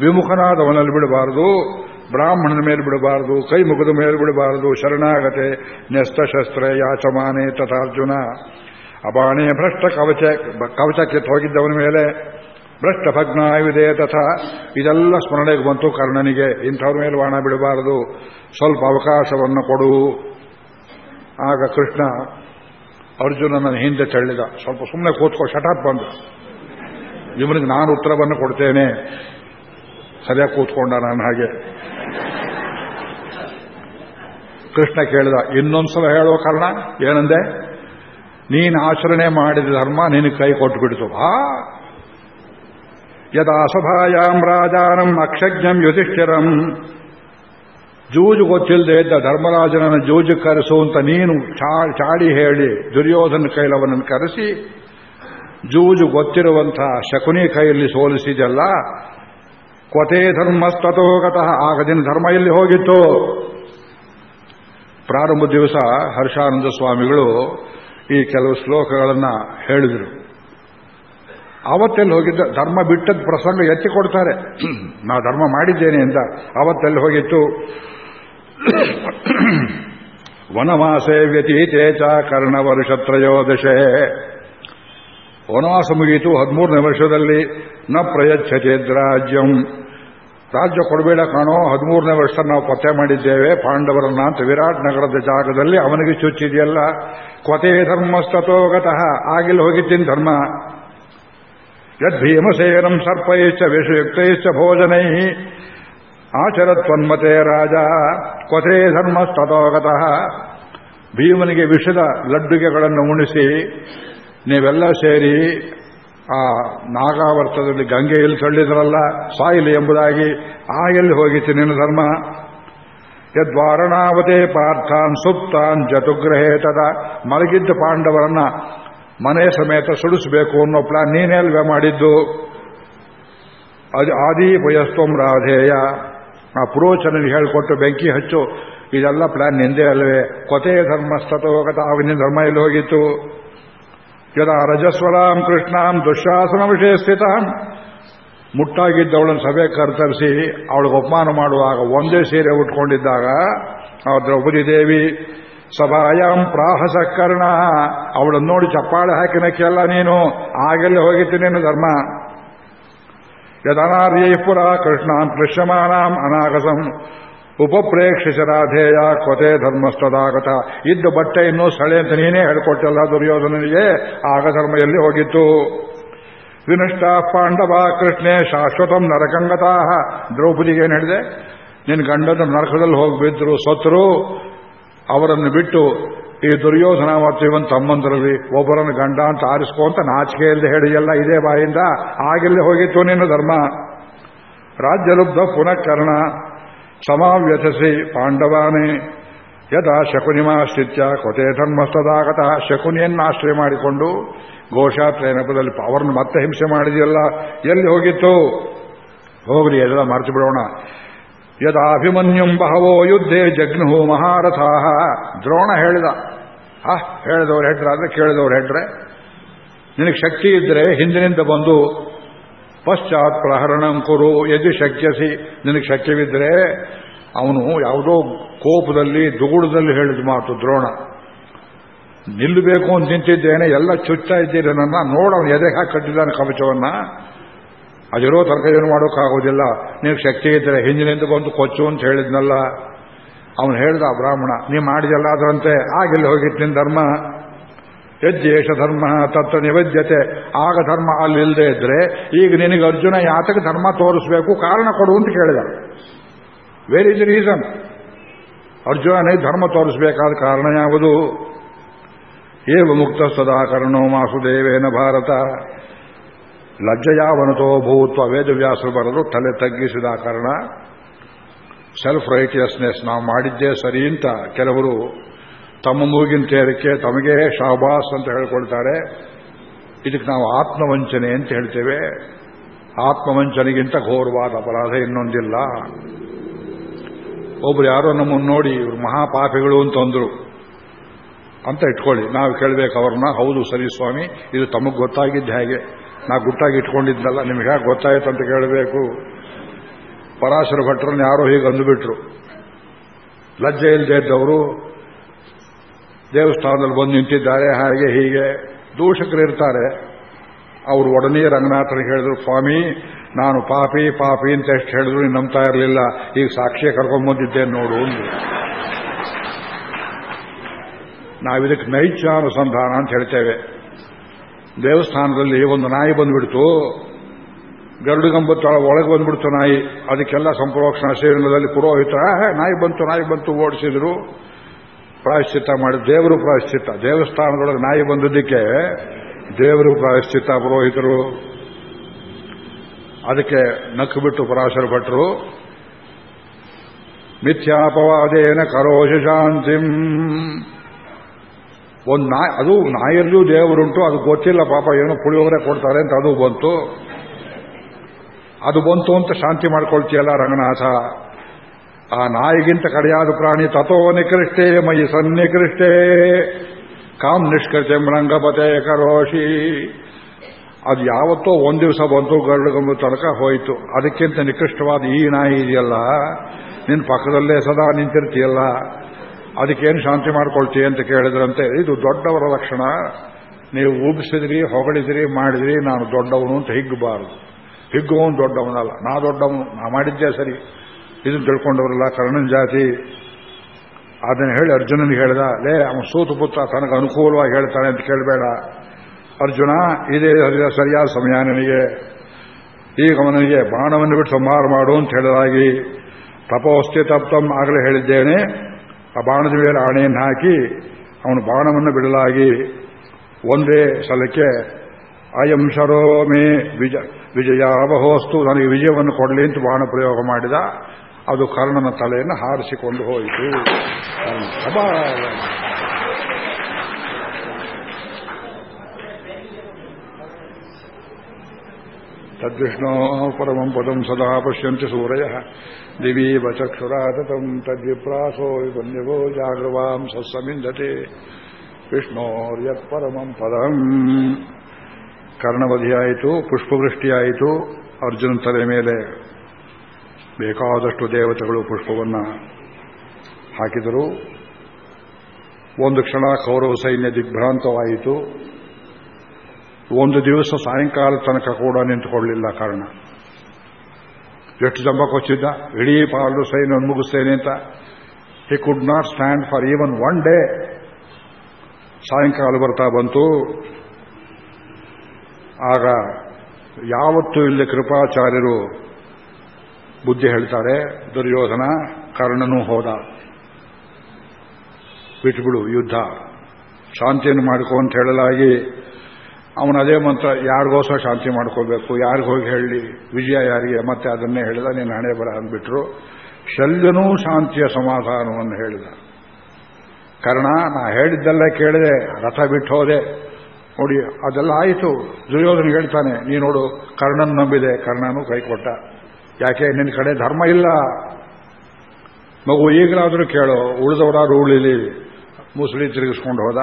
ವಿಮುಖನಾದವನಲ್ಲಿ ಬಿಡಬಾರದು, ಬ್ರಾಹ್ಮಣನ ಮೇಲೆ ಬಿಡಬಾರದು ಕೈ ಮುಗದ ಮೇಲೆ ಬಿಡಬಾರದು, ಶರಣಾಗತೆ ನೆಸ್ತ ಶಸ್ತ್ರ ಯಾಚಮಾನೆ ತಥಾರ್ಜುನ. ಅಬಾಣೆ ಭ್ರಷ್ಟ ಕವಚ, ಕವಚಕ್ಕೆ ಹೋಗಿದ್ದವನ ಮೇಲೆ ಭ್ರಷ್ಟ ಭಗ್ನಾಯುವಿದೆ ತಥಾ. ಇದೆಲ್ಲ ಸ್ಮರಣೆಗೆ ಬಂತು ಕರ್ಣನಿಗೆ, ಇಂಥವ್ರ ಮೇಲೆ ಬಾಣ ಬಿಡಬಾರದು. ಸ್ವಲ್ಪ ಅವಕಾಶವನ್ನು ಕೊಡು. ಆಗ ಕೃಷ್ಣ, ಅರ್ಜುನನ ಹಿಂದೆ ತಳ್ಳಿದ. ಸ್ವಲ್ಪ ಸುಮ್ಮನೆ ಕೂತ್ಕೋ ಶಟಾಪ್ ಬಂದ. ಇವನಿಗೆ ನಾನು ಉತ್ತರವನ್ನು ಕೊಡ್ತೇನೆ. ಸರಿಯಾಗಿ ಕೂತ್ಕೊಂಡ ನಾನು ಹಾಗೆ. ಕೃಷ್ಣ ಕೇಳಿದ, ಇನ್ನೊಂದ್ಸಲ ಹೇಳೋ ಕಾರಣ? ಏನಂದೆ? ನೀನು ಆಚರಣೆ ಮಾಡಿದ ಧರ್ಮ ನಿನಗೆ ಕೈ ಕೊಟ್ಟು ಬಿಡ್ತು ಆ ಯದಾ ಸಭಾಯಾಂ ರಾಜಾನಂ ಅಕ್ಷಜ್ಞಂ ಯುಧಿಷ್ಠಿರಂ. ಜೂಜು ಗೊತ್ತಿಲ್ಲದೆ ಇದ್ದ ಧರ್ಮರಾಜನನ್ನು ಜೂಜು ಕರೆಸು ಅಂತ ನೀನು ಚಾಡಿ ಹೇಳಿ ದುರ್ಯೋಧನ ಕೈಲವನನ್ನು ಕರೆಸಿ, ಜೂಜು ಗೊತ್ತಿರುವಂತಹ ಶಕುನಿ ಕೈಯಲ್ಲಿ ಸೋಲಿಸಿದೆಲ್ಲ ಕೊತೆ ಧರ್ಮಸ್ತತೋಗತಃ ಆಗದಿನ ಧರ್ಮ ಎಲ್ಲಿ ಹೋಗಿತ್ತು? ಪ್ರಾರಂಭ ದಿವಸ ಹರ್ಷಾನಂದ ಸ್ವಾಮಿಗಳು ಈ ಕೆಲವು ಶ್ಲೋಕಗಳನ್ನು ಹೇಳಿದರು. ಅವತ್ತೆಲ್ಲಿ ಹೋಗಿದ್ದ, ಧರ್ಮ ಬಿಟ್ಟದ ಪ್ರಸಂಗ ಎತ್ತಿ ಕೊಡ್ತಾರೆ ನಾ ಧರ್ಮ ಮಾಡಿದ್ದೇನೆ ಅಂತ ಅವತ್ತೆಲ್ಲಿ ಹೋಗಿತ್ತು? ವನವಾಸೆ ವ್ಯತೀತೆ ಚ ಕರ್ಣವರುಷತ್ರಯೋದಶೆ. ವನವಾಸ ಮುಗಿಯಿತು, ಹದಿಮೂರನೇ ವರ್ಷದಲ್ಲಿ. ನ ಪ್ರಯಚ್ಛತೇದ್ರಾಜ್ಯಂ ರಾಜ್ಯ ಕೊಡಬೇಡ ಕಾಣೋ, ಹದಿಮೂರನೇ ವರ್ಷ ನಾವು ಪತ್ತೆ ಮಾಡಿದ್ದೇವೆ, ಪಾಂಡವರನ್ನ ಅಂತ ವಿರಾಟ್ ನಗರದ ಜಾಗದಲ್ಲಿ ಅವನಿಗೆ ಚುಚ್ಚಿದೆಯಲ್ಲ. ಕೊತೆ ಧರ್ಮಸ್ತತೋಗತಃ ಆಗಿಲ್ಲಿ ಹೋಗಿದ್ದೀನಿ ಧರ್ಮ. ಯದ್ಭೀಮಸೇನಂ ಸರ್ಪೈಶ್ಚ ವಿಷಯುಕ್ತೈಶ್ಚ ಭೋಜನೈ. ಆಚರತ್ವನ್ಮತೆ ರಾಜ ಕೊತೆ ಧರ್ಮಸ್ತತೋಗತಃ ಭೀಮನಿಗೆ ವಿಷದ ಲಡ್ಡುಗೆಗಳನ್ನು ಉಣಿಸಿ, ನೀವೆಲ್ಲ ಸೇರಿ ಆ ನಾಗಾವರ್ತದಲ್ಲಿ ಗಂಗೆಯಲ್ಲಿ ತಳ್ಳಿದ್ರಲ್ಲ ಸಾಯಿಲಿ ಎಂಬುದಾಗಿ ಆ ಎಲ್ಲಿ ಹೋಗಿತ್ತು ನಿನ್ನ ಧರ್ಮ? ಯದ್ವಾರಣಾವತೆ ಪಾರ್ಥಾನ್ ಸುಪ್ತಾನ್ ಜತುಗ್ರಹೇ ತದ, ಮಲಗಿದ್ದ ಪಾಂಡವರನ್ನ ಮನೆ ಸಮೇತ ಸುಡಿಸಬೇಕು ಅನ್ನೋ ಪ್ಲಾನ್ ನೀನೇ ಅಲ್ವೇ ಮಾಡಿದ್ದು. ಅದು ಆದಿ ಪಯಸ್ತ್ವಂ ರಾಧೇಯ. ಆ ಪುರೋಚನಿಗೆ ಹೇಳಿಕೊಟ್ಟು ಬೆಂಕಿ ಹಚ್ಚು. ಇದೆಲ್ಲ ಪ್ಲಾನ್ ನಿಂದೇ ಅಲ್ವೇ ಧರ್ಮಸ್ಥತ ಹೋಗತ ಅವನಿನ ಧರ್ಮ ಎಲ್ಲಿ ಹೋಗಿತ್ತು? ಯದಾ ರಜಸ್ವರಾಮ್ ಕೃಷ್ಣಾಂ ದುಶಾಸನ ವಿಷಯ ಸ್ಥಿತ. ಮುಟ್ಟಾಗಿದ್ದವಳನ್ನು ಸಭೆ ಕರ್ತರಿಸಿ ಅವಳಿಗೆ ಅಪಮಾನ ಮಾಡುವಾಗ ಒಂದೇ ಸೀರೆ ಉಟ್ಕೊಂಡಿದ್ದಾಗ ಆ ದ್ರೌಪದಿ ದೇವಿ ಸಭಾಯಾಂ ಪ್ರಾಹಸ ಕರ್ಣ, ಅವಳನ್ನು ನೋಡಿ ಚಪ್ಪಾಳೆ ಹಾಕಿನಕ್ಕೆಲ್ಲ ನೀನು ಆಗೆಲ್ಲ ಹೋಗಿತ್ತು ನೀನು ಧರ್ಮ. ಯದನಾರ್ಯೈ ಪುರ ಕೃಷ್ಣಾಂ ಕೃಷ್ಯಮಾನಾಂ ಅನಾಗಸಂ ಉಪಪ್ರೇಕ್ಷಿಸರಾಧೇಯ ಕೊತೆ ಧರ್ಮಸ್ಥದಾಗತ ಇದ್ದ ಬಟ್ಟೆ ಇನ್ನೂ ಸಳೆ ಅಂತ ನೀನೇ ಹೇಳ್ಕೊಟ್ಟಲ್ಲ ದುರ್ಯೋಧನನಿಗೆ, ಆಗ ಎಲ್ಲಿ ಹೋಗಿತ್ತು? ವಿನಷ್ಟ ಪಾಂಡವ ಕೃಷ್ಣೆ, ಶಾಶ್ವತಂ ನರಕಂಗತಾ ದ್ರೌಪದಿಗೆ ಏನು ಹೇಳಿದೆ? ನಿನ್ನ ಗಂಡನ ನರಕದಲ್ಲಿ ಹೋಗಿಬಿದ್ರು ಸತ್ರು, ಅವರನ್ನು ಬಿಟ್ಟು ಈ ದುರ್ಯೋಧನ ಮತ್ತು ಇವನ್ ತಮ್ಮಂದರಲ್ಲಿ ಒಬ್ಬರನ್ನು ಗಂಡ ಅಂತ ಆರಿಸ್ಕೋ ಅಂತ ನಾಚಿಕೆ ಇಲ್ಲದೆ ಹೇಳಿಯಲ್ಲ ಇದೇ ಬಾಯಿಂದ ಆಗಿಲ್ಲದೆ ಹೋಗಿತ್ತು ನಿನ್ನ ಧರ್ಮ. ರಾಜ್ಯಲುಬ್ಧ ಪುನಃ ಕರ್ಣ ಸಮಾವ್ಯಥಸಿ ಪಾಂಡವಾನೇ. ಯದಾ ಶಕುನಿಮಾಶ್ರಿತ್ಯ ಕೊತೆ ಧರ್ಮಸ್ಥದಾಗತ ಶಕುನಿಯನ್ನು ಆಶ್ರಯ ಮಾಡಿಕೊಂಡು ಘೋಷಾತ್ರೆಯ ನೆಪದಲ್ಲಿ ಅವರನ್ನು ಮತ್ತೆ ಹಿಂಸೆ ಮಾಡಿದೆಯಲ್ಲ, ಎಲ್ಲಿ ಹೋಗಿತ್ತು? ಹೋಗ್ರಿ ಎಲ್ಲ ಮರೆತು ಬಿಡೋಣ. ಯದಾಭಿಮನ್ಯುಂ ಬಹವೋ ಯುದ್ಧೇ ಜಗ್ನು ಮಹಾರಥಾ. ದ್ರೋಣ ಹೇಳಿದ. ಆ ಹೇಳಿದವ್ರು ಹೆಡ್ರ ಅಂದ್ರೆ ಕೇಳಿದವ್ರು ಹೆಡ್ರೆ, ನಿನಗೆ ಶಕ್ತಿ ಇದ್ರೆ ಹಿಂದಿನಿಂದ ಬಂದು ಪಶ್ಚಾತ್ ಪ್ರಹರಣಂ ಕುರು, ಎದು ಶಕ್ಯಸಿ, ನಿನಗೆ ಶಕ್ಯವಿದ್ರೆ ಅವನು ಯಾವುದೋ ಕೋಪದಲ್ಲಿ ದುಗುಡದಲ್ಲಿ ಹೇಳಿದ ಮಾತು, ದ್ರೋಣ. ನಿಲ್ಲಬೇಕು ಅಂತ ನಿಂತಿದ್ದೇನೆ, ಎಲ್ಲ ಚುಚ್ಚಾ ಇದ್ದೀರಿ ನನ್ನ, ನೋಡ ಅವನು ಎದೆ ಹಾಕಿ ಕಟ್ಟಿದ್ದಾನೆ ಕವಚವನ್ನ. ಅದಿರೋ ತನಕ ಏನು ಮಾಡೋಕ್ಕಾಗೋದಿಲ್ಲ. ನಿನಗೆ ಶಕ್ತಿ ಇದ್ದರೆ ಹಿಂದಿನಿಂದ ಬಂದು ಕೊಚ್ಚು ಅಂತ ಹೇಳಿದ್ನಲ್ಲ. ಅವನು ಹೇಳ್ದ ಬ್ರಾಹ್ಮಣ, ನೀ ಮಾಡಿದೆಲ್ಲ ಅದರಂತೆ, ಆಗಿಲ್ಲಿ ಹೋಗಿತ್ತು ನಿನ್ನ ಧರ್ಮ. ಯಜ್ಜೇಷ ಧರ್ಮ, ತತ್ವ ನಿವೇದ್ಯತೆ. ಆಗ ಧರ್ಮ ಅಲ್ಲಿಲ್ಲದೆ ಇದ್ರೆ, ಈಗ ನಿನಗೆ ಅರ್ಜುನ ಯಾತಕ್ಕೆ ಧರ್ಮ ತೋರಿಸಬೇಕು, ಕಾರಣ ಕೊಡು ಅಂತ ಕೇಳಿದ. ವೇರ್ ಇಸ್ ರೀಸನ್ ಅರ್ಜುನನೇ ಧರ್ಮ ತೋರಿಸಬೇಕಾದ ಕಾರಣ ಯಾವುದು? ಏವ ಮುಕ್ತ ಸದಾ ಕರ್ಣೋ ಮಾಸುದೇವೇನ ಭಾರತ. ಲಜ್ಜಯಾವನತೋ ಭೂತ್ವ ವೇದವ್ಯಾಸರು ಬರಲು ತಲೆ ತಗ್ಗಿಸಿದ ಕಾರಣ ಸೆಲ್ಫ್ ರೈಟಿಯಸ್ನೆಸ್ ನಾವು ಮಾಡಿದ್ದೇ ಸರಿ ಅಂತ ಕೆಲವರು ತಮ್ಮ ಮೂಗಿನ ತೇರಕ್ಕೆ ತಮಗೆ ಶಾಬಾಸ್ ಅಂತ ಹೇಳ್ಕೊಳ್ತಾರೆ. ಇದಕ್ಕೆ ನಾವು ಆತ್ಮವಂಚನೆ ಅಂತ ಹೇಳ್ತೇವೆ. ಆತ್ಮವಂಚನೆಗಿಂತ ಘೋರವಾದ ಅಪರಾಧ ಇನ್ನೊಂದಿಲ್ಲ. ಒಬ್ರು ಯಾರೋ ನಮ್ಮನ್ನು ನೋಡಿ ಇವರು ಮಹಾಪಾಪಿಗಳು ಅಂತಂದ್ರು ಅಂತ ಇಟ್ಕೊಳ್ಳಿ. ನಾವು ಕೇಳಬೇಕು ಅವ್ರನ್ನ, ಹೌದು ಸರಿ ಸ್ವಾಮಿ, ಇದು ತಮಗೆ ಗೊತ್ತಾಗಿದ್ದು ಹೇಗೆ. ನಾ ಗುಟ್ಟಾಗಿ ಇಟ್ಕೊಂಡಿದ್ದಲ್ಲ, ನಿಮ್ಗೆ ಹೇಗೆ ಗೊತ್ತಾಯ್ತು ಅಂತ ಕೇಳಬೇಕು. ಪರಾಶರ ಭಟ್ರನ್ನ ಯಾರೋ ಹೀಗೆ ಅಂದುಬಿಟ್ರು. ಲಜ್ಜೆ ಇಲ್ಲದೆ ಇದ್ದವರು ದೇವಸ್ಥಾನದಲ್ಲಿ ಬಂದು ನಿಂತಿದ್ದಾರೆ, ಹಾಗೆ ಹೀಗೆ ದೂಷಕರಿರ್ತಾರೆ ಅವರು ಒಡನೆ ರಂಗನಾಥನಿಗೆ ಹೇಳಿದ್ರು, ಸ್ವಾಮಿ, ನಾನು ಪಾಪಿ ಪಾಪಿ ಅಂತ ಎಷ್ಟು ಹೇಳಿದ್ರು, ನೀನು ನಂಬ್ತಾ ಇರಲಿಲ್ಲ, ಈಗ ಸಾಕ್ಷಿಯ ಕರ್ಕೊಂಡ್ಬಂದಿದ್ದೇನೆ ನೋಡು ಅಂದ್ರು. ನಾವಿದಕ್ಕೆ ಅನುಸಂಧಾನ ಅಂತ ಹೇಳ್ತೇವೆ. ದೇವಸ್ಥಾನದಲ್ಲಿ ಒಂದು ನಾಯಿ ಬಂದ್ಬಿಡ್ತು ಗರುಡುಗಂಬತ್ತು ಒಳಗೆ ಬಂದ್ಬಿಡ್ತು ನಾಯಿ. ಅದಕ್ಕೆಲ್ಲ ಸಂಪ್ರೋಕ್ಷಣ ಸೇವನದಲ್ಲಿ ಪುರೋಹಿತ ನಾಯಿ ಬಂತು ನಾಯಿ ಬಂತು, ಓಡಿಸಿದ್ರು. ಪ್ರಾಯಶ್ಚಿತ್ತ ಮಾಡಿ, ದೇವರು ಪ್ರಾಯಶ್ಚಿತ್ತ. ದೇವಸ್ಥಾನದೊಳಗೆ ನಾಯಿ ಬಂದದ್ದಕ್ಕೆ ದೇವರು ಪ್ರಾಯಶ್ಚಿತ್ತ ಪುರೋಹಿತರು. ಅದಕ್ಕೆ ನಕ್ಕು ಬಿಟ್ಟು ಪರಾಶರ ಭಟ್ರು, ಮಿಥ್ಯಾಪವಾದೇನ ಕರೋಶ ಶಾಂತಿಂ. ಒಂದು ನಾಯಿ, ಅದು ನಾಯಲ್ಲೂ ದೇವರುಂಟು, ಅದು ಗೊತ್ತಿಲ್ಲ ಪಾಪ, ಏನೋ ಪುಳಿಯೋಗರೆ ಕೊಡ್ತಾರೆ ಅಂತ ಅದು ಬಂತು. ಅದು ಬಂತು ಅಂತ ಶಾಂತಿ ಮಾಡ್ಕೊಳ್ತೀಯಲ್ಲ ರಂಗನಾಥ? ಆ ನಾಯಿಗಿಂತ ಕಡೆಯಾದ ಪ್ರಾಣಿ ತಥೋ ನಿಕೃಷ್ಟೇ, ಮಯಿ ಸನ್ನಿಕೃಷ್ಟೇ. ಕಾಮ್ ನಿಷ್ಕೃತೆ ಮೃಂಗಪತೆ ಕರೋಷಿ. ಅದು ಯಾವತ್ತೋ ಒಂದು ದಿವಸ ಬಂತು ಗರುಡಗಂಬ ತನಕ ಹೋಯಿತು. ಅದಕ್ಕಿಂತ ನಿಕೃಷ್ಟವಾದ ಈ ನಾಯಿ ಇದೆಯಲ್ಲ? ನಿನ್ನ ಪಕ್ಕದಲ್ಲೇ ಸದಾ ನಿಂತಿರ್ತೀಯಲ್ಲ? ಅದಕ್ಕೇನು ಶಾಂತಿ ಮಾಡ್ಕೊಳ್ತೀಯ ಅಂತ ಕೇಳಿದ್ರಂತೆ. ಇದು ದೊಡ್ಡವರ ಲಕ್ಷಣ. ನೀವು ಊಬಿಸಿದ್ರಿ ಹೊಗಳಿದ್ರಿ, ಮಾಡಿದ್ರಿ, ನಾನು ದೊಡ್ಡವನು ಅಂತ ಹಿಗ್ಗಬಾರದು. ಹಿಗ್ಗುವವನು ದೊಡ್ಡವನಲ್ಲ. ನಾ ದೊಡ್ಡವನು, ನಾ ಮಾಡಿದ್ದೆ ಸರಿ. ಇದನ್ನು ತಿಳ್ಕೊಂಡವರಲ್ಲ ಕರ್ಣನ್ ಜಾತಿ. ಅದನ್ನು ಹೇಳಿ ಅರ್ಜುನನಿಗೆ ಹೇಳಿದ, ಲೇ ಅವನು ಸೂತು ತನಗೆ ಅನುಕೂಲವಾಗಿ ಹೇಳ್ತಾನೆ ಅಂತ ಕೇಳಬೇಡ. ಅರ್ಜುನ, ಇದೇ ಸರಿಯಾದ ಸಮಯ ನನಗೆ. ಈಗ ಅವನಿಗೆ ಬಾಣವನ್ನು ಬಿಟ್ಟು ಸಂಹಾರ ಮಾಡು ಅಂತ ಹೇಳಿದಾಗಿ, ತಪೋಸ್ತಿ ತಪ್ತಮ್ ಆಗಲೇ ಹೇಳಿದ್ದೇನೆ. ಆ ಬಾಣದ ಮೇಲೆ ಆಣೆಯನ್ನು ಹಾಕಿ, ಅವನು ಬಾಣವನ್ನು ಬಿಡಲಾಗಿ, ಒಂದೇ ಸಲಕ್ಕೆ ಅಯಂ ಶರೋಮೇ ವಿಜ ವಿಜಯ ಅವಹೋಸ್ತು ನನಗೆ ವಿಜಯವನ್ನು ಕೊಡಲಿ ಅಂತ ಬಾಣ ಪ್ರಯೋಗ ಮಾಡಿದ, ಅದು ಕರ್ಣನ ತಲೆಯನ್ನು ಹಾರಿಸಿಕೊಂಡು ಹೋಯಿತು. ತದ್ವಿಷ್ಣೋ ಪರಮಂ ಪದಂ ಸದಾ ಪಶ್ಯಂತಿ ಸೂರಯ. ದಿವೀವ ಚಕ್ಷುರಾತತಂ ತದ್ವಿಪ್ರಾಸೋ ವಿಪನ್ಯವೋ ಜಾಗೃವಾಂ ಸಸ್ಸಮಿಂದತೆ ವಿಷ್ಣೋರ್ಯತ್ ಪರಮಂ ಪದಂ. ಕರ್ಣವಧಿಯಾಯಿತು, ಪುಷ್ಪವೃಷ್ಟಿಯಾಯಿತು ಅರ್ಜುನ ತಲೆ ಮೇಲೆ ಬೇಕಾದಷ್ಟು ದೇವತೆಗಳು ಪುಷ್ಪವನ್ನು ಹಾಕಿದರು. ಒಂದು ಕ್ಷಣ ಕೌರವ ಸೈನ್ಯ ದಿಗ್ಭ್ರಾಂತವಾಯಿತು. ಒಂದು ದಿವಸ ಸಾಯಂಕಾಲ ತನಕ ಕೂಡ ನಿಂತುಕೊಳ್ಳಲಿಲ್ಲ ಕಾರಣ. ಎಷ್ಟು ಕೊಚ್ಚಿದ್ದ ಇಡೀ ಪಾಲು ಸೈನ್ಯ ಮುಗಿಸ್ತೇನೆ ಅಂತ. He could not stand for even one day ಸಾಯಂಕಾಲ ಬರ್ತಾ ಬಂತು. ಆಗ ಯಾವತ್ತೂ ಇಲ್ಲಿ ಕೃಪಾಚಾರ್ಯರು ಬುದ್ಧಿ ಹೇಳ್ತಾರೆ, ದುರ್ಯೋಧನ, ಕರ್ಣನೂ ಹೋದ. ಬಿಟ್ಬಿಡು, ಯುದ್ಧ. ಶಾಂತಿಯನ್ನು ಮಾಡ್ಕೋ ಅಂತ ಹೇಳಲಾಗಿ ಅವನು ಅದೇ ಮಂತ್ರ, ಯಾರಿಗೋಸ್ಕರ ಶಾಂತಿ ಮಾಡ್ಕೋಬೇಕು? ಹೋಗಿ ಹೇಳಿ? ವಿಜಯ ಯಾರಿಗೆ? ಮತ್ತೆ ಅದನ್ನೇ ಹೇಳಿದ, ನೀನು ಹಣೆ ಬರ ಅಂದ್ಬಿಟ್ರು. ಶಲ್ಯನೂ ಶಾಂತಿಯ ಸಮಾಧಾನವನ್ನು ಹೇಳಿದ. ಕರ್ಣ, ನಾ ಹೇಳಿದ್ದೆಲ್ಲ ಕೇಳಿದೆ, ರಥ ಬಿಟ್ಟು ಹೋದೆ. ನೋಡಿ, ಅದೆಲ್ಲ ಆಯಿತು. ದುರ್ಯೋಧನ ಹೇಳ್ತಾನೆ, ನೀ ನೋಡು, ಕರ್ಣನ್ ನಂಬಿದೆ, ಕರ್ಣನು ಕೈ ಕೊಟ್ಟ ಯಾಕೆ ನಿನ್ನ ಕಡೆ ಧರ್ಮ ಇಲ್ಲ. ಮಗು ಈಗಲಾದರೂ ಕೇಳೋ ಉಳಿದವರಾರು ಉಳಿಲಿ. ಮುಸುಳಿ ತಿರುಗಿಸ್ಕೊಂಡು ಹೋದ.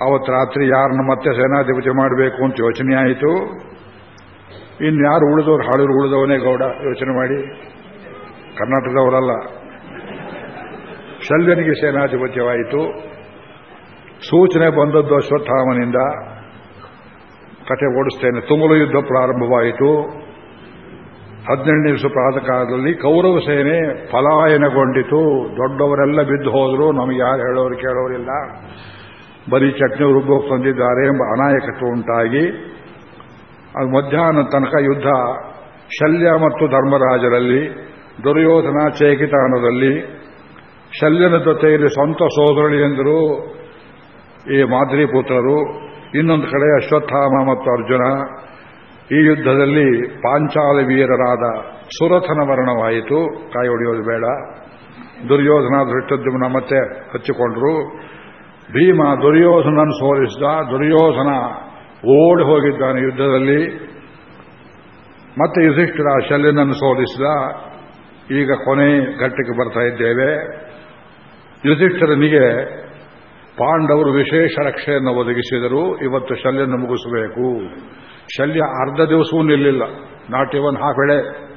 ಅವತ್ತು ರಾತ್ರಿ ಯಾರನ್ನ ಮತ್ತೆ ಸೇನಾಧಿಪತಿ ಮಾಡಬೇಕು ಅಂತ ಯೋಚನೆ ಆಯಿತು. ಇನ್ಯಾರು ಉಳಿದವ್ರು ಹಾಳೂರು ಉಳಿದವನೇ ಗೌಡ, ಯೋಚನೆ ಮಾಡಿ. ಕರ್ನಾಟಕದವರಲ್ಲ. ಶಲ್ಯನಿಗೆ ಸೇನಾಧಿಪತ್ಯವಾಯಿತು. ಸೂಚನೆ ಬಂದದ್ದು ಅಶ್ವತ್ಥಾಮನಿಂದ. ಕತೆ ಓಡಿಸ್ತೇನೆ. ತುಮಲು ಯುದ್ಧ ಪ್ರಾರಂಭವಾಯಿತು. ಹದಿನೆಂಟು ದಿವಸ ಪ್ರಾತಃ ಕಾಲದಲ್ಲಿ ಕೌರವ ಸೇನೆ ಪಲಾಯನಗೊಂಡಿತು. ದೊಡ್ಡವರೆಲ್ಲ ಬಿದ್ದು ಹೋದ್ರು. ನಮಗೆ ಯಾರು ಹೇಳೋರು ಕೇಳೋರಿಲ್ಲ ಬರೀ ಚಟ್ನಿ ರುಬ್ಬೋಗಿ ತಂದಿದ್ದಾರೆ ಎಂಬ ಅನಾಯಕತ್ವ ಉಂಟಾಗಿ. ಅದು ಮಧ್ಯಾಹ್ನ ತನಕ ಯುದ್ಧ. ಶಲ್ಯ ಮತ್ತು ಧರ್ಮರಾಜರಲ್ಲಿ, ದುರ್ಯೋಧನ ಚೇಕಿತಾನದಲ್ಲಿ, ಶಲ್ಯನ ಜೊತೆಯಲ್ಲಿ ಸ್ವಂತ ಸೋದರಳಿಯಂದರು ಈ ಮಾದ್ರಿಪುತ್ರರು ಇನ್ನೊಂದು ಕಡೆ ಅಶ್ವತ್ಥಾಮ ಮತ್ತು ಅರ್ಜುನ, ಈ ಯುದ್ಧದಲ್ಲಿ ಪಾಂಚಾಲ ವೀರರಾದ ಸುರಥನ ವರ್ಣವಾಯಿತು ಕಾಯಿ ಹೊಡೆಯೋದು ಬೇಡ. ದುರ್ಯೋಧನ ದೃಷ್ಟದ್ಯುಮ್ನ ಮತ್ತೆ ಹಚ್ಚಿಕೊಂಡ್ರು. ಭೀಮ ದುರ್ಯೋಧನನ್ನು ಸೋಲಿಸಿದ. ದುರ್ಯೋಧನ ಓಡಿ ಹೋಗಿದ್ದಾನೆ ಯುದ್ಧದಲ್ಲಿ. ಮತ್ತೆ ಯುಧಿಷ್ಠಿರ ಶಲ್ಯನನ್ನು ಸೋಲಿಸಿದ. ಈಗ ಕೊನೆ ಘಟ್ಟಕ್ಕೆ ಬರ್ತಾ ಇದ್ದೇವೆ. ಯುಧಿಷ್ಠಿರನಿಗೆ ಪಾಂಡವರು ವಿಶೇಷ ರಕ್ಷೆಯನ್ನು ಒದಗಿಸಿದರು. ಇವತ್ತು ಶಲ್ಯನ್ನು ಮುಗಿಸಬೇಕು. ಶಲ್ಯ ಅರ್ಧ ದಿವಸವೂ ನಿಲ್ಲಿಲ್ಲ. ನಾಟ್ ಇವನ್ ಹಾಫ್ ಎಡೆ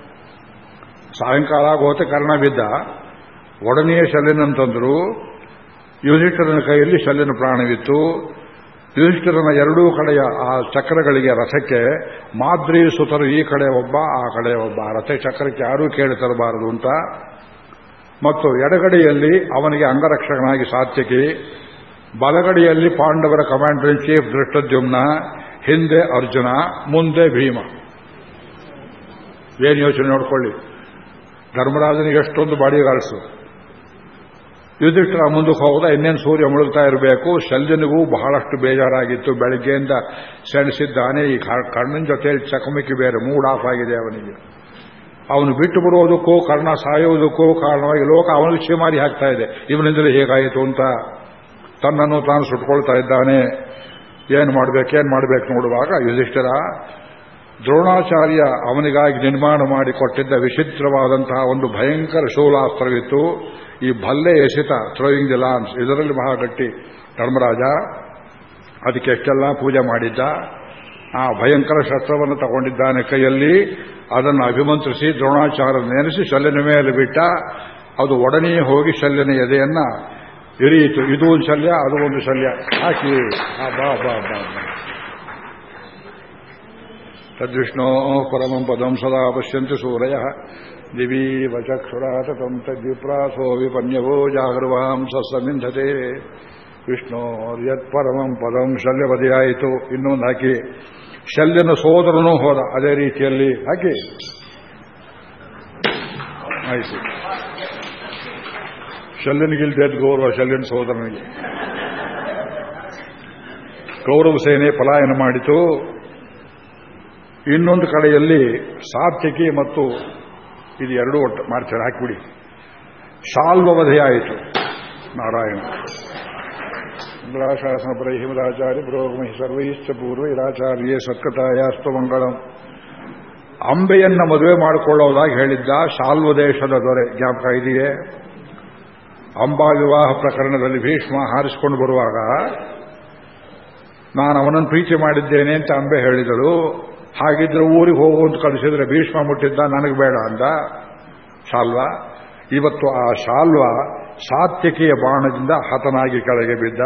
ಸಾಯಂಕಾಲ ಆಗೋತೆ ಕರ್ಣ ಬಿದ್ದ. ಒಡನೆಯೇ ಶಲ್ಯನಂತಂದ್ರು ಯುಧಿಷ್ಠರನ ಕೈಯಲ್ಲಿ ಶಲ್ಯನ ಪ್ರಾಣವಿತ್ತು. ಯುಧಿಷ್ಠರನ ಎರಡೂ ಕಡೆಯ ಆ ಚಕ್ರಗಳಿಗೆ ರಥಕ್ಕೆ ಮಾದ್ರಿ ಸುತರು ಈ ಕಡೆ ಒಬ್ಬ, ಆ ಕಡೆ ಒಬ್ಬ. ರಥ ಚಕ್ರಕ್ಕೆ ಯಾರೂ ಕೇಳಿ ತರಬಾರದು ಅಂತ. ಮತ್ತು ಎಡಗಡೆಯಲ್ಲಿ ಅವನಿಗೆ ಅಂಗರಕ್ಷಕನಾಗಿ ಸಾತ್ಯಕಿ ಬಲಗಡೆಯಲ್ಲಿ ಪಾಂಡವರ ಕಮಾಂಡರ್ ಇನ್ ಚೀಫ್ ದೃಷ್ಟದ್ಯುಮ್ನ ಹಿಂದೆ ಅರ್ಜುನ, ಮುಂದೆ ಭೀಮ. ಏನು ಯೋಚನೆ ನೋಡ್ಕೊಳ್ಳಿ. ಧರ್ಮರಾಜನಿಗೆ ಎಷ್ಟೊಂದು ಬಾಡಿಗಾರ್ಡ್ಸು ಯುಧಿಷ್ಠಿರ ಮುಂದಕ್ಕೆ ಹೋದ ಇನ್ನೇನು ಸೂರ್ಯ ಮುಳುಗ್ತಾ ಇರಬೇಕು, ಶಲ್ಯನಿಗೂ ಬಹಳಷ್ಟು ಬೇಜಾರಾಗಿತ್ತು. ಬೆಳಗ್ಗೆಯಿಂದ ಸೆಣಸಿದ್ದಾನೆ. ಈ ಕರ್ಣನ ಜೊತೆಯಲ್ಲಿ ಚಕಮಕಿ ಬೇರೆ, ಮೂಡ್ ಆಫ್ ಆಗಿದೆ ಅವನಿಗೆ. ಅವನು ಬಿಟ್ಟು ಬಿಡುವುದಕ್ಕೂ, ಕರ್ಣ ಸಾಯುವುದಕ್ಕೂ ಕಾರಣವಾಗಿ ಲೋಕ ಅವನಿಗೆ ಶಿಮಾರಿ ಹಾಕ್ತಾ ಇದೆ. ಇವನಿಂದಲೇ ಹೇಗಾಯಿತು ಅಂತ ತನ್ನನ್ನು ತಾನು ಸುಟ್ಕೊಳ್ತಾ ಇದ್ದಾನೆ. ಏನು ಮಾಡಬೇಕೇನು ಮಾಡಬೇಕು ನೋಡುವಾಗ ಯುಧಿಷ್ಠಿರ ದ್ರೋಣಾಚಾರ್ಯ ಅವನಿಗಾಗಿ ನಿರ್ಮಾಣ ಮಾಡಿಕೊಟ್ಟಿದ್ದ ವಿಚಿತ್ರವಾದಂತಹ ಒಂದು ಭಯಂಕರ ಶೂಲಾಸ್ತ್ರವಿತ್ತು. ಈ ಭಲ್ಲೆ ಎಸೆತ ಥ್ರೋಯಿಂಗ್ ದಿ ಲಾನ್ಸ್ ಇದರಲ್ಲಿ ಮಹಾಗಟ್ಟಿ ಗಟ್ಟಿ ಧರ್ಮರಾಜ. ಅದಕ್ಕೆ ಎಷ್ಟೆಲ್ಲ ಪೂಜೆ ಮಾಡಿದ್ದ. ಆ ಭಯಂಕರ ಶಸ್ತ್ರವನ್ನು ತಗೊಂಡಿದ್ದಾನೆ ಕೈಯಲ್ಲಿ. ಅದನ್ನು ಅಭಿಮಂತ್ರಿಸಿ ದ್ರೋಣಾಚಾರ್ಯ ನೆನೆಸಿ ಶಲ್ಯನ ಮೇಲೆ ಬಿಟ್ಟ. ಅದು ಒಡನೆಯೇ ಹೋಗಿ ಶಲ್ಯನ ಎದೆಯನ್ನ ಇರಿಯಿತು ಇದು ಒಂದು ಶಲ್ಯ, ಅದು ಒಂದು ಶಲ್ಯ. ಹಾಕಿ. ಬಾ ಬಾ ಬಾ ತದ್ವಿಷ್ಣೋ ಪರಮಂ ಪದಂ ಸದಾ ಪಶ್ಯಂತು ಸೂರಯ. ದಿವೀವ ವಚಕ್ಷುರಾತಂ ತದ್ವಿಪ್ರಾಸೋ ವಿಪನ್ಯವೋ ಜಾಗೃವಾಂ ಸಸ್ಸಮಿಂಧತೆ. ವಿಷ್ಣೋರ್ಯತ್ ಪರಮಂ ಪದಂ ಶಲ್ಯಪದಿಯಾಯಿತು ಇನ್ನೊಂದು ಹಾಕಿ. ಶಲ್ಯನ ಸೋದರನೂ ಹೋದ. ಅದೇ ರೀತಿಯಲ್ಲಿ ಹಾಕಿ. ಆಯಿತು. ಶಲ್ಯನಿಗಿಲ್ದೇದ್ ಗೌರವ ಶಲ್ಯನ್ ಸೋದರನಿಗೆ. ಕೌರವ ಸೇನೆ ಪಲಾಯನ ಮಾಡಿತು. ಇನ್ನೊಂದು ಕಡೆಯಲ್ಲಿ ಸಾತ್ವಿಕಿ ಮತ್ತು ಇದು ಎರಡೂ ಒಟ್ಟು ಮಾಡ್ತಾರೆ ಹಾಕಿಬಿಡಿ. ಶಾಲ್ವವಧೆಯಾಯಿತು ನಾರಾಯಣ. ಇಂದ್ರಾಶಾಸನ ಪರೈ ಹಿಮದಾಚಾರ್ಯ ಬ್ರೋಗಮಿ ಸರ್ವೈಶ್ಚ ಪೂರ್ವ ಇರಾಚಾರ್ಯೇ ಸತ್ಕತಾಯಾಸ್ತು ಮಂಗಳಂ ಅಂಬೆಯನ್ನ ಮದುವೆ ಮಾಡಿಕೊಳ್ಳೋದಾಗಿ ಹೇಳಿದ್ದ ಶಾಲ್ವದೇಶದ ದೊರೆ, ಜ್ಞಾಪಕ ಇದೆಯೇ? ಅಂಬಾ ವಿವಾಹ ಪ್ರಕರಣದಲ್ಲಿ ಭೀಷ್ಮ ಹಾರಿಸಿಕೊಂಡು ಬರುವಾಗ, ನಾನು ಅವನನ್ನು ಪ್ರೀತಿ ಮಾಡಿದ್ದೇನೆ ಅಂತ ಅಂಬೆ ಹೇಳಿದಳು. ಹಾಗಿದ್ರೆ ಊರಿಗೆ ಹೋಗುವಂತ ಕಳಿಸಿದ್ರೆ ಭೀಷ್ಮ ಮುಟ್ಟಿದ್ದ, ನನಗೆ ಬೇಡ ಅಂದ. ಶಾಲ್ವ? ಇವತ್ತು ಆ ಶಾಲ್ವ ಸಾತ್ವಿಕೆಯ ಬಾಣದಿಂದ ಹತನಾಗಿ ಕೆಳಗೆ ಬಿದ್ದ.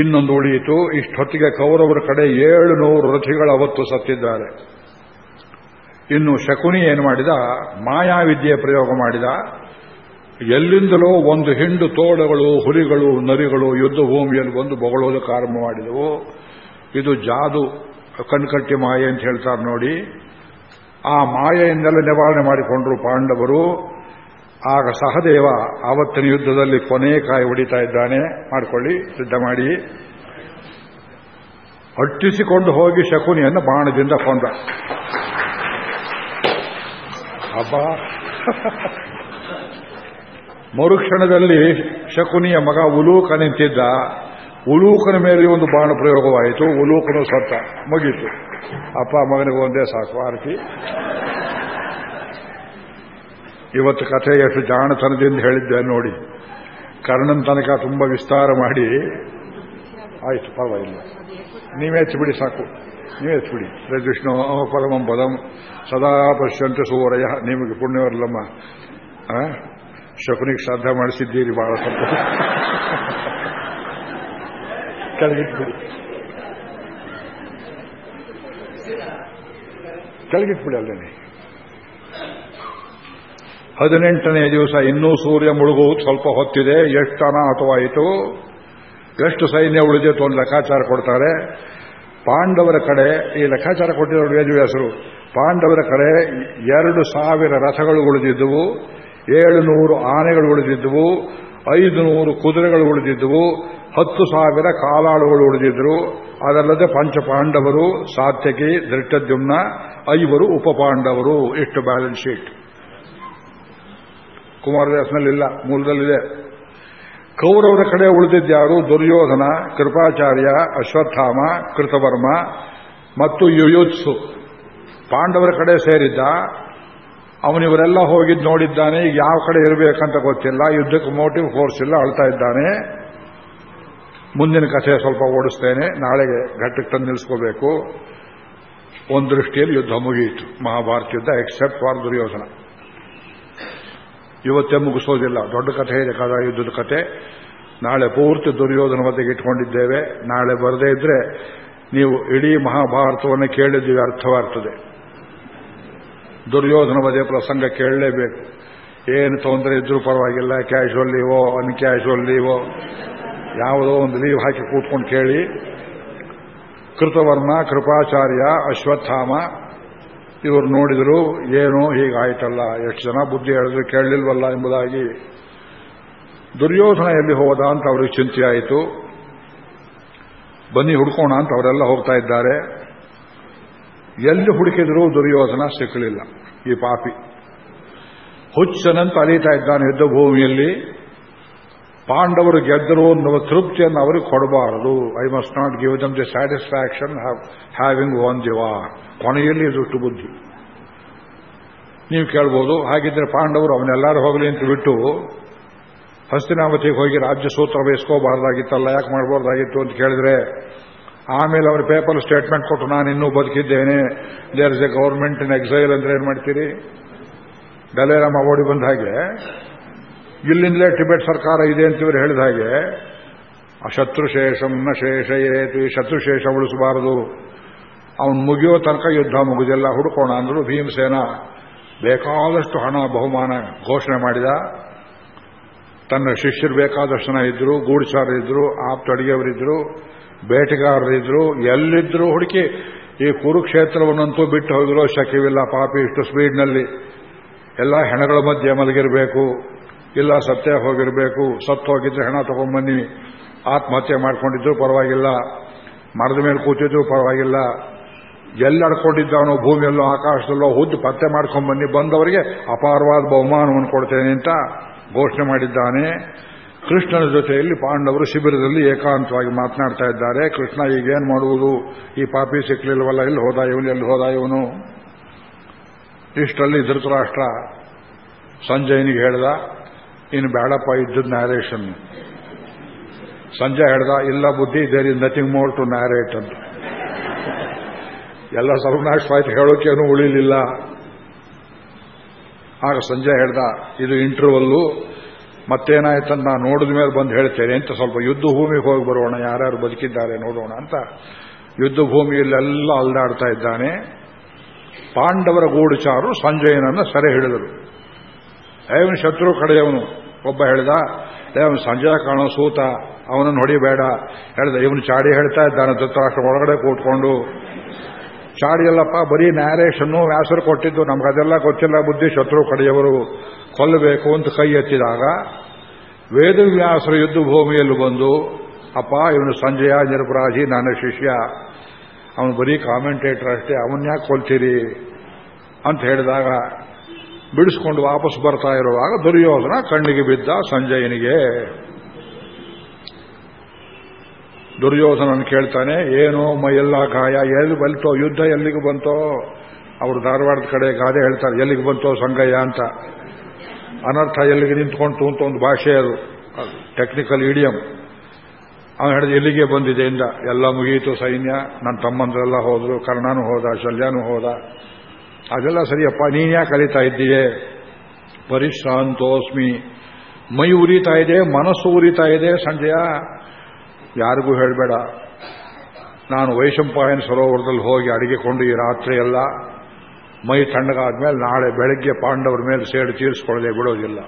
ಇನ್ನೊಂದು ಉಳಿಯಿತು. ಇಷ್ಟೊತ್ತಿಗೆ ಕೌರವರ ಕಡೆ ಏಳು ನೂರು ರಥಿಗಳು ಅವತ್ತು ಸತ್ತಿದ್ದಾರೆ. ಇನ್ನು ಶಕುನಿ ಏನು ಮಾಡಿದ? ಮಾಯಾವಿದ್ಯೆ ಪ್ರಯೋಗ ಮಾಡಿದ. ಎಲ್ಲಿಂದಲೋ ಒಂದು ಹಿಂಡು ತೋಡಗಳು ಹುಲಿಗಳು, ನರಿಗಳು ಯುದ್ಧ ಭೂಮಿಯಲ್ಲಿ ಬಂದು ಬೊಗಳೋದಕ್ಕೆ ಆರಂಭ ಮಾಡಿದವು. ಇದು ಜಾದು, ಕಣ್ಕಟ್ಟಿ ಮಾಯೆ ಅಂತ ಹೇಳ್ತಾರೆ ನೋಡಿ. ಆ ಮಾಯೆಯಿಂದೆಲ್ಲ ನಿವಾರಣೆ ಮಾಡಿಕೊಂಡ್ರು ಪಾಂಡವರು. ಆಗ ಸಹದೇವ ಆವತ್ತಿನ ಯುದ್ಧದಲ್ಲಿ ಕೊನೆ ಕಾಯಿ ಹೊಡಿತಾ ಇದ್ದಾನೆ. ಮಾಡಿಕೊಳ್ಳಿ, ಸಿದ್ಧ ಮಾಡಿ. ಅಟ್ಟಿಸಿಕೊಂಡು ಹೋಗಿ ಶಕುನಿಯನ್ನು ಬಾಣದಿಂದ ಕೊಂದ. ಹಬ್ಬ ಮರುಕ್ಷಣದಲ್ಲಿ ಶಕುನಿಯ ಮಗ ಉಲೂಕ ನಿಂತಿದ್ದ. ಉಲೂಕನ ಮೇಲೆ ಒಂದು ಬಾಣ ಪ್ರಯೋಗವಾಯಿತು. ಉಲೂಕನು ಸತ್ತ ಮುಗೀತು ಅಪ್ಪ ಮಗನಿಗೆ ಒಂದೇ ಸಾಕು, ಆರತಿ. ಇವತ್ತು ಕಥೆ ಎಷ್ಟು ಜಾಣತನದಿಂದ ಹೇಳಿದ್ದೆ ನೋಡಿ. ಕರ್ಣನ್ ತನಕ ತುಂಬಾ ವಿಸ್ತಾರ ಮಾಡಿ. ಆಯ್ತು, ಪರವಾಗಿಲ್ಲ. ನೀವೇ ಹೆಚ್ಚುಬಿಡಿ ಸಾಕು. ನೀವೇ ಬಿಡಿ ಶ್ರೀಕೃಷ್ಣ ಪರಮಂ ಪದಂ ಸದಾ ಪಶ್ಯಂತ ಸೂರಯ. ನಿಮಗೆ ಪುಣ್ಯವರಲ್ಲಮ್ಮ ಶಕುನಿಗೆ ಶ್ರದ್ಧಾ ಮಾಡಿಸಿದ್ದೀರಿ, ಬಹಳ ಸ್ವಲ್ಪ ಕೆಳಗಿಟ್ಬಿಡಿ ಕೆಳಗಿಟ್ಬಿಡಿ ಅಲ್ಲೇ ಹದಿನೆಂಟನೇ ದಿವಸ ಇನ್ನೂ ಸೂರ್ಯ ಮುಳುಗುವುದು ಸ್ವಲ್ಪ ಹೊತ್ತಿದೆ, ಎಷ್ಟು ಅನಾಹುತವಾಯಿತು? ಎಷ್ಟು ಸೈನ್ಯ ಉಳಿದಿತ್ತು ಒಂದು ಲೆಕ್ಕಾಚಾರ ಕೊಡ್ತಾರೆ. ಪಾಂಡವರ ಕಡೆ, ಈ ಲೆಕ್ಕಾಚಾರ ಕೊಟ್ಟಿರೋ ವೇದವ್ಯಾಸರು ಪಾಂಡವರ ಕಡೆ ಎರಡು ಸಾವಿರ ರಥಗಳು ಉಳಿದಿದ್ದವು. ಏಳು ನೂರು ಆನೆಗಳು ಉಳಿದಿದ್ದವು ಐದು ನೂರು ಕುದುರೆಗಳು ಉಳಿದಿದ್ದವು, ಹತ್ತು ಸಾವಿರ ಕಾಲಾಳುಗಳು ಉಳಿದಿದ್ದರು. ಅದಲ್ಲದೆ ಪಂಚಪಾಂಡವರು, ಸಾತ್ಯಕಿ ದೃಷ್ಟದ್ಯುಮ್ನ ಐವರು ಉಪಪಾಂಡವರು. ಇಷ್ಟು ಬ್ಯಾಲೆನ್ಸ್ ಶೀಟ್ ಕುಮಾರದಾಸನಲ್ಲಿಲ್ಲ ಮೂಲದಲ್ಲಿದೆ. ಕೌರವರ ಕಡೆ ಉಳಿದಿದ್ದಾರು ದುರ್ಯೋಧನ, ಕೃಪಾಚಾರ್ಯ, ಅಶ್ವತ್ಥಾಮ, ಕೃತವರ್ಮ ಮತ್ತು ಯುಯುತ್ಸು. ಪಾಂಡವರ ಕಡೆ ಸೇರಿದ್ದ ಅವನಿವರೆಲ್ಲ ಹೋಗಿದ್ದು ನೋಡಿದ್ದಾನೆ, ಈಗ ಯಾವ ಕಡೆ ಇರಬೇಕಂತ ಗೊತ್ತಿಲ್ಲ, ಯುದ್ಧಕ್ಕೆ ಮೋಟಿವ್ ಫೋರ್ಸ್ ಇಲ್ಲ ಅಳ್ತಾ ಇದ್ದಾನೆ. ಮುಂದಿನ ಕಥೆ ಸ್ವಲ್ಪ ಓಡಿಸ್ತೇನೆ, ನಾಳೆಗೆ ಘಟ್ಟಕ್ಕೆ ತಂದು ನಿಲ್ಲಿಸ್ಕೋಬೇಕು. ಒಂದು ದೃಷ್ಟಿಯಲ್ಲಿ ಯುದ್ಧ ಮುಗಿಯಿತು, ಮಹಾಭಾರತ ಯುದ್ಧ ಎಕ್ಸೆಪ್ಟ್ ಫಾರ್ ದುರ್ಯೋಧನ. ಇವತ್ತೇ ಮುಗಿಸೋದಿಲ್ಲ, ದೊಡ್ಡ ಕಥೆ ಇದೆ ಕದ ಯುದ್ಧದ ಕಥೆ. ನಾಳೆ ಪೂರ್ತಿ ದುರ್ಯೋಧನ ಬದಿಗೆ ಇಟ್ಕೊಂಡಿದ್ದೇವೆ, ನಾಳೆ ಬರದೇ ಇದ್ರೆ ನೀವು ಇಡೀ ಮಹಾಭಾರತವನ್ನು ಕೇಳಿದ್ದೀವಿ, ಅರ್ಥವಾಗ್ತದೆ. ದುರ್ಯೋಧನ ವಧೆ ಪ್ರಸಂಗ ಕೇಳಲೇಬೇಕು. ಏನು ತೊಂದರೆ ಇದ್ರೂ ಪರವಾಗಿಲ್ಲ ಕ್ಯಾಶುವಲ್ ಲೀವೋ ಅನ್ಕ್ಯಾಶುವಲ್ ಲೀವೋ ಯಾವುದೋ ಒಂದು ಲೀವ್ ಹಾಕಿ ಕೂತ್ಕೊಂಡು ಕೇಳಿ. ಕೃತವರ್ಮ, ಕೃಪಾಚಾರ್ಯ, ಅಶ್ವತ್ಥಾಮ, ಇವರು ನೋಡಿದ್ರು, ಏನು ಹೀಗಾಯ್ತಲ್ಲ, ಎಷ್ಟು ಜನ ಬುದ್ಧಿ ಹೇಳಿದ್ರು ಕೇಳಲಿಲ್ವಲ್ಲ ಎಂಬುದಾಗಿ. ದುರ್ಯೋಧನ ಎಲ್ಲಿ ಹೋದ ಅಂತ ಅವ್ರಿಗೆ ಚಿಂತೆ ಆಯಿತು. ಬನ್ನಿ ಹುಡ್ಕೋಣ ಅಂತ ಅವರೆಲ್ಲ ಹೋಗ್ತಾ ಇದ್ದಾರೆ. ಎಲ್ಲಿ ಹುಡುಕಿದ್ರು ದುರ್ಯೋಧನ ಸಿಕ್ಕಲಿಲ್ಲ. ಈ ಪಾಪಿ. ಹುಚ್ಚನಂತ ಅಲೀತಾ ಇದ್ದಾನೆ ಯುದ್ಧ ಭೂಮಿಯಲ್ಲಿ. ಪಾಂಡವರು ಗೆದ್ದರು ಅನ್ನುವ ತೃಪ್ತಿಯನ್ನು ಅವರಿಗೆ ಕೊಡಬಾರದು. I must not give them the satisfaction having won ದಿವ ಕೊನೆಯಲ್ಲಿ ದುಷ್ಟು ಬುದ್ಧಿ ನೀವು ಕೇಳ್ಬೋದು, ಹಾಗಿದ್ರೆ ಪಾಂಡವರು ಅವನ್ನೆಲ್ಲರೂ ಹೋಗಲಿ ಅಂತ ಬಿಟ್ಟು ಹಸ್ತಿನಾವತಿಗೆ ಹೋಗಿ ರಾಜ್ಯ ಸೂತ್ರ ಬಯಸ್ಕೋಬಾರ್ದಾಗಿತ್ತಲ್ಲ, ಯಾಕೆ ಮಾಡಬಾರ್ದಾಗಿತ್ತು ಅಂತ ಕೇಳಿದ್ರೆ ಆಮೇಲೆ ಅವರು ಪೇಪರ್ ಸ್ಟೇಟ್ಮೆಂಟ್ ಕೊಟ್ಟು ನಾನು ಇನ್ನೂ ಬದುಕಿದ್ದೇನೆ. There is a government in exile ಅಂದ್ರೆ ಏನು ಮಾಡ್ತೀರಿ? ಡಲೇರಾಮ ಓಡಿ ಬಂದ ಹಾಗೆ, ಇಲ್ಲಿಂದಲೇ ಟಿಬೆಟ್ ಸರ್ಕಾರ ಇದೆ ಅಂತ ಇವರು ಹೇಳಿದ ಹಾಗೆ ಅಶತ್ರುಶೇಷಂ ನ ಶೇಷ ಏತಿ ಶತ್ರುಶೇಷ ಉಳಿಸಬಾರದು. ಅವನು ಮುಗಿಯೋ ತನಕ ಯುದ್ಧ ಮುಗಿದಿಲ್ಲ, ಹುಡುಕೋಣ ಅಂದ್ರು ಭೀಮಸೇನ ಬೇಕಾದಷ್ಟು ಹಣ ಬಹುಮಾನ ಘೋಷಣೆ ಮಾಡಿದ. ತನ್ನ ಶಿಷ್ಯರು ಬೇಕಾದಷ್ಟು ಜನ ಇದ್ರು ಗೂಢಚಾರರಿದ್ರು ಆಪ್ತ ಅಡಿಗೆಯವರಿದ್ರು. ಬೇಟೆಗಾರರಿದ್ರು, ಎಲ್ಲಿದ್ರು ಹುಡುಕಿ, ಈ ಕುರುಕ್ಷೇತ್ರವನ್ನಂತೂ ಬಿಟ್ಟು ಹೋಗಿರೋ ಶಕ್ಯವಿಲ್ಲ, ಪಾಪಿ ಇಷ್ಟು ಸ್ಪೀಡ್ನಲ್ಲಿ. ಎಲ್ಲ ಹೆಣಗಳ ಮಧ್ಯೆ ಮಲಗಿರಬೇಕು, ಇಲ್ಲ ಸತ್ಯ ಹೋಗಿರಬೇಕು, ಸತ್ತು ಹೋಗಿದ್ರೆ ಹೆಣ ತಗೊಂಡ್ಬನ್ನಿ ಆತ್ಮಹತ್ಯೆ ಮಾಡ್ಕೊಂಡಿದ್ರು ಪರವಾಗಿಲ್ಲ, ಮರದ ಮೇಲೆ ಕೂತಿದ್ರು ಪರವಾಗಿಲ್ಲ ಎಲ್ಲಡ್ಕೊಂಡಿದ್ದಾನೋ ಭೂಮಿಯಲ್ಲೋ, ಆಕಾಶದಲ್ಲೋ ಹುದ್ದು ಪತ್ತೆ ಮಾಡ್ಕೊಂಡ್ಬನ್ನಿ ಬಂದವರಿಗೆ ಅಪಾರವಾದ ಬಹುಮಾನವನ್ನು ಕೊಡ್ತೇನೆ ಅಂತ ಘೋಷಣೆ ಮಾಡಿದ್ದಾನೆ. ಕೃಷ್ಣನ ಜೊತೆಯಲ್ಲಿ ಪಾಂಡವರು ಶಿಬಿರದಲ್ಲಿ ಏಕಾಂತವಾಗಿ ಮಾತನಾಡ್ತಾ ಇದ್ದಾರೆ. ಕೃಷ್ಣ ಈಗೇನು ಮಾಡುವುದು? ಈ ಪಾಪಿ ಸಿಕ್ಲಿಲ್ವಲ್ಲ, ಎಲ್ಲಿ ಹೋದ ಇವನು ಎಲ್ಲಿ ಹೋದ ಇವನು ಇಷ್ಟರಲ್ಲಿ ಧೃತರಾಷ್ಟ್ರ ಸಂಜಯನಿಗೆ ಹೇಳ್ದ, ಇನ್ನು ಬೇಡಪ್ಪ ಇದ್ದದ್ದು ನ್ಯಾರೇಷನ್ ಸಂಜಯ್ ಹೇಳ್ದ, ಇಲ್ಲ ಬುದ್ಧಿ there is nothing more to narrate ಅಂತ. ಎಲ್ಲ ಸರ್ವನಾಶವಾಯ್ತು ಹೇಳೋಕೇನು ಉಳಿಲಿಲ್ಲ. ಆಗ ಸಂಜಯ್ ಹೇಳ್ದ, ಇದು ಇಂಟರ್ವಲ್ಲು ಮತ್ತೇನಾಯ್ತಂತ ನಾನು ನೋಡಿದ ಮೇಲೆ ಬಂದು ಹೇಳ್ತೇನೆ ಅಂತ ಸ್ವಲ್ಪ ಯುದ್ಧ ಭೂಮಿಗೆ ಹೋಗಿ ಬರೋಣ, ಯಾರ್ಯಾರು ಬದುಕಿದ್ದಾರೆ ನೋಡೋಣ ಅಂತ. ಯುದ್ಧ ಭೂಮಿಯಲ್ಲೆಲ್ಲ ಅಲ್ದಾಡ್ತಾ ಇದ್ದಾನೆ. ಪಾಂಡವರ ಗೂಡುಚಾರು ಸಂಜಯನನ್ನು ಸೆರೆ ಹಿಡಿದರು. ಅವನು ಶತ್ರು ಕಡೆಯವನು ಒಬ್ಬ ಹೇಳಿದ. ಅವನು ಸಂಜಯ ಕಾಣೋ ಸೂತ, ಅವನನ್ನು ಹೊಡಿಬೇಡ. ಹೇಳಿದ. ಇವನು ಚಾಡಿ ಹೇಳ್ತಾ ಇದ್ದಾನೆ, ಧೃತರಾಷ್ಟ್ರ ಒಳಗಡೆ ಕೂತ್ಕೊಂಡು. ಚಾಡಿಯಲ್ಲಪ್ಪ ಬರೀ ನ್ಯಾರೇಷನ್ನು ವ್ಯಾಸರು ಕೊಟ್ಟಿದ್ದು ನಮಗದೆಲ್ಲ ಗೊತ್ತಿಲ್ಲ, ಬುದ್ಧಿ ಶತ್ರು ಕಡೆಯವರು. ಕೊಲ್ಲಬೇಕು ಅಂತ ಕೈ ಎತ್ತಿದಾಗ ವೇದವ್ಯಾಸರ ಯುದ್ಧ ಭೂಮಿಯಲ್ಲಿ ಬಂದು, ಅಪ್ಪ, ಇವನು ಸಂಜಯ, ನಿರಪರಾಧಿ, ನನ್ನ ಶಿಷ್ಯ. ಅವನು ಬರೀ ಕಾಮೆಂಟೇಟರ್ ಅಷ್ಟೇ ಅವನ್ಯಾಕೆ ಕೊಲ್ತೀರಿ? ಅಂತ ಹೇಳಿದಾಗ ಬಿಡಿಸ್ಕೊಂಡು ವಾಪಸ್ ಬರ್ತಾ ಇರುವಾಗ ದುರ್ಯೋಧನ ಕಣ್ಣಿಗೆ ಬಿದ್ದ ಸಂಜಯನಿಗೆ ದುರ್ಯೋಧನನ್ನು ಕೇಳ್ತಾನೆ, ಏನೋ ಮೈಯೆಲ್ಲ ಗಾಯ, ಎಲ್ಲಿ ಬಂತೋ, ಯುದ್ಧ ಎಲ್ಲಿಗೆ ಬಂತೋ? ಅವರು ಧಾರವಾಡದ ಕಡೆ ಗಾದೆ ಹೇಳ್ತಾರೆ, ಎಲ್ಲಿಗೆ ಬಂತೋ ಸಂಗಯ್ಯ? ಅಂತ. ಅನರ್ಥ ಎಲ್ಲಿಗೆ ನಿಂತ್ಕೊಂತು ಅಂತ ಒಂದು ಭಾಷೆ ಅದು. ಟೆಕ್ನಿಕಲ್ ಇಡಿಯಂ ಅವನು ಹೇಳಿದ, ಎಲ್ಲಿಗೆ ಬಂದಿದೆ ಇಂದ? ಎಲ್ಲ ಮುಗಿಯಿತು ಸೈನ್ಯ, ನನ್ನ ತಮ್ಮಂದ್ರೆಲ್ಲ ಹೋದ್ರು, ಕರ್ಣನೂ ಹೋದ, ಶಲ್ಯನೂ ಹೋದ. ಅದೆಲ್ಲ ಸರಿಯಪ್ಪ ನೀನ್ಯಾ ಕಲಿತಾ ಇದ್ದೀಯೇ? ಪರಿಶ್ರಾಂತೋಸ್ಮಿ ಮೈ ಉರಿತಾ ಇದೆ, ಮನಸ್ಸು ಉರಿತಾ ಇದೆ, ಸಂಜೆಯ. ಯಾರಿಗೂ ಹೇಳಬೇಡ. ನಾನು ವೈಶಂಪಾಯನ ಸರೋವರದಲ್ಲಿ ಹೋಗಿ ಅಡಿಗೆಕೊಂಡು ಈ ರಾತ್ರಿ ಎಲ್ಲ ಮೈ ತಣ್ಣಗಾದ್ಮೇಲೆ ನಾಳೆ ಬೆಳಗ್ಗೆ ಪಾಂಡವರ ಮೇಲೆ ಸೇಡು ತೀರಿಸ್ಕೊಳ್ಳದೆ ಬಿಡೋದಿಲ್ಲ.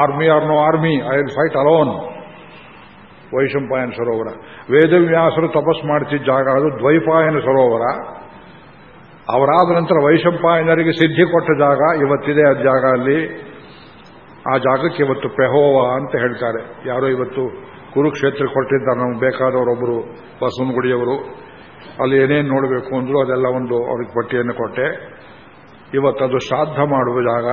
Army or no army I will fight alone Vaishampayana Sarovara. ವೇದವ್ಯಾಸರು ತಪಸ್ ಮಾಡ್ತಿದ್ದ ಜಾಗ ಅದು ದ್ವೈಪಾಯನ ಸರೋವರ. ಅವರಾದ ನಂತರ ವೈಶಂಪಾಯನರಿಗೆ ಸಿದ್ಧಿ ಕೊಟ್ಟ ಜಾಗ ಇವತ್ತಿದೆ. ಆ ಜಾಗ ಅಲ್ಲಿ ಆ ಜಾಗಕ್ಕೆ ಇವತ್ತು ಪೆಹೋವ ಅಂತ ಹೇಳ್ತಾರೆ. ಯಾರೋ ಇವತ್ತು ಕುರುಕ್ಷೇತ್ರ ಕೊಟ್ಟಿದ್ದಾರೆ. ನಮ್ಗೆ ಬೇಕಾದವರೊಬ್ಬರು ಬಸವನಗುಡಿಯವರು. ಅಲ್ಲಿ ಏನೇನು ನೋಡಬೇಕು ಅಂದ್ರು ಅದೆಲ್ಲ ಒಂದು ಅವ್ರಿಗೆ ಪಟ್ಟಿಯನ್ನು ಕೊಟ್ಟೆ. ಇವತ್ತದು ಶ್ರಾದ್ದ ಮಾಡುವ ಜಾಗ.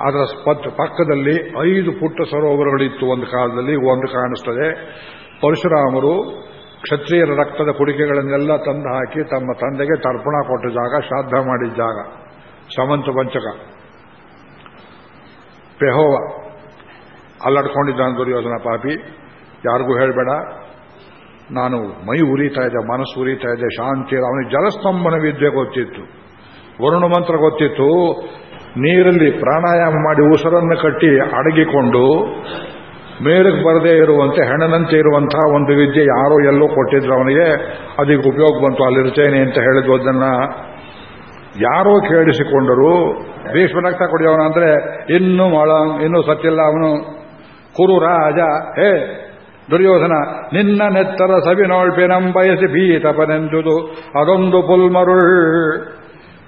ಅದರ ಪಕ್ಕದಲ್ಲಿ ಐದು ಪುಟ್ಟ ಸರೋವರಗಳಿತ್ತು ಒಂದು ಕಾಲದಲ್ಲಿ ಒಂದು ಕಾಣಿಸ್ತದೆ. ಪರಶುರಾಮರು ಕ್ಷತ್ರಿಯರ ರಕ್ತದ ಕುಡಿಕೆಗಳನ್ನೆಲ್ಲ ತಂದು ಹಾಕಿ ತಮ್ಮ ತಂದೆಗೆ ತರ್ಪಣ ಕೊಟ್ಟ ಜಾಗ, ಶ್ರಾದ್ದ ಮಾಡಿದ ಜಾಗ. ಸಮಂತ ಪಂಚಕ. ಪೆಹೋವ. ಅಲ್ಲಾಡ್ಕೊಂಡಿದ್ದಾನೆ ದುರ್ಯೋಧನ ಪಾಪಿ. ಯಾರಿಗೂ ಹೇಳಬೇಡ. ನಾನು ಮೈ ಉರಿತಾ ಇದೆ ಮನಸ್ಸು ಉರಿತಾ ಇದೆ ಶಾಂತಿ ಅವನಿಗೆ ಜಲಸ್ತಂಭನ ವಿದ್ಯೆ ಗೊತ್ತಿತ್ತು. ವರುಣ ಮಂತ್ರ ಗೊತ್ತಿತ್ತು, ನೀರಲ್ಲಿ ಪ್ರಾಣಾಯಾಮ ಮಾಡಿ ಉಸಿರನ್ನು ಕಟ್ಟಿ ಅಡಗಿಕೊಂಡು ಮೇಲಕ್ಕೆ ಬರದೇ ಇರುವಂತೆ ಹೆಣನಂತೆ ಇರುವಂತಹ ಒಂದು ವಿದ್ಯೆ ಯಾರೋ ಎಲ್ಲೋ ಕೊಟ್ಟಿದ್ರು ಅವನಿಗೆ ಅದಕ್ಕೆ ಉಪಯೋಗ ಬಂತು, ಅಲ್ಲಿರ್ತೇನೆ ಅಂತ ಹೇಳಿದ್ವು ಅದನ್ನ ಯಾರೋ ಕೇಳಿಸಿಕೊಂಡರು ಭೀಷ್ಮರಕ್ತ ಅವನ ಅಂದ್ರೆ, ಇನ್ನೂ ಮಳ, ಇನ್ನೂ ಸತ್ತಿಲ್ಲ ಅವನು. ಕುರು ರಾಜ, ಹೇ ದುರ್ಯೋಧನ, ನಿನ್ನ ನೆತ್ತರ ಸವಿನೋಳ್ಪಿನಂ ಬಯಸಿ ಭೀತಪನೆಂದುದು, ಅದೊಂದು ಪುಲ್ಮರುಳ್.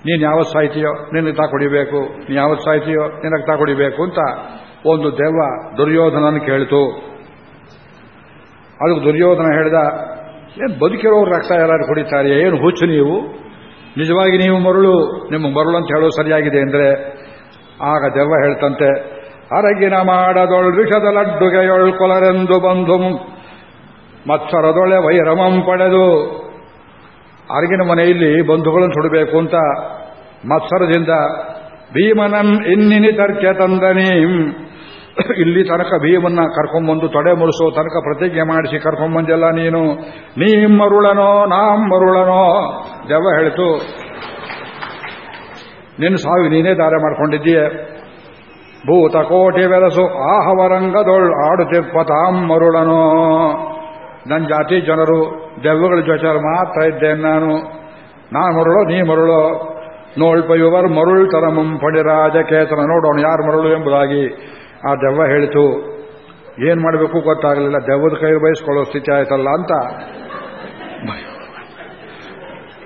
ನೀನು ಯಾವತ್ತು ಸಾಯ್ತೀಯೋ ನಿನ್ನ ತಾ ಕುಡಿಬೇಕು ನೀ ಯಾವತ್ತು ಸಾಯ್ತೀಯೋ ನಿನಗೆ ತಾ ಕುಡಿಬೇಕು ಅಂತ ಒಂದು ದೆವ್ವ ದುರ್ಯೋಧನನ ಕೇಳಿತು. ಅದಕ್ಕೆ ದುರ್ಯೋಧನ ಹೇಳಿದ, ಏನು ಬದುಕಿರೋರು ರಕ್ತ ಎಲ್ಲರೂ ಕುಡಿತಾರೆ ಏನು ಹುಚ್ಚು ನೀವು? ನಿಜವಾಗಿ ನೀವು ಮರುಳು, ನಿಮ್ಮ ಮರುಳು ಅಂತ ಹೇಳೋ ಸರಿಯಾಗಿದೆ ಅಂದರೆ, ಆಗ ದೆವ್ವ ಹೇಳ್ತಂತೆ, ಅರಗಿನ ಮಾಡದೊಳ್ ವಿಷದ ಲಡ್ಡುಗೆಯೊಳ್ ಕೊಲರೆಂದು ಬಂಧು ಮತ್ಸರದೊಳೆ ವೈರಮಂ ಪಡೆದು ಅರಗಿನ ಮನೆಯಲ್ಲಿ ಬಂಧುಗಳನ್ನು ಸುಡಬೇಕು ಅಂತ ಮತ್ಸರದಿಂದ ಭೀಮನನ್ ಇನ್ನಿನಿ ತರ್ಕೆ ತಂದನೀಂ. ಇಲ್ಲಿ ತನಕ ಭೀಮನ್ನ ಕರ್ಕೊಂಬಂದು ತೊಡೆ ಮುರಿಸೋ ತನಕ ಪ್ರತಿಜ್ಞೆ ಮಾಡಿಸಿ ಕರ್ಕೊಂಬಂದೆಲ್ಲ ನೀನು. ನೀ ಮರುಳನೋ ನಾಂ ಮರುಳನೋ ದೆವ್ವ ಹೇಳಿತು. ನಿನ್ನ ಸಾವಿ ನೀನೇ ದಾರ ಮಾಡ್ಕೊಂಡಿದ್ದೀಯ. ಭೂತ ಕೋಟಿ ವೆಲಸು ಆಹವರಂಗದೊಳ್ ಆಡುತ್ತಿಪ್ಪತಾಂ ಮರುಳನೋ ನನ್ನ ಜಾತಿ ಜನರು, ದೆವ್ವಗಳ ಜೊಚಾರ ಮಾತ್ರ ಇದ್ದೇನೆ ನಾನು. ನಾ ಮರುಳು, ನೀ ಮರುಳೋ. ನೋಳ್ಪಯುವರ್ ಮರುಳ್ ತರಮಂ ರಾಜಕೇತನ ನೋಡೋಣ ಯಾರು ಮರುಳು ಎಂಬುದಾಗಿ ಆ ದೆವ್ವ ಹೇಳಿತು. ಏನ್ ಮಾಡಬೇಕು ಗೊತ್ತಾಗಲಿಲ್ಲ. ದೆವ್ವದ ಕೈ ಬಯಸ್ಕೊಳ್ಳೋ ಸ್ಥಿತಿ ಆಯ್ತಲ್ಲ ಅಂತ.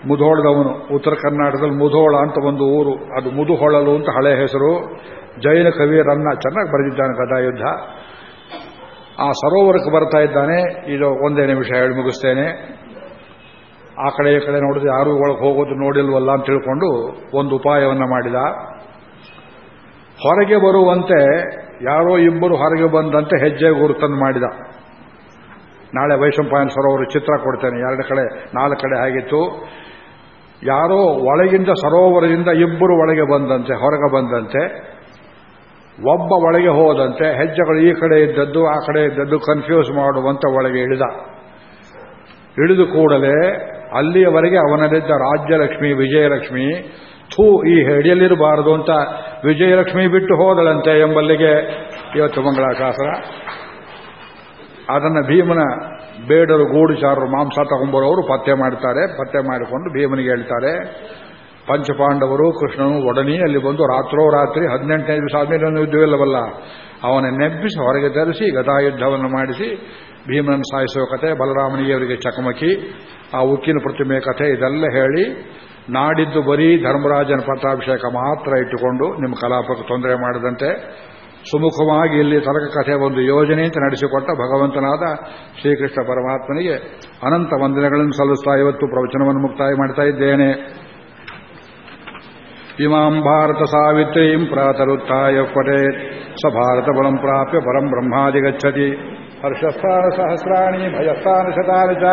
ಮುಧೋಳದವನು. ಉತ್ತರ ಕರ್ನಾಟಕದಲ್ಲಿ ಮುಧೋಳ ಅಂತ ಒಂದು ಊರು. ಅದು ಮುದುಹೊಳಲು ಅಂತ ಹಳೆ ಹೆಸರು. ಜೈನ ಕವಿಯರನ್ನ ಚೆನ್ನಾಗಿ ಬರೆದಿದ್ದಾನೆ ಗದಾಯುದ್ಧ ಆ ಸರೋವರಕ್ಕೆ ಬರ್ತಾ ಇದ್ದಾನೆ. ಇದು ಒಂದೇ ನಿಮಿಷ ಹೇಳಿ ಮುಗಿಸ್ತೇನೆ. ಆ ಕಡೆ ಈ ಕಡೆ ನೋಡಿದ್ರೆ ಯಾರೂ ಒಳಗೆ ಹೋಗೋದು ನೋಡಿಲ್ವಲ್ಲ ಅಂತ ತಿಳ್ಕೊಂಡು ಒಂದು ಉಪಾಯವನ್ನು ಮಾಡಿದ. ಹೊರಗೆ ಬರುವಂತೆ ಯಾರೋ ಇಬ್ಬರು ಹೊರಗೆ ಬಂದಂತೆ ಹೆಜ್ಜೆ ಗುರುತನ್ನು ಮಾಡಿದ. ನಾಳೆ ವೈಶಂಪಾಯನ ಸರೋವರ ಚಿತ್ರ ಕೊಡ್ತೇನೆ. ಎರಡು ಕಡೆ, ನಾಲ್ಕು ಕಡೆ ಆಗಿತ್ತು ಯಾರೋ ಒಳಗಿಂದ, ಸರೋವರದಿಂದ ಇಬ್ಬರು ಒಳಗೆ ಬಂದಂತೆ, ಹೊರಗೆ ಬಂದಂತೆ. ಒಬ್ಬ ಒಳಗೆ ಹೋದಂತೆ ಹೆಜ್ಜೆಗಳು ಈ ಕಡೆ ಇದ್ದದ್ದು, ಆ ಕಡೆ ಇದ್ದದ್ದು ಕನ್ಫ್ಯೂಸ್ ಮಾಡುವಂತ ಒಳಗೆ ಇಳಿದ. ಇಳಿದು ಕೂಡಲೇ ಅಲ್ಲಿಯವರೆಗೆ ಅವನಲ್ಲಿದ್ದ ರಾಜ್ಯಲಕ್ಷ್ಮಿ, ವಿಜಯಲಕ್ಷ್ಮಿ, ಥೂ, ಈ ಹೆಡಿಯಲ್ಲಿರಬಾರದು ಅಂತ ವಿಜಯಲಕ್ಷ್ಮಿ ಬಿಟ್ಟು ಹೋದಳಂತೆ ಎಂಬಲ್ಲಿಗೆ ಇವತ್ತು ಮಂಗಳಾಕಾಸರ ಅದನ್ನು ಭೀಮನ ಬೇಡರು ಗೂಡುಚಾರರು ಮಾಂಸ ತಗೊಂಬರೋರು ಪತ್ತೆ ಮಾಡ್ತಾರೆ ಪತ್ತೆ ಮಾಡಿಕೊಂಡು ಭೀಮನಿಗೆ ಹೇಳ್ತಾರೆ ಪಂಚಪಾಂಡವರು, ಕೃಷ್ಣನು, ಒಡನಿ ಅಲ್ಲಿ ಬಂದು ರಾತ್ರೋ ರಾತ್ರಿ ಹದಿನೆಂಟನೇ ದಿವಸ ಆದ್ಮೇಲೆ ಯುದ್ಧವಿಲ್ಲವಲ್ಲ ಅವನ ನೆಬ್ಬಿಸಿ ಹೊರಗೆ ಧರಿಸಿ ಗದಾಯುದ್ಧವನ್ನು ಮಾಡಿಸಿ, ಭೀಮನನ್ನು ಸಾಯಿಸುವ ಕಥೆ, ಬಲರಾಮನಿಯವರಿಗೆ ಚಕಮಕಿ, ಆ ಉಕ್ಕಿನ ಪ್ರತಿಮೆ ಕಥೆ ಇದೆಲ್ಲ ಹೇಳಿ, ನಾಡಿದ್ದು ಬರೀ ಧರ್ಮರಾಜನ ಪಟ್ಟಾಭಿಷೇಕ ಮಾತ್ರ ಇಟ್ಟುಕೊಂಡು ನಿಮ್ಮ ಕಲಾಪಕ್ಕೆ ತೊಂದರೆ ಮಾಡದಂತೆ, ಸುಮುಖವಾಗಿ ಇಲ್ಲಿ ತರಕ ಕಥೆ ಒಂದು ಯೋಜನೆ ಅಂತ ನಡೆಸಿಕೊಟ್ಟ ಭಗವಂತನಾದ ಶ್ರೀಕೃಷ್ಣ ಪರಮಾತ್ಮನಿಗೆ ಅನಂತ ವಂದನೆಗಳನ್ನು ಸಲ್ಲಿಸ್ತಾ ಇವತ್ತು ಪ್ರವಚನವನ್ನು ಮುಕ್ತಾಯ ಮಾಡ್ತಾ ಇದ್ದೇನೆ. ಇಮಾಂ ಭಾರತ ಸಾವಿತ್ರೀಂ ಪ್ರಾತರುತ್ಥಾಯ ಪಟೇತ್ ಸ ಭಾರತ ಬಲಂ ಪ್ರಾಪ್ಯ ಪರಂ ಬ್ರಹ್ಮಾದಿಗಚ್ಚತಿ ಹರ್ಷಸ್ಥಾನ ಸಹಸ್ರಾಣಿ ಭಯಸ್ಥಾನ ಶತಾನಿ ಚ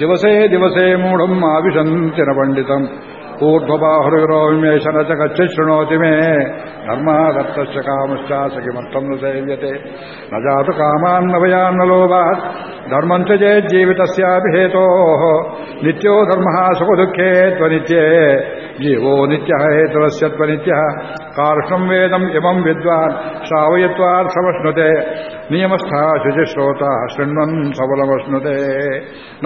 ದಿವಸೇ ದಿವಸೇ ಮೂಢಂ ಆವಿಶಂತಿನ ಪಂಡಿತಂ ऊर्ध्वबाहुरुरोमेश न च गच्छ शृणोति मे धर्मादत्तश्च कामश्चास किमर्थम् न सेव्यते न जातु कामान्न भयान्न लोभात् धर्मम् च चेज्जीवितस्यापि हेतोः नित्यो धर्मः सुखदुःखे त्वनित्ये जीवो नित्यः हेतुरस्य त्वनित्यः कार्ष्णम् वेदम् इमम् विद्वान् श्रावयत्वार्थमश्नुते नियमस्थः शुचिश्रोता शृण्वन् सबलमश्नुते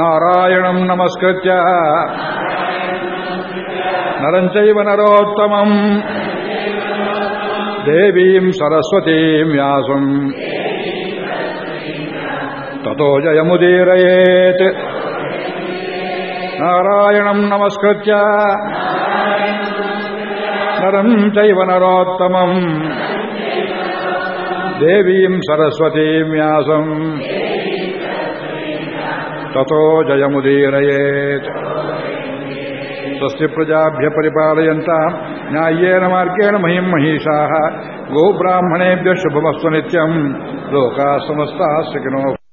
नारायणम् नमस्कृत्य नरम् चैव नरोत्तमम् देवीम् सरस्वतीम् व्यासम् ततो जयमुदीरयेत् नारायणम् नमस्कृत्य नरम् चैव नरोत्तमम् देवीम् सरस्वतीम् व्यासम् ततो जयमुदीरयेत् स्वस्य प्रजाभ्य परिपालयन्ताम्। न्याय्येन मार्गेण महिम् महिषाः। गोब्राह्मणेभ्यः शुभमस्तु नित्यम्। लोकाः समस्ताः सुखिनो